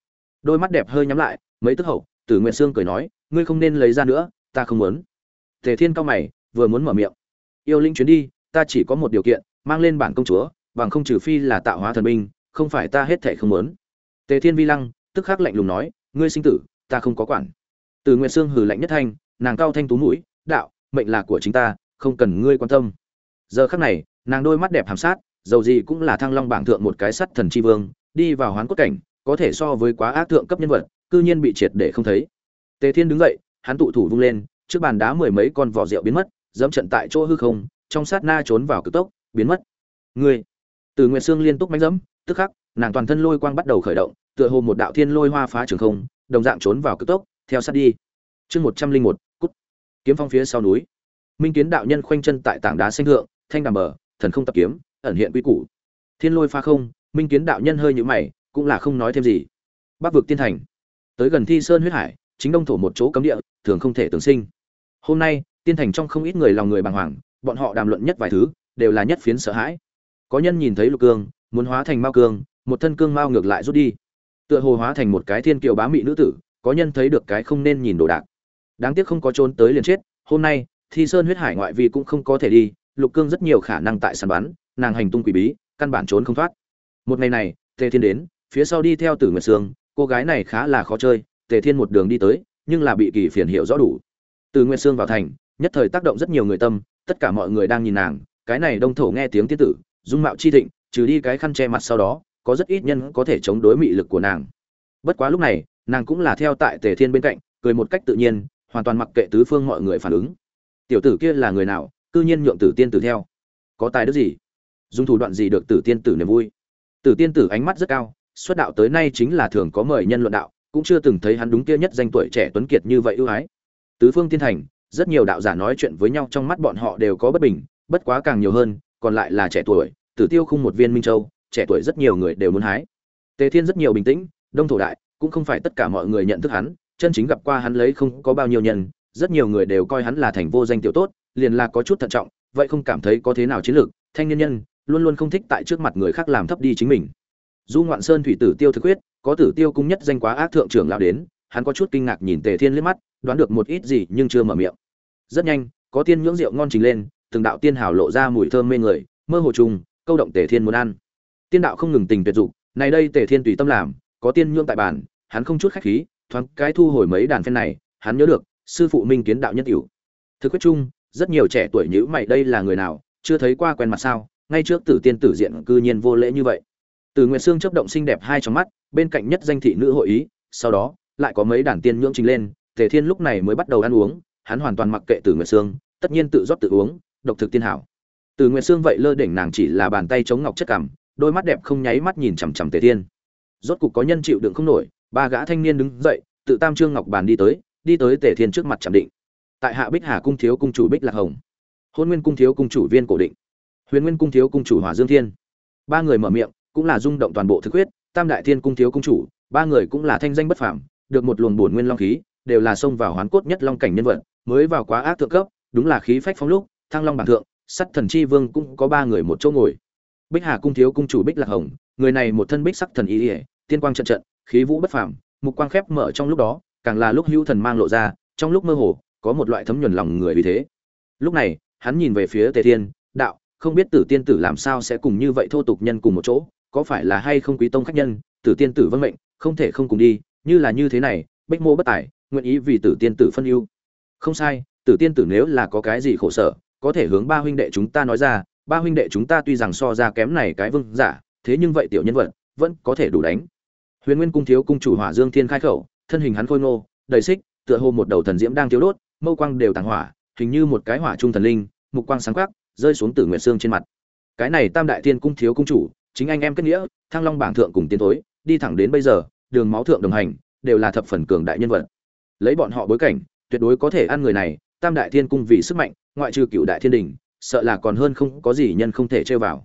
A: Đôi mắt đẹp hơi nhắm lại, mấy tức hậu tử nguyệt sương cười nói, ngươi không nên lấy ra nữa, ta không muốn tề thiên cao mày, vừa muốn mở miệng. Yêu linh chuyến đi, ta chỉ có một điều kiện, mang lên bản công chúa, bằng không trừ phi là tạo hóa thần binh, không phải ta hết thể không muốn. Tề thiên vi lăng, tức khắc lạnh lùng nói, ngươi sinh tử, ta không có quản. Từ nguyệt sương hừ lạnh nhất thanh, nàng cao thanh tú mũi, đạo, mệnh là của chính ta, không cần ngươi quan tâm. Giờ khắc này, nàng đôi mắt đẹp hàm sát, dầu gì cũng là thăng long bảng thượng một cái sắt thần chi vương, đi vào hoán cốt cảnh, có thể so với quá ác thượng cấp nhân vật, cư nhiên bị triệt để không thấy. Tề thiên đứng dậy, hắn tụ thủ vung lên trước bàn đá mười mấy con vỏ rượu biến mất, dẫm trận tại chỗ hư không, trong sát na trốn vào cực tốc, biến mất. Người. Từ nguyệt sương liên tục mánh dẫm, tức khắc, nàng toàn thân lôi quang bắt đầu khởi động, tựa hồ một đạo thiên lôi hoa phá trường không, đồng dạng trốn vào cực tốc, theo sát đi. Chương một trăm linh một, cút. Kiếm phong phía sau núi. Minh kiến đạo nhân khoanh chân tại tảng đá xanh thượng, thanh đàm bờ, thần không tập kiếm, ẩn hiện quy củ. Thiên lôi pha không, minh kiến đạo nhân hơi nhũ mày, cũng là không nói thêm gì. Bắc vực tiên thành. Tới gần thi sơn huyết hải, chính đông thổ một chỗ cấm địa, thường không thể tưởng sinh hôm nay, tiên thành trong không ít người lòng người bàng hoàng, bọn họ đàm luận nhất vài thứ, đều là nhất phiến sợ hãi. Có nhân nhìn thấy lục cương, muốn hóa thành mao cương, một thân cương mao ngược lại rút đi. Tựa hồ hóa thành một cái thiên kiều bá mị nữ tử, có nhân thấy được cái không nên nhìn đồ đạc. Đáng tiếc không có trốn tới liền chết, hôm nay, thi sơn huyết hải ngoại vi cũng không có thể đi, lục cương rất nhiều khả năng tại sàn bắn, nàng hành tung quỷ bí, căn bản trốn không thoát. Một ngày này, tề thiên đến, phía sau đi theo tử nguyệt sương, cô gái này khá là khó chơi, tề thiên một đường đi tới, nhưng là bị kỳ phiền hiệu rõ đủ từ nguyệt sương vào thành, nhất thời tác động rất nhiều người tâm, tất cả mọi người đang nhìn nàng, cái này đông thổ nghe tiếng tiên tử, dung mạo chi thịnh, trừ đi cái khăn che mặt sau đó, có rất ít nhân có thể chống đối mị lực của nàng. Bất quá lúc này, nàng cũng là theo tại tề thiên bên cạnh, cười một cách tự nhiên, hoàn toàn mặc kệ tứ phương mọi người phản ứng. Tiểu tử kia là người nào, cư nhiên nhượng tử tiên tử theo? Có tài đức gì? Dùng thủ đoạn gì được tử tiên tử niềm vui? Tử tiên tử ánh mắt rất cao, xuất đạo tới nay chính là thường có mời nhân luận đạo, cũng chưa từng thấy hắn đúng kia nhất danh tuổi trẻ tuấn kiệt như vậy ưu ái tứ phương tiên thành, rất nhiều đạo giả nói chuyện với nhau trong mắt bọn họ đều có bất bình, bất quá càng nhiều hơn, còn lại là trẻ tuổi, tử tiêu khung một viên minh châu, trẻ tuổi rất nhiều người đều muốn hái. Tề thiên rất nhiều bình tĩnh, đông thổ đại, cũng không phải tất cả mọi người nhận thức hắn, chân chính gặp qua hắn lấy không có bao nhiêu nhân, rất nhiều người đều coi hắn là thành vô danh tiểu tốt, liền là có chút thận trọng, vậy không cảm thấy có thế nào chiến lược, thanh niên nhân, luôn luôn không thích tại trước mặt người khác làm thấp đi chính mình. Du ngoạn sơn thủy tử tiêu thực huyết có tử tiêu cung nhất danh quá ác thượng trưởng lão đến, hắn có chút kinh ngạc nhìn tề thiên liếc mắt đoán được một ít gì nhưng chưa mở miệng. Rất nhanh, có tiên nhưỡng rượu ngon trình lên, từng đạo tiên hào lộ ra mùi thơm mê người, mơ hồ trùng, câu động tề thiên muốn ăn. Tiên đạo không ngừng tình tuyệt dục này đây tề thiên tùy tâm làm, có tiên nhưỡng tại bàn, hắn không chút khách khí, thoáng cái thu hồi mấy đàn phen này, hắn nhớ được, sư phụ minh kiến đạo nhất hữu. thực quyết chung, rất nhiều trẻ tuổi nhữ mày đây là người nào, chưa thấy qua quen mặt sao, ngay trước tử tiên tử diện cư nhiên vô lễ như vậy. Từ nguyệt xương chấp động xinh đẹp hai trong mắt, bên cạnh nhất danh thị nữ hội ý, sau đó, lại có mấy đàn tiên nhưỡng trình lên tề thiên lúc này mới bắt đầu ăn uống hắn hoàn toàn mặc kệ từ nguyệt Sương, tất nhiên tự rót tự uống độc thực tiên hảo. Từ nguyệt Sương vậy lơ đỉnh nàng chỉ là bàn tay chống ngọc chất cằm đôi mắt đẹp không nháy mắt nhìn chằm chằm tề thiên. Rốt cục có nhân chịu đựng không nổi ba gã thanh niên đứng dậy tự tam trương ngọc bàn đi tới đi tới tề thiên trước mặt chạm định. Tại hạ bích hà cung thiếu cung chủ bích lạc hồng. Hôn nguyên cung thiếu cung chủ viên cổ định. Huyền nguyên cung thiếu cung chủ hỏa dương thiên. Ba người mở miệng cũng là rung động toàn bộ thực huyết tam đại thiên cung thiếu cung chủ ba người cũng là thanh danh bất phàm được một luồng bổn nguyên long khí đều là xông vào hoán cốt nhất long cảnh nhân vật, mới vào quá ác thượng cấp, đúng là khí phách phong lúc, thăng long bản thượng, sắt thần chi vương cũng có ba người một chỗ ngồi. Bích hà cung thiếu cung chủ bích lạc hồng, người này một thân bích sắc thần ý ỉa tiên quang trận trận, khí vũ bất phàm, mục quang khép mở trong lúc đó, càng là lúc hữu thần mang lộ ra, trong lúc mơ hồ, có một loại thấm nhuần lòng người vì thế. Lúc này, hắn nhìn về phía tề thiên, đạo, không biết tử tiên tử làm sao sẽ cùng như vậy thô tục nhân cùng một chỗ, có phải là hay không quý tông khách nhân, tử tiên tử vân mệnh, không thể không cùng đi, như là như thế này, bích mô bất tài nguyện ý vì tử tiên tử phân ưu. Không sai, tử tiên tử nếu là có cái gì khổ sở, có thể hướng ba huynh đệ chúng ta nói ra, ba huynh đệ chúng ta tuy rằng so ra kém này cái vương giả, thế nhưng vậy tiểu nhân vật, vẫn có thể đủ đánh. Huyền nguyên cung thiếu cung chủ hỏa dương thiên khai khẩu, thân hình hắn khôi ngô, đầy xích, tựa hồ một đầu thần diễm đang thiếu đốt, mâu quang đều tàng hỏa, hình như một cái hỏa trung thần linh, mục quang sáng khắc rơi xuống từ nguyệt xương trên mặt. Cái này tam đại thiên cung thiếu cung chủ, chính anh em kết nghĩa, thăng long bảng thượng cùng tiến tối đi thẳng đến bây giờ, đường máu thượng đồng hành, đều là thập phần cường đại nhân vật lấy bọn họ bối cảnh, tuyệt đối có thể ăn người này, tam đại thiên cung vì sức mạnh, ngoại trừ cựu đại thiên đình, sợ là còn hơn không có gì nhân không thể chơi vào.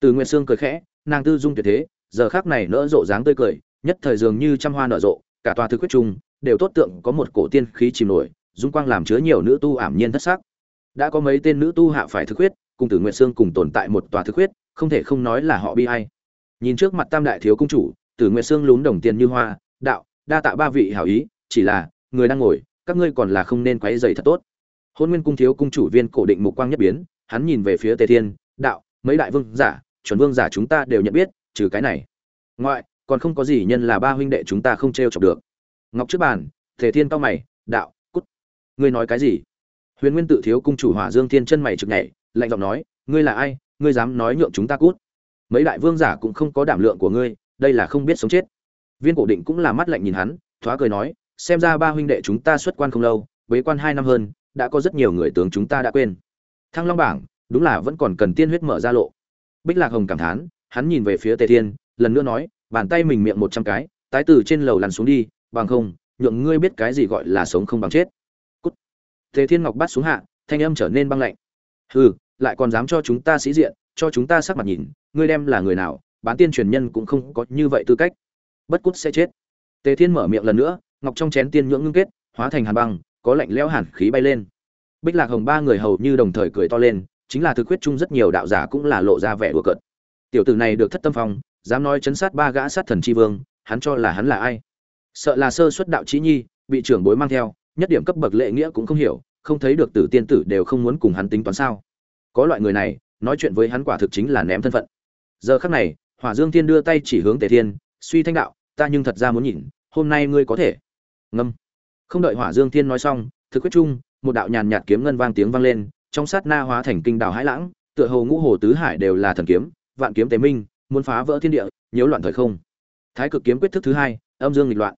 A: Từ nguyệt sương cười khẽ, nàng tư dung tuyệt thế, giờ khác này nỡ rộ dáng tươi cười, nhất thời dường như trăm hoa nở rộ, cả tòa thực quyết trung đều tốt tượng có một cổ tiên khí chìm nổi, dung quang làm chứa nhiều nữ tu ảm nhiên thất sắc. Đã có mấy tên nữ tu hạ phải thực huyết, cùng tử nguyệt sương cùng tồn tại một tòa thực huyết, không thể không nói là họ bi ai. Nhìn trước mặt tam đại thiếu công chủ tử nguyệt sương lún đồng tiền như hoa, đạo, đa tạ ba vị hảo ý, chỉ là người đang ngồi, các ngươi còn là không nên quấy dày thật tốt. Hôn nguyên cung thiếu cung chủ viên cổ định mục quang nhất biến, hắn nhìn về phía tề thiên, đạo, mấy đại vương giả, chuẩn vương giả chúng ta đều nhận biết, trừ cái này. Ngoại, còn không có gì nhân là ba huynh đệ chúng ta không t r e o chọc được. Ngọc trước bàn, tề thiên cao mày, đạo, cút. Ngươi nói cái gì? Huyền nguyên tự thiếu cung chủ hỏa dương thiên chân mày trực nhảy, lạnh giọng nói, ngươi là ai? Ngươi dám nói nhượng chúng ta cút? Mấy đại vương giả cũng không có đảm lượng của ngươi, đây là không biết sống chết. Viên cổ định cũng là mắt lạnh nhìn hắn, thoá cười nói xem ra ba huynh đệ chúng ta xuất quan không lâu, bế quan hai năm hơn, đã có rất nhiều người tướng chúng ta đã quên. Thăng long bảng, đúng là vẫn còn cần tiên huyết mở ra lộ. Bích lạc hồng cảm thán, hắn nhìn về phía tề thiên, lần nữa nói, bàn tay mình miệng một trăm cái, tái từ trên lầu lăn xuống đi, bằng không, nhượng ngươi biết cái gì gọi là sống không bằng chết. Cút. Tề thiên ngọc bắt xuống hạ, thanh âm trở nên băng lạnh. Hừ, lại còn dám cho chúng ta sĩ diện, cho chúng ta sắc mặt nhìn, ngươi đem là người nào, bán tiên truyền nhân cũng không có như vậy tư cách. Bất cút sẽ chết. Tề thiên mở miệng lần nữa ngọc trong chén tiên nhưỡng ngưng kết, hóa thành hàn băng, có lạnh lẽo hàn khí bay lên. Bích lạc hồng ba người hầu như đồng thời cười to lên, chính là thực quyết chung rất nhiều đạo giả cũng là lộ ra vẻ đùa cợt. Tiểu tử này được thất tâm phong, dám nói chấn sát ba gã sát thần chi vương, hắn cho là hắn là ai? Sợ là sơ xuất đạo trí nhi, bị trưởng bối mang theo, nhất điểm cấp bậc lệ nghĩa cũng không hiểu, không thấy được tử tiên tử đều không muốn cùng hắn tính toán sao. Có loại người này, nói chuyện với hắn quả thực chính là ném thân phận. Giờ khắc này, hỏa dương tiên đưa tay chỉ hướng tề thiên, suy thanh đạo, ta nhưng thật ra muốn nhìn, hôm nay ngươi có thể ngâm. Không đợi hỏa dương thiên nói xong, thực quyết chung, một đạo nhàn nhạt kiếm ngân vang tiếng vang lên, trong sát na hóa thành kinh đảo hãi lãng, tựa hồ ngũ hồ tứ hải đều là thần kiếm, vạn kiếm tế minh, muốn phá vỡ thiên địa, nhiễu loạn thời không. Thái cực kiếm quyết thức thứ hai, âm dương nghịch loạn.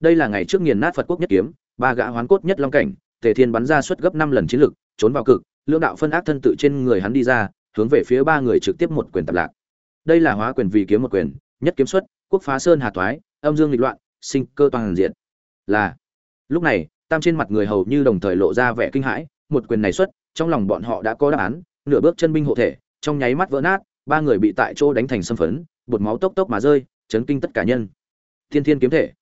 A: Đây là ngày trước nghiền nát phật quốc nhất kiếm, ba gã hoán cốt nhất long cảnh, tề thiên bắn ra suất gấp năm lần chiến lực, trốn vào cực lương đạo phân ác thân tự trên người hắn đi ra, hướng về phía ba người trực tiếp một quyền tập lạc. Đây là hóa quyền vì kiếm một quyền, nhất kiếm xuất, quốc phá sơn hà toái, âm dương nghịch loạn, sinh cơ toàn diện là, lúc này, tam trên mặt người hầu như đồng thời lộ ra vẻ kinh hãi, một quyền này xuất, trong lòng bọn họ đã có đáp án, nửa bước chân binh hộ thể, trong nháy mắt vỡ nát, ba người bị tại chỗ đánh thành xâm phấn, bột máu tốc tốc mà rơi, chấn kinh tất cả nhân. Thiên thiên kiếm thể.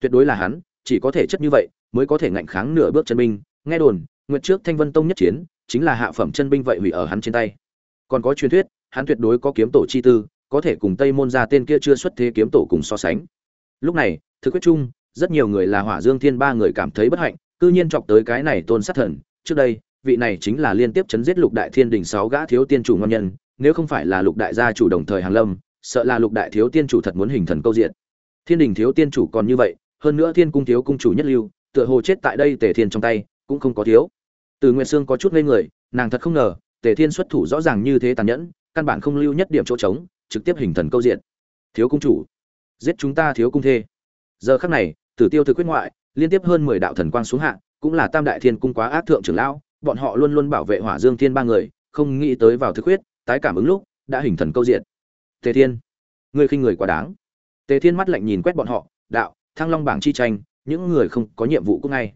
A: Tuyệt đối là hắn, chỉ có thể chất như vậy, mới có thể ngạnh kháng nửa bước chân binh. Nghe đồn, nguyệt trước thanh vân tông nhất chiến, chính là hạ phẩm chân binh vậy hủy ở hắn trên tay. Còn có truyền thuyết, hắn tuyệt đối có kiếm tổ chi tư, có thể cùng tây môn ra tên kia chưa xuất thế kiếm tổ cùng so sánh. Lúc này, thực quyết trung rất nhiều người là hỏa dương thiên ba người cảm thấy bất hạnh, cư nhiên chọc tới cái này tôn sát thần. Trước đây, vị này chính là liên tiếp chấn giết lục đại thiên đình sáu gã thiếu tiên chủ ngon nhân, nếu không phải là lục đại gia chủ đồng thời hàng lâm, sợ là lục đại thiếu tiên chủ thật muốn hình thần câu diện. Thiên đình thiếu tiên chủ còn như vậy, hơn nữa thiên cung thiếu cung chủ nhất lưu, tựa hồ chết tại đây tề thiên trong tay, cũng không có thiếu. Từ nguyệt sương có chút ngây người, nàng thật không ngờ, tề thiên xuất thủ rõ ràng như thế tàn nhẫn, căn bản không lưu nhất điểm chỗ trống, trực tiếp hình thần câu diện. Thiếu cung chủ, giết chúng ta thiếu cung thê. Giờ khắc này tử tiêu thực quyết ngoại, liên tiếp hơn mười đạo thần quang xuống hạ, cũng là tam đại thiên cung quá ác thượng trưởng lão, bọn họ luôn luôn bảo vệ hỏa dương thiên ba người, không nghĩ tới vào thực quyết tái cảm ứng lúc, đã hình thần câu diện tề thiên, ngươi khinh người quá đáng. Tề thiên mắt lạnh nhìn quét bọn họ, đạo, thăng long bảng chi tranh, những người không có nhiệm vụ cũng ngay.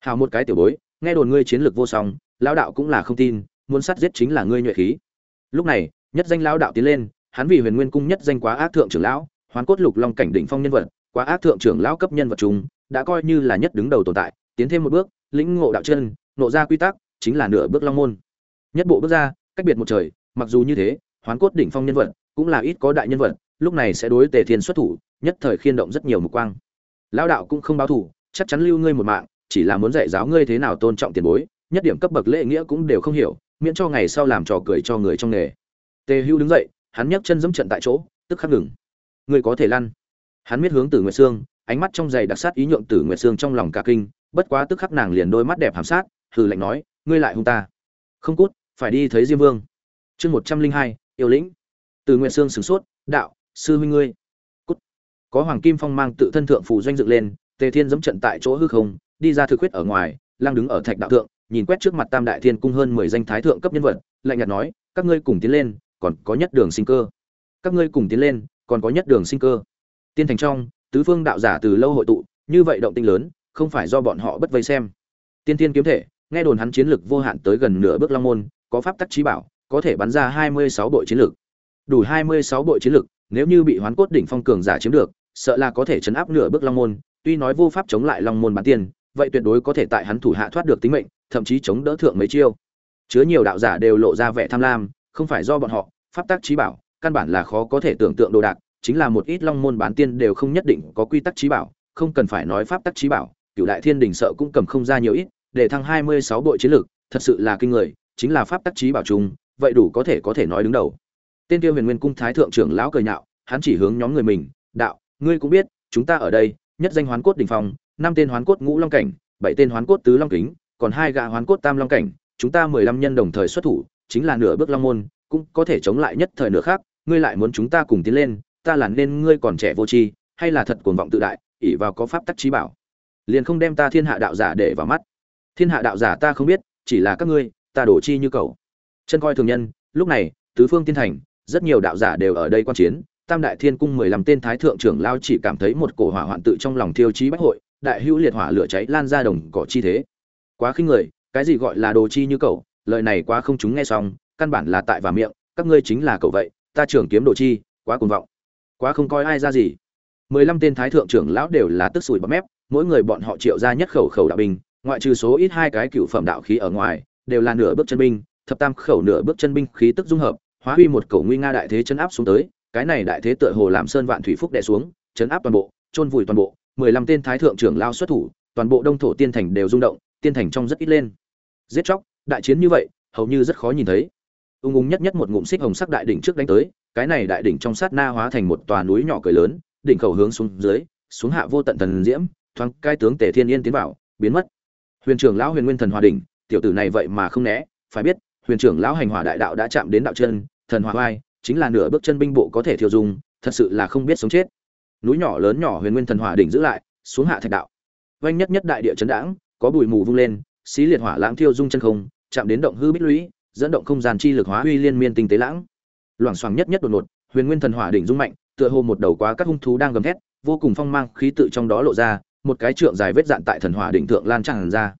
A: Hào một cái tiểu bối, nghe đồn ngươi chiến lược vô song, lão đạo cũng là không tin, muốn sát giết chính là ngươi nhuệ khí. Lúc này, nhất danh lão đạo tiến lên, hắn vì huyền nguyên cung nhất danh quá ác thượng trưởng lão, hoán cốt lục long cảnh đỉnh phong nhân vật quá ác thượng trưởng lão cấp nhân vật chúng đã coi như là nhất đứng đầu tồn tại, tiến thêm một bước, lĩnh ngộ đạo chân nộ ra quy tắc, chính là nửa bước long môn. Nhất bộ bước ra, cách biệt một trời, mặc dù như thế, hoán cốt đỉnh phong nhân vật, cũng là ít có đại nhân vật, lúc này sẽ đối tề thiên xuất thủ, nhất thời khiên động rất nhiều mục quang. Lão đạo cũng không báo thủ chắc chắn lưu ngươi một mạng, chỉ là muốn dạy giáo ngươi thế nào tôn trọng tiền bối, nhất điểm cấp bậc lễ nghĩa cũng đều không hiểu, miễn cho ngày sau làm trò cười cho người trong nghề. Tề hưu đứng dậy, hắn nhấc chân dẫm trận tại chỗ, tức khắc ngừng. Ngươi có thể lăn hắn biết hướng tử nguyệt sương, ánh mắt trong giày đặc sát ý nhượng tử nguyệt sương trong lòng cả kinh, bất quá tức khắc nàng liền đôi mắt đẹp hàm sát, hừ lạnh nói, ngươi lại hung ta. Không cút, phải đi thấy diêm vương. Chương một trăm linh hai, yêu lĩnh. Từ nguyệt sương sửng sốt, đạo, sư huynh ngươi. Cút. Có hoàng kim phong mang tự thân thượng phù doanh dựng lên, tề thiên dẫm trận tại chỗ hư không, đi ra thực huyết ở ngoài lang đứng ở thạch đạo thượng, nhìn quét trước mặt tam đại thiên cung hơn mười danh thái thượng cấp nhân vật, lạnh nhạt nói, các ngươi cùng tiến lên, còn có nhất đường sinh cơ. Các ngươi cùng tiến lên, còn có nhất đường sinh cơ tiên thành trong, tứ phương đạo giả từ lâu hội tụ, như vậy động tinh lớn, không phải do bọn họ bất vây xem. Tiên tiên kiếm thể, nghe đồn hắn chiến lực vô hạn tới gần nửa bước long môn, có pháp tắc trí bảo, có thể bắn ra hai mươi sáu bội chiến lực. Đủ hai mươi sáu bội chiến lực, nếu như bị hoán cốt đỉnh phong cường giả chiếm được, sợ là có thể chấn áp nửa bước long môn, tuy nói vô pháp chống lại long môn bán tiên, vậy tuyệt đối có thể tại hắn thủ hạ thoát được tính mệnh, thậm chí chống đỡ thượng mấy chiêu. Chứa nhiều đạo giả đều lộ ra vẻ tham lam, không phải do bọn họ, pháp tắc trí bảo, căn bản là khó có thể tưởng tượng đồ đạc chính là một ít long môn bán tiên đều không nhất định có quy tắc trí bảo, không cần phải nói pháp tắc trí bảo cựu đại thiên đình sợ cũng cầm không ra nhiều ít, để thăng hai mươi sáu bội chiến lực, thật sự là kinh người, chính là pháp tắc trí bảo chung, vậy đủ có thể có thể nói đứng đầu. Tên tiêu huyền nguyên cung thái thượng trưởng lão cười nhạo, hắn chỉ hướng nhóm người mình, đạo, ngươi cũng biết, chúng ta ở đây, nhất danh hoán cốt đình phong, năm tên hoán cốt ngũ long cảnh, bảy tên hoán cốt tứ long kính, còn hai gã hoán cốt tam long cảnh, chúng ta mười lăm nhân đồng thời xuất thủ, chính là nửa bước long môn, cũng có thể chống lại nhất thời nửa khác, ngươi lại muốn chúng ta cùng tiến lên ta là nên ngươi còn trẻ vô tri, hay là thật cuồng vọng tự đại, ỷ vào có pháp tắc trí bảo. Liền không đem ta thiên hạ đạo giả để vào mắt. Thiên hạ đạo giả ta không biết, chỉ là các ngươi, ta đổ chi như cầu chân coi thường nhân, lúc này, tứ phương tiên thành, rất nhiều đạo giả đều ở đây quan chiến. Tam đại thiên cung mười lăm tên thái thượng trưởng lao chỉ cảm thấy một cổ hỏa hoạn tự trong lòng thiêu chí bách hội, đại hữu liệt hỏa lửa cháy lan ra đồng cỏ chi thế. Quá khinh người, cái gì gọi là đồ chi như cậu, lời này quá không chúng nghe xong, căn bản là tại và miệng, các ngươi chính là cậu vậy, ta trưởng kiếm đồ chi, quá cuồng vọng quá không coi ai ra gì. Mười lăm tên thái thượng trưởng lão đều là tức sủi bọt mép, mỗi người bọn họ triệu ra nhất khẩu khẩu đạo binh, ngoại trừ số ít hai cái cựu phẩm đạo khí ở ngoài, đều là nửa bước chân binh, thập tam khẩu nửa bước chân binh khí tức dung hợp, hóa huy một cẩu nguy nga đại thế chấn áp xuống tới, cái này đại thế tựa hồ làm sơn vạn thủy phúc đè xuống, chấn áp toàn bộ, chôn vùi toàn bộ, mười lăm tên thái thượng trưởng lao xuất thủ, toàn bộ đông thổ tiên thành đều rung động, tiên thành trong rất ít lên. Giết chóc, đại chiến như vậy, hầu như rất khó nhìn thấy. Ung ung nhất nhất một ngụm xích hồng sắc đại đỉnh trước đánh tới cái này đại đỉnh trong sát na hóa thành một tòa núi nhỏ cười lớn, đỉnh khẩu hướng xuống dưới, xuống hạ vô tận thần diễm, thoáng cai tướng tề thiên yên tiến vào, biến mất. Huyền trưởng lão huyền nguyên thần hòa đỉnh, tiểu tử này vậy mà không né, phải biết, huyền trưởng lão hành hỏa đại đạo đã chạm đến đạo chân, thần hòa vai chính là nửa bước chân binh bộ có thể thiêu dung, thật sự là không biết sống chết. Núi nhỏ lớn nhỏ huyền nguyên thần hỏa đỉnh giữ lại, xuống hạ thạch đạo. Vành nhất nhất đại địa chấn đãng, có bụi mù vung lên, xí liệt hỏa lãng thiêu dung chân không, chạm đến động hư bích lũy, dẫn động không gian chi lực hóa huy liên miên tinh tế lãng loảng xoảng nhất nhất đột ngột, huyền nguyên thần hỏa đỉnh rung mạnh, tựa hồ một đầu quá các hung thú đang gầm thét, vô cùng phong mang, khí tự trong đó lộ ra, một cái trượng dài vết dạn tại thần hỏa đỉnh thượng lan tràn ra.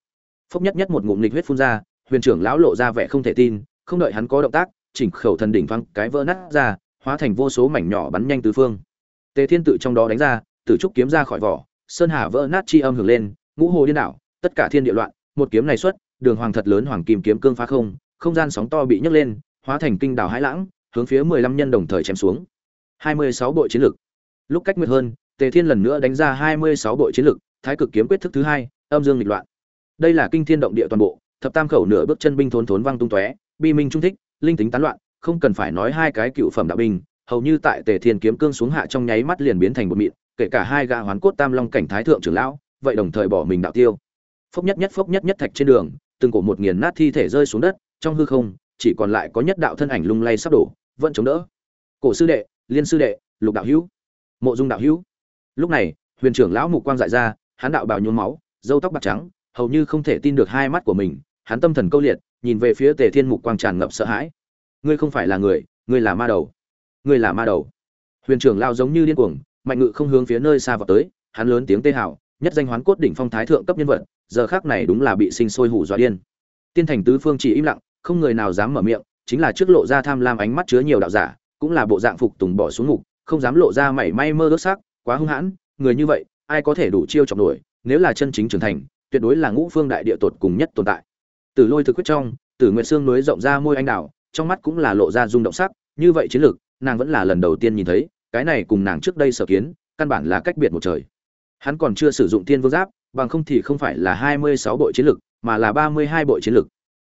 A: Phốc nhất nhất một ngụm nghịch huyết phun ra, huyền trưởng lão lộ ra vẻ không thể tin, không đợi hắn có động tác, chỉnh khẩu thần đỉnh văng cái vỡ nát ra, hóa thành vô số mảnh nhỏ bắn nhanh tứ phương. Tề thiên tự trong đó đánh ra, tử trúc kiếm ra khỏi vỏ, sơn hà vỡ nát chi âm hưởng lên, ngũ hồ điên đảo, tất cả thiên địa loạn, một kiếm này xuất, đường hoàng thật lớn hoàng kim kiếm cương phá không không gian sóng to bị nhấc lên, hóa thành kinh đảo hải lãng hướng phía mười lăm nhân đồng thời chém xuống. hai mươi sáu bội chiến lực lúc cách nguyệt hơn, tề thiên lần nữa đánh ra hai mươi sáu bội chiến lực thái cực kiếm quyết thức thứ hai, âm dương nghịch loạn. Đây là kinh thiên động địa toàn bộ, thập tam khẩu nửa bước chân binh thốn thốn văng tung tóe, bi minh trung thích, linh tính tán loạn, không cần phải nói hai cái cựu phẩm đạo binh, hầu như tại tề thiên kiếm cương xuống hạ trong nháy mắt liền biến thành một mịn, kể cả hai gã hoán cốt tam long cảnh thái thượng trưởng lão, vậy đồng thời bỏ mình đạo tiêu. Phốc nhất nhất phốc nhất nhất thạch trên đường, từng cổ một nghiền nát thi thể rơi xuống đất, trong hư không, chỉ còn lại có nhất đạo thân ảnh lung lay sắp đổ vẫn chống đỡ. Cổ sư đệ, liên sư đệ, lục đạo hữu, mộ dung đạo hữu. Lúc này, huyền trưởng lão mục quang dại ra, hắn đạo bào nhuốm máu, râu tóc bạc trắng, hầu như không thể tin được hai mắt của mình, hắn tâm thần câu liệt, nhìn về phía tề thiên mục quang tràn ngập sợ hãi. Ngươi không phải là người, ngươi là ma đầu. Ngươi là ma đầu. Huyền trưởng lao giống như điên cuồng, mạnh ngự không hướng phía nơi xa vào tới, hắn lớn tiếng tê hào, nhất danh hoán cốt đỉnh phong thái thượng cấp nhân vật, giờ khác này đúng là bị sinh sôi hủ dọa điên. Tiên thành tứ phương chỉ im lặng, không người nào dám mở miệng chính là trước lộ ra tham lam ánh mắt chứa nhiều đạo giả, cũng là bộ dạng phục tùng bỏ xuống ngục, không dám lộ ra mảy may mơ ước sắc, quá hung hãn, người như vậy, ai có thể đủ chiêu chọc nổi nếu là chân chính trưởng thành, tuyệt đối là ngũ phương đại địa tột cùng nhất tồn tại. Từ lôi thực quyết trong tử nguyệt xương núi rộng ra môi anh đào, trong mắt cũng là lộ ra rung động sắc, như vậy chiến lược, nàng vẫn là lần đầu tiên nhìn thấy, cái này cùng nàng trước đây sở kiến, căn bản là cách biệt một trời. Hắn còn chưa sử dụng tiên vương giáp, bằng không thì không phải là hai mươi sáu bộ chiến lực mà là ba mươi hai bộ chiến lực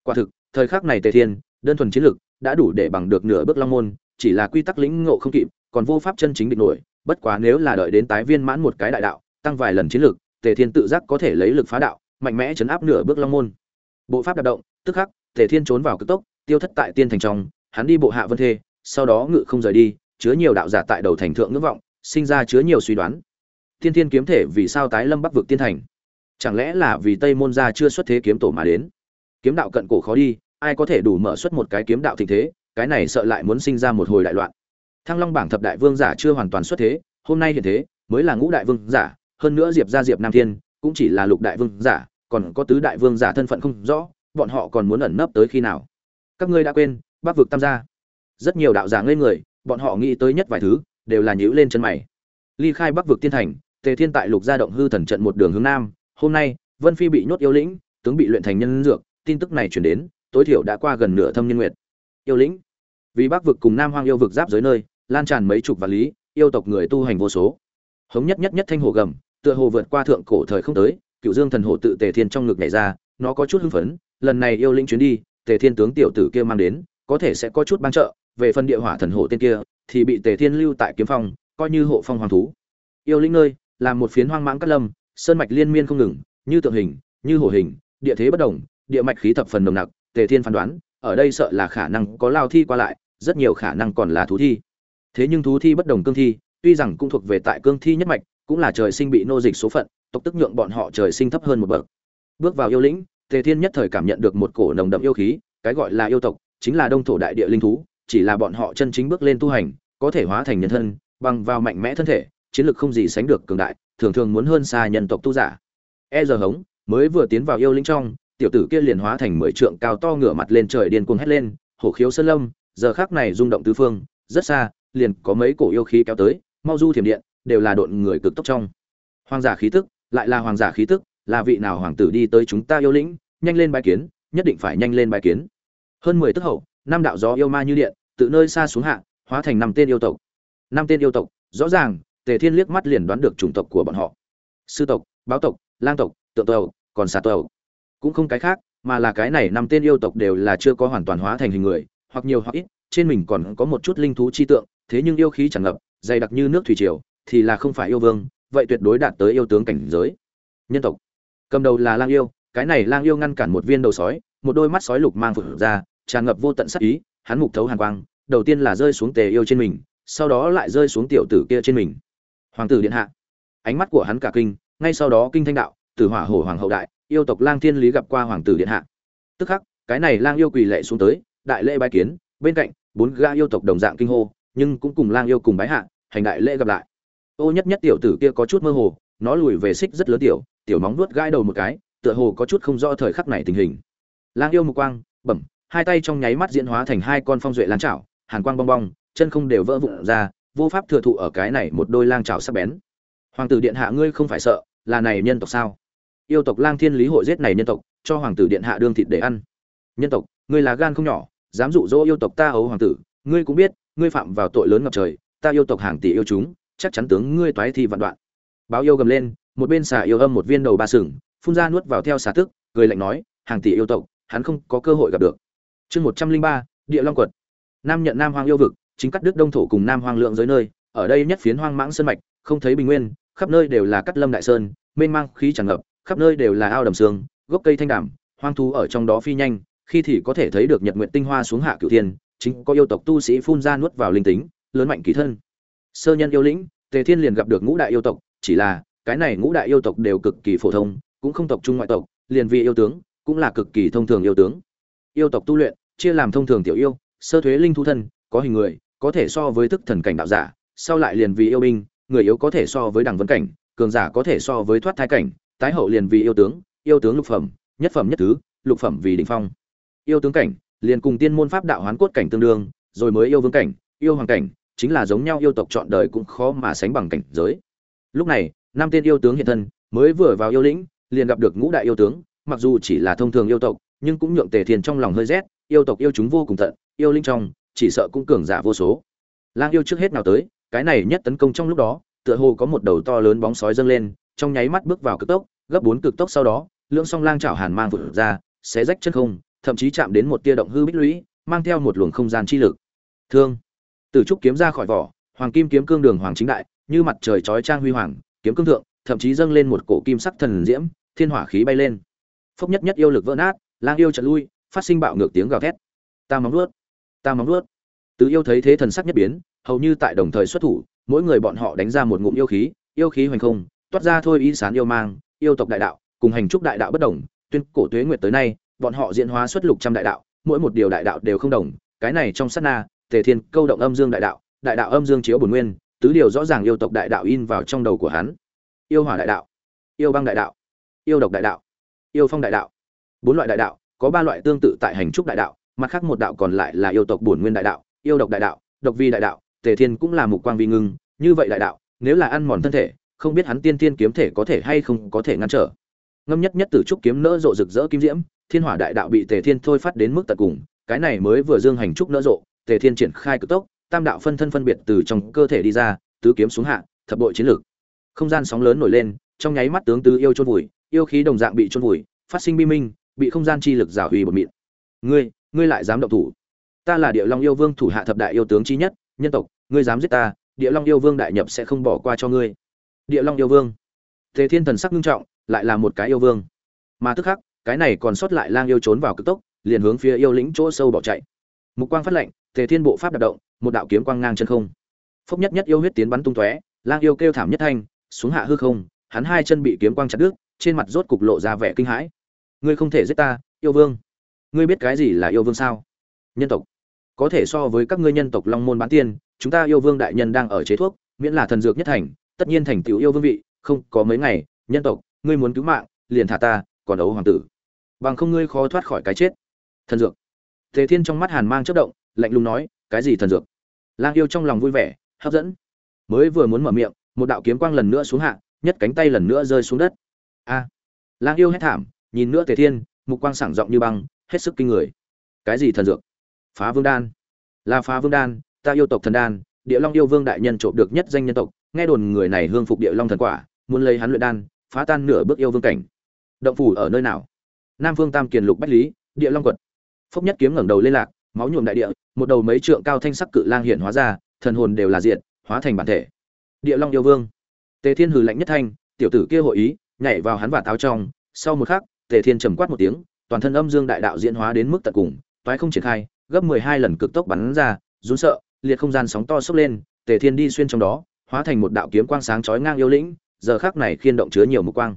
A: quả thực, thời khắc này tề thiên đơn thuần chiến lực đã đủ để bằng được nửa bước long môn, chỉ là quy tắc lĩnh ngộ không kịp, còn vô pháp chân chính địch nổi. Bất quá nếu là đợi đến tái viên mãn một cái đại đạo, tăng vài lần chiến lực tề thiên tự giác có thể lấy lực phá đạo, mạnh mẽ chấn áp nửa bước long môn. Bộ pháp đạp động, tức khắc, tề thiên trốn vào cực tốc, tiêu thất tại tiên thành trong, hắn đi bộ hạ vân thê, sau đó ngự không rời đi, chứa nhiều đạo giả tại đầu thành thượng ngưỡng vọng, sinh ra chứa nhiều suy đoán. Thiên thiên kiếm thể vì sao tái lâm bắc vực tiên thành? Chẳng lẽ là vì tây môn gia chưa xuất thế kiếm tổ mà đến? Kiếm đạo cận cổ khó đi ai có thể đủ mở xuất một cái kiếm đạo thịnh thế, cái này sợ lại muốn sinh ra một hồi đại loạn. Thăng long bảng thập đại vương giả chưa hoàn toàn xuất thế, hôm nay hiện thế, mới là ngũ đại vương giả, hơn nữa diệp gia diệp nam thiên, cũng chỉ là lục đại vương giả, còn có tứ đại vương giả thân phận không rõ, bọn họ còn muốn ẩn nấp tới khi nào? Các ngươi đã quên, bắc vực tam gia. Rất nhiều đạo giả ngây người, bọn họ nghĩ tới nhất vài thứ, đều là nhíu lên chân mày. Ly khai bắc vực tiên thành, tề thiên tại lục gia động hư thần trận một đường hướng nam, hôm nay, vân phi bị nhốt yêu lĩnh, tướng bị luyện thành nhân dược, tin tức này chuyển đến tối thiểu đã qua gần nửa thâm nhân nguyệt. Yêu lĩnh. Vì bắc vực cùng nam hoang yêu vực giáp giới nơi, lan tràn mấy chục vạn lý, yêu tộc người tu hành vô số. Hống nhất nhất nhất thanh hồ gầm, tựa hồ vượt qua thượng cổ thời không tới, cựu dương thần hồ tự tề thiên trong ngực nhảy ra, nó có chút hưng phấn, lần này yêu lĩnh chuyến đi, tề thiên tướng tiểu tử kia mang đến, có thể sẽ có chút ban trợ, về phần địa hỏa thần hộ tên kia, thì bị tề thiên lưu tại kiếm phong, coi như hộ phong hoàng thú. Yêu lĩnh nơi, là một phiến hoang mãng cát lâm, sơn mạch liên miên không ngừng, như tượng hình, như hồ hình, địa thế bất đồng, địa mạch khí thập phần nồng nặc tề thiên phán đoán, ở đây sợ là khả năng có lao thi qua lại, rất nhiều khả năng còn là thú thi. Thế nhưng thú thi bất đồng cương thi, tuy rằng cũng thuộc về tại cương thi nhất mạch, cũng là trời sinh bị nô dịch số phận, tộc tức nhượng bọn họ trời sinh thấp hơn một bậc. Bước vào yêu lĩnh, tề thiên nhất thời cảm nhận được một cổ nồng đậm yêu khí, cái gọi là yêu tộc, chính là đông thổ đại địa linh thú, chỉ là bọn họ chân chính bước lên tu hành, có thể hóa thành nhân thân, bằng vào mạnh mẽ thân thể, chiến lực không gì sánh được cường đại, thường thường muốn hơn xa nhân tộc tu giả. E giờ hống, mới vừa tiến vào yêu lĩnh trong tiểu tử kia liền hóa thành mười trượng cao to ngửa mặt lên trời điên cuồng hét lên, hổ khiếu sơn lâm, giờ khắc này rung động tứ phương, rất xa, liền có mấy cổ yêu khí kéo tới, mau du thiểm điện, đều là độn người cực tốc trong. Hoàng giả khí tức, lại là hoàng giả khí tức, là vị nào hoàng tử đi tới chúng ta yêu lĩnh, nhanh lên bài kiến, nhất định phải nhanh lên bài kiến. Hơn mười tức hậu, năm đạo gió yêu ma như điện, từ nơi xa xuống hạ, hóa thành năm tên yêu tộc. Năm tên yêu tộc, rõ ràng, tề thiên liếc mắt liền đoán được chủng tộc của bọn họ. Sư tộc, báo tộc, lang tộc, tượng tộc, còn xà tộc cũng không cái khác, mà là cái này năm tên yêu tộc đều là chưa có hoàn toàn hóa thành hình người, hoặc nhiều hoặc ít, trên mình còn có một chút linh thú chi tượng, thế nhưng yêu khí chẳng ngập, dày đặc như nước thủy triều, thì là không phải yêu vương, vậy tuyệt đối đạt tới yêu tướng cảnh giới. Nhân tộc. Cầm đầu là lang yêu, cái này lang yêu ngăn cản một viên đầu sói, một đôi mắt sói lục mang phượng ra, tràn ngập vô tận sắc ý, hắn mục thấu hàn quang, đầu tiên là rơi xuống tề yêu trên mình, sau đó lại rơi xuống tiểu tử kia trên mình. Hoàng tử điện hạ. Ánh mắt của hắn cả kinh, ngay sau đó kinh thanh đạo, tử hỏa hổ hoàng hậu đại yêu tộc lang thiên lý gặp qua hoàng tử điện hạ. Tức khắc, cái này lang yêu quỳ lệ xuống tới, đại lễ bái kiến, bên cạnh, bốn ga yêu tộc đồng dạng kinh hô, nhưng cũng cùng lang yêu cùng bái hạ, hành đại lễ gặp lại. Ô nhất nhất tiểu tử kia có chút mơ hồ, nó lùi về xích rất lớn tiểu tiểu móng nuốt gai đầu một cái, tựa hồ có chút không rõ thời khắc này tình hình. Lang yêu một quang, bẩm, hai tay trong nháy mắt diễn hóa thành hai con phong duệ lang chảo, hàn quang bong bong, chân không đều vỡ vụn ra, vô pháp thừa thụ ở cái này một đôi lang chảo sắc bén. Hoàng tử điện hạ ngươi không phải sợ, là này nhân tộc sao? Yêu tộc lang thiên lý hội giết này nhân tộc, cho hoàng tử điện hạ đương thịt để ăn. Nhân tộc, ngươi là gan không nhỏ, dám dụ dỗ yêu tộc ta ấu hoàng tử, ngươi cũng biết, ngươi phạm vào tội lớn ngập trời, ta yêu tộc hàng tỷ yêu chúng, chắc chắn tướng ngươi toái thi vạn đoạn. Báo yêu gầm lên, một bên xà yêu âm một viên đầu ba sừng, phun ra nuốt vào theo xà tức, cười lạnh nói, hàng tỷ yêu tộc, hắn không có cơ hội gặp được. Chương một trăm linh ba, địa long quật. Nam nhận nam hoang yêu vực, chính cắt đứt đông thổ cùng nam hoang lượng giới nơi, ở đây nhất phiến hoang mãng sơn mạch, không thấy bình nguyên, khắp nơi đều là cắt lâm đại sơn, mênh mang khí tràn ngập khắp nơi đều là ao đầm sương gốc cây thanh đảm hoang thú ở trong đó phi nhanh, khi thì có thể thấy được nhật nguyện tinh hoa xuống hạ cửu thiên, chính có yêu tộc tu sĩ phun ra nuốt vào linh tính, lớn mạnh kỳ thân. Sơ nhân yêu lĩnh, tề thiên liền gặp được ngũ đại yêu tộc, chỉ là, cái này ngũ đại yêu tộc đều cực kỳ phổ thông, cũng không tộc trung ngoại tộc, liền vì yêu tướng, cũng là cực kỳ thông thường yêu tướng. Yêu tộc tu luyện, chia làm thông thường tiểu yêu, sơ thuế linh thu thân, có hình người, có thể so với thức thần cảnh đạo giả, sau lại liền vì yêu binh, người yếu có thể so với đẳng vân cảnh, cường giả có thể so với thoát thai cảnh tái hậu liền vì yêu tướng yêu tướng lục phẩm, nhất phẩm nhất thứ, lục phẩm vì đỉnh phong. Yêu tướng cảnh, liền cùng tiên môn pháp đạo hoán cốt cảnh tương đương, rồi mới yêu vương cảnh, yêu hoàng cảnh, chính là giống nhau yêu tộc chọn đời cũng khó mà sánh bằng cảnh giới. Lúc này, năm tên yêu tướng hiện thân, mới vừa vào yêu lĩnh, liền gặp được ngũ đại yêu tướng, mặc dù chỉ là thông thường yêu tộc, nhưng cũng nhượng tề thiền trong lòng hơi rét, yêu tộc yêu chúng vô cùng tận yêu linh trong, chỉ sợ cũng cường giả vô số. Lang yêu trước hết nào tới, cái này nhất tấn công trong lúc đó, tựa hồ có một đầu to lớn bóng sói dâng lên trong nháy mắt bước vào cực tốc, gấp bốn cực tốc sau đó, lưỡng song lang chảo hàn mang vụt ra, xé rách chân không, thậm chí chạm đến một tia động hư bích lũy, mang theo một luồng không gian chi lực. Thương. Từ trúc kiếm ra khỏi vỏ, hoàng kim kiếm cương đường hoàng chính đại, như mặt trời chói trang huy hoàng, kiếm cương thượng, thậm chí dâng lên một cổ kim sắc thần diễm, thiên hỏa khí bay lên. Phốc nhất nhất yêu lực vỡ nát, lang yêu chợt lui, phát sinh bạo ngược tiếng gào thét. Ta móng nuốt, ta móng nuốt. Tứ yêu thấy thế thần sắc nhất biến, hầu như tại đồng thời xuất thủ, mỗi người bọn họ đánh ra một ngụm yêu khí yêu khí hoành không toát ra thôi ý sán yêu mang yêu tộc đại đạo cùng hành trúc đại đạo bất đồng tuyên cổ tuế nguyệt tới nay bọn họ diễn hóa xuất lục trăm đại đạo mỗi một điều đại đạo đều không đồng cái này trong sát na tề thiên câu động âm dương đại đạo đại đạo âm dương chiếu bổn nguyên tứ điều rõ ràng yêu tộc đại đạo in vào trong đầu của hắn yêu hỏa đại đạo yêu băng đại đạo yêu độc đại đạo yêu phong đại đạo bốn loại đại đạo có ba loại tương tự tại hành trúc đại đạo mặt khác một đạo còn lại là yêu tộc bổn nguyên đại đạo yêu độc đại đạo độc vi đại đạo tề thiên cũng là mục quang vi ngưng như vậy đại đạo nếu là ăn mòn thân thể không biết hắn tiên tiên kiếm thể có thể hay không có thể ngăn trở. Ngâm nhất nhất tử trúc kiếm nỡ rộ rực rỡ kim diễm, thiên hỏa đại đạo bị tề thiên thôi phát đến mức tận cùng, cái này mới vừa dương hành trúc nỡ rộ, tề thiên triển khai cực tốc, tam đạo phân thân phân biệt từ trong cơ thể đi ra, tứ kiếm xuống hạ, thập bội chiến lược không gian sóng lớn nổi lên, trong nháy mắt tướng tứ yêu chôn vùi, yêu khí đồng dạng bị chôn vùi, phát sinh bi minh, bị không gian chi lực giả hủy bột mịn. Ngươi ngươi lại dám động thủ? Ta là địa long yêu vương thủ hạ thập đại yêu tướng chi nhất, nhân tộc, ngươi dám giết ta, địa long yêu vương đại nhập sẽ không bỏ qua cho ngươi địa long yêu vương. Tề thiên thần sắc nghiêm trọng, lại là một cái yêu vương. Mà tức khắc, cái này còn sót lại lang yêu trốn vào cực tốc, liền hướng phía yêu lĩnh chỗ sâu bỏ chạy. Mục quang phát lệnh tề thiên bộ pháp đạp động, một đạo kiếm quang ngang chân không. Phốc nhất nhất yêu huyết tiến bắn tung tóe, lang yêu kêu thảm nhất thanh, xuống hạ hư không, hắn hai chân bị kiếm quang chặt đứt, trên mặt rốt cục lộ ra vẻ kinh hãi. Ngươi không thể giết ta, yêu vương. Ngươi biết cái gì là yêu vương sao? Nhân tộc. Có thể so với các ngươi nhân tộc long môn bán tiên, chúng ta yêu vương đại nhân đang ở chế thuốc, miễn là thần dược nhất thành tất nhiên thành tựu yêu vương vị, không có mấy ngày, nhân tộc, ngươi muốn cứu mạng, liền thả ta, còn đấu hoàng tử. Bằng không ngươi khó thoát khỏi cái chết. Thần dược. Tề thiên trong mắt hàn mang chất động, lạnh lùng nói, cái gì thần dược? Lang yêu trong lòng vui vẻ, hấp dẫn. Mới vừa muốn mở miệng, một đạo kiếm quang lần nữa xuống hạ, nhất cánh tay lần nữa rơi xuống đất. A. Lang yêu hét thảm, nhìn nữa tề thiên, mục quang sảng rộng như băng, hết sức kinh người. Cái gì thần dược? Phá vương đan. Là phá vương đan, ta yêu tộc thần đan, địa long yêu vương đại nhân trộm được nhất danh nhân tộc nghe đồn người này hương phục địa long thần quả, muốn lấy hắn luyện đan, phá tan nửa bước yêu vương cảnh. Động phủ ở nơi nào? Nam vương tam kiền lục bách lý, địa long quật. Phốc nhất kiếm ngẩng đầu lên lạc, máu nhuộm đại địa, một đầu mấy trượng cao thanh sắc cự lang hiện hóa ra, thần hồn đều là diện hóa thành bản thể. Địa long yêu vương. Tề thiên hừ lạnh nhất thanh, tiểu tử kia hội ý, nhảy vào hắn và táo trong, sau một khắc, tề thiên trầm quát một tiếng, toàn thân âm dương đại đạo diễn hóa đến mức tận cùng, toái không triển khai, gấp mười hai lần cực tốc bắn ra rún sợ, liệt không gian sóng to sốc lên, tề thiên đi xuyên trong đó hóa thành một đạo kiếm quang sáng chói ngang yêu lĩnh, giờ khắc này khiên động chứa nhiều mục quang.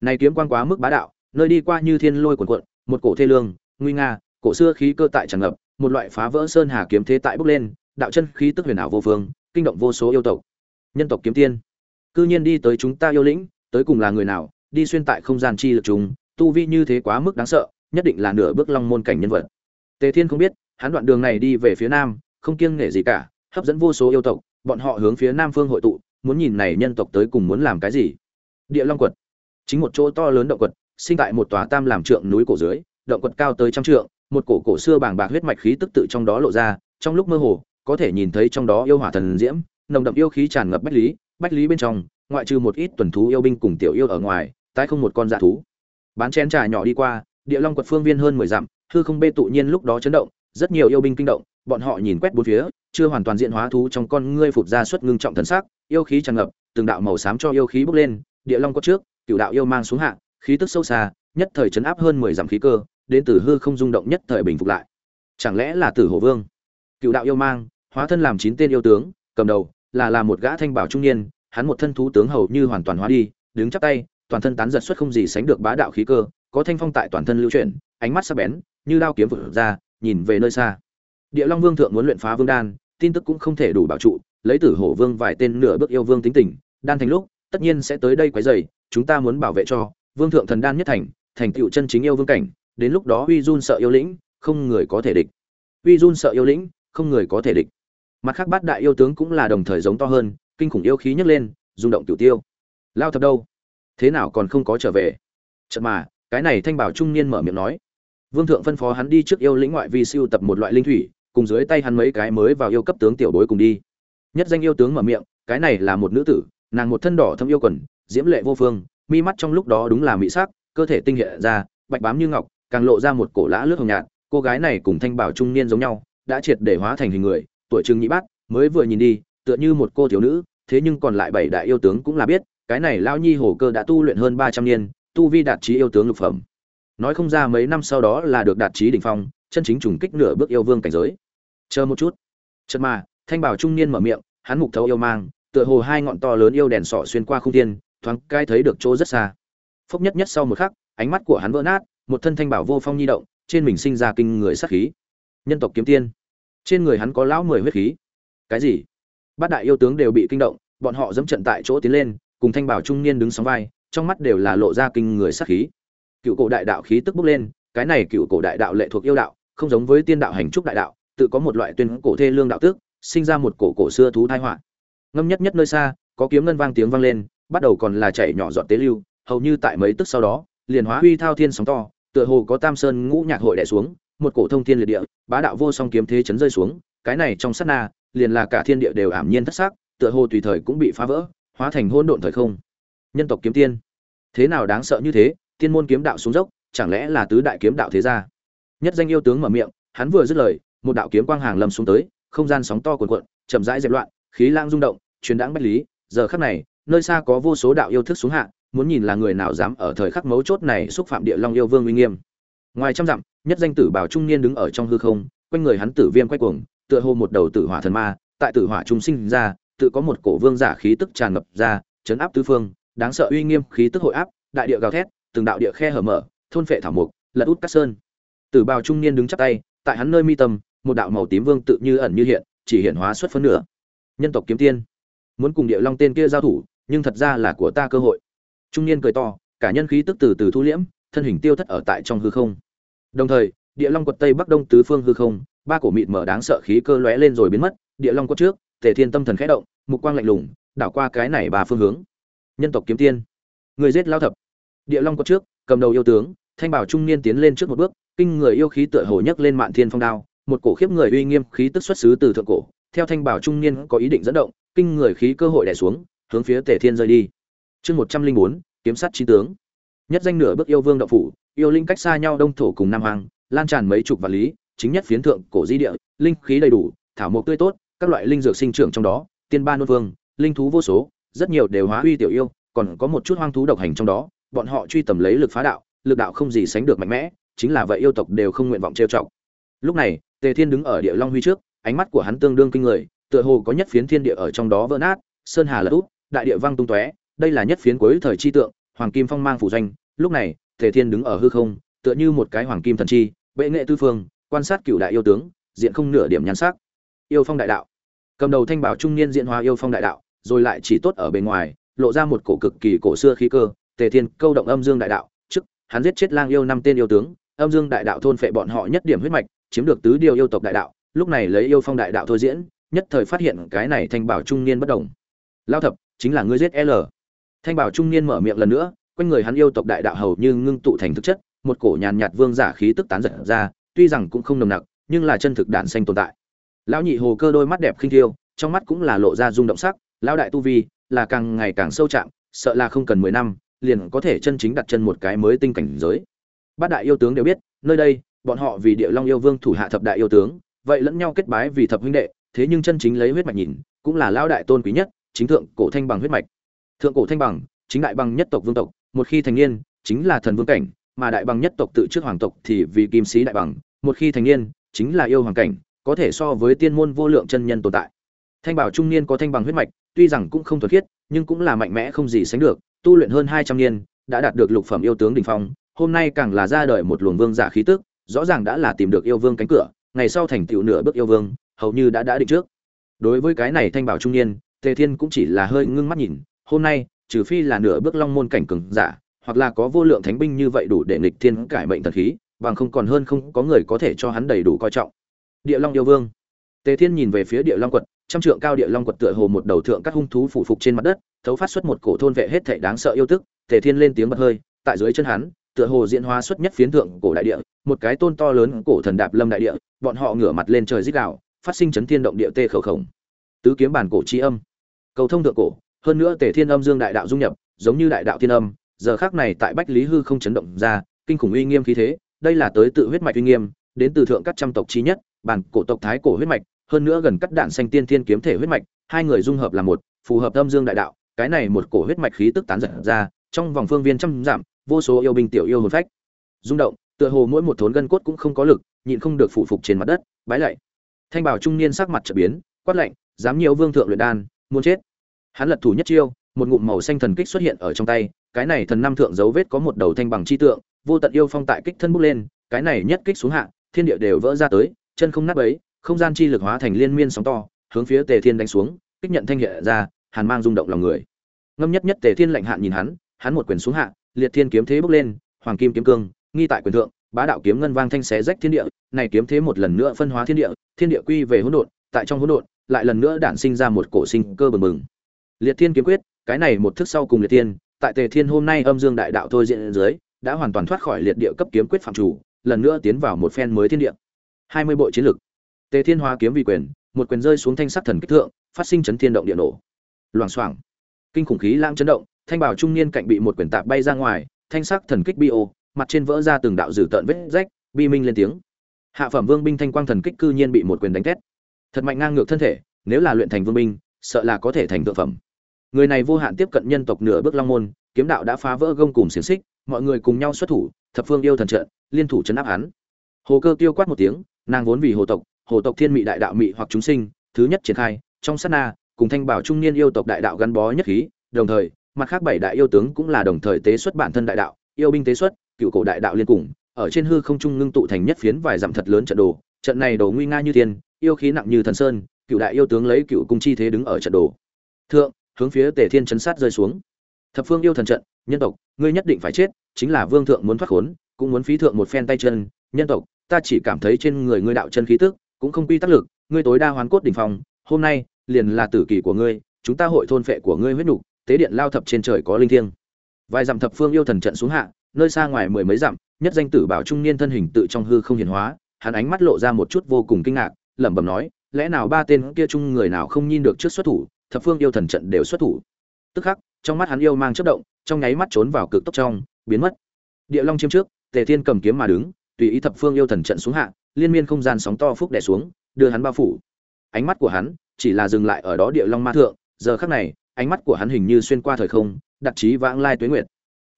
A: Này kiếm quang quá mức bá đạo, nơi đi qua như thiên lôi cuồn cuộn, một cổ thê lương, nguy nga, cổ xưa khí cơ tại tràn ngập, một loại phá vỡ sơn hà kiếm thế tại bốc lên, đạo chân khí tức huyền ảo vô phương, kinh động vô số yêu tộc. Nhân tộc kiếm tiên, cư nhiên đi tới chúng ta yêu lĩnh, tới cùng là người nào, đi xuyên tại không gian chi lực chúng, tu vi như thế quá mức đáng sợ, nhất định là nửa bước long môn cảnh nhân vật. Tề thiên không biết, hắn đoạn đường này đi về phía nam, không kiêng nể gì cả, hấp dẫn vô số yêu tộc bọn họ hướng phía nam phương hội tụ, muốn nhìn này nhân tộc tới cùng muốn làm cái gì. Địa long quật. Chính một chỗ to lớn động quật, sinh tại một tòa tam làm trượng núi cổ dưới, động quật cao tới trăm trượng, một cổ cổ xưa bàng bạc huyết mạch khí tức tự trong đó lộ ra, trong lúc mơ hồ, có thể nhìn thấy trong đó yêu hỏa thần diễm, nồng đậm yêu khí tràn ngập bách lý bách lý bên trong, ngoại trừ một ít tuần thú yêu binh cùng tiểu yêu ở ngoài, tái không một con dạ thú. Bán chén trà nhỏ đi qua, địa long quật phương viên hơn mười dặm, hư không bê tụ nhiên lúc đó chấn động, rất nhiều yêu binh kinh động, bọn họ nhìn quét bốn phía chưa hoàn toàn diện hóa thú trong con ngươi phụt ra xuất ngưng trọng thần sắc, yêu khí tràn ngập, từng đạo màu xám cho yêu khí bốc lên, địa long có trước cựu đạo yêu mang xuống hạ, khí tức sâu xa, nhất thời chấn áp hơn mười dặm khí cơ, đến từ hư không rung động nhất thời bình phục lại. Chẳng lẽ là tử hổ vương? Cựu đạo yêu mang, hóa thân làm chín tên yêu tướng, cầm đầu, là là một gã thanh bảo trung niên, hắn một thân thú tướng hầu như hoàn toàn hóa đi, đứng chắp tay, toàn thân tán giật xuất không gì sánh được bá đạo khí cơ, có thanh phong tại toàn thân lưu chuyển, ánh mắt sắc bén, như đao kiếm vụt ra, nhìn về nơi xa địa long vương thượng muốn luyện phá vương đan, tin tức cũng không thể đủ bảo trụ, lấy tử hổ vương vài tên nửa bước yêu vương tính tình, đan thành lúc, tất nhiên sẽ tới đây quấy rầy, chúng ta muốn bảo vệ cho, vương thượng thần đan nhất thành thành tựu chân chính yêu vương cảnh, đến lúc đó uy run sợ yêu lĩnh, không người có thể địch. Uy run sợ yêu lĩnh, không người có thể địch. Mặt khác bát đại yêu tướng cũng là đồng thời giống to hơn, kinh khủng yêu khí nhấc lên, rung động cửu tiêu. Lao thập đâu? Thế nào còn không có trở về? Chợt mà, cái này thanh bảo trung niên mở miệng nói. Vương thượng phân phó hắn đi trước yêu lĩnh ngoại vi siêu tập một loại linh thủy cùng dưới tay hắn mấy cái mới vào yêu cấp tướng tiểu bối cùng đi. Nhất danh yêu tướng mở miệng, cái này là một nữ tử, nàng một thân đỏ thâm yêu quần, diễm lệ vô phương, mi mắt trong lúc đó đúng là mỹ sắc, cơ thể tinh hiện ra, bạch bám như ngọc, càng lộ ra một cổ lã lướt hồng nhạt, cô gái này cùng thanh bảo trung niên giống nhau, đã triệt để hóa thành hình người, tuổi trừng nhị bát, mới vừa nhìn đi, tựa như một cô thiếu nữ, thế nhưng còn lại bảy đại yêu tướng cũng là biết, cái này lao nhi hổ cơ đã tu luyện hơn ba trăm niên, tu vi đạt trí yêu tướng lục phẩm. Nói không ra mấy năm sau đó là được đạt trí đỉnh phong chân chính trùng kích nửa bước yêu vương cảnh giới. Chờ một chút. Chợt mà, thanh bảo trung niên mở miệng, hắn mục thấu yêu mang, tựa hồ hai ngọn to lớn yêu đèn sọ xuyên qua không thiên, thoáng cai thấy được chỗ rất xa. Phốc nhất nhất sau một khắc, ánh mắt của hắn vỡ nát, một thân thanh bảo vô phong nhi động, trên mình sinh ra kinh người sát khí. Nhân tộc kiếm tiên. Trên người hắn có lão mười huyết khí. Cái gì? Bát đại yêu tướng đều bị kinh động, bọn họ dẫm trận tại chỗ tiến lên, cùng thanh bảo trung niên đứng sóng vai, trong mắt đều là lộ ra kinh người sát khí. Cựu cổ đại đạo khí tức bốc lên, cái này cựu cổ đại đạo lệ thuộc yêu đạo không giống với tiên đạo hành trúc đại đạo, tự có một loại tuyên cổ thê lương đạo tước, sinh ra một cổ cổ xưa thú thai họa. Ngâm nhất nhất nơi xa, có kiếm ngân vang tiếng vang lên, bắt đầu còn là chảy nhỏ giọt tế lưu, hầu như tại mấy tức sau đó, liền hóa huy thao thiên sóng to, tựa hồ có tam sơn ngũ nhạc hội đẻ xuống, một cổ thông thiên liệt địa, bá đạo vô song kiếm thế chấn rơi xuống, cái này trong sát na, liền là cả thiên địa đều ảm nhiên thất xác tựa hồ tùy thời cũng bị phá vỡ, hóa thành hỗn độn thời không. Nhân tộc kiếm tiên. Thế nào đáng sợ như thế, tiên môn kiếm đạo xuống dốc, chẳng lẽ là tứ đại kiếm đạo thế gia? Nhất danh yêu tướng mở miệng, hắn vừa dứt lời, một đạo kiếm quang hàng lâm xuống tới, không gian sóng to cuồn cuộn, chậm rãi dẹp loạn, khí lang rung động, truyền đãng bách lý. Giờ khắc này, nơi xa có vô số đạo yêu thức xuống hạ, muốn nhìn là người nào dám ở thời khắc mấu chốt này xúc phạm địa long yêu vương uy nghiêm. Ngoài trăm dặm, nhất danh tử bảo trung niên đứng ở trong hư không, quanh người hắn tử viêm quay cuồng, tựa hồ một đầu tử hỏa thần ma, tại tử hỏa trung sinh ra, tự có một cổ vương giả khí tức tràn ngập ra, chấn áp tứ phương, đáng sợ uy nghiêm khí tức hội áp, đại địa gào thét, từng đạo địa khe hở mở, thôn phệ thảo mục lật út cát sơn tử bào trung niên đứng chắp tay, tại hắn nơi mi tâm, một đạo màu tím vương tự như ẩn như hiện, chỉ hiện hóa xuất phân nửa. Nhân tộc kiếm tiên. Muốn cùng địa long tên kia giao thủ, nhưng thật ra là của ta cơ hội. Trung niên cười to, cả nhân khí tức từ từ thu liễm, thân hình tiêu thất ở tại trong hư không. Đồng thời, địa long quật tây bắc đông tứ phương hư không, ba cổ mịt mở đáng sợ khí cơ lóe lên rồi biến mất, địa long quật trước, tề thiên tâm thần khẽ động, mục quang lạnh lùng, đảo qua cái này ba phương hướng. Nhân tộc kiếm tiên. Người giết lao thập. Địa long quật trước, cầm đầu yêu tướng thanh bảo trung niên tiến lên trước một bước, kinh người yêu khí tựa hồ nhấc lên mạn thiên phong đao, một cổ khiếp người uy nghiêm khí tức xuất xứ từ thượng cổ. Theo thanh bảo trung niên có ý định dẫn động, kinh người khí cơ hội đè xuống, hướng phía tề thiên rơi đi. Chương một trăm linh bốn, kiếm sát trí tướng. Nhất danh nửa bước yêu vương đậu phủ, yêu linh cách xa nhau đông thổ cùng nam hoàng lan tràn mấy chục vạn lý, chính nhất phiến thượng cổ di địa, linh khí đầy đủ, thảo mộc tươi tốt, các loại linh dược sinh trưởng trong đó, tiên ba nôn vương, linh thú vô số, rất nhiều đều hóa uy tiểu yêu, còn có một chút hoang thú độc hành trong đó, bọn họ truy tầm lấy lực phá đạo lực đạo không gì sánh được mạnh mẽ, chính là vậy yêu tộc đều không nguyện vọng trêu chọc. Lúc này, tề thiên đứng ở địa long huy trước, ánh mắt của hắn tương đương kinh người, tựa hồ có nhất phiến thiên địa ở trong đó vỡ nát, sơn hà lật úp, đại địa vang tung tóe, đây là nhất phiến cuối thời chi tượng, hoàng kim phong mang phủ doanh lúc này, tề thiên đứng ở hư không, tựa như một cái hoàng kim thần chi, bệ nghệ tư phương, quan sát cửu đại yêu tướng, diện không nửa điểm nhắn sắc. Yêu phong đại đạo. Cầm đầu thanh bảo trung niên diện hóa yêu phong đại đạo, rồi lại chỉ tốt ở bên ngoài, lộ ra một cổ cực kỳ cổ xưa khí cơ. Tề thiên câu động âm dương đại đạo hắn giết chết lang yêu năm tên yêu tướng, âm dương đại đạo thôn phệ bọn họ nhất điểm huyết mạch, chiếm được tứ điều yêu tộc đại đạo, lúc này lấy yêu phong đại đạo thôi diễn, nhất thời phát hiện cái này thanh bảo trung niên bất đồng. Lao thập, chính là ngươi giết l. Thanh bảo trung niên mở miệng lần nữa, quanh người hắn yêu tộc đại đạo hầu như ngưng tụ thành thực chất, một cổ nhàn nhạt vương giả khí tức tán giật ra, tuy rằng cũng không nồng nặc, nhưng là chân thực đạn xanh tồn tại. Lão nhị hồ cơ đôi mắt đẹp khinh thiêu, trong mắt cũng là lộ ra rung động sắc, lão đại tu vi là càng ngày càng sâu chạm, sợ là không cần mười năm liền có thể chân chính đặt chân một cái mới tinh cảnh giới. Bát đại yêu tướng đều biết, nơi đây, bọn họ vì địa long yêu vương thủ hạ thập đại yêu tướng, vậy lẫn nhau kết bái vì thập huynh đệ, thế nhưng chân chính lấy huyết mạch nhìn, cũng là lão đại tôn quý nhất, chính thượng cổ thanh bằng huyết mạch. Thượng cổ thanh bằng, chính đại bằng nhất tộc vương tộc, một khi thành niên, chính là thần vương cảnh, mà đại bằng nhất tộc tự trước hoàng tộc thì vì kim sĩ đại bằng, một khi thành niên, chính là yêu hoàng cảnh, có thể so với tiên môn vô lượng chân nhân tồn tại. Thanh bảo trung niên có thanh bằng huyết mạch, tuy rằng cũng không thuật khiết, nhưng cũng là mạnh mẽ không gì sánh được tu luyện hơn hai trăm niên, đã đạt được lục phẩm yêu tướng đỉnh phong, hôm nay càng là ra đời một luồng vương giả khí tức, rõ ràng đã là tìm được yêu vương cánh cửa, ngày sau thành tựu nửa bước yêu vương, hầu như đã đã định trước. Đối với cái này thanh bảo trung niên, tề thiên cũng chỉ là hơi ngưng mắt nhìn, hôm nay, trừ phi là nửa bước long môn cảnh cường giả, hoặc là có vô lượng thánh binh như vậy đủ để nghịch thiên cải mệnh thần khí, bằng không còn hơn không có người có thể cho hắn đầy đủ coi trọng. Địa long yêu vương tề thiên nhìn về phía địa long quật, trăm trượng cao địa long quật tựa hồ một đầu thượng các hung thú phủ phục trên mặt đất, thấu phát xuất một cổ thôn vệ hết thảy đáng sợ yêu tức. Tề thiên lên tiếng bật hơi, tại dưới chân hắn, tựa hồ diễn hóa xuất nhất phiến thượng cổ đại địa, một cái tôn to lớn cổ thần đạp lâm đại địa, bọn họ ngửa mặt lên trời rít gào, phát sinh chấn thiên động địa tê khẩu khổng. Tứ kiếm bản cổ chi âm. Cầu thông thượng cổ, hơn nữa tề thiên âm dương đại đạo dung nhập, giống như đại đạo thiên âm, giờ khắc này tại bách lý hư không chấn động ra, kinh khủng uy nghiêm khí thế, đây là tới tự huyết mạch uy nghiêm, đến từ thượng các trăm tộc chi nhất bản cổ tộc thái cổ huyết mạch, hơn nữa gần cắt đạn xanh tiên thiên kiếm thể huyết mạch, hai người dung hợp là một, phù hợp âm dương đại đạo, cái này một cổ huyết mạch khí tức tán giật ra, trong vòng phương viên trăm giảm vô số yêu binh tiểu yêu hồn phách. Rung động, tựa hồ mỗi một thốn gân cốt cũng không có lực, nhịn không được phụ phục trên mặt đất, bái lạy. Thanh bảo trung niên sắc mặt trở biến, quát lạnh, dám nhiều vương thượng luyện đan, muốn chết. Hắn lật thủ nhất chiêu, một ngụm màu xanh thần kích xuất hiện ở trong tay, cái này thần năm thượng dấu vết có một đầu thanh bằng chi tượng, vô tận yêu phong tại kích thân bút lên, cái này nhất kích xuống hạ, thiên địa đều vỡ ra tới chân không nát ấy không gian chi lực hóa thành liên miên sóng to, hướng phía tề thiên đánh xuống, kích nhận thanh hiện ra, hàn mang rung động lòng người. Ngâm nhất nhất tề thiên lạnh hạn nhìn hắn hắn một quyền xuống hạ, liệt thiên kiếm thế bước lên, hoàng kim kiếm cương, nghi tại quyền thượng, bá đạo kiếm ngân vang thanh xé rách thiên địa, này kiếm thế một lần nữa phân hóa thiên địa thiên địa quy về hỗn độn, tại trong hỗn độn, lại lần nữa đản sinh ra một cổ sinh cơ bừng bừng. Liệt thiên kiếm quyết, cái này một thức sau cùng liệt thiên, tại tề thiên hôm nay âm dương đại đạo thôi diện dưới, đã hoàn toàn thoát khỏi liệt địa cấp kiếm quyết phạm chủ, lần nữa tiến vào một phen mới thiên địa hai mươi bộ chiến lực tề thiên hóa kiếm vì quyền, một quyền rơi xuống thanh sắc thần kích thượng, phát sinh chấn thiên động địa nổ. Loảng xoảng. Kinh khủng khí lãng chấn động, thanh bảo trung niên cạnh bị một quyền tạp bay ra ngoài, thanh sắc thần kích bi ô, mặt trên vỡ ra từng đạo dử tợn vết rách, bi minh lên tiếng. Hạ phẩm vương binh thanh quang thần kích cư nhiên bị một quyền đánh thét. Thật mạnh ngang ngược thân thể, nếu là luyện thành vương binh, sợ là có thể thành tượng phẩm. Người này vô hạn tiếp cận nhân tộc nửa bước long môn, kiếm đạo đã phá vỡ gông cùng xiềng xích, mọi người cùng nhau xuất thủ, thập phương yêu thần trận, liên thủ chấn áp hắn. Hồ cơ tiêu quát một tiếng nàng vốn vì hồ tộc hồ tộc thiên mị đại đạo mị hoặc chúng sinh, thứ nhất triển khai, trong sát na, cùng thanh bảo trung niên yêu tộc đại đạo gắn bó nhất khí, đồng thời, mặt khác bảy đại yêu tướng cũng là đồng thời tế xuất bản thân đại đạo, yêu binh tế xuất, cựu cổ đại đạo liên cùng, ở trên hư không trung ngưng tụ thành nhất phiến vài dặm thật lớn trận đồ, trận này đồ nguy nga như thiên, yêu khí nặng như thần sơn, cựu đại yêu tướng lấy cựu cung chi thế đứng ở trận đồ. Thượng, hướng phía tề thiên chấn sát rơi xuống. Thập phương yêu thần trận, nhân tộc, ngươi nhất định phải chết, chính là vương thượng muốn thoát khốn, cũng muốn phí thượng một phen tay chân, nhân tộc ta chỉ cảm thấy trên người ngươi đạo chân khí tức, cũng không quy tắc lực, ngươi tối đa hoàn cốt đỉnh phòng hôm nay, liền là tử kỳ của ngươi, chúng ta hội thôn phệ của ngươi huyết nục, tế điện lao thập trên trời có linh thiêng. Vài dặm thập phương yêu thần trận xuống hạ, nơi xa ngoài mười mấy dặm, nhất danh tử bảo trung niên thân hình tự trong hư không hiển hóa, hắn ánh mắt lộ ra một chút vô cùng kinh ngạc, lẩm bẩm nói, lẽ nào ba tên kia chung người nào không nhìn được trước xuất thủ, thập phương yêu thần trận đều xuất thủ. Tức khắc, trong mắt hắn yêu mang chất động, trong nháy mắt trốn vào cực tốc trong, biến mất. Địa long chiêm trước, tề thiên cầm kiếm mà đứng tùy ý thập phương yêu thần trận xuống hạ, liên miên không gian sóng to phúc đè xuống, đưa hắn bao phủ. Ánh mắt của hắn chỉ là dừng lại ở đó địa long ma thượng, giờ khắc này, ánh mắt của hắn hình như xuyên qua thời không đặt trí vãng lai tuế nguyệt.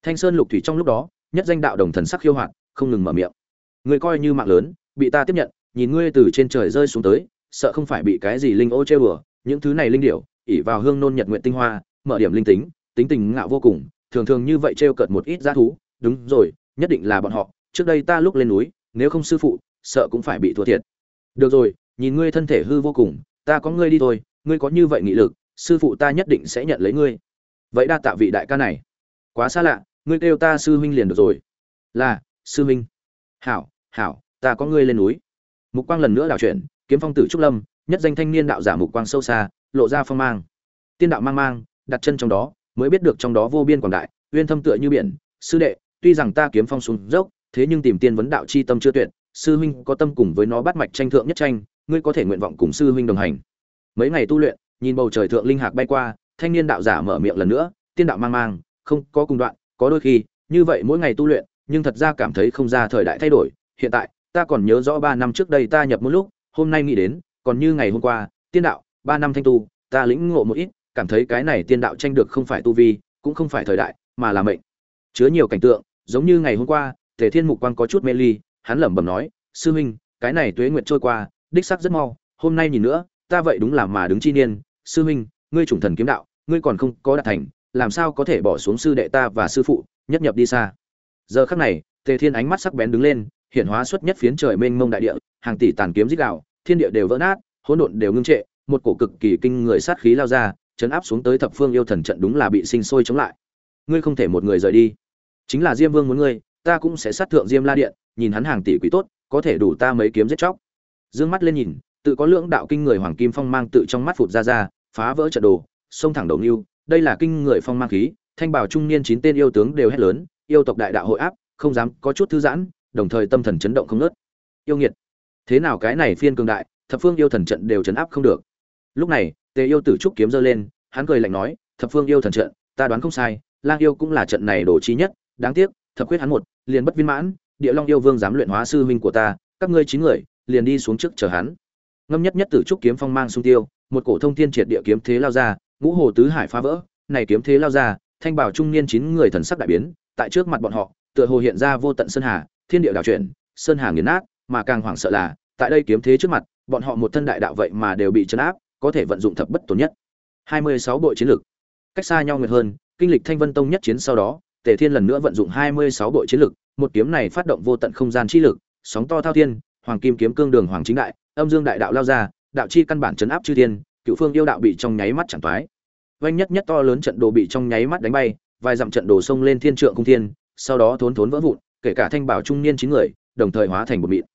A: Thanh sơn lục thủy trong lúc đó, nhất danh đạo đồng thần sắc khiêu hoạt, không ngừng mở miệng. Người coi như mạng lớn, bị ta tiếp nhận, nhìn ngươi từ trên trời rơi xuống tới, sợ không phải bị cái gì linh ô chê bừa những thứ này linh điểu, ỷ vào hương nôn nhật nguyện tinh hoa, mở điểm linh tính tính tình ngạo vô cùng, thường thường như vậy trêu cợt một ít giá thú, đúng rồi, nhất định là bọn họ trước đây ta lúc lên núi, nếu không sư phụ, sợ cũng phải bị thua thiệt. Được rồi, nhìn ngươi thân thể hư vô cùng, ta có ngươi đi thôi, ngươi có như vậy nghị lực, sư phụ ta nhất định sẽ nhận lấy ngươi. Vậy đa tạ vị đại ca này. Quá xa lạ, ngươi kêu ta sư huynh liền được rồi. Là, sư huynh. Hảo hảo, ta có ngươi lên núi. Mục quang lần nữa đảo chuyển, kiếm phong tử trúc lâm, nhất danh thanh niên đạo giả mục quang sâu xa, lộ ra phong mang. Tiên đạo mang mang, đặt chân trong đó, mới biết được trong đó vô biên quảng đại, uyên thâm tựa như biển. Sư đệ, tuy rằng ta kiếm phong xuống dốc thế nhưng tìm tiên vấn đạo chi tâm chưa tuyệt, sư huynh có tâm cùng với nó bắt mạch tranh thượng nhất tranh, ngươi có thể nguyện vọng cùng sư huynh đồng hành. Mấy ngày tu luyện, nhìn bầu trời thượng linh hạc bay qua, thanh niên đạo giả mở miệng lần nữa, tiên đạo mang mang, không có cùng đoạn, có đôi khi, như vậy mỗi ngày tu luyện, nhưng thật ra cảm thấy không ra thời đại thay đổi. Hiện tại, ta còn nhớ rõ ba năm trước đây ta nhập một lúc, hôm nay nghĩ đến, còn như ngày hôm qua, tiên đạo, ba năm thanh tu, ta lĩnh ngộ một ít, cảm thấy cái này tiên đạo tranh được không phải tu vi, cũng không phải thời đại, mà là mệnh. Chứa nhiều cảnh tượng, giống như ngày hôm qua tề thiên mục quang có chút mê ly hắn lẩm bẩm nói sư huynh cái này tuế nguyệt trôi qua đích xác rất mau hôm nay nhìn nữa ta vậy đúng là mà đứng chi niên. Sư huynh ngươi chủng thần kiếm đạo ngươi còn không có đạt thành làm sao có thể bỏ xuống sư đệ ta và sư phụ nhất nhập đi xa? Giờ khắc này tề thiên ánh mắt sắc bén đứng lên hiện hóa xuất nhất phiến trời mênh mông đại địa hàng tỷ tàn kiếm rít gào, thiên địa đều vỡ nát hỗn độn đều ngưng trệ một cổ cực kỳ kinh người sát khí lao ra chấn áp xuống tới thập phương yêu thần trận đúng là bị sinh sôi chống lại. Ngươi không thể một người rời đi. Chính là diêm vương muốn ngươi ta cũng sẽ sát thượng diêm la điện, nhìn hắn hàng tỷ quý tốt, có thể đủ ta mấy kiếm giết chóc. Dương mắt lên nhìn, tự có lưỡng đạo kinh người hoàng kim phong mang tự trong mắt phụt ra ra, phá vỡ trận đồ, xông thẳng đầu lưu đây là kinh người phong mang khí, thanh bảo trung niên chín tên yêu tướng đều hét lớn, yêu tộc đại đạo hội áp, không dám có chút thư giãn, đồng thời tâm thần chấn động không nớt yêu nghiệt, thế nào cái này phiên cường đại, thập phương yêu thần trận đều chấn áp không được. Lúc này, tề yêu tử trúc kiếm giơ lên, hắn cười lạnh nói, thập phương yêu thần trận, ta đoán không sai, lang yêu cũng là trận này đổ chi nhất, đáng tiếc thập quyết hắn một, liền bất viên mãn, địa long yêu vương dám luyện hóa sư huynh của ta, các ngươi chín người, liền đi xuống trước chờ hắn. Ngâm nhất nhất tử trúc kiếm phong mang xung tiêu, một cổ thông thiên triệt địa kiếm thế lao ra, ngũ hồ tứ hải phá vỡ, này kiếm thế lao ra, thanh bảo trung niên chín người thần sắc đại biến, tại trước mặt bọn họ, tựa hồ hiện ra vô tận sơn hà, thiên địa đảo chuyển, sơn hà nghiền nát, mà càng hoảng sợ là, tại đây kiếm thế trước mặt, bọn họ một thân đại đạo vậy mà đều bị chấn áp, có thể vận dụng thập bất tổn nhất. 26 bộ chiến lực cách xa nhau nguyệt hơn, kinh lịch thanh vân tông nhất chiến sau đó tề thiên lần nữa vận dụng 26 bộ chiến lực, một kiếm này phát động vô tận không gian chi lực sóng to thao thiên hoàng kim kiếm cương đường hoàng chính đại âm dương đại đạo lao ra đạo chi căn bản chấn áp chư thiên cựu phương yêu đạo bị trong nháy mắt chẳng toái. Vành nhất nhất to lớn trận đồ bị trong nháy mắt đánh bay vài dặm trận đồ xông lên thiên trượng cung thiên sau đó thốn thốn vỡ vụn kể cả thanh bảo trung niên chín người đồng thời hóa thành một mịn.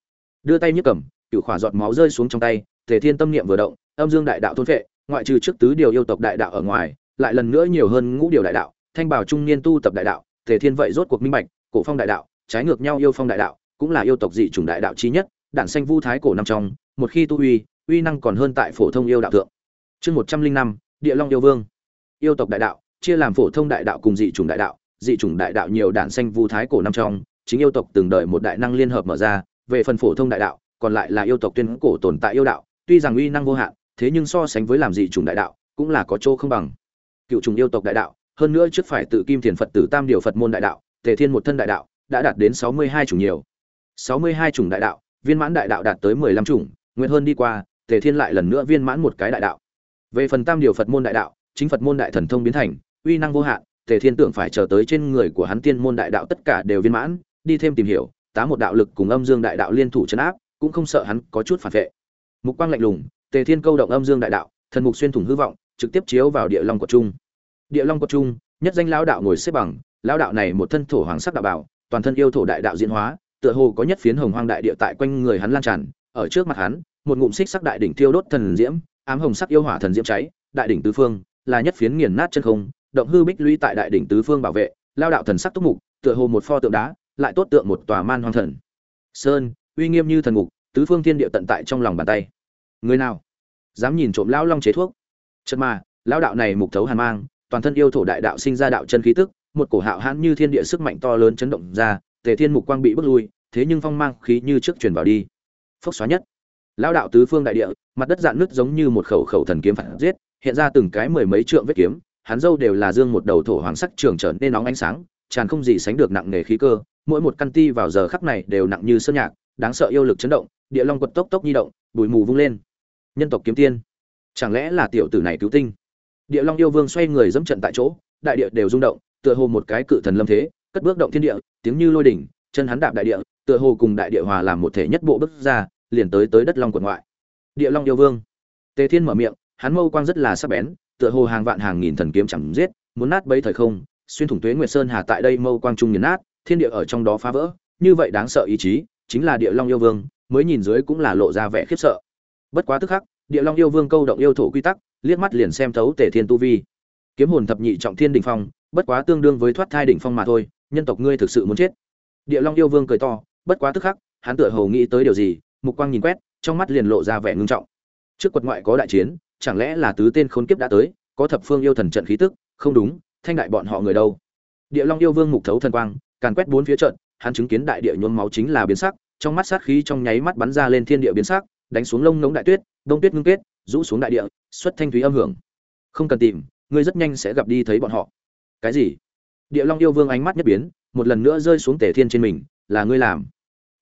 A: Đưa tay nhấc cầm cựu khỏa giọt máu rơi xuống trong tay tề thiên tâm niệm vừa động âm dương đại đạo thôn phệ, ngoại trừ trước tứ điều yêu tộc đại đạo ở ngoài lại lần nữa nhiều hơn ngũ điều đại đạo thanh bảo trung niên tu tập đại đạo, tề thiên vậy rốt cuộc minh bạch, cổ phong đại đạo, trái ngược nhau yêu phong đại đạo, cũng là yêu tộc dị chủng đại đạo chí nhất, đản xanh vu thái cổ năm trong, một khi tu uy uy năng còn hơn tại phổ thông yêu đạo thượng. Chương một trăm linh năm, địa long yêu vương. Yêu tộc đại đạo, chia làm phổ thông đại đạo cùng dị chủng đại đạo, dị chủng đại đạo nhiều đản xanh vu thái cổ năm trong, chính yêu tộc từng đợi một đại năng liên hợp mở ra, về phần phổ thông đại đạo, còn lại là yêu tộc tuyên cổ tồn tại yêu đạo, tuy rằng uy năng vô hạn, thế nhưng so sánh với làm dị chủng đại đạo, cũng là có chỗ không bằng. Cựu trùng yêu tộc đại đạo hơn nữa trước phải tự kim thiền phật tử tam điều phật môn đại đạo, tề thiên một thân đại đạo, đã đạt đến sáu mươi hai chủng nhiều. sáu mươi hai chủng đại đạo, viên mãn đại đạo đạt tới mười lăm chủng nguyện hơn đi qua, tề thiên lại lần nữa viên mãn một cái đại đạo. Về phần tam điều phật môn đại đạo, chính phật môn đại thần thông biến thành, uy năng vô hạn, tề thiên tưởng phải chờ tới trên người của hắn tiên môn đại đạo tất cả đều viên mãn, đi thêm tìm hiểu, tá một đạo lực cùng âm dương đại đạo liên thủ chấn áp, cũng không sợ hắn có chút phản vệ. Mục quang lạnh lùng, tề thiên câu động âm dương đại đạo, thần mục xuyên thủng hư vọng, trực tiếp chiếu vào địa long của trung địa long quật trung, nhất danh lão đạo ngồi xếp bằng, lão đạo này một thân thổ hoàng sắc đạo bảo, toàn thân yêu thổ đại đạo diễn hóa, tựa hồ có nhất phiến hồng hoang đại địa tại quanh người hắn lan tràn, ở trước mặt hắn, một ngụm xích sắc đại đỉnh thiêu đốt thần diễm, ám hồng sắc yêu hỏa thần diễm cháy, đại đỉnh tứ phương, là nhất phiến nghiền nát chân không, động hư bích lũy tại đại đỉnh tứ phương bảo vệ lao đạo thần sắc túc mục, tựa hồ một pho tượng đá, lại tốt tượng một tòa man hoang thần. Sơn, uy nghiêm như thần ngục, tứ phương thiên địa tận tại trong lòng bàn tay. Người nào? Dám nhìn trộm lão long chế thuốc. Chật mà, lão đạo này mục thấu hàn mang toàn thân yêu thổ đại đạo sinh ra đạo chân khí tức, một cổ hạo hãn như thiên địa sức mạnh to lớn chấn động ra, tề thiên mục quang bị bức lui, thế nhưng phong mang khí như trước truyền vào đi. Phốc xóa nhất. Lão đạo tứ phương đại địa, mặt đất dạn nứt giống như một khẩu khẩu thần kiếm phản giết, hiện ra từng cái mười mấy trượng vết kiếm, hắn dâu đều là dương một đầu thổ hoàng sắc trường trở nên nóng ánh sáng, tràn không gì sánh được nặng nề khí cơ, mỗi một căn ti vào giờ khắc này đều nặng như sơn nhạc, đáng sợ yêu lực chấn động, địa long quật tốc tốc nhi động, bụi mù vung lên. Nhân tộc kiếm tiên. Chẳng lẽ là tiểu tử này cứu tinh? Địa long yêu vương xoay người dẫm trận tại chỗ, đại địa đều rung động, tựa hồ một cái cự thần lâm thế, cất bước động thiên địa, tiếng như lôi đỉnh, chân hắn đạp đại địa, tựa hồ cùng đại địa hòa làm một thể nhất bộ bước ra, liền tới tới đất long quận ngoại. Địa long yêu vương. Tề thiên mở miệng, hắn mâu quang rất là sắc bén, tựa hồ hàng vạn hàng nghìn thần kiếm chẳng giết, muốn nát bấy thời không, xuyên thủng tuế nguyệt sơn hà tại đây mâu quang trung nghiền nát, thiên địa ở trong đó phá vỡ, như vậy đáng sợ ý chí, chính là địa long yêu vương, mới nhìn dưới cũng là lộ ra vẻ khiếp sợ. Bất quá tức khắc, địa long yêu vương câu động yêu thổ quy tắc liếc mắt liền xem thấu tề thiên tu vi. Kiếm hồn thập nhị trọng thiên đỉnh phong, bất quá tương đương với thoát thai đỉnh phong mà thôi, nhân tộc ngươi thực sự muốn chết. Địa long yêu vương cười to, bất quá tức khắc, hắn tựa hồ nghĩ tới điều gì, mục quang nhìn quét, trong mắt liền lộ ra vẻ ngưng trọng. Trước quật ngoại có đại chiến, chẳng lẽ là tứ tên khốn kiếp đã tới, có thập phương yêu thần trận khí tức, không đúng, thanh đại bọn họ người đâu? Địa long yêu vương mục thấu thần quang, càn quét bốn phía trận, hắn chứng kiến đại địa nhuốm máu chính là biến sắc, trong mắt sát khí trong nháy mắt bắn ra lên thiên địa biến sắc, đánh xuống lông ngống đại tuyết, đông tuyết ngưng kết rũ xuống đại địa, xuất thanh thúy âm hưởng. Không cần tìm, ngươi rất nhanh sẽ gặp đi thấy bọn họ. Cái gì? Địa long yêu vương ánh mắt nhất biến, một lần nữa rơi xuống tề thiên trên mình, là ngươi làm.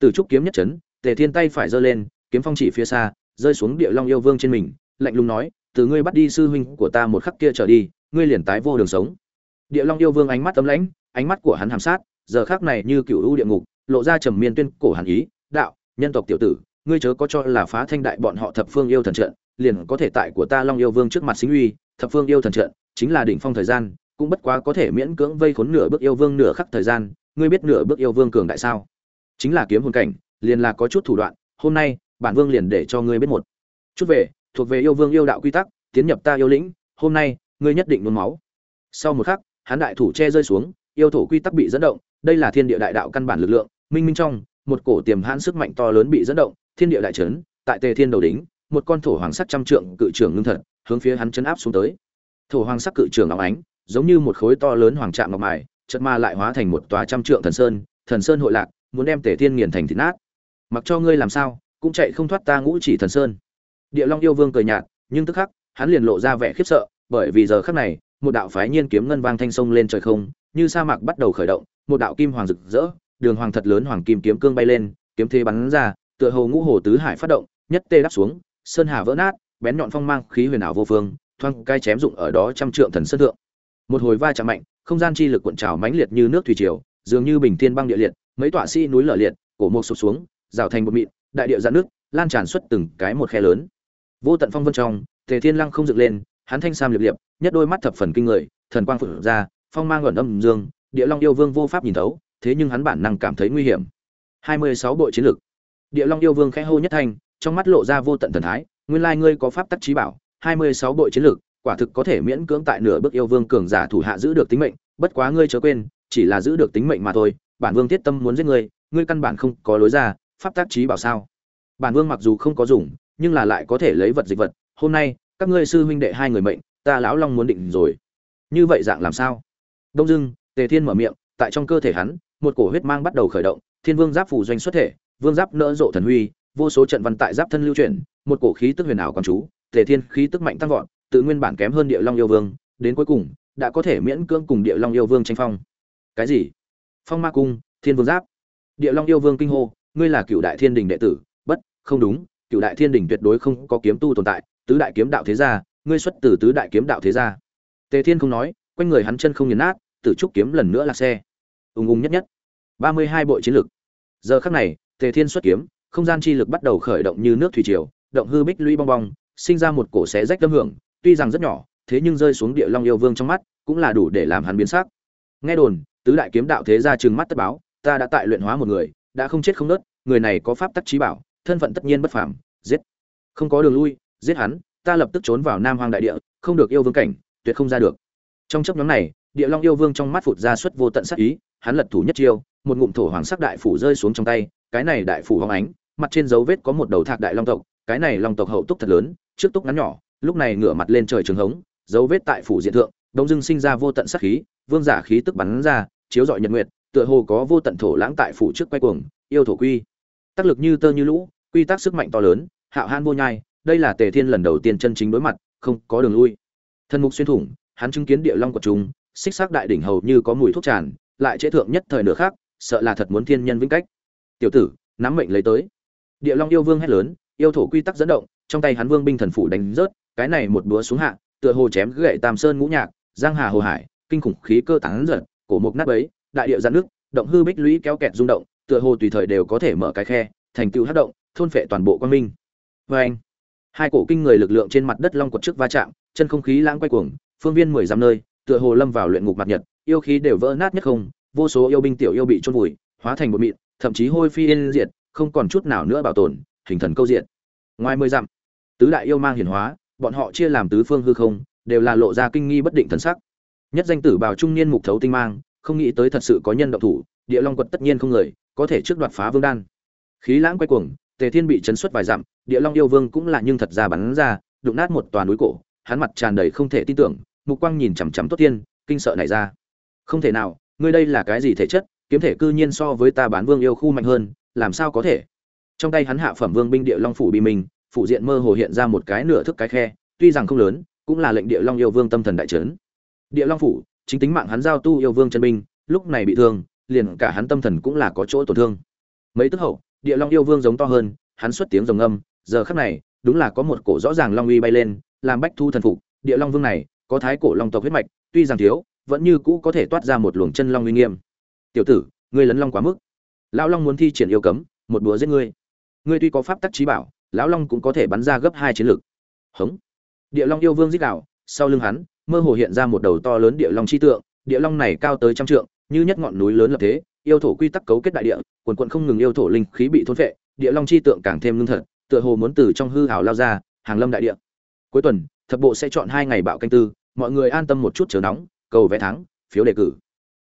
A: Từ trúc kiếm nhất chấn, tề thiên tay phải giơ lên, kiếm phong chỉ phía xa, rơi xuống địa long yêu vương trên mình, lạnh lùng nói, từ ngươi bắt đi sư huynh của ta một khắc kia trở đi, ngươi liền tái vô đường sống. Địa long yêu vương ánh mắt tấm lãnh, ánh mắt của hắn hàm sát, giờ khác này như cựu u địa ngục, lộ ra trầm miên tuyên cổ hàn ý, đạo, nhân tộc tiểu tử, ngươi chớ có cho là phá thanh đại bọn họ thập phương yêu thần trận liền có thể tại của ta long yêu vương trước mặt xính uy thập phương yêu thần trận chính là đỉnh phong thời gian cũng bất quá có thể miễn cưỡng vây khốn nửa bước yêu vương nửa khắc thời gian ngươi biết nửa bước yêu vương cường đại sao? Chính là kiếm hồn cảnh liền là có chút thủ đoạn hôm nay bản vương liền để cho ngươi biết một chút về thuộc về yêu vương yêu đạo quy tắc tiến nhập ta yêu lĩnh hôm nay ngươi nhất định nôn máu. Sau một khắc hắn đại thủ che rơi xuống yêu thổ quy tắc bị dẫn động đây là thiên địa đại đạo căn bản lực lượng minh minh trong một cổ tiềm hãn sức mạnh to lớn bị dẫn động thiên địa đại chấn, tại tề thiên đầu đỉnh một con thổ hoàng sắc trăm trượng cự trưởng ngưng thật, hướng phía hắn chấn áp xuống tới. Thổ hoàng sắc cự trưởng óng ánh, giống như một khối to lớn hoàng trạm ngọc mài, chợt ma lại hóa thành một tòa trăm trượng thần sơn thần sơn hội lạc, muốn đem tề thiên nghiền thành thịt nát. Mặc cho ngươi làm sao, cũng chạy không thoát ta ngũ chỉ thần sơn. Địa long yêu vương cười nhạt, nhưng tức khắc, hắn liền lộ ra vẻ khiếp sợ, bởi vì giờ khắc này, một đạo phái nhiên kiếm ngân vang thanh sông lên trời không, như sa mạc bắt đầu khởi động, một đạo kim hoàng rực rỡ, đường hoàng thật lớn hoàng kim kiếm cương bay lên, kiếm thế bắn ra, tựa hồ ngũ hồ tứ hải phát động, nhất tê đáp xuống sơn hà vỡ nát, bén nhọn phong mang khí huyền ảo vô phương, thoang cai chém dụng ở đó trăm trượng thần sơn thượng. Một hồi va chạm mạnh, không gian chi lực cuộn trào mãnh liệt như nước thủy triều, dường như bình thiên băng địa liệt, mấy tọa sĩ núi lở liệt, cổ mộc sụp xuống, rào thành một mịn, đại địa dạn nước lan tràn xuất từng cái một khe lớn. Vô tận phong vân trong, tề thiên lăng không dựng lên, hắn thanh sam liệp liệp, nhất đôi mắt thập phần kinh người, thần quang phượng ra, phong mang luận âm dương, địa long yêu vương vô pháp nhìn thấu, thế nhưng hắn bản năng cảm thấy nguy hiểm. 26 bộ chiến lực địa long yêu vương khẽ hô nhất thanh trong mắt lộ ra vô tận thần thái, nguyên lai ngươi có pháp tắc trí bảo 26 bộ chiến lực, quả thực có thể miễn cưỡng tại nửa bước yêu vương cường giả thủ hạ giữ được tính mệnh, bất quá ngươi chớ quên, chỉ là giữ được tính mệnh mà thôi, bản vương thiết tâm muốn giết ngươi ngươi căn bản không có lối ra, pháp tác trí bảo sao? Bản vương mặc dù không có dùng, nhưng là lại có thể lấy vật dịch vật, hôm nay, các ngươi sư huynh đệ hai người mệnh, ta lão long muốn định rồi. Như vậy dạng làm sao? Đông dưng tề thiên mở miệng, tại trong cơ thể hắn, một cổ huyết mang bắt đầu khởi động, thiên vương giáp phủ doanh xuất thể, vương giáp nỡ rộ thần huy vô số trận văn tại giáp thân lưu chuyển, một cổ khí tức huyền ảo còn chú, tề thiên khí tức mạnh tăng vọt, tự nguyên bản kém hơn địa long yêu vương, đến cuối cùng, đã có thể miễn cưỡng cùng địa long yêu vương tranh phong. Cái gì? Phong ma cung, thiên vương giáp. Địa long yêu vương kinh hô, ngươi là cựu đại thiên đình đệ tử, bất, không đúng, cựu đại thiên đình tuyệt đối không có kiếm tu tồn tại, tứ đại kiếm đạo thế gia, ngươi xuất từ tứ đại kiếm đạo thế gia. Tề thiên không nói, quanh người hắn chân không nhấn nát, tử trúc kiếm lần nữa là xe. Ùng ùng nhất nhất. Ba mươi hai bộ chiến lực. Giờ khắc này, tề thiên xuất kiếm không gian chi lực bắt đầu khởi động như nước thủy triều, động hư bích lũy bong bong, sinh ra một cổ xé rách tâm hưởng, tuy rằng rất nhỏ, thế nhưng rơi xuống địa long yêu vương trong mắt, cũng là đủ để làm hắn biến sắc. Nghe đồn, tứ đại kiếm đạo thế gia trừng mắt tất báo, ta đã tại luyện hóa một người, đã không chết không nớt, người này có pháp tắc trí bảo, thân phận tất nhiên bất phàm, giết. Không có đường lui, giết hắn, ta lập tức trốn vào nam hoang đại địa, không được yêu vương cảnh, tuyệt không ra được. Trong chấp nhóm này, địa long yêu vương trong mắt phụt ra xuất vô tận sắc ý, hắn lật thủ nhất chiêu, một ngụm thổ hoàng sắc đại phủ rơi xuống trong tay, cái này đại phủ hóng ánh mặt trên dấu vết có một đầu thạc đại long tộc, cái này long tộc hậu túc thật lớn, trước túc ngắn nhỏ, lúc này ngửa mặt lên trời trường hống, dấu vết tại phủ diện thượng, đông dưng sinh ra vô tận sắc khí, vương giả khí tức bắn ra, chiếu rọi nhật nguyệt, tựa hồ có vô tận thổ lãng tại phủ trước quay cuồng, yêu thổ quy. Tác lực như tơ như lũ, quy tắc sức mạnh to lớn, hạo han vô nhai, đây là tề thiên lần đầu tiên chân chính đối mặt, không có đường lui. Thân mục xuyên thủng, hắn chứng kiến địa long của chúng xích xác đại đỉnh hầu như có mùi thuốc tràn, lại chế thượng nhất thời nửa khác sợ là thật muốn thiên nhân vĩnh cách. Tiểu tử, nắm mệnh lấy tới địa long yêu vương hét lớn, yêu thổ quy tắc dẫn động, trong tay hắn vương binh thần phủ đánh rớt, cái này một búa xuống hạ, tựa hồ chém gậy tam sơn ngũ nhạc, giang hà hồ hải, kinh khủng khí cơ tán giật cổ mục nát bấy, đại địa giãn nước động hư bích lũy kéo kẹt rung động, tựa hồ tùy thời đều có thể mở cái khe, thành tựu hát động, thôn phệ toàn bộ quan minh. Vê anh, hai cổ kinh người lực lượng trên mặt đất long quật trước va chạm, chân không khí lãng quay cuồng, phương viên mười dặm nơi, tựa hồ lâm vào luyện ngục mặt nhật, yêu khí đều vỡ nát nhất không, vô số yêu binh tiểu yêu bị chôn vùi, hóa thành bột mịn, thậm chí hôi phi yên diệt không còn chút nào nữa bảo tồn, hình thần câu diện. Ngoài mười dặm, tứ đại yêu mang hiển hóa, bọn họ chia làm tứ phương hư không, đều là lộ ra kinh nghi bất định thần sắc. Nhất danh tử bào trung niên mục thấu tinh mang, không nghĩ tới thật sự có nhân động thủ, địa long quật tất nhiên không người, có thể trước đoạt phá vương đan. Khí lãng quay cuồng, tề thiên bị chấn xuất vài dặm, địa long yêu vương cũng là nhưng thật ra bắn ra, đụng nát một toàn núi cổ, hắn mặt tràn đầy không thể tin tưởng, mục quang nhìn chằm chằm tốt tiên kinh sợ này ra. Không thể nào, ngươi đây là cái gì thể chất, kiếm thể cư nhiên so với ta bán vương yêu khu mạnh hơn làm sao có thể? Trong tay hắn hạ phẩm vương binh địa long phủ bị mình phủ diện mơ hồ hiện ra một cái nửa thức cái khe, tuy rằng không lớn, cũng là lệnh địa long yêu vương tâm thần đại trấn địa long phủ, chính tính mạng hắn giao tu yêu vương chân binh, lúc này bị thương, liền cả hắn tâm thần cũng là có chỗ tổn thương. Mấy tức hậu, địa long yêu vương giống to hơn, hắn xuất tiếng rồng âm giờ khắc này, đúng là có một cổ rõ ràng long uy bay lên, làm bách thu thần phục, địa long vương này, có thái cổ long tộc huyết mạch, tuy rằng thiếu, vẫn như cũ có thể toát ra một luồng chân long uy nghiêm. Tiểu tử, ngươi lấn long quá mức lão long muốn thi triển yêu cấm, một búa giết ngươi. Ngươi tuy có pháp tắc trí bảo, lão long cũng có thể bắn ra gấp hai chiến lực. Hống. Địa long yêu vương giết đạo sau lưng hắn, mơ hồ hiện ra một đầu to lớn địa long chi tượng, địa long này cao tới trăm trượng, như nhất ngọn núi lớn lập thế, yêu thổ quy tắc cấu kết đại địa, quần quận không ngừng yêu thổ linh khí bị thôn phệ, địa long chi tượng càng thêm ngưng thật, tựa hồ muốn từ trong hư hào lao ra, hàng lâm đại địa. Cuối tuần, thập bộ sẽ chọn hai ngày bạo canh tư, mọi người an tâm một chút chờ nóng, cầu vé thắng, phiếu đề cử.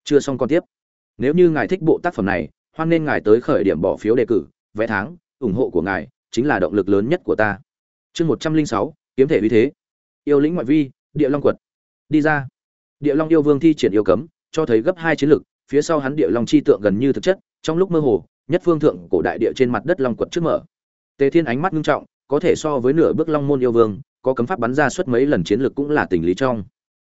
A: Chưa xong con tiếp. Nếu như ngài thích bộ tác phẩm này hoan nên ngài tới khởi điểm bỏ phiếu đề cử, vé thắng ủng hộ của ngài chính là động lực lớn nhất của ta. Chương một trăm linh sáu, kiếm thể uy thế. Yêu lĩnh ngoại vi, địa long quật. Đi ra. Địa long yêu vương thi triển yêu cấm, cho thấy gấp hai chiến lực, phía sau hắn địa long chi tượng gần như thực chất, trong lúc mơ hồ, nhất phương thượng cổ đại địa trên mặt đất long quật trước mở. Tề thiên ánh mắt ngưng trọng, có thể so với nửa bước long môn yêu vương, có cấm pháp bắn ra suốt mấy lần chiến lực cũng là tình lý trong.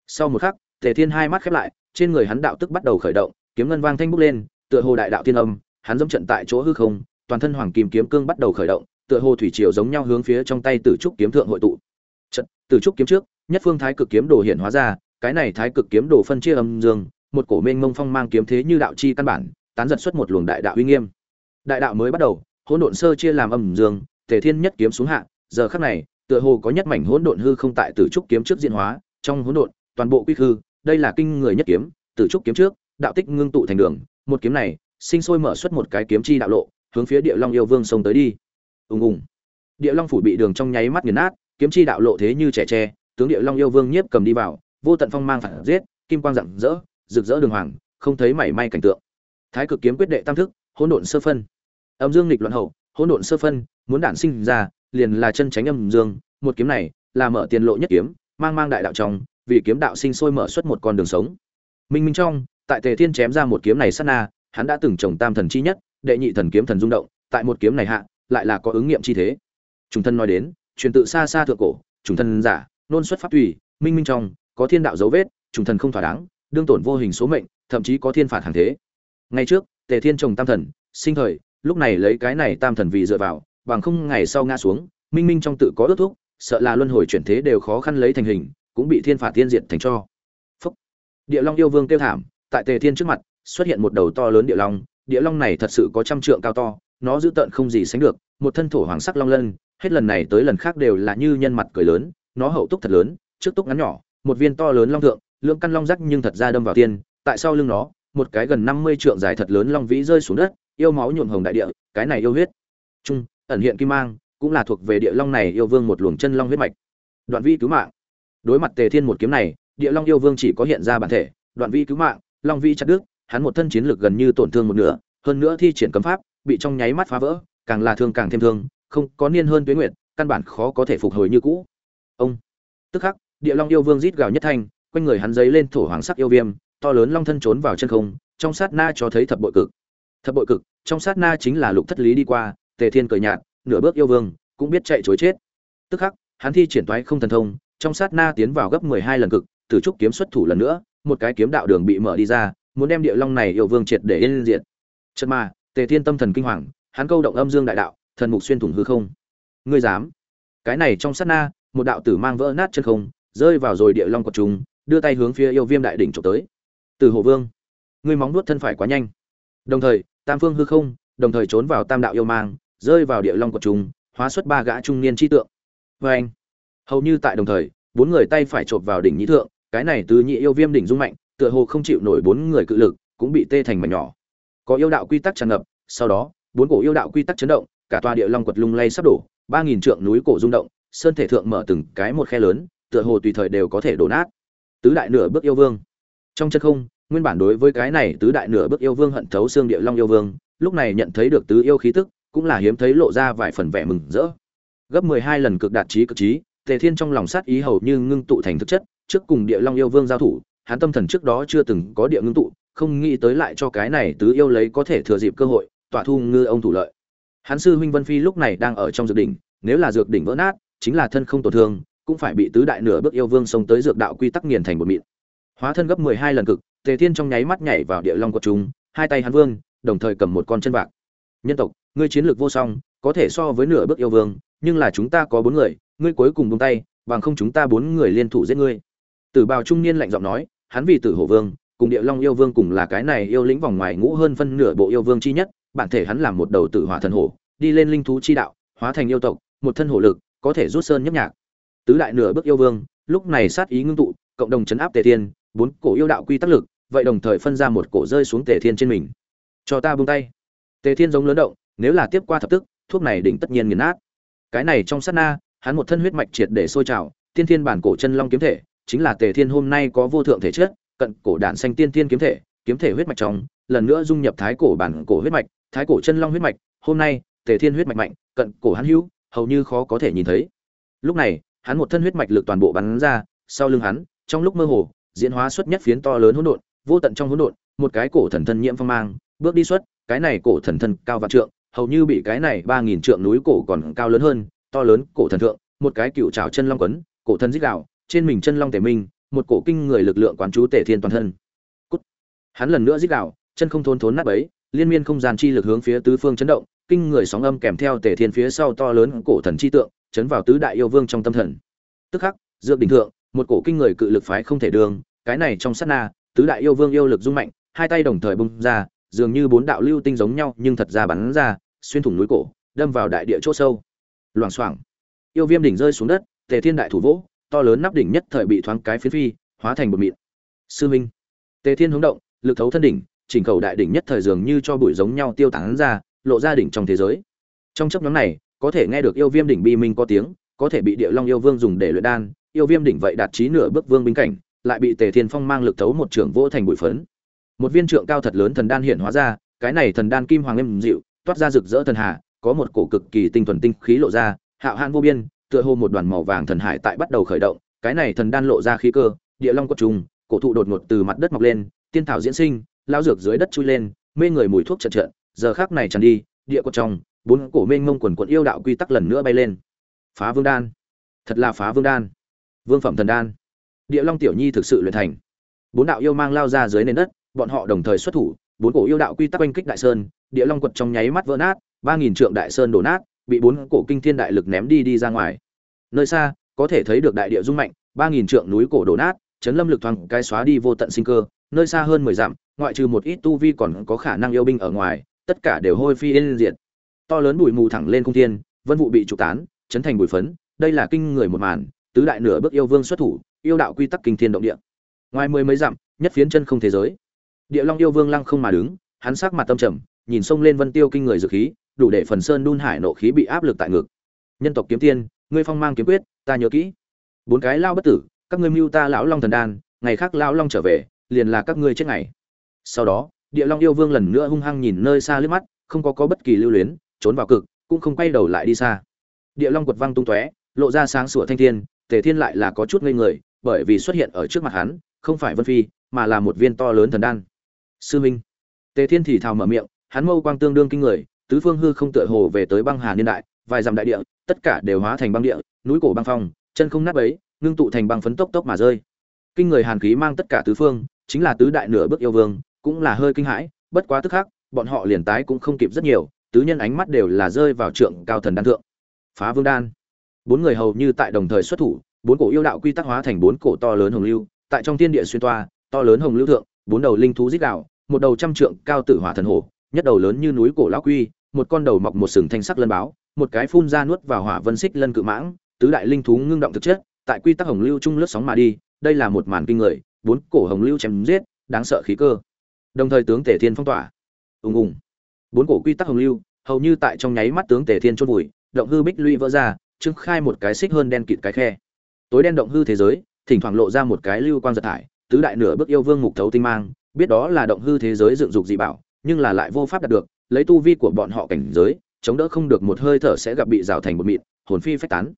A: Sau một khắc, tề thiên hai mắt khép lại, trên người hắn đạo tức bắt đầu khởi động, kiếm ngân vang thanh bốc lên tựa hồ đại đạo thiên âm, hắn dẫm trận tại chỗ hư không, toàn thân hoàng kim kiếm cương bắt đầu khởi động, tựa hồ thủy triều giống nhau hướng phía trong tay tử trúc kiếm thượng hội tụ. Trận, tử trúc kiếm trước, nhất phương thái cực kiếm đồ hiện hóa ra, cái này thái cực kiếm đồ phân chia âm dương, một cổ mênh mông phong mang kiếm thế như đạo chi căn bản, tán giật xuất một luồng đại đạo uy nghiêm. Đại đạo mới bắt đầu, hỗn độn sơ chia làm âm dương thể thiên nhất kiếm xuống hạ, giờ khắc này, tựa hồ có nhất mảnh hỗn độn hư không tại tử trúc kiếm trước diễn hóa, trong hỗn độn, toàn bộ quy hư đây là kinh người nhất kiếm, tử trúc kiếm trước, đạo tích ngưng tụ thành đường một kiếm này, sinh sôi mở xuất một cái kiếm chi đạo lộ, hướng phía địa long yêu vương sông tới đi. Ùng ùng. Địa long phủ bị đường trong nháy mắt nghiền nát, kiếm chi đạo lộ thế như trẻ tre, tướng địa long yêu vương nhiếp cầm đi vào, vô tận phong mang phản giết, kim quang rạng rỡ, rực rỡ đường hoàng, không thấy mảy may cảnh tượng. Thái cực kiếm quyết đệ tam thức, hỗn độn sơ phân. Âm dương nghịch loạn hậu, hỗn độn sơ phân, muốn đản sinh ra, liền là chân tránh âm dương, một kiếm này là mở tiền lộ nhất kiếm, mang mang đại đạo trong, vì kiếm đạo sinh sôi mở xuất một con đường sống. Minh minh trong tại tề thiên chém ra một kiếm này sát na, hắn đã từng trồng tam thần chi nhất, đệ nhị thần kiếm thần rung động, tại một kiếm này hạ, lại là có ứng nghiệm chi thế. Trùng thân nói đến, truyền tự xa xa thượng cổ, trùng thân giả, nôn xuất pháp tùy, minh minh trong, có thiên đạo dấu vết, trùng thần không thỏa đáng, đương tổn vô hình số mệnh, thậm chí có thiên phạt hàng thế. Ngay trước, tề thiên trồng tam thần, sinh thời, lúc này lấy cái này tam thần vì dựa vào, bằng không ngày sau ngã xuống, minh minh trong tự có ước thúc, sợ là luân hồi chuyển thế đều khó khăn lấy thành hình, cũng bị thiên phạt tiên diệt thành cho. Phúc. địa long yêu vương kêu thảm tại tề thiên trước mặt, xuất hiện một đầu to lớn địa long địa long này thật sự có trăm trượng cao to, nó dữ tợn không gì sánh được, một thân thổ hoàng sắc long lân, hết lần này tới lần khác đều là như nhân mặt cười lớn, nó hậu túc thật lớn, trước túc ngắn nhỏ, một viên to lớn long thượng, lượng căn long rắc nhưng thật ra đâm vào tiên, tại sau lưng nó, một cái gần năm mươi trượng dài thật lớn long vĩ rơi xuống đất, yêu máu nhuộm hồng đại địa, cái này yêu huyết. Trung, ẩn hiện kim mang, cũng là thuộc về địa long này yêu vương một luồng chân long huyết mạch. Đoạn vi cứu mạng. Đối mặt tề thiên một kiếm này, địa long yêu vương chỉ có hiện ra bản thể, đoạn vi cứu mạng long vi chặt đứt, hắn một thân chiến lực gần như tổn thương một nửa, hơn nữa thi triển cấm pháp, bị trong nháy mắt phá vỡ, càng là thương càng thêm thương, không có niên hơn tuế nguyệt, căn bản khó có thể phục hồi như cũ. Ông! Tức khắc, địa long yêu vương rít gào nhất thanh, quanh người hắn giấy lên thổ hoàng sắc yêu viêm, to lớn long thân trốn vào chân không, trong sát na cho thấy thập bội cực. Thập bội cực, trong sát na chính là lục thất lý đi qua, tề thiên cười nhạt, nửa bước yêu vương, cũng biết chạy chối chết. Tức khắc, hắn thi triển toái không thần thông, trong sát na tiến vào gấp mười hai lần cực, tử trúc kiếm xuất thủ lần nữa một cái kiếm đạo đường bị mở đi ra, muốn đem địa long này yêu vương triệt để yên diệt. Chợt mà, tề thiên tâm thần kinh hoàng, hắn câu động âm dương đại đạo, thần mục xuyên thủng hư không. Ngươi dám? Cái này trong sát na, một đạo tử mang vỡ nát chân không, rơi vào rồi địa long của chúng, đưa tay hướng phía yêu viêm đại đỉnh chụp tới. Từ hồ vương, ngươi móng nuốt thân phải quá nhanh. Đồng thời, tam phương hư không, đồng thời trốn vào tam đạo yêu mang, rơi vào địa long của chúng, hóa xuất ba gã trung niên chi tượng. Và anh hầu như tại đồng thời, bốn người tay phải chộp vào đỉnh nhĩ thượng cái này tứ nhị yêu viêm đỉnh dung mạnh, tựa hồ không chịu nổi bốn người cự lực, cũng bị tê thành mảnh nhỏ. Có yêu đạo quy tắc tràn ngập, sau đó, bốn cổ yêu đạo quy tắc chấn động, cả tòa địa long quật lung lay sắp đổ, ba nghìn trượng núi cổ rung động, sơn thể thượng mở từng cái một khe lớn, tựa hồ tùy thời đều có thể đổ nát. Tứ đại nửa bước yêu vương. Trong chân không, nguyên bản đối với cái này tứ đại nửa bước yêu vương hận thấu xương địa long yêu vương, lúc này nhận thấy được tứ yêu khí tức, cũng là hiếm thấy lộ ra vài phần vẻ mừng rỡ. Gấp mười hai lần cực đạt trí cực trí, tề thiên trong lòng sát ý hầu như ngưng tụ thành thực chất trước cùng địa long yêu vương giao thủ, hắn tâm thần trước đó chưa từng có địa ngưng tụ, không nghĩ tới lại cho cái này tứ yêu lấy có thể thừa dịp cơ hội, tỏa thu ngư ông thủ lợi. Hắn sư huynh vân phi lúc này đang ở trong dược đỉnh, nếu là dược đỉnh vỡ nát, chính là thân không tổn thương, cũng phải bị tứ đại nửa bước yêu vương xông tới dược đạo quy tắc nghiền thành một mịn. Hóa thân gấp mười hai lần cực, tề thiên trong nháy mắt nhảy vào địa long của chúng, hai tay hắn vương, đồng thời cầm một con chân bạc nhân tộc, ngươi chiến lược vô song, có thể so với nửa bước yêu vương, nhưng là chúng ta có bốn người, ngươi cuối cùng buông tay, bằng không chúng ta bốn người liên thủ giết ngươi tử bào trung niên lạnh giọng nói, hắn vì tử hổ vương, cùng địa long yêu vương cùng là cái này yêu lĩnh vòng ngoài ngũ hơn phân nửa bộ yêu vương chi nhất, bản thể hắn làm một đầu tử hỏa thần hổ, đi lên linh thú chi đạo, hóa thành yêu tộc, một thân hổ lực, có thể rút sơn nhấp nhạc. Tứ đại nửa bước yêu vương, lúc này sát ý ngưng tụ, cộng đồng chấn áp tề thiên, bốn cổ yêu đạo quy tắc lực, vậy đồng thời phân ra một cổ rơi xuống tề thiên trên mình. Cho ta buông tay. Tề thiên giống lớn động, nếu là tiếp qua thập tức, thuốc này định tất nhiên nghiền nát. Cái này trong sát na, hắn một thân huyết mạch triệt để sôi trào, tiên thiên bản cổ chân long kiếm thể chính là tề thiên hôm nay có vô thượng thể chất cận cổ đạn xanh tiên tiên kiếm thể kiếm thể huyết mạch trong lần nữa dung nhập thái cổ bản cổ huyết mạch thái cổ chân long huyết mạch hôm nay tề thiên huyết mạch mạnh cận cổ hắn hữu hầu như khó có thể nhìn thấy. Lúc này hắn một thân huyết mạch lực toàn bộ bắn ra sau lưng hắn trong lúc mơ hồ diễn hóa xuất nhất phiến to lớn hỗn độn vô tận trong hỗn độn một cái cổ thần thân nhiễm phong mang bước đi xuất cái này cổ thần thân cao vạn trượng hầu như bị cái này ba nghìn trượng núi cổ còn cao lớn hơn to lớn cổ thần thượng một cái cựu trảo chân long quấn cổ thần rít gào, trên mình chân long tề minh, một cổ kinh người lực lượng quán chú tề thiên toàn thân. Cút. hắn lần nữa dích đạo chân không thốn thốn nát bấy, liên miên không gian chi lực hướng phía tứ phương chấn động, kinh người sóng âm kèm theo tề thiên phía sau to lớn cổ thần chi tượng, chấn vào tứ đại yêu vương trong tâm thần. Tức khắc, dược đỉnh thượng, một cổ kinh người cự lực phái không thể đường, cái này trong sát na, tứ đại yêu vương yêu lực rung mạnh, hai tay đồng thời bung ra, dường như bốn đạo lưu tinh giống nhau, nhưng thật ra bắn ra, xuyên thủng núi cổ, đâm vào đại địa chỗ sâu. Loảng xoảng. Yêu viêm đỉnh rơi xuống đất, tề thiên đại thủ vỗ to lớn nắp đỉnh nhất thời bị thoáng cái phiến phi, hóa thành một mịn. Sư minh, tề thiên hướng động, lực thấu thân đỉnh, chỉnh cầu đại đỉnh nhất thời dường như cho bụi giống nhau tiêu tán ra, lộ ra đỉnh trong thế giới. Trong chấp nhóm này, có thể nghe được yêu viêm đỉnh bi minh có tiếng, có thể bị địa long yêu vương dùng để luyện đan, yêu viêm đỉnh vậy đạt trí nửa bước vương binh cảnh, lại bị tề thiên phong mang lực thấu một trưởng vỗ thành bụi phấn. Một viên trượng cao thật lớn thần đan hiện hóa ra, cái này thần đan kim hoàng êm dịu, toát ra rực rỡ thần hà, có một cổ cực kỳ tinh thuần tinh khí lộ ra, hạo hạn vô biên tựa hồ một đoàn màu vàng thần hải tại bắt đầu khởi động cái này thần đan lộ ra khí cơ địa long quật trùng cổ thụ đột ngột từ mặt đất mọc lên tiên thảo diễn sinh lão dược dưới đất chui lên mê người mùi thuốc chợt chợt, giờ khắc này tràn đi địa quật trong bốn cổ mênh mông quần quần yêu đạo quy tắc lần nữa bay lên. Phá vương đan. Thật là phá vương đan. Vương phẩm thần đan. Địa long tiểu nhi thực sự luyện thành. Bốn đạo yêu mang lao ra dưới nền đất bọn họ đồng thời xuất thủ bốn cổ yêu đạo quy tắc oanh kích đại sơn địa long quật trong nháy mắt vỡ nát ba nghìn trượng đại sơn đổ nát bị bốn cổ kinh thiên đại lực ném đi đi ra ngoài. Nơi xa, có thể thấy được đại địa rung mạnh, ba nghìn trượng núi cổ đổ nát, chấn lâm lực thoáng cái xóa đi vô tận sinh cơ, nơi xa hơn mười dặm, ngoại trừ một ít tu vi còn có khả năng yêu binh ở ngoài, tất cả đều hôi phi yên diệt. To lớn bụi mù thẳng lên không thiên, vân vụ bị trục tán, chấn thành bụi phấn, đây là kinh người một màn, tứ đại nửa bước yêu vương xuất thủ, yêu đạo quy tắc kinh thiên động địa. Ngoài mười mấy dặm, nhất phiến chân không thế giới. Địa long yêu vương lăng không mà đứng, hắn sắc mặt tâm trầm, nhìn sông lên vân tiêu kinh người dược khí đủ để phần sơn đun hải nộ khí bị áp lực tại ngực. Nhân tộc kiếm tiên, ngươi phong mang kiếm quyết, ta nhớ kỹ. Bốn cái lao bất tử, các ngươi mưu ta lão long thần đan, ngày khác lão long trở về, liền là các ngươi chết ngày. Sau đó, địa long yêu vương lần nữa hung hăng nhìn nơi xa liếc mắt, không có có bất kỳ lưu luyến, trốn vào cực, cũng không quay đầu lại đi xa. Địa long quật văng tung tóe, lộ ra sáng sủa thanh thiên, tề thiên lại là có chút ngây người, bởi vì xuất hiện ở trước mặt hắn, không phải vân phi, mà là một viên to lớn thần đan. Sư minh. Tề thiên thì thào mở miệng, hắn mâu quang tương đương kinh người tứ phương hư không tựa hồ về tới băng hà niên đại, vài dặm đại địa, tất cả đều hóa thành băng địa, núi cổ băng phong, chân không nát bấy, ngưng tụ thành băng phấn tốc tốc mà rơi. Kinh người hàn khí mang tất cả tứ phương, chính là tứ đại nửa bước yêu vương, cũng là hơi kinh hãi, bất quá tức khắc, bọn họ liền tái cũng không kịp rất nhiều, tứ nhân ánh mắt đều là rơi vào trượng cao thần đan thượng. Phá vương đan. Bốn người hầu như tại đồng thời xuất thủ, bốn cổ yêu đạo quy tắc hóa thành bốn cổ to lớn hồng lưu, tại trong thiên địa xuyên toa, to lớn hồng lưu thượng, bốn đầu linh thú dích đạo một đầu trăm trượng cao tử hỏa thần hổ nhất đầu lớn như núi cổ lão quy, một con đầu mọc một sừng thanh sắc lân báo, một cái phun ra nuốt vào hỏa vân xích lân cự mãng, tứ đại linh thú ngưng động thực chất, tại quy tắc hồng lưu trung lướt sóng mà đi, đây là một màn kinh người, bốn cổ hồng lưu chém giết, đáng sợ khí cơ. Đồng thời tướng tể thiên phong tỏa. Ùng ùng. Bốn cổ quy tắc hồng lưu, hầu như tại trong nháy mắt tướng tể thiên chôn vùi, động hư bích lũy vỡ ra trưng khai một cái xích hơn đen kịt cái khe. Tối đen động hư thế giới, thỉnh thoảng lộ ra một cái lưu quang giật thải, tứ đại nửa bước yêu vương mục thấu tinh mang, biết đó là động hư thế giới dựng dục dị bảo nhưng là lại vô pháp đạt được, lấy tu vi của bọn họ cảnh giới, chống đỡ không được một hơi thở sẽ gặp bị rào thành một mịn, hồn phi phách tán.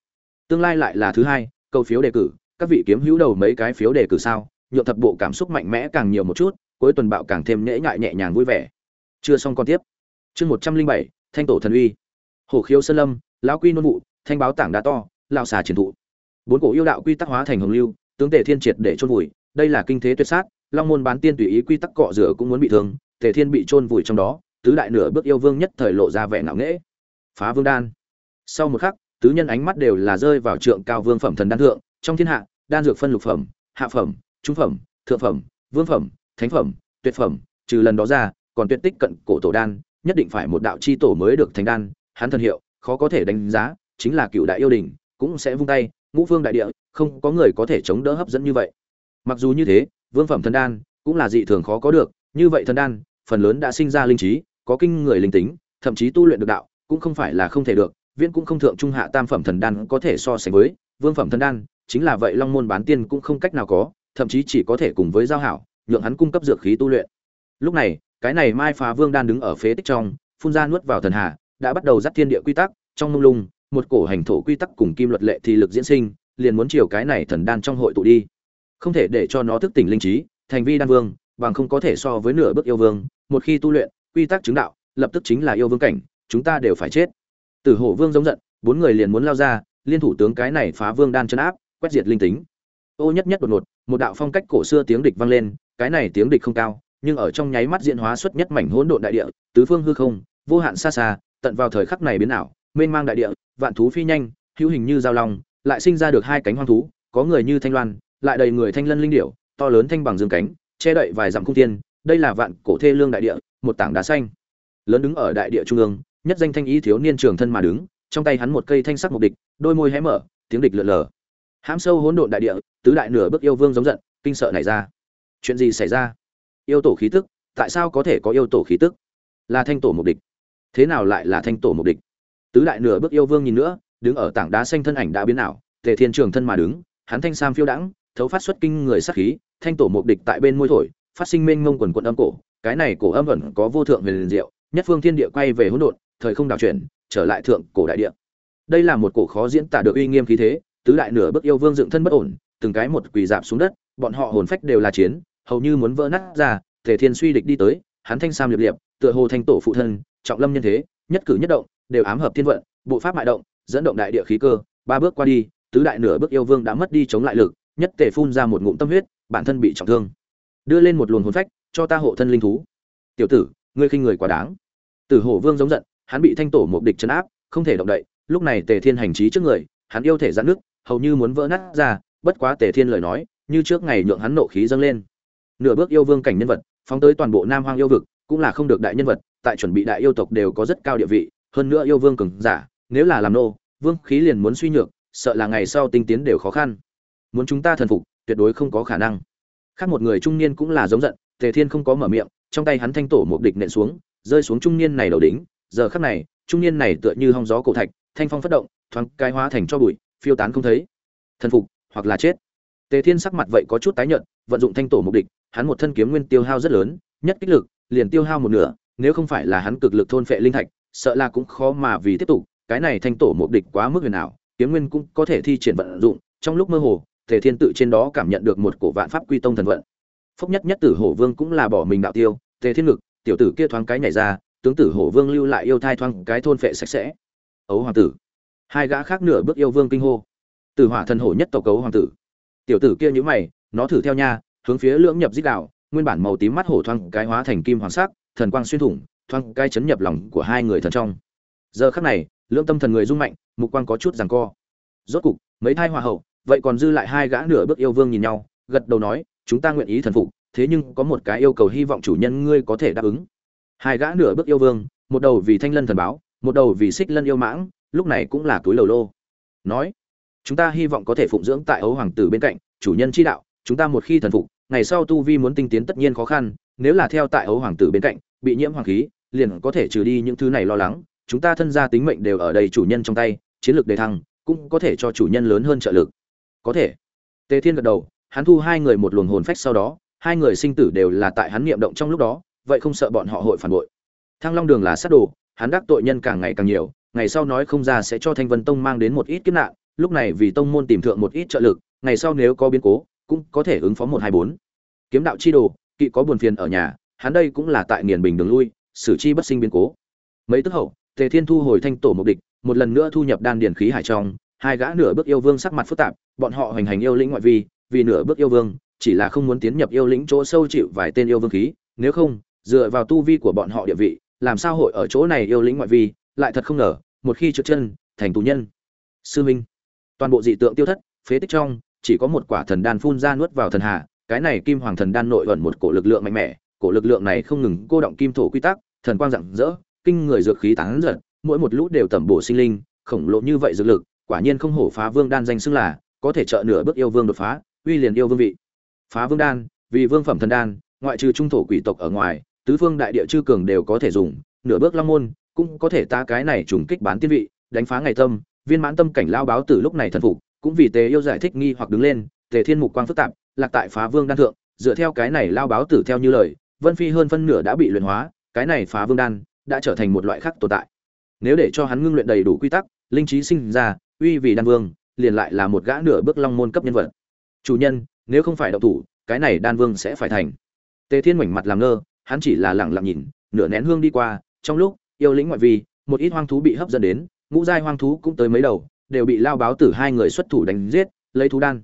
A: Tương lai lại là thứ hai, câu phiếu đề cử, các vị kiếm hữu đầu mấy cái phiếu đề cử sao? Nhộn thập bộ cảm xúc mạnh mẽ càng nhiều một chút, cuối tuần bạo càng thêm nhễ nhại nhẹ nhàng vui vẻ. Chưa xong còn tiếp. Chương một trăm linh bảy, thanh tổ thần uy. Hồ khiếu sơn lâm, lão quy nôn vụ, thanh báo tảng đá to lao xà triển thụ. Bốn cổ yêu đạo quy tắc hóa thành hồng lưu, tướng tề thiên triệt để chôn vùi, đây là kinh thế tuyệt sát, long môn bán tiên tùy ý quy tắc cọ rửa cũng muốn bị thương tề thiên bị chôn vùi trong đó, tứ đại nửa bước yêu vương nhất thời lộ ra vẻ ngạo nghễ. Phá vương đan. Sau một khắc, tứ nhân ánh mắt đều là rơi vào trượng cao vương phẩm thần đan thượng, trong thiên hạ, đan dược phân lục phẩm, hạ phẩm, trung phẩm, thượng phẩm, vương phẩm, thánh phẩm, tuyệt phẩm, trừ lần đó ra, còn tuyệt tích cận cổ tổ đan, nhất định phải một đạo chi tổ mới được thành đan, hắn thần hiệu, khó có thể đánh giá, chính là cựu đại yêu đình cũng sẽ vung tay, ngũ vương đại địa, không có người có thể chống đỡ hấp dẫn như vậy. Mặc dù như thế, vương phẩm thần đan cũng là dị thường khó có được như vậy thần đan, phần lớn đã sinh ra linh trí, có kinh người linh tính, thậm chí tu luyện được đạo, cũng không phải là không thể được, Viễn cũng không thượng trung hạ tam phẩm thần đan có thể so sánh với, vương phẩm thần đan, chính là vậy long môn bán tiên cũng không cách nào có, thậm chí chỉ có thể cùng với giao hảo, nhượng hắn cung cấp dược khí tu luyện. Lúc này, cái này mai phá vương đan đứng ở phế tích trong, phun ra nuốt vào thần hà, đã bắt đầu dắt thiên địa quy tắc, trong mông lung, một cổ hành thổ quy tắc cùng kim luật lệ thì lực diễn sinh, liền muốn chiều cái này thần đan trong hội tụ đi. Không thể để cho nó thức tỉnh linh trí, thành vi đan vương bằng không có thể so với nửa bước yêu vương, một khi tu luyện, quy tắc chứng đạo, lập tức chính là yêu vương cảnh, chúng ta đều phải chết. Tử hổ vương giống giận, bốn người liền muốn lao ra, liên thủ tướng cái này phá vương đan chân áp, quét diệt linh tính. Ô nhất nhất đột ngột, một đạo phong cách cổ xưa tiếng địch vang lên, cái này tiếng địch không cao, nhưng ở trong nháy mắt diễn hóa xuất nhất mảnh hỗn độn đại địa, tứ phương hư không, vô hạn xa xa, tận vào thời khắc này biến ảo, mênh mang đại địa, vạn thú phi nhanh, hữu hình như giao long, lại sinh ra được hai cánh hoang thú, có người như thanh loan, lại đầy người thanh lân linh điểu, to lớn thanh bằng dương cánh che đậy vài dặm cung tiên đây là vạn cổ thê lương đại địa, một tảng đá xanh. Lớn đứng ở đại địa trung ương, nhất danh thanh ý thiếu niên trường thân mà đứng, trong tay hắn một cây thanh sắc mục địch, đôi môi hé mở, tiếng địch lượn lờ. Hãm sâu hỗn độn đại địa, tứ đại nửa bước yêu vương giống giận, kinh sợ nảy ra. Chuyện gì xảy ra? Yêu tổ khí tức, tại sao có thể có yêu tổ khí tức? Là thanh tổ mục địch. Thế nào lại là thanh tổ mục địch? Tứ đại nửa bước yêu vương nhìn nữa, đứng ở tảng đá xanh thân ảnh đã biến ảo, tề thiên trường thân mà đứng, hắn thanh sam phiêu đãng thấu phát xuất kinh người sát khí, thanh tổ mục địch tại bên môi thổi, phát sinh mênh mông quần quần âm cổ, cái này cổ âm ẩn có vô thượng huyền liền diệu, nhất phương thiên địa quay về hỗn độn, thời không đảo chuyển, trở lại thượng cổ đại địa. Đây là một cổ khó diễn tả được uy nghiêm khí thế, tứ đại nửa bước yêu vương dựng thân bất ổn, từng cái một quỳ dạp xuống đất, bọn họ hồn phách đều là chiến, hầu như muốn vỡ nát ra, tề thiên suy địch đi tới, hắn thanh sam liệp liệp, tựa hồ thanh tổ phụ thân, trọng lâm nhân thế, nhất cử nhất động, đều ám hợp thiên vận, bộ pháp mại động, dẫn động đại địa khí cơ, ba bước qua đi, tứ đại nửa bước yêu vương đã mất đi chống lại lực nhất tề phun ra một ngụm tâm huyết, bản thân bị trọng thương. Đưa lên một luồng hồn phách, cho ta hộ thân linh thú. Tiểu tử, ngươi khinh người quá đáng. Tử hổ vương giống giận, hắn bị thanh tổ một địch chấn áp, không thể động đậy, lúc này tề thiên hành trí trước người, hắn yêu thể giãn nước, hầu như muốn vỡ nát ra, bất quá tề thiên lời nói, như trước ngày nhượng hắn nộ khí dâng lên. Nửa bước yêu vương cảnh nhân vật, phóng tới toàn bộ nam hoang yêu vực, cũng là không được đại nhân vật, tại chuẩn bị đại yêu tộc đều có rất cao địa vị, hơn nữa yêu vương cường giả, nếu là làm nô, vương khí liền muốn suy nhược, sợ là ngày sau tinh tiến đều khó khăn muốn chúng ta thần phục, tuyệt đối không có khả năng. Khác một người trung niên cũng là giống giận, tề thiên không có mở miệng, trong tay hắn thanh tổ một địch nện xuống, rơi xuống trung niên này đầu đính giờ khắc này, trung niên này tựa như hong gió cổ thạch, thanh phong phát động, thoáng cái hóa thành cho bụi, phiêu tán không thấy. Thần phục, hoặc là chết. Tề thiên sắc mặt vậy có chút tái nhợt, vận dụng thanh tổ mục địch, hắn một thân kiếm nguyên tiêu hao rất lớn, nhất kích lực, liền tiêu hao một nửa, nếu không phải là hắn cực lực thôn phệ linh thạch, sợ là cũng khó mà vì tiếp tục, cái này thanh tổ mục địch quá mức huyền ảo, kiếm nguyên cũng có thể thi triển vận dụng, trong lúc mơ hồ tề thiên tự trên đó cảm nhận được một cổ vạn pháp quy tông thần vận. Phốc nhất nhất tử hổ vương cũng là bỏ mình đạo tiêu, tề thiên ngực, tiểu tử kia thoáng cái nhảy ra, tướng tử hổ vương lưu lại yêu thai thoáng cái thôn phệ sạch sẽ. Ấu hoàng tử. Hai gã khác nửa bước yêu vương kinh hô. Tử hỏa thần hổ nhất tộc cấu hoàng tử. Tiểu tử kia nhíu mày, nó thử theo nha, hướng phía lưỡng nhập dít đạo, nguyên bản màu tím mắt hổ thoáng cái hóa thành kim hoàng sắc, thần quang xuyên thủng, thoáng cái chấn nhập lòng của hai người thần trong. Giờ khắc này, lưỡng tâm thần người rung mạnh, mục quang có chút giằng co. Rốt cục, mấy thai hòa hậu vậy còn dư lại hai gã nửa bước yêu vương nhìn nhau, gật đầu nói, chúng ta nguyện ý thần phục, thế nhưng có một cái yêu cầu hy vọng chủ nhân ngươi có thể đáp ứng. Hai gã nửa bước yêu vương, một đầu vì thanh lân thần báo, một đầu vì xích lân yêu mãng, lúc này cũng là túi lầu lô. Nói, chúng ta hy vọng có thể phụng dưỡng tại ấu hoàng tử bên cạnh, chủ nhân chi đạo, chúng ta một khi thần phục, ngày sau tu vi muốn tinh tiến tất nhiên khó khăn, nếu là theo tại ấu hoàng tử bên cạnh, bị nhiễm hoàng khí, liền có thể trừ đi những thứ này lo lắng, chúng ta thân gia tính mệnh đều ở đây chủ nhân trong tay, chiến lược đề thăng, cũng có thể cho chủ nhân lớn hơn trợ lực có thể. Tề thiên gật đầu, hắn thu hai người một luồng hồn phách sau đó, hai người sinh tử đều là tại hắn niệm động trong lúc đó, vậy không sợ bọn họ hội phản bội. Thăng long đường là sát đồ, hắn đắc tội nhân càng ngày càng nhiều, ngày sau nói không ra sẽ cho thanh vân tông mang đến một ít kiếp nạn, lúc này vì tông môn tìm thượng một ít trợ lực, ngày sau nếu có biến cố, cũng có thể ứng phó một hai bốn. Kiếm đạo chi đồ, kỵ có buồn phiền ở nhà, hắn đây cũng là tại nghiền bình đường lui, xử chi bất sinh biến cố. Mấy tức hậu, tề thiên thu hồi thanh tổ mục địch, một lần nữa thu nhập đan điển khí hải trong, hai gã nửa bước yêu vương sắc mặt phức tạp bọn họ hoành hành yêu lĩnh ngoại vi, vì nửa bước yêu vương, chỉ là không muốn tiến nhập yêu lĩnh chỗ sâu chịu vài tên yêu vương khí, nếu không, dựa vào tu vi của bọn họ địa vị, làm sao hội ở chỗ này yêu lĩnh ngoại vi, lại thật không ngờ, một khi trượt chân, thành tù nhân. Sư minh, toàn bộ dị tượng tiêu thất, phế tích trong, chỉ có một quả thần đan phun ra nuốt vào thần hà cái này kim hoàng thần đan nội ẩn một cổ lực lượng mạnh mẽ, cổ lực lượng này không ngừng cô động kim thổ quy tắc, thần quang rạng rỡ, kinh người dược khí tán giật, mỗi một lũ đều tẩm bổ sinh linh, khổng lồ như vậy dược lực, quả nhiên không hổ phá vương đan danh xưng là có thể trợ nửa bước yêu vương đột phá, uy liền yêu vương vị. Phá vương đan, vì vương phẩm thần đan, ngoại trừ trung thổ quỷ tộc ở ngoài, tứ phương đại địa chư cường đều có thể dùng, nửa bước long môn, cũng có thể ta cái này trùng kích bán tiên vị, đánh phá ngày tâm, viên mãn tâm cảnh lao báo từ lúc này thần phục, cũng vì tề yêu giải thích nghi hoặc đứng lên, tề thiên mục quang phức tạp, lạc tại phá vương đan thượng, dựa theo cái này lao báo tử theo như lời, vân phi hơn phân nửa đã bị luyện hóa, cái này phá vương đan đã trở thành một loại khác tồn tại. Nếu để cho hắn ngưng luyện đầy đủ quy tắc, linh trí sinh ra, uy vì đan vương liền lại là một gã nửa bước long môn cấp nhân vật. Chủ nhân, nếu không phải đậu thủ, cái này đan vương sẽ phải thành. Tề thiên mảnh mặt làm ngơ, hắn chỉ là lẳng lặng nhìn, nửa nén hương đi qua, trong lúc, yêu lĩnh ngoại vi, một ít hoang thú bị hấp dẫn đến, ngũ giai hoang thú cũng tới mấy đầu, đều bị lao báo tử hai người xuất thủ đánh giết, lấy thú đan.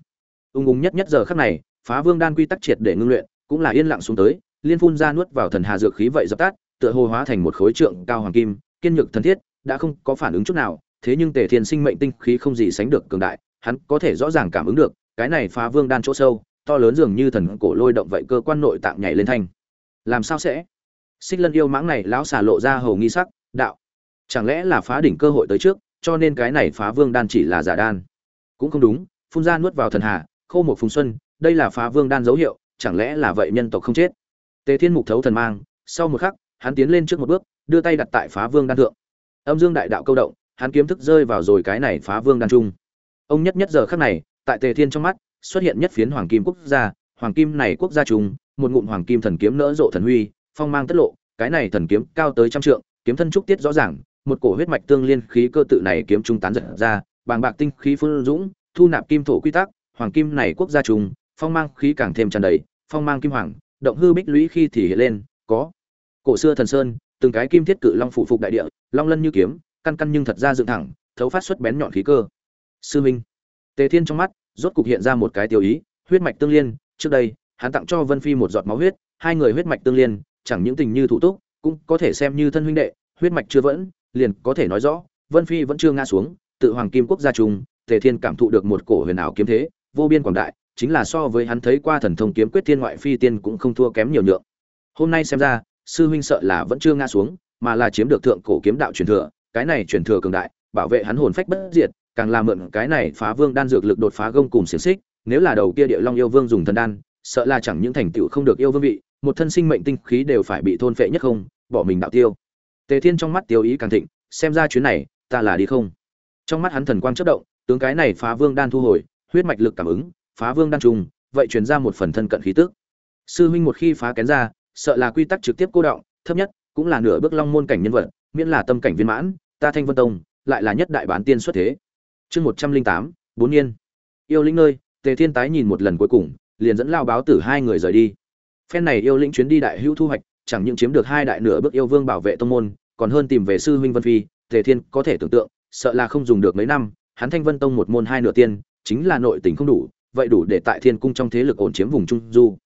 A: Ung ung nhất nhất giờ khắc này, phá vương đan quy tắc triệt để ngưng luyện, cũng là yên lặng xuống tới, liên phun ra nuốt vào thần hà dược khí vậy dập tắt, tựa hồ hóa thành một khối trượng cao hoàng kim, kiên nhược thần thiết, đã không có phản ứng chút nào thế nhưng tề thiên sinh mệnh tinh khí không gì sánh được cường đại, hắn có thể rõ ràng cảm ứng được, cái này phá vương đan chỗ sâu, to lớn dường như thần cổ lôi động vậy cơ quan nội tạng nhảy lên thanh. Làm sao sẽ? Xích lân yêu mãng này lão xà lộ ra hầu nghi sắc, đạo. Chẳng lẽ là phá đỉnh cơ hội tới trước, cho nên cái này phá vương đan chỉ là giả đan? Cũng không đúng, phun ra nuốt vào thần hà, khô một phùng xuân, đây là phá vương đan dấu hiệu, chẳng lẽ là vậy nhân tộc không chết? Tề thiên mục thấu thần mang, sau một khắc, hắn tiến lên trước một bước, đưa tay đặt tại phá vương đan thượng. Âm dương đại đạo câu động hắn kiếm thức rơi vào rồi cái này phá vương đan trung. Ông nhất nhất giờ khắc này, tại tề thiên trong mắt, xuất hiện nhất phiến hoàng kim quốc gia, hoàng kim này quốc gia trung, một ngụm hoàng kim thần kiếm nỡ rộ thần huy, phong mang tất lộ, cái này thần kiếm cao tới trăm trượng, kiếm thân trúc tiết rõ ràng, một cổ huyết mạch tương liên khí cơ tự này kiếm trung tán giật ra, bàng bạc tinh khí phương dũng, thu nạp kim thổ quy tắc, hoàng kim này quốc gia trùng phong mang khí càng thêm tràn đầy, phong mang kim hoàng, động hư bích lũy khi thì hiện lên, có cổ xưa thần sơn, từng cái kim thiết cự long phụ phục đại địa, long lân như kiếm căn căn nhưng thật ra dựng thẳng, thấu phát xuất bén nhọn khí cơ. Sư minh, tề thiên trong mắt, rốt cục hiện ra một cái tiêu ý, huyết mạch tương liên, trước đây, hắn tặng cho vân phi một giọt máu huyết, hai người huyết mạch tương liên, chẳng những tình như thủ túc, cũng có thể xem như thân huynh đệ, huyết mạch chưa vẫn, liền có thể nói rõ, vân phi vẫn chưa ngã xuống, tự hoàng kim quốc gia trùng, tề thiên cảm thụ được một cổ huyền ảo kiếm thế, vô biên quảng đại, chính là so với hắn thấy qua thần thông kiếm quyết thiên ngoại phi tiên cũng không thua kém nhiều nhượng. Hôm nay xem ra, sư huynh sợ là vẫn chưa ngã xuống, mà là chiếm được thượng cổ kiếm đạo truyền thừa cái này truyền thừa cường đại, bảo vệ hắn hồn phách bất diệt, càng là mượn cái này phá vương đan dược lực đột phá gông cùng xiềng xích, nếu là đầu kia địa long yêu vương dùng thần đan, sợ là chẳng những thành tựu không được yêu vương vị, một thân sinh mệnh tinh khí đều phải bị thôn phệ nhất không, bỏ mình đạo tiêu. Tề thiên trong mắt tiêu ý càng thịnh, xem ra chuyến này, ta là đi không? Trong mắt hắn thần quang chớp động, tướng cái này phá vương đan thu hồi, huyết mạch lực cảm ứng, phá vương đan trùng, vậy truyền ra một phần thân cận khí tức. Sư huynh một khi phá kén ra, sợ là quy tắc trực tiếp cô động, thấp nhất cũng là nửa bước long môn cảnh nhân vật, miễn là tâm cảnh viên mãn ta thanh vân tông, lại là nhất đại bán tiên xuất thế. Chương một trăm linh tám, bốn niên. Yêu lĩnh nơi tề thiên tái nhìn một lần cuối cùng, liền dẫn lao báo tử hai người rời đi. Phen này yêu lĩnh chuyến đi đại hữu thu hoạch, chẳng những chiếm được hai đại nửa bước yêu vương bảo vệ tông môn, còn hơn tìm về sư huynh vân phi, tề thiên có thể tưởng tượng, sợ là không dùng được mấy năm, hắn thanh vân tông một môn hai nửa tiên, chính là nội tình không đủ, vậy đủ để tại thiên cung trong thế lực ổn chiếm vùng trung du.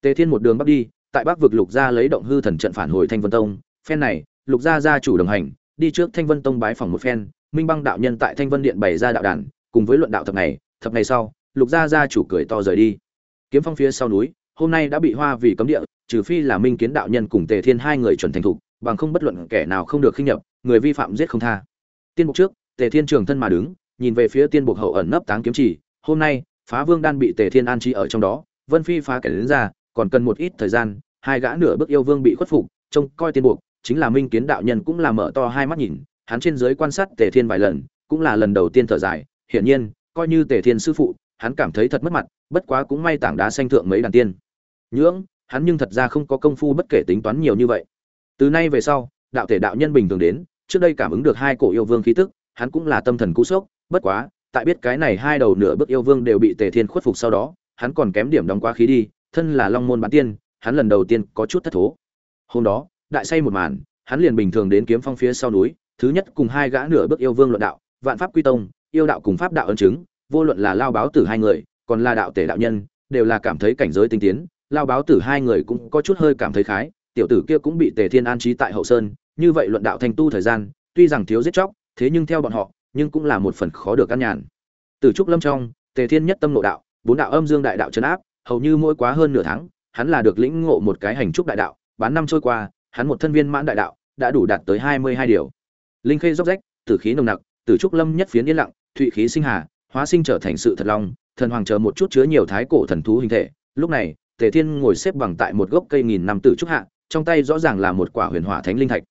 A: Tề thiên một đường bắc đi, tại bắc vực lục gia lấy động hư thần trận phản hồi thanh vân tông, phen này, lục gia gia chủ đồng hành đi trước thanh vân tông bái phòng một phen, minh băng đạo nhân tại thanh vân điện bày ra đạo đàn, cùng với luận đạo thập ngày thập ngày sau, lục gia gia chủ cười to rời đi. Kiếm phong phía sau núi, hôm nay đã bị hoa vì cấm địa, trừ phi là minh kiến đạo nhân cùng tề thiên hai người chuẩn thành thục, bằng không bất luận kẻ nào không được khinh nhập, người vi phạm giết không tha. Tiên mục trước, tề thiên trường thân mà đứng, nhìn về phía tiên mục hậu ẩn nấp táng kiếm chỉ, hôm nay, phá vương đan bị tề thiên an trí ở trong đó, vân phi phá kẻ đến ra, còn cần một ít thời gian, hai gã nửa bước yêu vương bị khuất phục, trông coi tiên buộc chính là minh kiến đạo nhân cũng là mở to hai mắt nhìn, hắn trên dưới quan sát tề thiên vài lần, cũng là lần đầu tiên thở dài, hiển nhiên, coi như tề thiên sư phụ, hắn cảm thấy thật mất mặt, bất quá cũng may tảng đá xanh thượng mấy đàn tiên. Nhưỡng, hắn nhưng thật ra không có công phu bất kể tính toán nhiều như vậy. Từ nay về sau, đạo thể đạo nhân bình thường đến, trước đây cảm ứng được hai cổ yêu vương khí tức, hắn cũng là tâm thần cú sốc, bất quá, tại biết cái này hai đầu nửa bước yêu vương đều bị tề thiên khuất phục sau đó, hắn còn kém điểm đóng quá khí đi, thân là long môn bán tiên, hắn lần đầu tiên có chút thất thố. Hôm đó đại say một màn, hắn liền bình thường đến kiếm phong phía sau núi, thứ nhất cùng hai gã nửa bước yêu vương luận đạo, vạn pháp quy tông, yêu đạo cùng pháp đạo ấn chứng, vô luận là lao báo tử hai người, còn là đạo tể đạo nhân, đều là cảm thấy cảnh giới tinh tiến, lao báo tử hai người cũng có chút hơi cảm thấy khái, tiểu tử kia cũng bị tề thiên an trí tại hậu sơn, như vậy luận đạo thành tu thời gian, tuy rằng thiếu giết chóc, thế nhưng theo bọn họ, nhưng cũng là một phần khó được căn nhàn. Từ trúc lâm trong, tề thiên nhất tâm nội đạo, bốn đạo âm dương đại đạo chấn áp, hầu như mỗi quá hơn nửa tháng, hắn là được lĩnh ngộ một cái hành trúc đại đạo, bán năm trôi qua hắn một thân viên mãn đại đạo, đã đủ đạt tới hai mươi hai điều. Linh khê róc rách, tử khí nồng nặc, tử trúc lâm nhất phiến yên lặng, thụy khí sinh hà, hóa sinh trở thành sự thật long thần hoàng chờ một chút chứa nhiều thái cổ thần thú hình thể. Lúc này, tề thiên ngồi xếp bằng tại một gốc cây nghìn năm tử trúc hạ, trong tay rõ ràng là một quả huyền hỏa thánh linh thạch.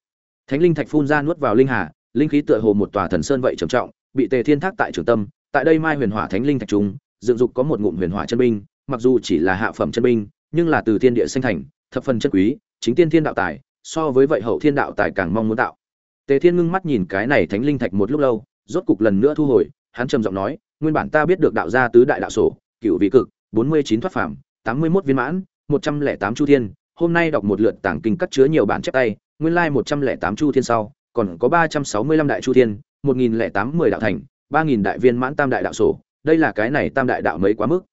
A: Thánh linh thạch phun ra nuốt vào linh hà, linh khí tựa hồ một tòa thần sơn vậy trầm trọng, bị tề thiên thác tại trường tâm. Tại đây mai huyền hỏa thánh linh thạch trung, dựng dục có một ngụm huyền hỏa chân binh, mặc dù chỉ là hạ phẩm chân binh, nhưng là từ thiên địa sinh thành, thập phần chân quý, chính tiên thiên đạo tài so với vậy hậu thiên đạo tài càng mong muốn tạo. Tề thiên ngưng mắt nhìn cái này thánh linh thạch một lúc lâu, rốt cục lần nữa thu hồi, hắn trầm giọng nói, nguyên bản ta biết được đạo gia tứ đại đạo sổ cựu vị cực, bốn mươi chín thoát phàm, tám mươi mốt viên mãn, một trăm lẻ tám chu thiên, hôm nay đọc một lượt tảng kinh cắt chứa nhiều bản chép tay, nguyên lai một trăm lẻ tám chu thiên sau, còn có ba trăm sáu mươi lăm đại chu thiên, một nghìn lẻ tám mười đạo thành, ba nghìn đại viên mãn tam đại đạo sổ, đây là cái này tam đại đạo mấy quá mức.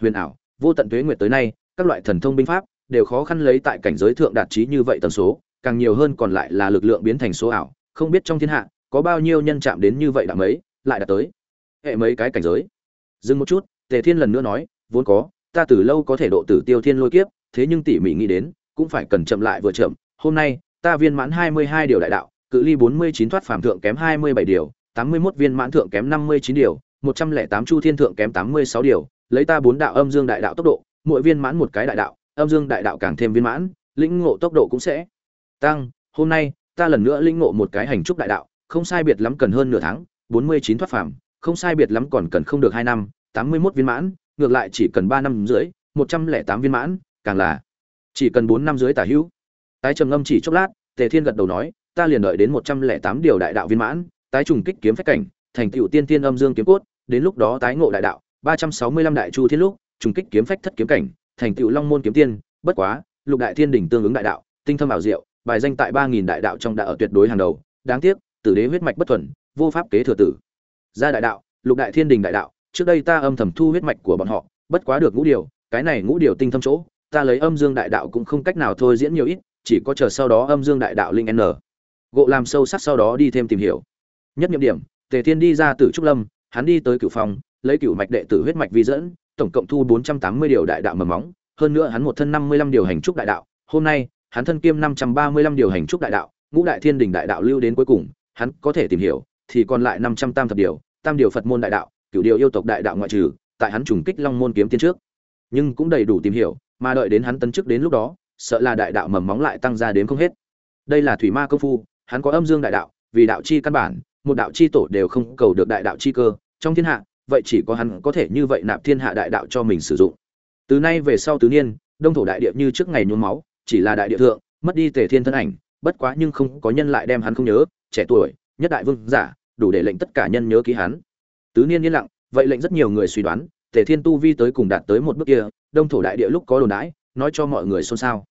A: Huyền ảo, vô tận tuế nguyệt tới nay, các loại thần thông binh pháp đều khó khăn lấy tại cảnh giới thượng đạt trí như vậy tần số, càng nhiều hơn còn lại là lực lượng biến thành số ảo, không biết trong thiên hạ, có bao nhiêu nhân chạm đến như vậy đã mấy lại đạt tới hệ mấy cái cảnh giới. Dừng một chút, tề thiên lần nữa nói, vốn có, ta từ lâu có thể độ tử tiêu thiên lôi kiếp, thế nhưng tỉ mỉ nghĩ đến, cũng phải cần chậm lại vừa chậm. Hôm nay, ta viên mãn hai mươi hai điều đại đạo, cự ly bốn mươi chín thoát phàm thượng kém hai mươi bảy điều, tám mươi 81 viên mãn thượng kém năm mươi chín điều, một trăm lẻ tám chu thiên thượng kém tám mươi sáu điều, lấy ta bốn đạo âm dương đại đạo tốc độ, mỗi viên mãn một cái đại đạo âm dương đại đạo càng thêm viên mãn, lĩnh ngộ tốc độ cũng sẽ tăng. Hôm nay, ta lần nữa lĩnh ngộ một cái hành trúc đại đạo, không sai biệt lắm cần hơn nửa tháng, bốn mươi chín thoát phàm, không sai biệt lắm còn cần không được hai năm, tám mươi 81 viên mãn, ngược lại chỉ cần ba năm rưỡi, một trăm lẻ tám viên mãn, càng là chỉ cần bốn năm dưới tả hữu. Tái trầm ngâm chỉ chốc lát, tề thiên gật đầu nói, ta liền đợi đến một trăm lẻ tám điều đại đạo viên mãn, tái trùng kích kiếm phách cảnh, thành tựu tiên tiên âm dương kiếm cốt, đến lúc đó tái ngộ đại đạo, ba trăm sáu mươi lăm đại chu thiên lúc, trùng kích kiếm phách thất kiếm cảnh thành tựu long môn kiếm tiên, bất quá, lục đại thiên đỉnh tương ứng đại đạo, tinh thâm ảo diệu, bài danh tại ba nghìn đại đạo trong đã ở tuyệt đối hàng đầu, đáng tiếc, tử đế huyết mạch bất thuần, vô pháp kế thừa tử. Ra đại đạo, lục đại thiên đình đại đạo, trước đây ta âm thầm thu huyết mạch của bọn họ, bất quá được ngũ điều, cái này ngũ điều tinh thâm chỗ, ta lấy âm dương đại đạo cũng không cách nào thôi diễn nhiều ít, chỉ có chờ sau đó âm dương đại đạo linh n. Gộ làm sâu sắc sau đó đi thêm tìm hiểu. Nhất nhiệm điểm, tề thiên đi ra từ trúc lâm, hắn đi tới cửu phòng, lấy cửu mạch đệ tử huyết mạch vi dẫn tổng cộng thu bốn trăm tám mươi điều đại đạo mầm móng, hơn nữa hắn một thân năm mươi lăm điều hành trúc đại đạo. Hôm nay, hắn thân kiêm năm trăm ba mươi lăm điều hành trúc đại đạo, ngũ đại thiên đình đại đạo lưu đến cuối cùng, hắn có thể tìm hiểu, thì còn lại năm trăm tam thập điều, tam điều phật môn đại đạo, cửu điều yêu tộc đại đạo ngoại trừ, tại hắn trùng kích long môn kiếm tiên trước. Nhưng cũng đầy đủ tìm hiểu, mà đợi đến hắn tấn chức đến lúc đó, sợ là đại đạo mầm móng lại tăng ra đến không hết. Đây là thủy ma công phu, hắn có âm dương đại đạo, vì đạo chi căn bản, một đạo chi tổ đều không cầu được đại đạo chi cơ, trong thiên hạ vậy chỉ có hắn có thể như vậy nạp thiên hạ đại đạo cho mình sử dụng. Từ nay về sau tứ niên, đông thổ đại địa như trước ngày nhuốm máu, chỉ là đại địa thượng, mất đi tề thiên thân ảnh, bất quá nhưng không có nhân lại đem hắn không nhớ, trẻ tuổi, nhất đại vương giả, đủ để lệnh tất cả nhân nhớ ký hắn. Tứ niên yên lặng, vậy lệnh rất nhiều người suy đoán, tề thiên tu vi tới cùng đạt tới một bước kia, đông thổ đại địa lúc có đồn đãi, nói cho mọi người xôn xao.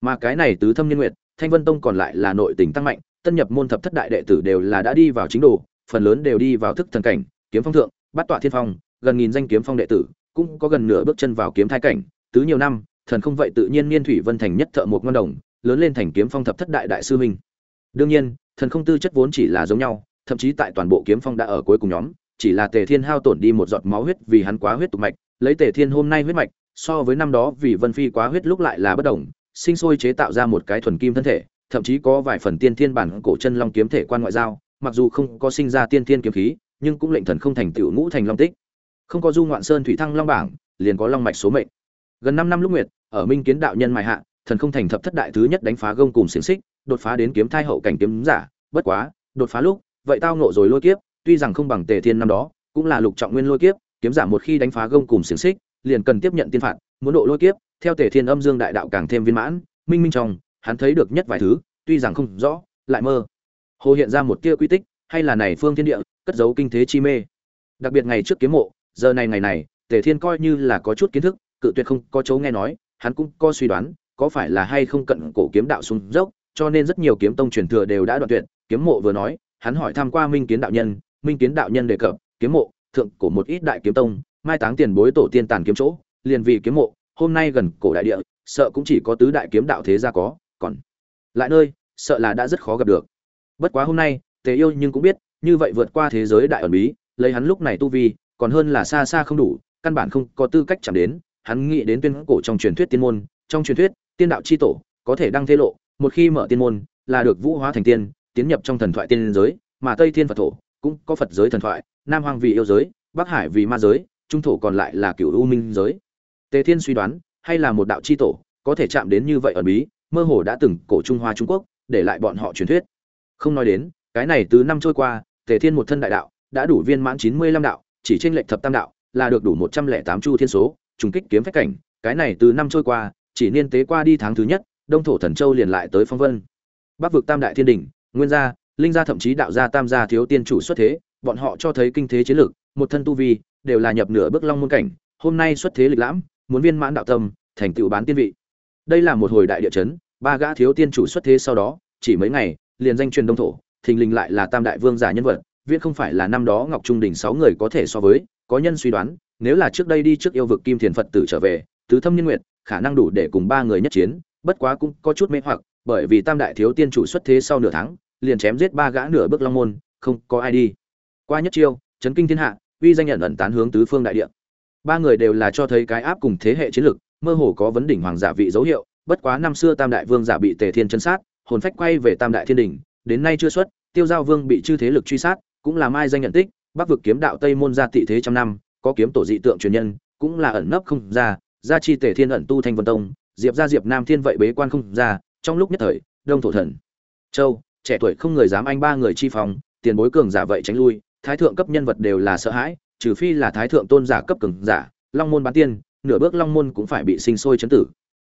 A: Mà cái này tứ thâm niên nguyệt, thanh vân tông còn lại là nội tình tăng mạnh, tân nhập môn thập thất đại đệ tử đều là đã đi vào chính đồ, phần lớn đều đi vào thức thần cảnh, kiếm phong thượng bát tọa thiên phong, gần nghìn danh kiếm phong đệ tử, cũng có gần nửa bước chân vào kiếm thai cảnh. Tứ nhiều năm, thần không vậy tự nhiên niên thủy vân thành nhất thợ một ngon đồng, lớn lên thành kiếm phong thập thất đại đại sư minh đương nhiên, thần không tư chất vốn chỉ là giống nhau, thậm chí tại toàn bộ kiếm phong đã ở cuối cùng nhóm, chỉ là tề thiên hao tổn đi một giọt máu huyết vì hắn quá huyết tục mạch, lấy tề thiên hôm nay huyết mạch, so với năm đó vì vân phi quá huyết lúc lại là bất đồng, sinh sôi chế tạo ra một cái thuần kim thân thể, thậm chí có vài phần tiên thiên bản cổ chân long kiếm thể quan ngoại giao, mặc dù không có sinh ra tiên thiên kiếm khí nhưng cũng lệnh thần không thành tựu ngũ thành long tích. Không có du ngoạn sơn thủy thăng long bảng, liền có long mạch số mệnh. Gần năm năm lúc nguyệt, ở minh kiến đạo nhân mài hạ, thần không thành thập thất đại thứ nhất đánh phá gông cùng xiềng xích, đột phá đến kiếm thai hậu cảnh kiếm giả, bất quá, đột phá lúc, vậy tao nộ rồi lôi kiếp, tuy rằng không bằng tề thiên năm đó, cũng là lục trọng nguyên lôi kiếp, kiếm giả một khi đánh phá gông cùng xiềng xích, liền cần tiếp nhận tiên phạt, muốn độ lôi kiếp, theo tề thiên âm dương đại đạo càng thêm viên mãn, minh minh trong, hắn thấy được nhất vài thứ, tuy rằng không rõ, lại mơ. Hồ hiện ra một tia quy tích, hay là này phương thiên địa cất giấu kinh thế chi mê. Đặc biệt ngày trước kiếm mộ, giờ này ngày này, tề thiên coi như là có chút kiến thức, cự tuyệt không có chấu nghe nói, hắn cũng có suy đoán, có phải là hay không cận cổ kiếm đạo xuống dốc, cho nên rất nhiều kiếm tông truyền thừa đều đã đoạn tuyệt. Kiếm mộ vừa nói, hắn hỏi tham qua minh kiến đạo nhân, minh kiến đạo nhân đề cập, kiếm mộ, thượng cổ một ít đại kiếm tông, mai táng tiền bối tổ tiên tàn kiếm chỗ, liền vì kiếm mộ, hôm nay gần cổ đại địa, sợ cũng chỉ có tứ đại kiếm đạo thế gia có, còn lại nơi, sợ là đã rất khó gặp được. Bất quá hôm nay, tề yêu nhưng cũng biết như vậy vượt qua thế giới đại ẩn bí, lấy hắn lúc này tu vi, còn hơn là xa xa không đủ, căn bản không có tư cách chạm đến. Hắn nghĩ đến tuyên cổ trong truyền thuyết tiên môn, trong truyền thuyết, tiên đạo chi tổ, có thể đăng thế lộ, một khi mở tiên môn, là được vũ hóa thành tiên, tiến nhập trong thần thoại tiên giới, mà tây thiên phật thổ cũng có phật giới thần thoại, nam hoàng vì yêu giới, bắc hải vì ma giới, trung thổ còn lại là cửu u minh giới. Tề thiên suy đoán, hay là một đạo chi tổ, có thể chạm đến như vậy ẩn bí, mơ hồ đã từng cổ trung hoa trung quốc, để lại bọn họ truyền thuyết. Không nói đến, cái này từ năm trôi qua tề thiên một thân đại đạo đã đủ viên mãn chín mươi lăm đạo chỉ trên lệch thập tam đạo là được đủ một trăm lẻ tám chu thiên số trùng kích kiếm phách cảnh. Cái này từ năm trôi qua chỉ niên tế qua đi tháng thứ nhất đông thổ thần châu liền lại tới phong vân. Bắc vực tam đại thiên đỉnh, nguyên gia linh gia thậm chí đạo gia tam gia thiếu tiên chủ xuất thế bọn họ cho thấy kinh thế chiến lược một thân tu vi đều là nhập nửa bước long môn cảnh. Hôm nay xuất thế lịch lãm muốn viên mãn đạo tâm thành tựu bán tiên vị. Đây là một hồi đại địa chấn ba gã thiếu tiên chủ xuất thế sau đó chỉ mấy ngày liền danh truyền đông thổ thình lình lại là tam đại vương giả nhân vật, viễn không phải là năm đó ngọc trung đình sáu người có thể so với, có nhân suy đoán, nếu là trước đây đi trước yêu vực kim thiền phật tử trở về, tứ thâm nhân nguyệt, khả năng đủ để cùng ba người nhất chiến, bất quá cũng có chút mê hoặc, bởi vì tam đại thiếu tiên chủ xuất thế sau nửa tháng, liền chém giết ba gã nửa bước long môn, không có ai đi. Qua nhất chiêu, chấn kinh thiên hạ, uy danh nhận ẩn tán hướng tứ phương đại địa. Ba người đều là cho thấy cái áp cùng thế hệ chiến lược mơ hồ có vấn đỉnh hoàng giả vị dấu hiệu, bất quá năm xưa tam đại vương giả bị tề thiên chân sát, hồn phách quay về tam đại thiên đình đến nay chưa xuất, tiêu giao vương bị chư thế lực truy sát, cũng là mai danh nhận tích, bắc vực kiếm đạo tây môn gia tị thế trăm năm, có kiếm tổ dị tượng truyền nhân, cũng là ẩn nấp không ra, gia chi tề thiên ẩn tu thanh vân tông, diệp gia diệp nam thiên vậy bế quan không ra, trong lúc nhất thời, đông thổ thần, châu, trẻ tuổi không người dám anh ba người chi phòng, tiền bối cường giả vậy tránh lui, thái thượng cấp nhân vật đều là sợ hãi, trừ phi là thái thượng tôn giả cấp cường giả, long môn bán tiên, nửa bước long môn cũng phải bị sinh sôi chấn tử.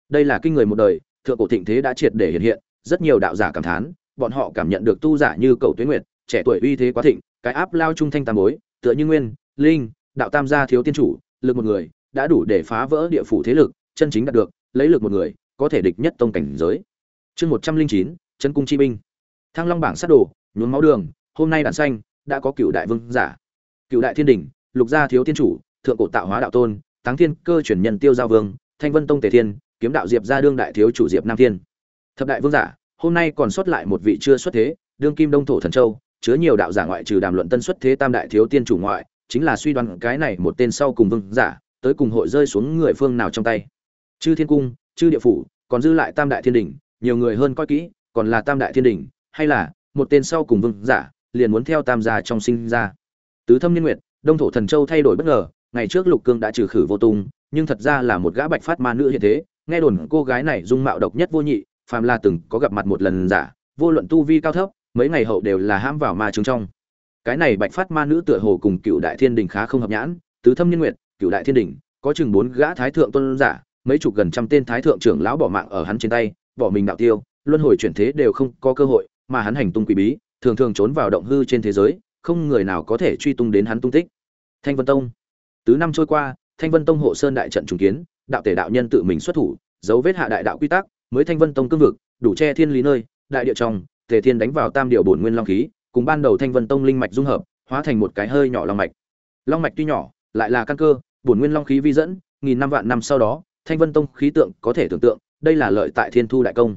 A: Đây là kinh người một đời, thượng cổ thịnh thế đã triệt để hiện hiện, rất nhiều đạo giả cảm thán bọn họ cảm nhận được tu giả như cầu tuyết nguyệt, trẻ tuổi uy thế quá thịnh, cái áp lao trung thanh tam bối, tựa như nguyên, linh, đạo tam gia thiếu tiên chủ, lực một người, đã đủ để phá vỡ địa phủ thế lực, chân chính đạt được, lấy lực một người, có thể địch nhất tông cảnh giới. Chương một trăm linh chín, chân cung chi binh. Thăng long bảng sát đồ, nhuốm máu đường, hôm nay đàn xanh, đã có cựu đại vương giả. Cựu đại thiên đình, lục gia thiếu tiên chủ, thượng cổ tạo hóa đạo tôn, táng thiên cơ chuyển nhân tiêu giao vương, thanh vân tông tề thiên, kiếm đạo diệp gia đương đại thiếu chủ diệp nam thiên. Thập đại vương giả hôm nay còn sót lại một vị chưa xuất thế, đương kim đông thổ thần châu, chứa nhiều đạo giả ngoại trừ đàm luận tân xuất thế tam đại thiếu tiên chủ ngoại, chính là suy đoán cái này một tên sau cùng vương giả, tới cùng hội rơi xuống người phương nào trong tay. Chư thiên cung, chư địa phủ, còn dư lại tam đại thiên đình, nhiều người hơn coi kỹ, còn là tam đại thiên đình, hay là một tên sau cùng vương giả, liền muốn theo tam gia trong sinh ra. Tứ thâm niên nguyệt, đông thổ thần châu thay đổi bất ngờ, ngày trước lục cương đã trừ khử vô tung, nhưng thật ra là một gã bạch phát ma nữ hiện thế, nghe đồn cô gái này dung mạo độc nhất vô nhị phàm là từng có gặp mặt một lần giả, vô luận tu vi cao thấp, mấy ngày hậu đều là hãm vào ma trứng trong. Cái này bạch phát ma nữ tựa hồ cùng cựu đại thiên đình khá không hợp nhãn, tứ thâm nhân nguyệt, cựu đại thiên đình, có chừng bốn gã thái thượng tôn giả, mấy chục gần trăm tên thái thượng trưởng lão bỏ mạng ở hắn trên tay, bỏ mình đạo tiêu, luân hồi chuyển thế đều không có cơ hội, mà hắn hành tung quỷ bí, thường thường trốn vào động hư trên thế giới, không người nào có thể truy tung đến hắn tung tích. Thanh vân tông. Tứ năm trôi qua, thanh vân tông hộ sơn đại trận trùng kiến, đạo tể đạo nhân tự mình xuất thủ, dấu vết hạ đại đạo quy tắc mới thanh vân tông cương vực, đủ che thiên lý nơi, đại địa trong, tề thiên đánh vào tam điệu bổn nguyên long khí, cùng ban đầu thanh vân tông linh mạch dung hợp, hóa thành một cái hơi nhỏ long mạch. Long mạch tuy nhỏ, lại là căn cơ, bổn nguyên long khí vi dẫn, nghìn năm vạn năm sau đó, thanh vân tông khí tượng có thể tưởng tượng, đây là lợi tại thiên thu đại công.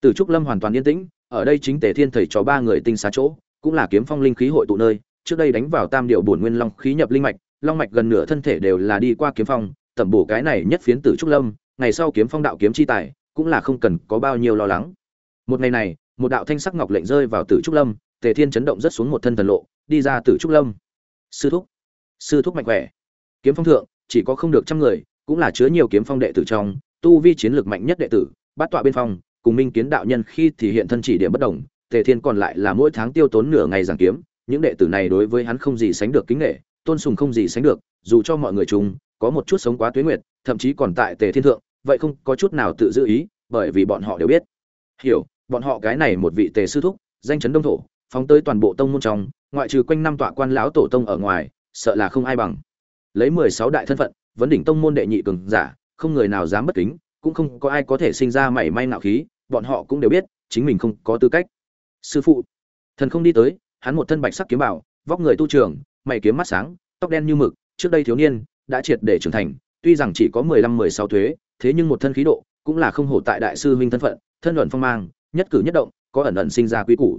A: Từ trúc lâm hoàn toàn yên tĩnh, ở đây chính tề thiên thầy cho ba người tinh xá chỗ, cũng là kiếm phong linh khí hội tụ nơi, trước đây đánh vào tam điệu bổn nguyên long khí nhập linh mạch, long mạch gần nửa thân thể đều là đi qua kiếm phong, tẩm bổ cái này nhất phiến tử trúc lâm, ngày sau kiếm phong đạo kiếm chi tài cũng là không cần có bao nhiêu lo lắng. Một ngày này, một đạo thanh sắc ngọc lệnh rơi vào tử trúc lâm, tề thiên chấn động rất xuống một thân thần lộ, đi ra tử trúc lâm. Sư thúc sư thúc mạnh khỏe. Kiếm phong thượng, chỉ có không được trăm người, cũng là chứa nhiều kiếm phong đệ tử trong, tu vi chiến lược mạnh nhất đệ tử, bát tọa bên phong, cùng minh kiến đạo nhân khi thì hiện thân chỉ điểm bất đồng tề thiên còn lại là mỗi tháng tiêu tốn nửa ngày giảng kiếm, những đệ tử này đối với hắn không gì sánh được kính nghệ tôn sùng không gì sánh được, dù cho mọi người chung, có một chút sống quá tuế nguyệt, thậm chí còn tại tề thiên thượng vậy không có chút nào tự giữ ý, bởi vì bọn họ đều biết. Hiểu, bọn họ cái này một vị tề sư thúc, danh chấn đông thổ, phóng tới toàn bộ tông môn trong, ngoại trừ quanh năm tọa quan lão tổ tông ở ngoài, sợ là không ai bằng. Lấy mười sáu đại thân phận, vấn đỉnh tông môn đệ nhị cường giả, không người nào dám bất kính, cũng không có ai có thể sinh ra mảy may nạo khí, bọn họ cũng đều biết, chính mình không có tư cách. Sư phụ, thần không đi tới, hắn một thân bạch sắc kiếm bảo, vóc người tu trường, mày kiếm mắt sáng, tóc đen như mực, trước đây thiếu niên, đã triệt để trưởng thành, tuy rằng chỉ có mười lăm mười sáu thuế thế nhưng một thân khí độ cũng là không hổ tại đại sư huynh thân phận, thân luận phong mang, nhất cử nhất động, có ẩn ẩn sinh ra quý củ.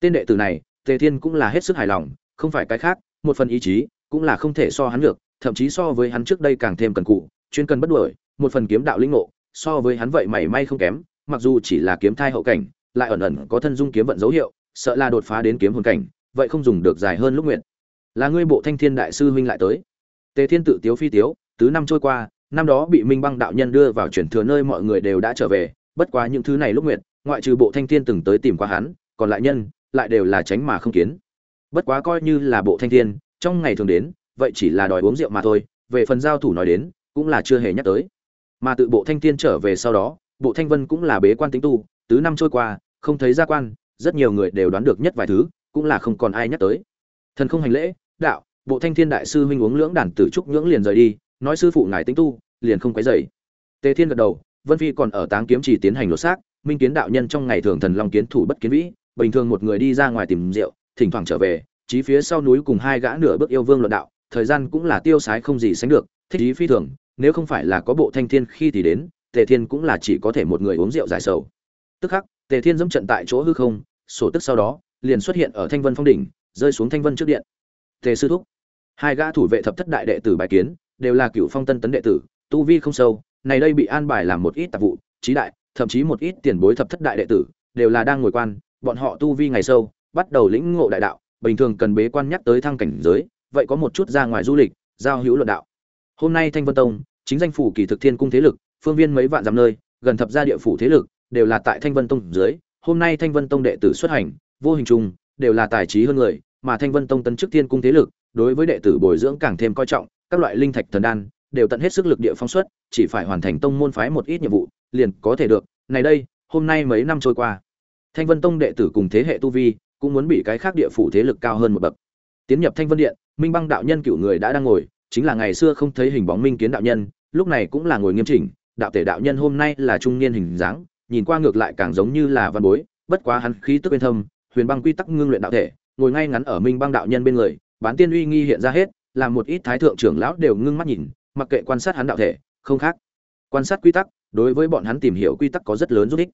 A: Tên đệ tử này, tề thiên cũng là hết sức hài lòng, không phải cái khác, một phần ý chí cũng là không thể so hắn được, thậm chí so với hắn trước đây càng thêm cần cụ, chuyên cần bất đuổi, một phần kiếm đạo linh ngộ, so với hắn vậy mảy may không kém, mặc dù chỉ là kiếm thai hậu cảnh, lại ẩn ẩn có thân dung kiếm vận dấu hiệu, sợ là đột phá đến kiếm hồn cảnh, vậy không dùng được dài hơn lúc nguyện. Là ngươi bộ thanh thiên đại sư huynh lại tới. Tề thiên tự tiếu phi tiếu, tứ năm trôi qua năm đó bị minh băng đạo nhân đưa vào chuyển thừa nơi mọi người đều đã trở về, bất quá những thứ này lúc nguyện ngoại trừ bộ thanh thiên từng tới tìm qua hắn, còn lại nhân, lại đều là tránh mà không kiến. Bất quá coi như là bộ thanh thiên, trong ngày thường đến, vậy chỉ là đòi uống rượu mà thôi, về phần giao thủ nói đến, cũng là chưa hề nhắc tới. Mà tự bộ thanh thiên trở về sau đó, bộ thanh vân cũng là bế quan tính tu, tứ năm trôi qua, không thấy gia quan, rất nhiều người đều đoán được nhất vài thứ, cũng là không còn ai nhắc tới. Thần không hành lễ, đạo, bộ thanh thiên đại sư huynh uống lưỡng đàn tử trúc nhưỡng liền rời đi nói sư phụ ngài tính tu, liền không quấy dậy tề thiên gật đầu, vân phi còn ở táng kiếm chỉ tiến hành lột xác, minh kiến đạo nhân trong ngày thường thần long kiến thủ bất kiến vĩ, bình thường một người đi ra ngoài tìm rượu, thỉnh thoảng trở về, chí phía sau núi cùng hai gã nửa bước yêu vương luận đạo, thời gian cũng là tiêu sái không gì sánh được, thích ý phi thường, nếu không phải là có bộ thanh thiên khi thì đến, tề thiên cũng là chỉ có thể một người uống rượu giải sầu. Tức khắc, tề thiên dẫm trận tại chỗ hư không, sổ tức sau đó, liền xuất hiện ở thanh vân phong đỉnh, rơi xuống thanh vân trước điện. Tề sư thúc, hai gã thủ vệ thập thất đại đệ tử bài kiến đều là cựu phong tân tấn đệ tử, tu vi không sâu, này đây bị an bài làm một ít tạp vụ, trí đại, thậm chí một ít tiền bối thập thất đại đệ tử, đều là đang ngồi quan, bọn họ tu vi ngày sâu, bắt đầu lĩnh ngộ đại đạo, bình thường cần bế quan nhắc tới thăng cảnh giới, vậy có một chút ra ngoài du lịch, giao hữu luận đạo. Hôm nay thanh vân tông, chính danh phủ kỳ thực thiên cung thế lực, phương viên mấy vạn dặm nơi, gần thập gia địa phủ thế lực, đều là tại thanh vân tông dưới, hôm nay thanh vân tông đệ tử xuất hành, vô hình chung, đều là tài trí hơn người, mà thanh vân tông tấn chức thiên cung thế lực, đối với đệ tử bồi dưỡng càng thêm coi trọng các loại linh thạch thần đan, đều tận hết sức lực địa phong suất chỉ phải hoàn thành tông môn phái một ít nhiệm vụ, liền có thể được. Này đây, hôm nay mấy năm trôi qua, thanh vân tông đệ tử cùng thế hệ tu vi cũng muốn bị cái khác địa phủ thế lực cao hơn một bậc. Tiến nhập thanh vân điện, minh băng đạo nhân cựu người đã đang ngồi, chính là ngày xưa không thấy hình bóng minh kiến đạo nhân, lúc này cũng là ngồi nghiêm chỉnh, đạo tể đạo nhân hôm nay là trung niên hình dáng, nhìn qua ngược lại càng giống như là văn bối, bất quá hắn khí tức bên thâm, huyền băng quy tắc ngưng luyện đạo thể, ngồi ngay ngắn ở minh băng đạo nhân bên người, bán tiên uy nghi hiện ra hết làm một ít thái thượng trưởng lão đều ngưng mắt nhìn, mặc kệ quan sát hắn đạo thể, không khác. Quan sát quy tắc, đối với bọn hắn tìm hiểu quy tắc có rất lớn giúp ích.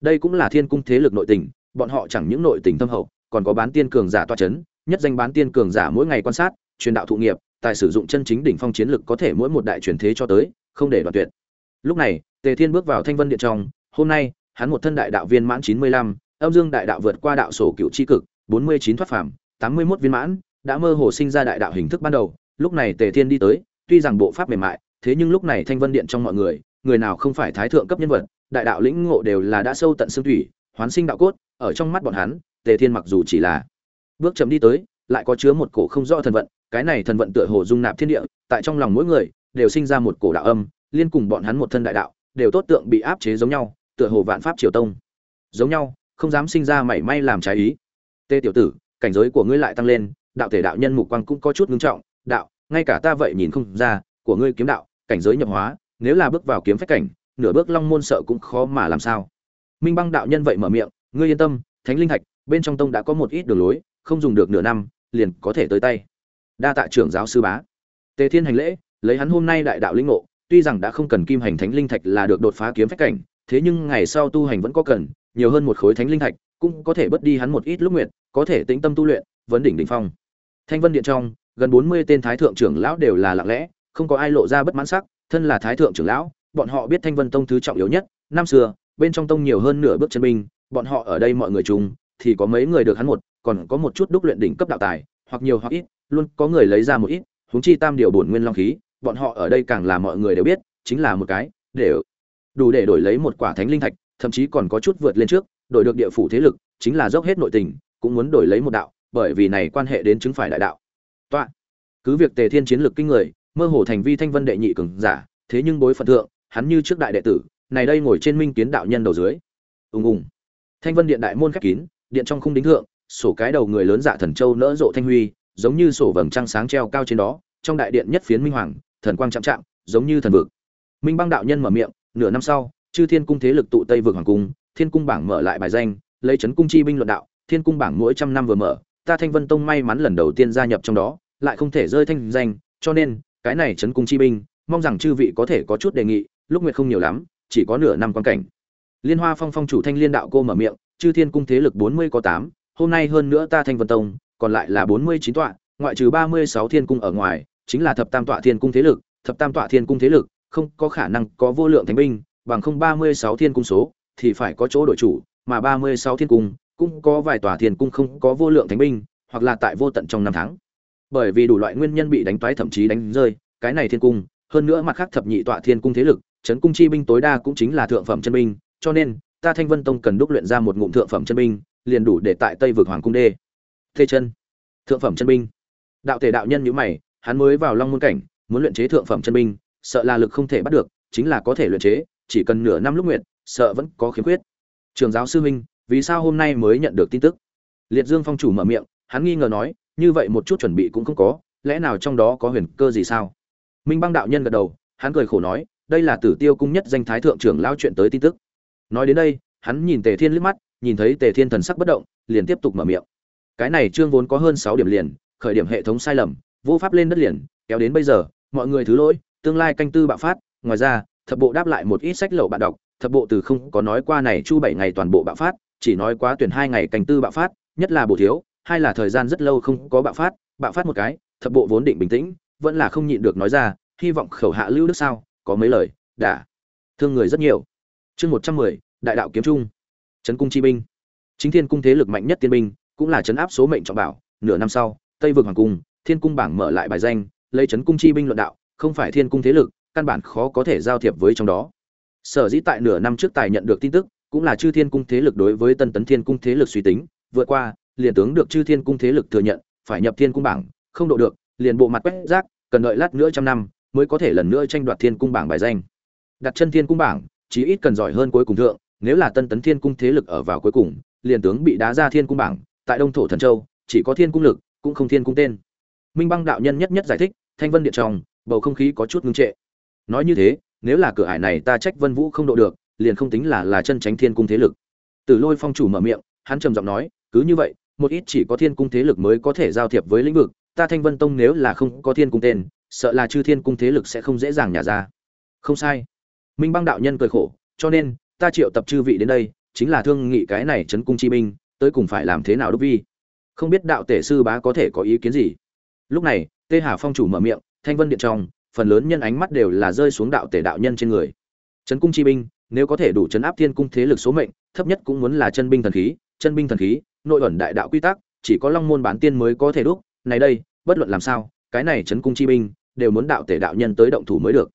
A: Đây cũng là thiên cung thế lực nội tình, bọn họ chẳng những nội tình thâm hậu, còn có bán tiên cường giả toa chấn, nhất danh bán tiên cường giả mỗi ngày quan sát, truyền đạo thụ nghiệp, tài sử dụng chân chính đỉnh phong chiến lực có thể mỗi một đại truyền thế cho tới, không để đoạn tuyệt. Lúc này, tề thiên bước vào thanh vân điện trong, hôm nay, hắn một thân đại đạo viên mãn chín mươi lăm, âm dương đại đạo vượt qua đạo sổ cựu tri cực, bốn mươi chín thoát phàm, tám mươi mốt viên mãn đã mơ hồ sinh ra đại đạo hình thức ban đầu, lúc này tề thiên đi tới, tuy rằng bộ pháp mềm mại, thế nhưng lúc này thanh vân điện trong mọi người người nào không phải thái thượng cấp nhân vật, đại đạo lĩnh ngộ đều là đã sâu tận xương thủy, hoán sinh đạo cốt, ở trong mắt bọn hắn, tề thiên mặc dù chỉ là bước chậm đi tới, lại có chứa một cổ không rõ thần vận, cái này thần vận tựa hồ dung nạp thiên địa, tại trong lòng mỗi người, đều sinh ra một cổ đạo âm, liên cùng bọn hắn một thân đại đạo, đều tốt tượng bị áp chế giống nhau, tựa hồ vạn pháp triều tông. Giống nhau, không dám sinh ra mảy may làm trái ý. Tê tiểu tử, cảnh giới của ngươi lại tăng lên đạo thể đạo nhân mục quang cũng có chút ngưng trọng, đạo, ngay cả ta vậy nhìn không ra, của ngươi kiếm đạo, cảnh giới nhập hóa, nếu là bước vào kiếm phách cảnh, nửa bước long môn sợ cũng khó mà làm sao. Minh băng đạo nhân vậy mở miệng, ngươi yên tâm, thánh linh thạch, bên trong tông đã có một ít đường lối, không dùng được nửa năm, liền có thể tới tay. Đa tạ trưởng giáo sư bá. Tề thiên hành lễ, lấy hắn hôm nay đại đạo linh ngộ, tuy rằng đã không cần kim hành thánh linh thạch là được đột phá kiếm phách cảnh, thế nhưng ngày sau tu hành vẫn có cần, nhiều hơn một khối thánh linh thạch, cũng có thể bớt đi hắn một ít lúc nguyện, có thể tĩnh tâm tu luyện, vấn đỉnh đỉnh phong thanh vân điện trong, gần bốn mươi tên thái thượng trưởng lão đều là lặng lẽ, không có ai lộ ra bất mãn sắc, thân là thái thượng trưởng lão, bọn họ biết thanh vân tông thứ trọng yếu nhất, năm xưa, bên trong tông nhiều hơn nửa bước chân binh, bọn họ ở đây mọi người chung, thì có mấy người được hắn một, còn có một chút đúc luyện đỉnh cấp đạo tài, hoặc nhiều hoặc ít, luôn có người lấy ra một ít, huống chi tam điều bổn nguyên long khí, bọn họ ở đây càng là mọi người đều biết, chính là một cái, để đủ để đổi lấy một quả thánh linh thạch, thậm chí còn có chút vượt lên trước, đổi được địa phủ thế lực, chính là dốc hết nội tình, cũng muốn đổi lấy một đạo bởi vì này quan hệ đến chứng phải đại đạo. Toạ. Cứ việc tề thiên chiến lược kinh người, mơ hồ thành vi thanh vân đệ nhị cường giả, thế nhưng bối phận thượng, hắn như trước đại đệ tử, này đây ngồi trên minh kiến đạo nhân đầu dưới. Ùng ùng. Thanh vân điện đại môn khép kín, điện trong khung đính thượng, sổ cái đầu người lớn dạ thần châu nỡ rộ thanh huy, giống như sổ vầng trăng sáng treo cao trên đó, trong đại điện nhất phiến minh hoàng, thần quang chạm chạm, giống như thần vực. Minh băng đạo nhân mở miệng, nửa năm sau, chư thiên cung thế lực tụ tây vực hoàng cung, thiên cung bảng mở lại bài danh, lấy chấn cung chi binh luận đạo, thiên cung bảng mỗi trăm năm vừa mở ta thanh vân tông may mắn lần đầu tiên gia nhập trong đó, lại không thể rơi thanh danh, cho nên, cái này Trấn cung chi binh, mong rằng chư vị có thể có chút đề nghị, lúc nguyệt không nhiều lắm, chỉ có nửa năm quan cảnh. Liên hoa phong phong chủ thanh liên đạo cô mở miệng, chư thiên cung thế lực bốn mươi có tám, hôm nay hơn nữa ta thanh vân tông, còn lại là bốn mươi chín tọa, ngoại trừ ba mươi sáu thiên cung ở ngoài, chính là thập tam tọa thiên cung thế lực, thập tam tọa thiên cung thế lực, không có khả năng có vô lượng thánh binh, bằng không ba mươi sáu thiên cung số, thì phải có chỗ đội chủ, mà ba mươi sáu thiên cung cũng có vài tòa thiên cung không có vô lượng thánh binh, hoặc là tại vô tận trong năm tháng. Bởi vì đủ loại nguyên nhân bị đánh toái thậm chí đánh rơi, cái này thiên cung, hơn nữa mặt khác thập nhị tọa thiên cung thế lực, chấn cung chi binh tối đa cũng chính là thượng phẩm chân binh, cho nên, ta thanh vân tông cần đúc luyện ra một ngụm thượng phẩm chân binh, liền đủ để tại tây vực hoàng cung đê. Thê chân. Thượng phẩm chân binh. Đạo thể đạo nhân nhữ mày, hắn mới vào long môn cảnh, muốn luyện chế thượng phẩm chân binh, sợ là lực không thể bắt được, chính là có thể luyện chế, chỉ cần nửa năm lúc nguyện sợ vẫn có khiếm khuyết. Trường giáo sư huynh vì sao hôm nay mới nhận được tin tức? Liệt dương phong chủ mở miệng, hắn nghi ngờ nói, như vậy một chút chuẩn bị cũng không có, lẽ nào trong đó có huyền cơ gì sao? Minh băng đạo nhân gật đầu, hắn cười khổ nói, đây là tử tiêu cung nhất danh thái thượng trưởng lao chuyện tới tin tức. Nói đến đây, hắn nhìn tề thiên liếc mắt, nhìn thấy tề thiên thần sắc bất động, liền tiếp tục mở miệng. Cái này trương vốn có hơn sáu điểm liền, khởi điểm hệ thống sai lầm, vô pháp lên đất liền, kéo đến bây giờ, mọi người thứ lỗi, tương lai canh tư bạo phát, ngoài ra, thập bộ đáp lại một ít sách lậu bạn đọc, thập bộ từ không có nói qua này chu bảy ngày toàn bộ bạo phát chỉ nói quá tuyển hai ngày canh tư bạo phát, nhất là bổ thiếu, hai là thời gian rất lâu không có bạo phát bạo phát một cái, thập bộ vốn định bình tĩnh, vẫn là không nhịn được nói ra, hy vọng khẩu hạ lưu đức sao, có mấy lời đã thương người rất nhiều. Chương một trăm mười, đại đạo kiếm trung. Trấn cung chi binh. Chính thiên cung thế lực mạnh nhất tiên binh, cũng là trấn áp số mệnh trọng bảo, nửa năm sau, tây vực hoàng cung, thiên cung bảng mở lại bài danh, lấy trấn cung chi binh luận đạo, không phải thiên cung thế lực, căn bản khó có thể giao thiệp với trong đó. Sở dĩ tại nửa năm trước tài nhận được tin tức cũng là chư thiên cung thế lực đối với tân tấn thiên cung thế lực suy tính vượt qua liền tướng được chư thiên cung thế lực thừa nhận phải nhập thiên cung bảng không độ được liền bộ mặt quét rác cần đợi lát nữa trăm năm mới có thể lần nữa tranh đoạt thiên cung bảng bài danh đặt chân thiên cung bảng chí ít cần giỏi hơn cuối cùng thượng nếu là tân tấn thiên cung thế lực ở vào cuối cùng liền tướng bị đá ra thiên cung bảng tại đông thổ thần châu chỉ có thiên cung lực cũng không thiên cung tên minh băng đạo nhân nhất nhất giải thích thanh vân điện trong bầu không khí có chút ngưng trệ nói như thế nếu là cửa ải này ta trách vân vũ không độ được liền không tính là là chân tránh thiên cung thế lực. Từ lôi phong chủ mở miệng hắn trầm giọng nói cứ như vậy một ít chỉ có thiên cung thế lực mới có thể giao thiệp với lĩnh vực ta thanh vân tông nếu là không có thiên cung tên sợ là chư thiên cung thế lực sẽ không dễ dàng nhả ra. Không sai. Minh băng đạo nhân cười khổ cho nên ta triệu tập chư vị đến đây chính là thương nghị cái này chấn cung chi minh, tới cùng phải làm thế nào đúc vi? Không biết đạo tể sư bá có thể có ý kiến gì? Lúc này tê hà phong chủ mở miệng thanh vân điện trong phần lớn nhân ánh mắt đều là rơi xuống đạo tể đạo nhân trên người. Chấn cung chi binh nếu có thể đủ chấn áp thiên cung thế lực số mệnh, thấp nhất cũng muốn là chân binh thần khí, chân binh thần khí, nội ẩn đại đạo quy tắc, chỉ có long môn bán tiên mới có thể đúc. Này đây, bất luận làm sao, cái này chấn cung chi binh đều muốn đạo tể đạo nhân tới động thủ mới được.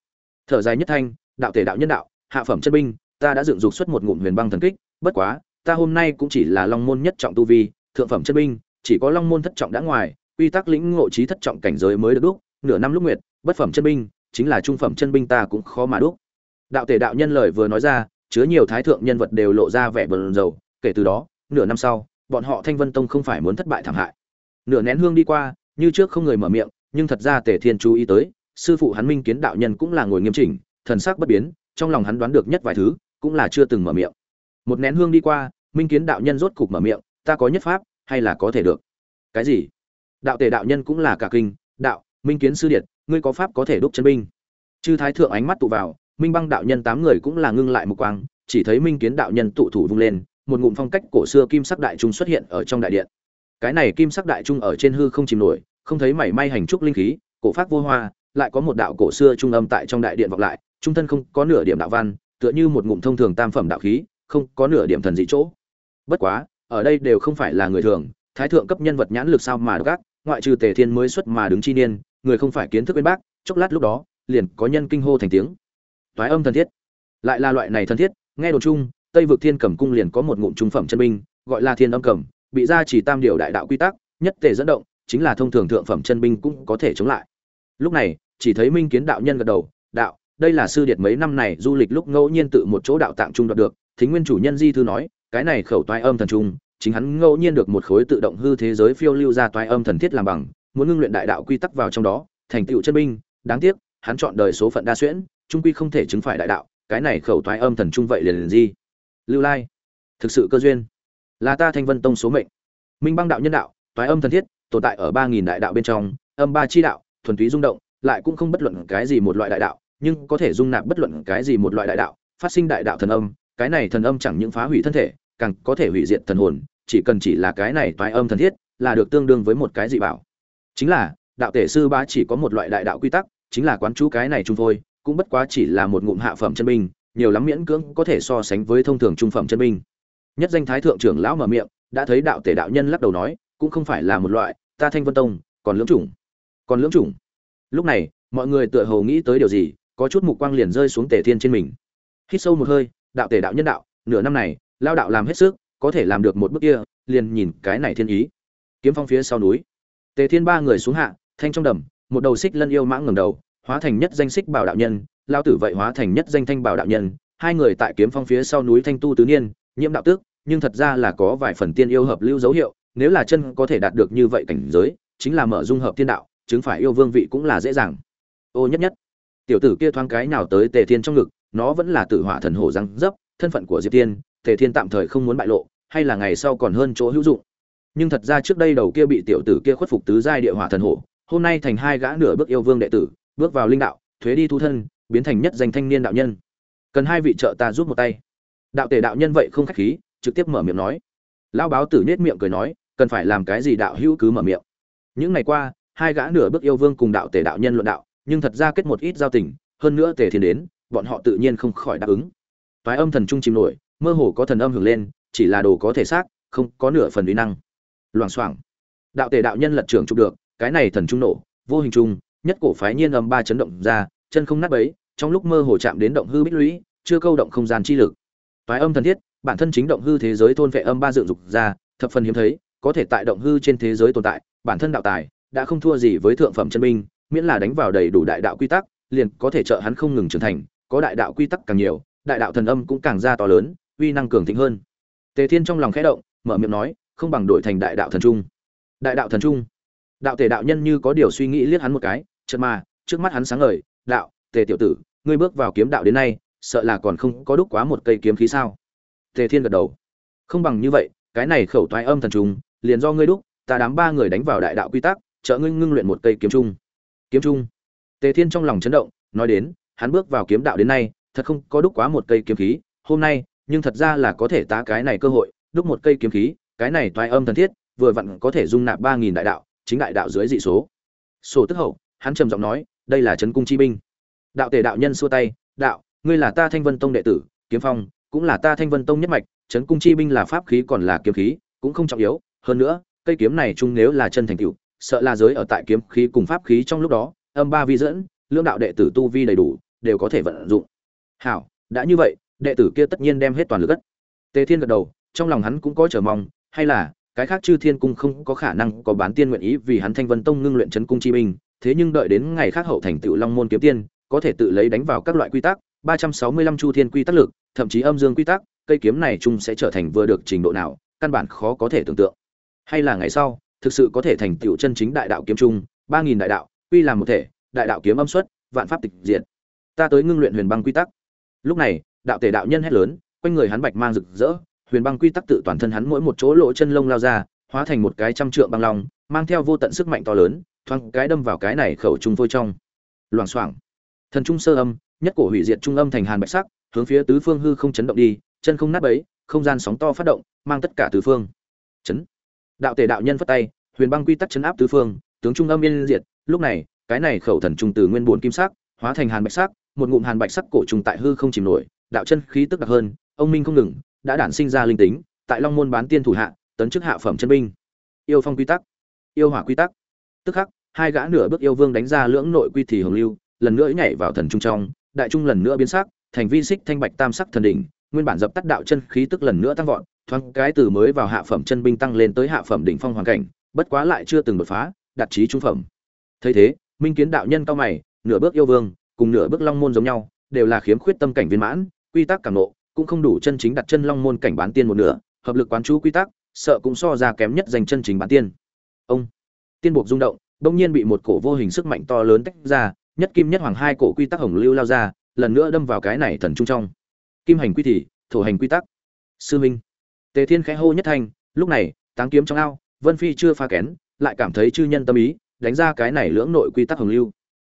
A: Thở dài nhất thanh, đạo tể đạo nhân đạo, hạ phẩm chân binh, ta đã dựng dục xuất một ngụm huyền băng thần kích, bất quá, ta hôm nay cũng chỉ là long môn nhất trọng tu vi, thượng phẩm chân binh, chỉ có long môn thất trọng đã ngoài, quy tắc lĩnh ngộ trí thất trọng cảnh giới mới được đúc, nửa năm lúc nguyệt, bất phẩm chân binh, chính là trung phẩm chân binh ta cũng khó mà đúc đạo tể đạo nhân lời vừa nói ra, chứa nhiều thái thượng nhân vật đều lộ ra vẻ bờn dầu. Kể từ đó, nửa năm sau, bọn họ thanh vân tông không phải muốn thất bại thảm hại. Nửa nén hương đi qua, như trước không người mở miệng, nhưng thật ra tề thiên chú ý tới, sư phụ hắn minh kiến đạo nhân cũng là ngồi nghiêm chỉnh, thần sắc bất biến, trong lòng hắn đoán được nhất vài thứ, cũng là chưa từng mở miệng. Một nén hương đi qua, minh kiến đạo nhân rốt cục mở miệng, ta có nhất pháp, hay là có thể được? Cái gì? Đạo tề đạo nhân cũng là cả kinh, đạo, minh kiến sư điệt, ngươi có pháp có thể đúc chân binh. Chư thái thượng ánh mắt tụ vào minh băng đạo nhân tám người cũng là ngưng lại một quang, chỉ thấy minh kiến đạo nhân tụ thủ vung lên, một ngụm phong cách cổ xưa kim sắc đại trung xuất hiện ở trong đại điện. Cái này kim sắc đại trung ở trên hư không chìm nổi, không thấy mảy may hành trúc linh khí, cổ pháp vô hoa, lại có một đạo cổ xưa trung âm tại trong đại điện vọng lại, trung thân không có nửa điểm đạo văn, tựa như một ngụm thông thường tam phẩm đạo khí, không có nửa điểm thần dị chỗ. Bất quá, ở đây đều không phải là người thường, thái thượng cấp nhân vật nhãn lực sao mà gác ngoại trừ tề thiên mới xuất mà đứng chi niên, người không phải kiến thức bên bác, chốc lát lúc đó, liền có nhân kinh hô thành tiếng toái âm thần thiết. Lại là loại này thần thiết, nghe đồn chung, tây vực thiên cẩm cung liền có một ngụm trung phẩm chân binh, gọi là thiên âm cẩm, bị ra chỉ tam điều đại đạo quy tắc, nhất tề dẫn động, chính là thông thường thượng phẩm chân binh cũng có thể chống lại. Lúc này, chỉ thấy minh kiến đạo nhân gật đầu, đạo, đây là sư điệt mấy năm này du lịch lúc ngẫu nhiên tự một chỗ đạo tạng trung đoạt được, thính nguyên chủ nhân di thư nói, cái này khẩu toái âm thần trung, chính hắn ngẫu nhiên được một khối tự động hư thế giới phiêu lưu ra toái âm thần thiết làm bằng, muốn ngưng luyện đại đạo quy tắc vào trong đó, thành tựu chân binh, đáng tiếc, hắn chọn đời số phận đa xuyễn trung quy không thể chứng phải đại đạo, cái này khẩu thoái âm thần trung vậy liền liền gì lưu lai, thực sự cơ duyên. Là ta thanh vân tông số mệnh. Minh băng đạo nhân đạo thoái âm thần thiết, tồn tại ở ba nghìn đại đạo bên trong, âm ba chi đạo, thuần túy rung động, lại cũng không bất luận cái gì một loại đại đạo, nhưng có thể dung nạp bất luận cái gì một loại đại đạo, phát sinh đại đạo thần âm, cái này thần âm chẳng những phá hủy thân thể, càng có thể hủy diệt thần hồn, chỉ cần chỉ là cái này toái âm thần thiết, là được tương đương với một cái dị bảo. Chính là, đạo tể sư ba chỉ có một loại đại đạo quy tắc, chính là quán chú cái này chung thôi cũng bất quá chỉ là một ngụm hạ phẩm chân binh, nhiều lắm miễn cưỡng có thể so sánh với thông thường trung phẩm chân binh. Nhất danh thái thượng trưởng lão mở miệng, đã thấy đạo tể đạo nhân lắc đầu nói, cũng không phải là một loại, ta thanh vân tông, còn lưỡng chủng. Còn lưỡng chủng. Lúc này, mọi người tựa hồ nghĩ tới điều gì, có chút mục quang liền rơi xuống tể thiên trên mình. Hít sâu một hơi, đạo tể đạo nhân đạo, nửa năm này, lao đạo làm hết sức, có thể làm được một bước kia, liền nhìn cái này thiên ý. Kiếm phong phía sau núi. Tề thiên ba người xuống hạ, thanh trong đầm, một đầu xích lân yêu mãng ngẩng đầu hóa thành nhất danh xích bảo đạo nhân lao tử vậy hóa thành nhất danh thanh bảo đạo nhân, hai người tại kiếm phong phía sau núi thanh tu tứ niên, nhiễm đạo tước, nhưng thật ra là có vài phần tiên yêu hợp lưu dấu hiệu, nếu là chân có thể đạt được như vậy cảnh giới, chính là mở dung hợp thiên đạo, chứng phải yêu vương vị cũng là dễ dàng. Ô nhất nhất, tiểu tử kia thoáng cái nào tới tề thiên trong ngực, nó vẫn là tử hỏa thần hổ răng dấp, thân phận của diệp tiên, tề thiên tạm thời không muốn bại lộ, hay là ngày sau còn hơn chỗ hữu dụng. Nhưng thật ra trước đây đầu kia bị tiểu tử kia khuất phục tứ giai địa hỏa thần hổ, hôm nay thành hai gã nửa bước yêu vương đệ tử bước vào linh đạo, thuế đi thu thân, biến thành nhất danh thanh niên đạo nhân. Cần hai vị trợ ta giúp một tay. Đạo tề đạo nhân vậy không khách khí, trực tiếp mở miệng nói. Lão báo tử nhếch miệng cười nói, cần phải làm cái gì đạo hữu cứ mở miệng. Những ngày qua, hai gã nửa bước yêu vương cùng đạo tề đạo nhân luận đạo, nhưng thật ra kết một ít giao tình, hơn nữa tề thiên đến, bọn họ tự nhiên không khỏi đáp ứng. Toái âm thần trung chìm nổi, mơ hồ có thần âm hưởng lên, chỉ là đồ có thể xác, không có nửa phần uy năng. Loảng xoảng. Đạo tề đạo nhân lật trưởng chụp được, cái này thần trung nổ, vô hình trung nhất cổ phái nhiên âm ba chấn động ra, chân không nát bấy, trong lúc mơ hồ chạm đến động hư bích lũy, chưa câu động không gian chi lực. Toái âm thần thiết, bản thân chính động hư thế giới thôn vệ âm ba dựng dục ra, thập phần hiếm thấy, có thể tại động hư trên thế giới tồn tại, bản thân đạo tài, đã không thua gì với thượng phẩm chân minh miễn là đánh vào đầy đủ đại đạo quy tắc, liền có thể trợ hắn không ngừng trưởng thành, có đại đạo quy tắc càng nhiều, đại đạo thần âm cũng càng ra to lớn, uy năng cường thịnh hơn. Tề thiên trong lòng khẽ động, mở miệng nói, không bằng đổi thành đại đạo thần trung. Đại đạo thần trung. Đạo thể đạo nhân như có điều suy nghĩ liếc hắn một cái chợt mà trước mắt hắn sáng ngời đạo tề tiểu tử ngươi bước vào kiếm đạo đến nay sợ là còn không có đúc quá một cây kiếm khí sao? Tề thiên gật đầu. Không bằng như vậy cái này khẩu toái âm thần trùng, liền do ngươi đúc ta đám ba người đánh vào đại đạo quy tắc trợ ngươi ngưng luyện một cây kiếm trung. Kiếm trung. Tề thiên trong lòng chấn động nói đến hắn bước vào kiếm đạo đến nay thật không có đúc quá một cây kiếm khí hôm nay nhưng thật ra là có thể tá cái này cơ hội đúc một cây kiếm khí cái này toái âm thần thiết vừa vặn có thể dung nạp ba nghìn đại đạo chính đại đạo dưới dị số. Sổ tức hậu hắn trầm giọng nói, đây là trấn cung chi binh. Đạo tề đạo nhân xua tay, đạo, ngươi là ta thanh vân tông đệ tử, kiếm phong, cũng là ta thanh vân tông nhất mạch trấn cung chi binh là pháp khí còn là kiếm khí, cũng không trọng yếu. Hơn nữa, cây kiếm này chung nếu là chân thành cựu sợ là giới ở tại kiếm khí cùng pháp khí trong lúc đó, âm ba vi dẫn lương đạo đệ tử tu vi đầy đủ, đều có thể vận dụng. Hảo, đã như vậy, đệ tử kia tất nhiên đem hết toàn lực ất. Tề thiên gật đầu, trong lòng hắn cũng có chờ mong, hay là, cái khác chư thiên cung không có khả năng có bán tiên nguyện ý vì hắn thanh vân tông ngưng luyện chấn cung chi binh thế nhưng đợi đến ngày khác hậu thành tựu long môn kiếm tiên, có thể tự lấy đánh vào các loại quy tắc, ba trăm sáu mươi lăm chu thiên quy tắc lực, thậm chí âm dương quy tắc, cây kiếm này chung sẽ trở thành vừa được trình độ nào, căn bản khó có thể tưởng tượng. Hay là ngày sau, thực sự có thể thành tựu chân chính đại đạo kiếm trung ba nghìn đại đạo, quy làm một thể, đại đạo kiếm âm xuất, vạn pháp tịch diệt. Ta tới ngưng luyện huyền băng quy tắc. Lúc này, đạo tể đạo nhân hét lớn, quanh người hắn bạch mang rực rỡ, huyền băng quy tắc tự toàn thân hắn mỗi một chỗ lỗ chân lông lao ra, hóa thành một cái trăm trượng băng long, mang theo vô tận sức mạnh to lớn thoáng cái đâm vào cái này khẩu trung phôi trong. Loảng xoảng. Thần trung sơ âm, nhất cổ hủy diệt trung âm thành hàn bạch sắc, hướng phía tứ phương hư không chấn động đi, chân không nát bấy, không gian sóng to phát động, mang tất cả tứ phương. Chấn. Đạo tề đạo nhân phất tay, huyền băng quy tắc chấn áp tứ phương, tướng trung âm yên diệt. Lúc này, cái này khẩu thần trung từ nguyên buồn kim sắc, hóa thành hàn bạch sắc, một ngụm hàn bạch sắc cổ trùng tại hư không chìm nổi, đạo chân khí tức đặc hơn, ông minh không ngừng, đã đản sinh ra linh tính, tại long môn bán tiên thủ hạ, tấn chức hạ phẩm chân binh. Yêu phong quy tắc. Yêu hỏa quy tắc. Tức khắc hai gã nửa bước yêu vương đánh ra lưỡng nội quy thì hồng lưu, lần nữa nhảy vào thần trung trong, đại trung lần nữa biến sắc, thành vi xích thanh bạch tam sắc thần đỉnh, nguyên bản dập tắt đạo chân khí tức lần nữa tăng vọt, thoáng cái từ mới vào hạ phẩm chân binh tăng lên tới hạ phẩm đỉnh phong hoàn cảnh, bất quá lại chưa từng đột phá, đạt chí trung phẩm. Thấy thế, minh kiến đạo nhân cao mày, nửa bước yêu vương, cùng nửa bước long môn giống nhau, đều là khiếm khuyết tâm cảnh viên mãn, quy tắc cảm nộ, cũng không đủ chân chính đặt chân long môn cảnh bán tiên một nửa, hợp lực quán chú quy tắc, sợ cũng so ra kém nhất giành chân chính bán tiên. Ông, tiên buộc rung động bỗng nhiên bị một cổ vô hình sức mạnh to lớn tách ra, nhất kim nhất hoàng hai cổ quy tắc hồng lưu lao ra, lần nữa đâm vào cái này thần trung trong. Kim hành quy thì, thổ hành quy tắc. Sư minh, tề thiên khẽ hô nhất thành lúc này, táng kiếm trong ao, vân phi chưa pha kén, lại cảm thấy chư nhân tâm ý, đánh ra cái này lưỡng nội quy tắc hồng lưu.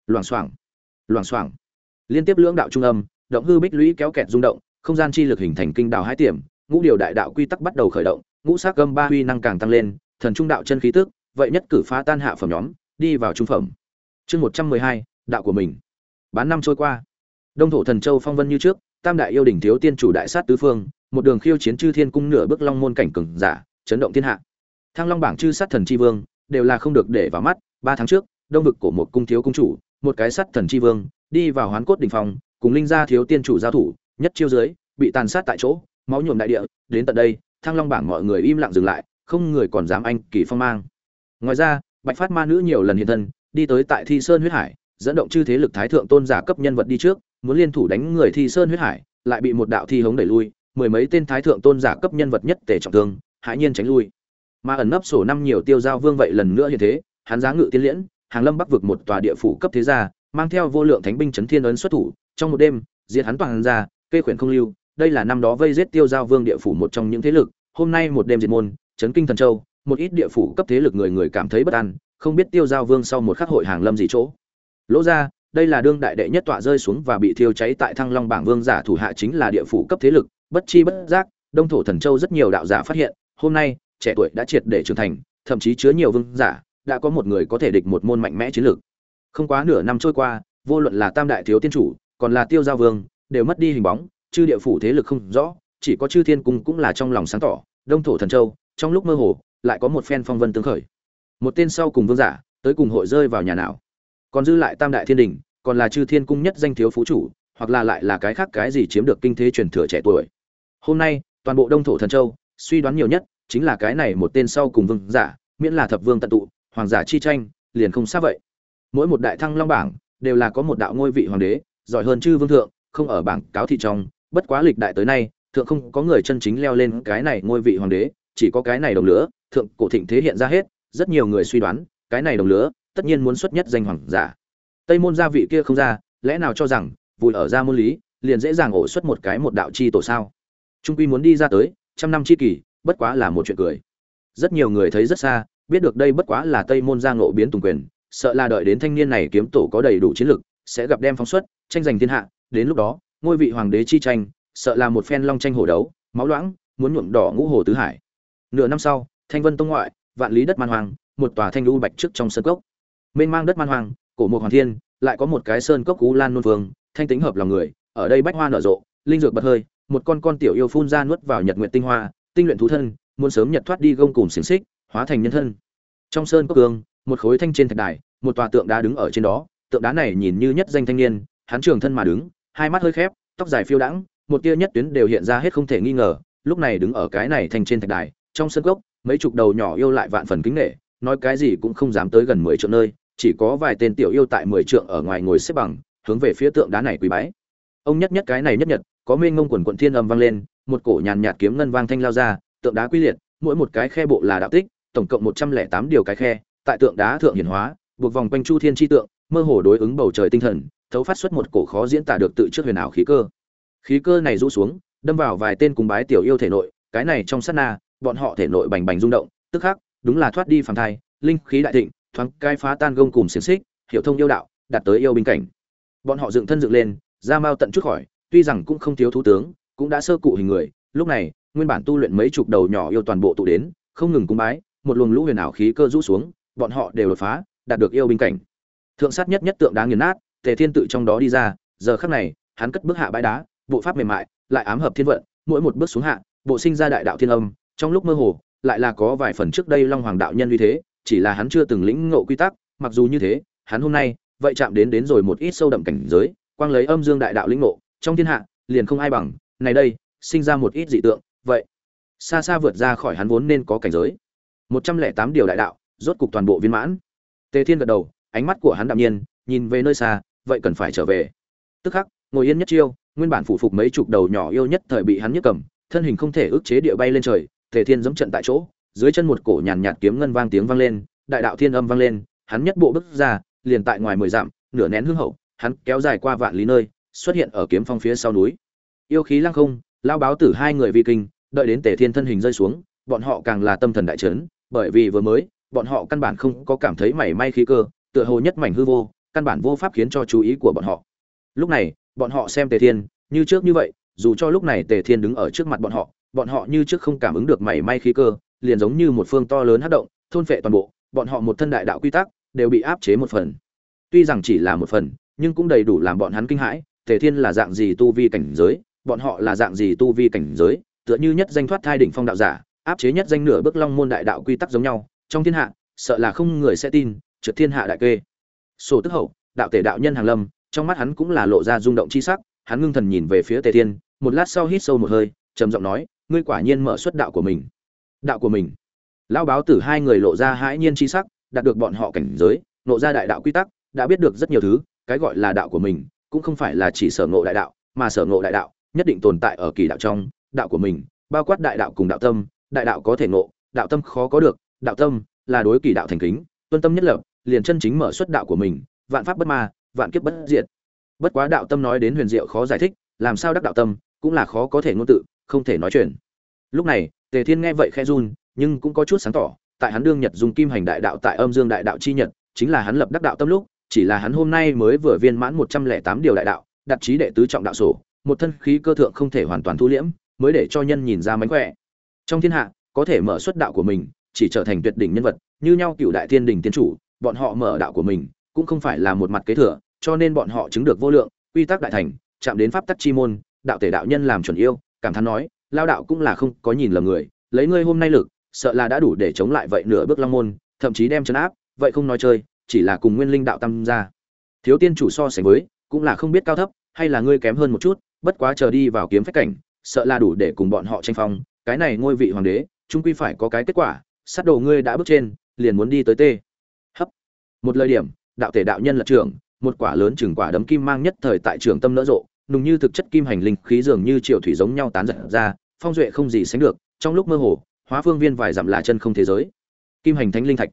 A: Loảng xoảng loảng xoảng. Liên tiếp lưỡng đạo trung âm, động hư bích lũy kéo kẹt rung động, không gian chi lực hình thành kinh đào hai tiệm ngũ điều đại đạo quy tắc bắt đầu khởi động, ngũ sắc gâm ba huy năng càng tăng lên, thần trung đạo chân khí tức vậy nhất cử phá tan hạ phẩm nhóm, đi vào trung phẩm. Chương một trăm mười hai, đạo của mình. Bán năm trôi qua. Đông thổ thần châu phong vân như trước, tam đại yêu đỉnh thiếu tiên chủ đại sát tứ phương, một đường khiêu chiến chư thiên cung nửa bước long môn cảnh cường giả, chấn động thiên hạ. Thang long bảng chư sát thần chi vương, đều là không được để vào mắt, ba tháng trước, đông vực của một cung thiếu cung chủ, một cái sát thần chi vương, đi vào hoán cốt đỉnh phòng cùng linh gia thiếu tiên chủ giao thủ, nhất chiêu dưới, bị tàn sát tại chỗ, máu nhuộm đại địa, đến tận đây thang long bảng mọi người im lặng dừng lại, không người còn dám anh kỳ phong mang ngoài ra, bạch phát ma nữ nhiều lần hiện thân, đi tới tại thi sơn huyết hải, dẫn động chư thế lực thái thượng tôn giả cấp nhân vật đi trước, muốn liên thủ đánh người thi sơn huyết hải, lại bị một đạo thi hống đẩy lui, mười mấy tên thái thượng tôn giả cấp nhân vật nhất tề trọng thương, hãi nhiên tránh lui. Mà ẩn nấp sổ năm nhiều tiêu giao vương vậy lần nữa như thế, hắn giá ngự tiên liễn, hàng lâm bắc vực một tòa địa phủ cấp thế gia, mang theo vô lượng thánh binh chấn thiên ấn xuất thủ, trong một đêm, diệt hắn toàn ra, kê khuyển không lưu, đây là năm đó vây giết tiêu giao vương địa phủ một trong những thế lực, hôm nay một đêm diệt môn, chấn kinh thần châu một ít địa phủ cấp thế lực người người cảm thấy bất an, không biết tiêu giao vương sau một khắc hội hàng lâm gì chỗ. Lỗ ra, đây là đương đại đệ nhất tọa rơi xuống và bị thiêu cháy tại thăng long bảng vương giả thủ hạ chính là địa phủ cấp thế lực, bất chi bất giác, đông thổ thần châu rất nhiều đạo giả phát hiện, hôm nay, trẻ tuổi đã triệt để trưởng thành, thậm chí chứa nhiều vương giả, đã có một người có thể địch một môn mạnh mẽ chiến lược. Không quá nửa năm trôi qua, vô luận là tam đại thiếu tiên chủ, còn là tiêu giao vương, đều mất đi hình bóng, chư địa phủ thế lực không rõ, chỉ có chư thiên cung cũng là trong lòng sáng tỏ, đông thổ thần châu, trong lúc mơ hồ lại có một phen phong vân tương khởi. Một tên sau cùng vương giả, tới cùng hội rơi vào nhà nào. Còn dư lại tam đại thiên đình, còn là chư thiên cung nhất danh thiếu phú chủ, hoặc là lại là cái khác cái gì chiếm được kinh thế truyền thừa trẻ tuổi. Hôm nay, toàn bộ đông thổ thần châu, suy đoán nhiều nhất, chính là cái này một tên sau cùng vương giả, miễn là thập vương tận tụ, hoàng giả chi tranh, liền không xa vậy. Mỗi một đại thăng long bảng, đều là có một đạo ngôi vị hoàng đế, giỏi hơn chư vương thượng, không ở bảng cáo thị trong, bất quá lịch đại tới nay, thượng không có người chân chính leo lên cái này ngôi vị hoàng đế, chỉ có cái này đồng lửa thượng cổ thịnh thế hiện ra hết rất nhiều người suy đoán cái này đồng lứa, tất nhiên muốn xuất nhất danh hoàng giả. Tây môn gia vị kia không ra lẽ nào cho rằng vùi ở gia môn lý liền dễ dàng ổ xuất một cái một đạo chi tổ sao? Trung quy muốn đi ra tới trăm năm chi kỳ bất quá là một chuyện cười. Rất nhiều người thấy rất xa biết được đây bất quá là tây môn gia ngộ biến tùng quyền sợ là đợi đến thanh niên này kiếm tổ có đầy đủ chiến lực sẽ gặp đem phóng xuất tranh giành thiên hạ. Đến lúc đó ngôi vị hoàng đế chi tranh sợ là một phen long tranh hổ đấu máu loãng muốn nhuộm đỏ ngũ hồ tứ hải. Nửa năm sau thanh vân tông ngoại, vạn lý đất man hoàng một tòa thanh lưu bạch trước trong sơn cốc mênh mang đất man hoàng cổ một hoàng thiên, lại có một cái sơn cốc cú lan nôn vương, thanh tính hợp lòng người, ở đây bách hoa nở rộ, linh dược bật hơi, một con con tiểu yêu phun ra nuốt vào nhật nguyện tinh hoa, tinh luyện thú thân, muốn sớm nhật thoát đi gông cùng xiềng xích, hóa thành nhân thân trong sơn cốc cương, một khối thanh trên thạch đài, một tòa tượng đá đứng ở trên đó, tượng đá này nhìn như nhất danh thanh niên, hắn trường thân mà đứng, hai mắt hơi khép, tóc dài phiêu đãng, một tia nhất tuyến đều hiện ra hết không thể nghi ngờ, lúc này đứng ở cái này thanh trên thạch đài, trong sân gốc mấy chục đầu nhỏ yêu lại vạn phần kính nể, nói cái gì cũng không dám tới gần mười trượng nơi chỉ có vài tên tiểu yêu tại mười trượng ở ngoài ngồi xếp bằng hướng về phía tượng đá này quỳ bái. Ông nhất nhất cái này nhất nhật có mênh ngông quần quần thiên âm vang lên một cổ nhàn nhạt kiếm ngân vang thanh lao ra tượng đá quy liệt mỗi một cái khe bộ là đạo tích tổng cộng một trăm lẻ tám điều cái khe tại tượng đá thượng hiển hóa buộc vòng quanh chu thiên chi tượng mơ hồ đối ứng bầu trời tinh thần thấu phát xuất một cổ khó diễn tả được tự trước huyền ảo khí cơ. Khí cơ này rũ xuống đâm vào vài tên cùng bái tiểu yêu thể nội cái này trong sát na bọn họ thể nội bành bành rung động, tức khắc, đúng là thoát đi phàm thai, linh khí đại thịnh, thoáng cai phá tan gông cùng xiềng xích, hiểu thông yêu đạo, đạt tới yêu binh cảnh. Bọn họ dựng thân dựng lên, ra mao tận chút khỏi, tuy rằng cũng không thiếu thú tướng, cũng đã sơ cụ hình người, lúc này, nguyên bản tu luyện mấy chục đầu nhỏ yêu toàn bộ tụ đến, không ngừng cung bái, một luồng lũ huyền ảo khí cơ rũ xuống, bọn họ đều đột phá, đạt được yêu binh cảnh. Thượng sát nhất nhất tượng đá nghiền nát, tề thiên tự trong đó đi ra, giờ khắc này, hắn cất bước hạ bãi đá, bộ pháp mềm mại, lại ám hợp thiên vận, mỗi một bước xuống hạ, bộ sinh ra đại đạo thiên âm trong lúc mơ hồ, lại là có vài phần trước đây long hoàng đạo nhân như thế, chỉ là hắn chưa từng lĩnh ngộ quy tắc, mặc dù như thế, hắn hôm nay, vậy chạm đến đến rồi một ít sâu đậm cảnh giới, quang lấy âm dương đại đạo lĩnh ngộ, trong thiên hạ, liền không ai bằng, này đây, sinh ra một ít dị tượng, vậy, xa xa vượt ra khỏi hắn vốn nên có cảnh giới. Một trăm lẻ tám điều đại đạo, rốt cục toàn bộ viên mãn. Tề thiên gật đầu, ánh mắt của hắn đạm nhiên, nhìn về nơi xa, vậy cần phải trở về. Tức khắc, ngồi yên nhất chiêu, nguyên bản phủ phục mấy chục đầu nhỏ yêu nhất thời bị hắn nhấc cầm, thân hình không thể ức chế địa bay lên trời thể thiên giẫm trận tại chỗ, dưới chân một cổ nhàn nhạt kiếm ngân vang tiếng vang lên, đại đạo thiên âm vang lên, hắn nhất bộ bước ra, liền tại ngoài mười dặm, nửa nén hương hậu, hắn kéo dài qua vạn lý nơi, xuất hiện ở kiếm phong phía sau núi. Yêu khí lăng không lao báo tử hai người vi kinh, đợi đến tề thiên thân hình rơi xuống, bọn họ càng là tâm thần đại chấn, bởi vì vừa mới, bọn họ căn bản không có cảm thấy mảy may khí cơ, tựa hồ nhất mảnh hư vô, căn bản vô pháp khiến cho chú ý của bọn họ. Lúc này, bọn họ xem tề thiên, như trước như vậy, dù cho lúc này tề thiên đứng ở trước mặt bọn họ bọn họ như trước không cảm ứng được mảy may khí cơ, liền giống như một phương to lớn hất động, thôn phệ toàn bộ, bọn họ một thân đại đạo quy tắc, đều bị áp chế một phần. Tuy rằng chỉ là một phần, nhưng cũng đầy đủ làm bọn hắn kinh hãi, tề thiên là dạng gì tu vi cảnh giới, bọn họ là dạng gì tu vi cảnh giới, tựa như nhất danh thoát thai đỉnh phong đạo giả, áp chế nhất danh nửa bước long môn đại đạo quy tắc giống nhau, trong thiên hạ, sợ là không người sẽ tin, trượt thiên hạ đại kê. Sổ tức hậu, đạo tể đạo nhân hàng lâm, trong mắt hắn cũng là lộ ra rung động chi sắc, hắn ngưng thần nhìn về phía tề thiên, một lát sau hít sâu một hơi, trầm giọng nói ngươi quả nhiên mở xuất đạo của mình. Đạo của mình. Lão báo tử hai người lộ ra hãi nhiên chi sắc, đạt được bọn họ cảnh giới nộ ra đại đạo quy tắc, đã biết được rất nhiều thứ, cái gọi là đạo của mình, cũng không phải là chỉ sở ngộ đại đạo, mà sở ngộ đại đạo, nhất định tồn tại ở kỳ đạo trong, đạo của mình, bao quát đại đạo cùng đạo tâm, đại đạo có thể ngộ, đạo tâm khó có được, đạo tâm là đối kỳ đạo thành kính, tuân tâm nhất lập, liền chân chính mở xuất đạo của mình, vạn pháp bất ma, vạn kiếp bất diệt. Bất quá đạo tâm nói đến huyền diệu khó giải thích, làm sao đắc đạo tâm, cũng là khó có thể ngôn tự không thể nói chuyện. Lúc này, tề thiên nghe vậy khe run, nhưng cũng có chút sáng tỏ, tại hắn đương nhật dùng kim hành đại đạo tại âm dương đại đạo chi nhật, chính là hắn lập đắc đạo tâm lúc, chỉ là hắn hôm nay mới vừa viên mãn một trăm lẻ tám điều đại đạo, đặt trí đệ tứ trọng đạo sổ, một thân khí cơ thượng không thể hoàn toàn thu liễm, mới để cho nhân nhìn ra mánh khỏe. Trong thiên hạ, có thể mở xuất đạo của mình, chỉ trở thành tuyệt đỉnh nhân vật, như nhau cựu đại thiên đình tiên chủ, bọn họ mở đạo của mình, cũng không phải là một mặt kế thừa, cho nên bọn họ chứng được vô lượng, quy tắc đại thành, chạm đến pháp tắc chi môn, đạo tể đạo nhân làm chuẩn yêu cảm thán nói, lao đạo cũng là không có nhìn lầm người, lấy ngươi hôm nay lực, sợ là đã đủ để chống lại vậy nửa bước long môn, thậm chí đem chấn áp, vậy không nói chơi, chỉ là cùng nguyên linh đạo tâm ra. Thiếu tiên chủ so sánh với, cũng là không biết cao thấp, hay là ngươi kém hơn một chút, bất quá chờ đi vào kiếm phách cảnh, sợ là đủ để cùng bọn họ tranh phong, cái này ngôi vị hoàng đế trung quy phải có cái kết quả sát đồ ngươi đã bước trên, liền muốn đi tới tê. Hấp. Một lời điểm, đạo thể đạo nhân là trưởng, một quả lớn chừng quả đấm kim mang nhất thời tại trường tâm nỡ rộ nùng như thực chất kim hành linh khí dường như triệu thủy giống nhau tán giật ra, phong duệ không gì sánh được, trong lúc mơ hồ, hóa phương viên vài dặm là chân không thế giới. Kim hành thánh linh thạch.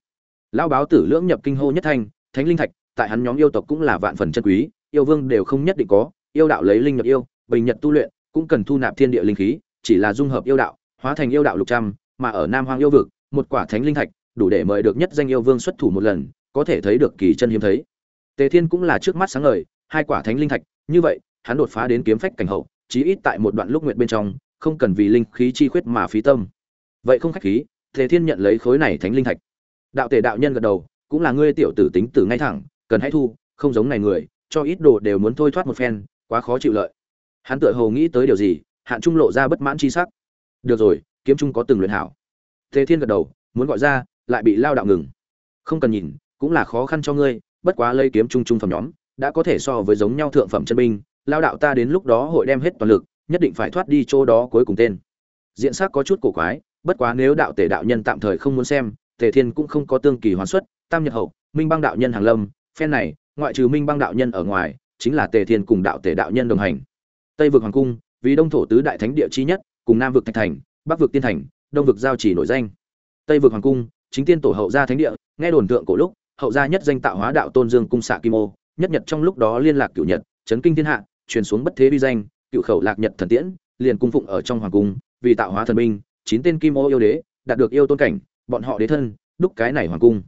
A: Lão báo tử lưỡng nhập kinh hô nhất thanh, thánh linh thạch, tại hắn nhóm yêu tộc cũng là vạn phần chân quý, yêu vương đều không nhất định có, yêu đạo lấy linh nhập yêu, bình nhật tu luyện, cũng cần thu nạp thiên địa linh khí, chỉ là dung hợp yêu đạo, hóa thành yêu đạo lục trăm, mà ở nam hoang yêu vực, một quả thánh linh thạch, đủ để mời được nhất danh yêu vương xuất thủ một lần, có thể thấy được kỳ chân hiếm thấy. Tề thiên cũng là trước mắt sáng ngời, hai quả thánh linh thạch, như vậy hắn đột phá đến kiếm phách cảnh hậu, chí ít tại một đoạn lúc nguyện bên trong, không cần vì linh khí chi khuyết mà phí tâm. Vậy không khách khí, tề thiên nhận lấy khối này thánh linh thạch. Đạo tề đạo nhân gật đầu, cũng là ngươi tiểu tử tính tử ngay thẳng, cần hãy thu, không giống này người, cho ít đồ đều muốn thôi thoát một phen, quá khó chịu lợi. Hắn tựa hồ nghĩ tới điều gì, hạn trung lộ ra bất mãn chi sắc. Được rồi, kiếm trung có từng luyện hảo. Tề thiên gật đầu, muốn gọi ra, lại bị lao đạo ngừng. Không cần nhìn, cũng là khó khăn cho ngươi, bất quá lây kiếm trung trung phẩm nhóm, đã có thể so với giống nhau thượng phẩm chân binh lao đạo ta đến lúc đó hội đem hết toàn lực, nhất định phải thoát đi chỗ đó cuối cùng tên. Diện sắc có chút cổ quái, bất quá nếu đạo tể đạo nhân tạm thời không muốn xem, tề thiên cũng không có tương kỳ hoàn xuất tam nhật hậu, minh băng đạo nhân hàng lâm, phen này, ngoại trừ minh băng đạo nhân ở ngoài, chính là tề thiên cùng đạo tể đạo nhân đồng hành. Tây vực hoàng cung, vì đông thổ tứ đại thánh địa chi nhất, cùng nam vực thạch thành, bắc vực tiên thành, đông vực giao chỉ nổi danh. Tây vực hoàng cung, chính tiên tổ hậu gia thánh địa, nghe đồn tượng cổ lúc, hậu gia nhất danh tạo hóa đạo tôn dương cung xạ kim ô, nhất nhật trong lúc đó liên lạc cửu nhật, chấn kinh thiên hạ truyền xuống bất thế vi danh, cựu khẩu lạc nhật thần tiễn, liền cung phụng ở trong hoàng cung, vì tạo hóa thần binh, chín tên kim ô yêu đế, đạt được yêu tôn cảnh, bọn họ đế thân, đúc cái này hoàng cung.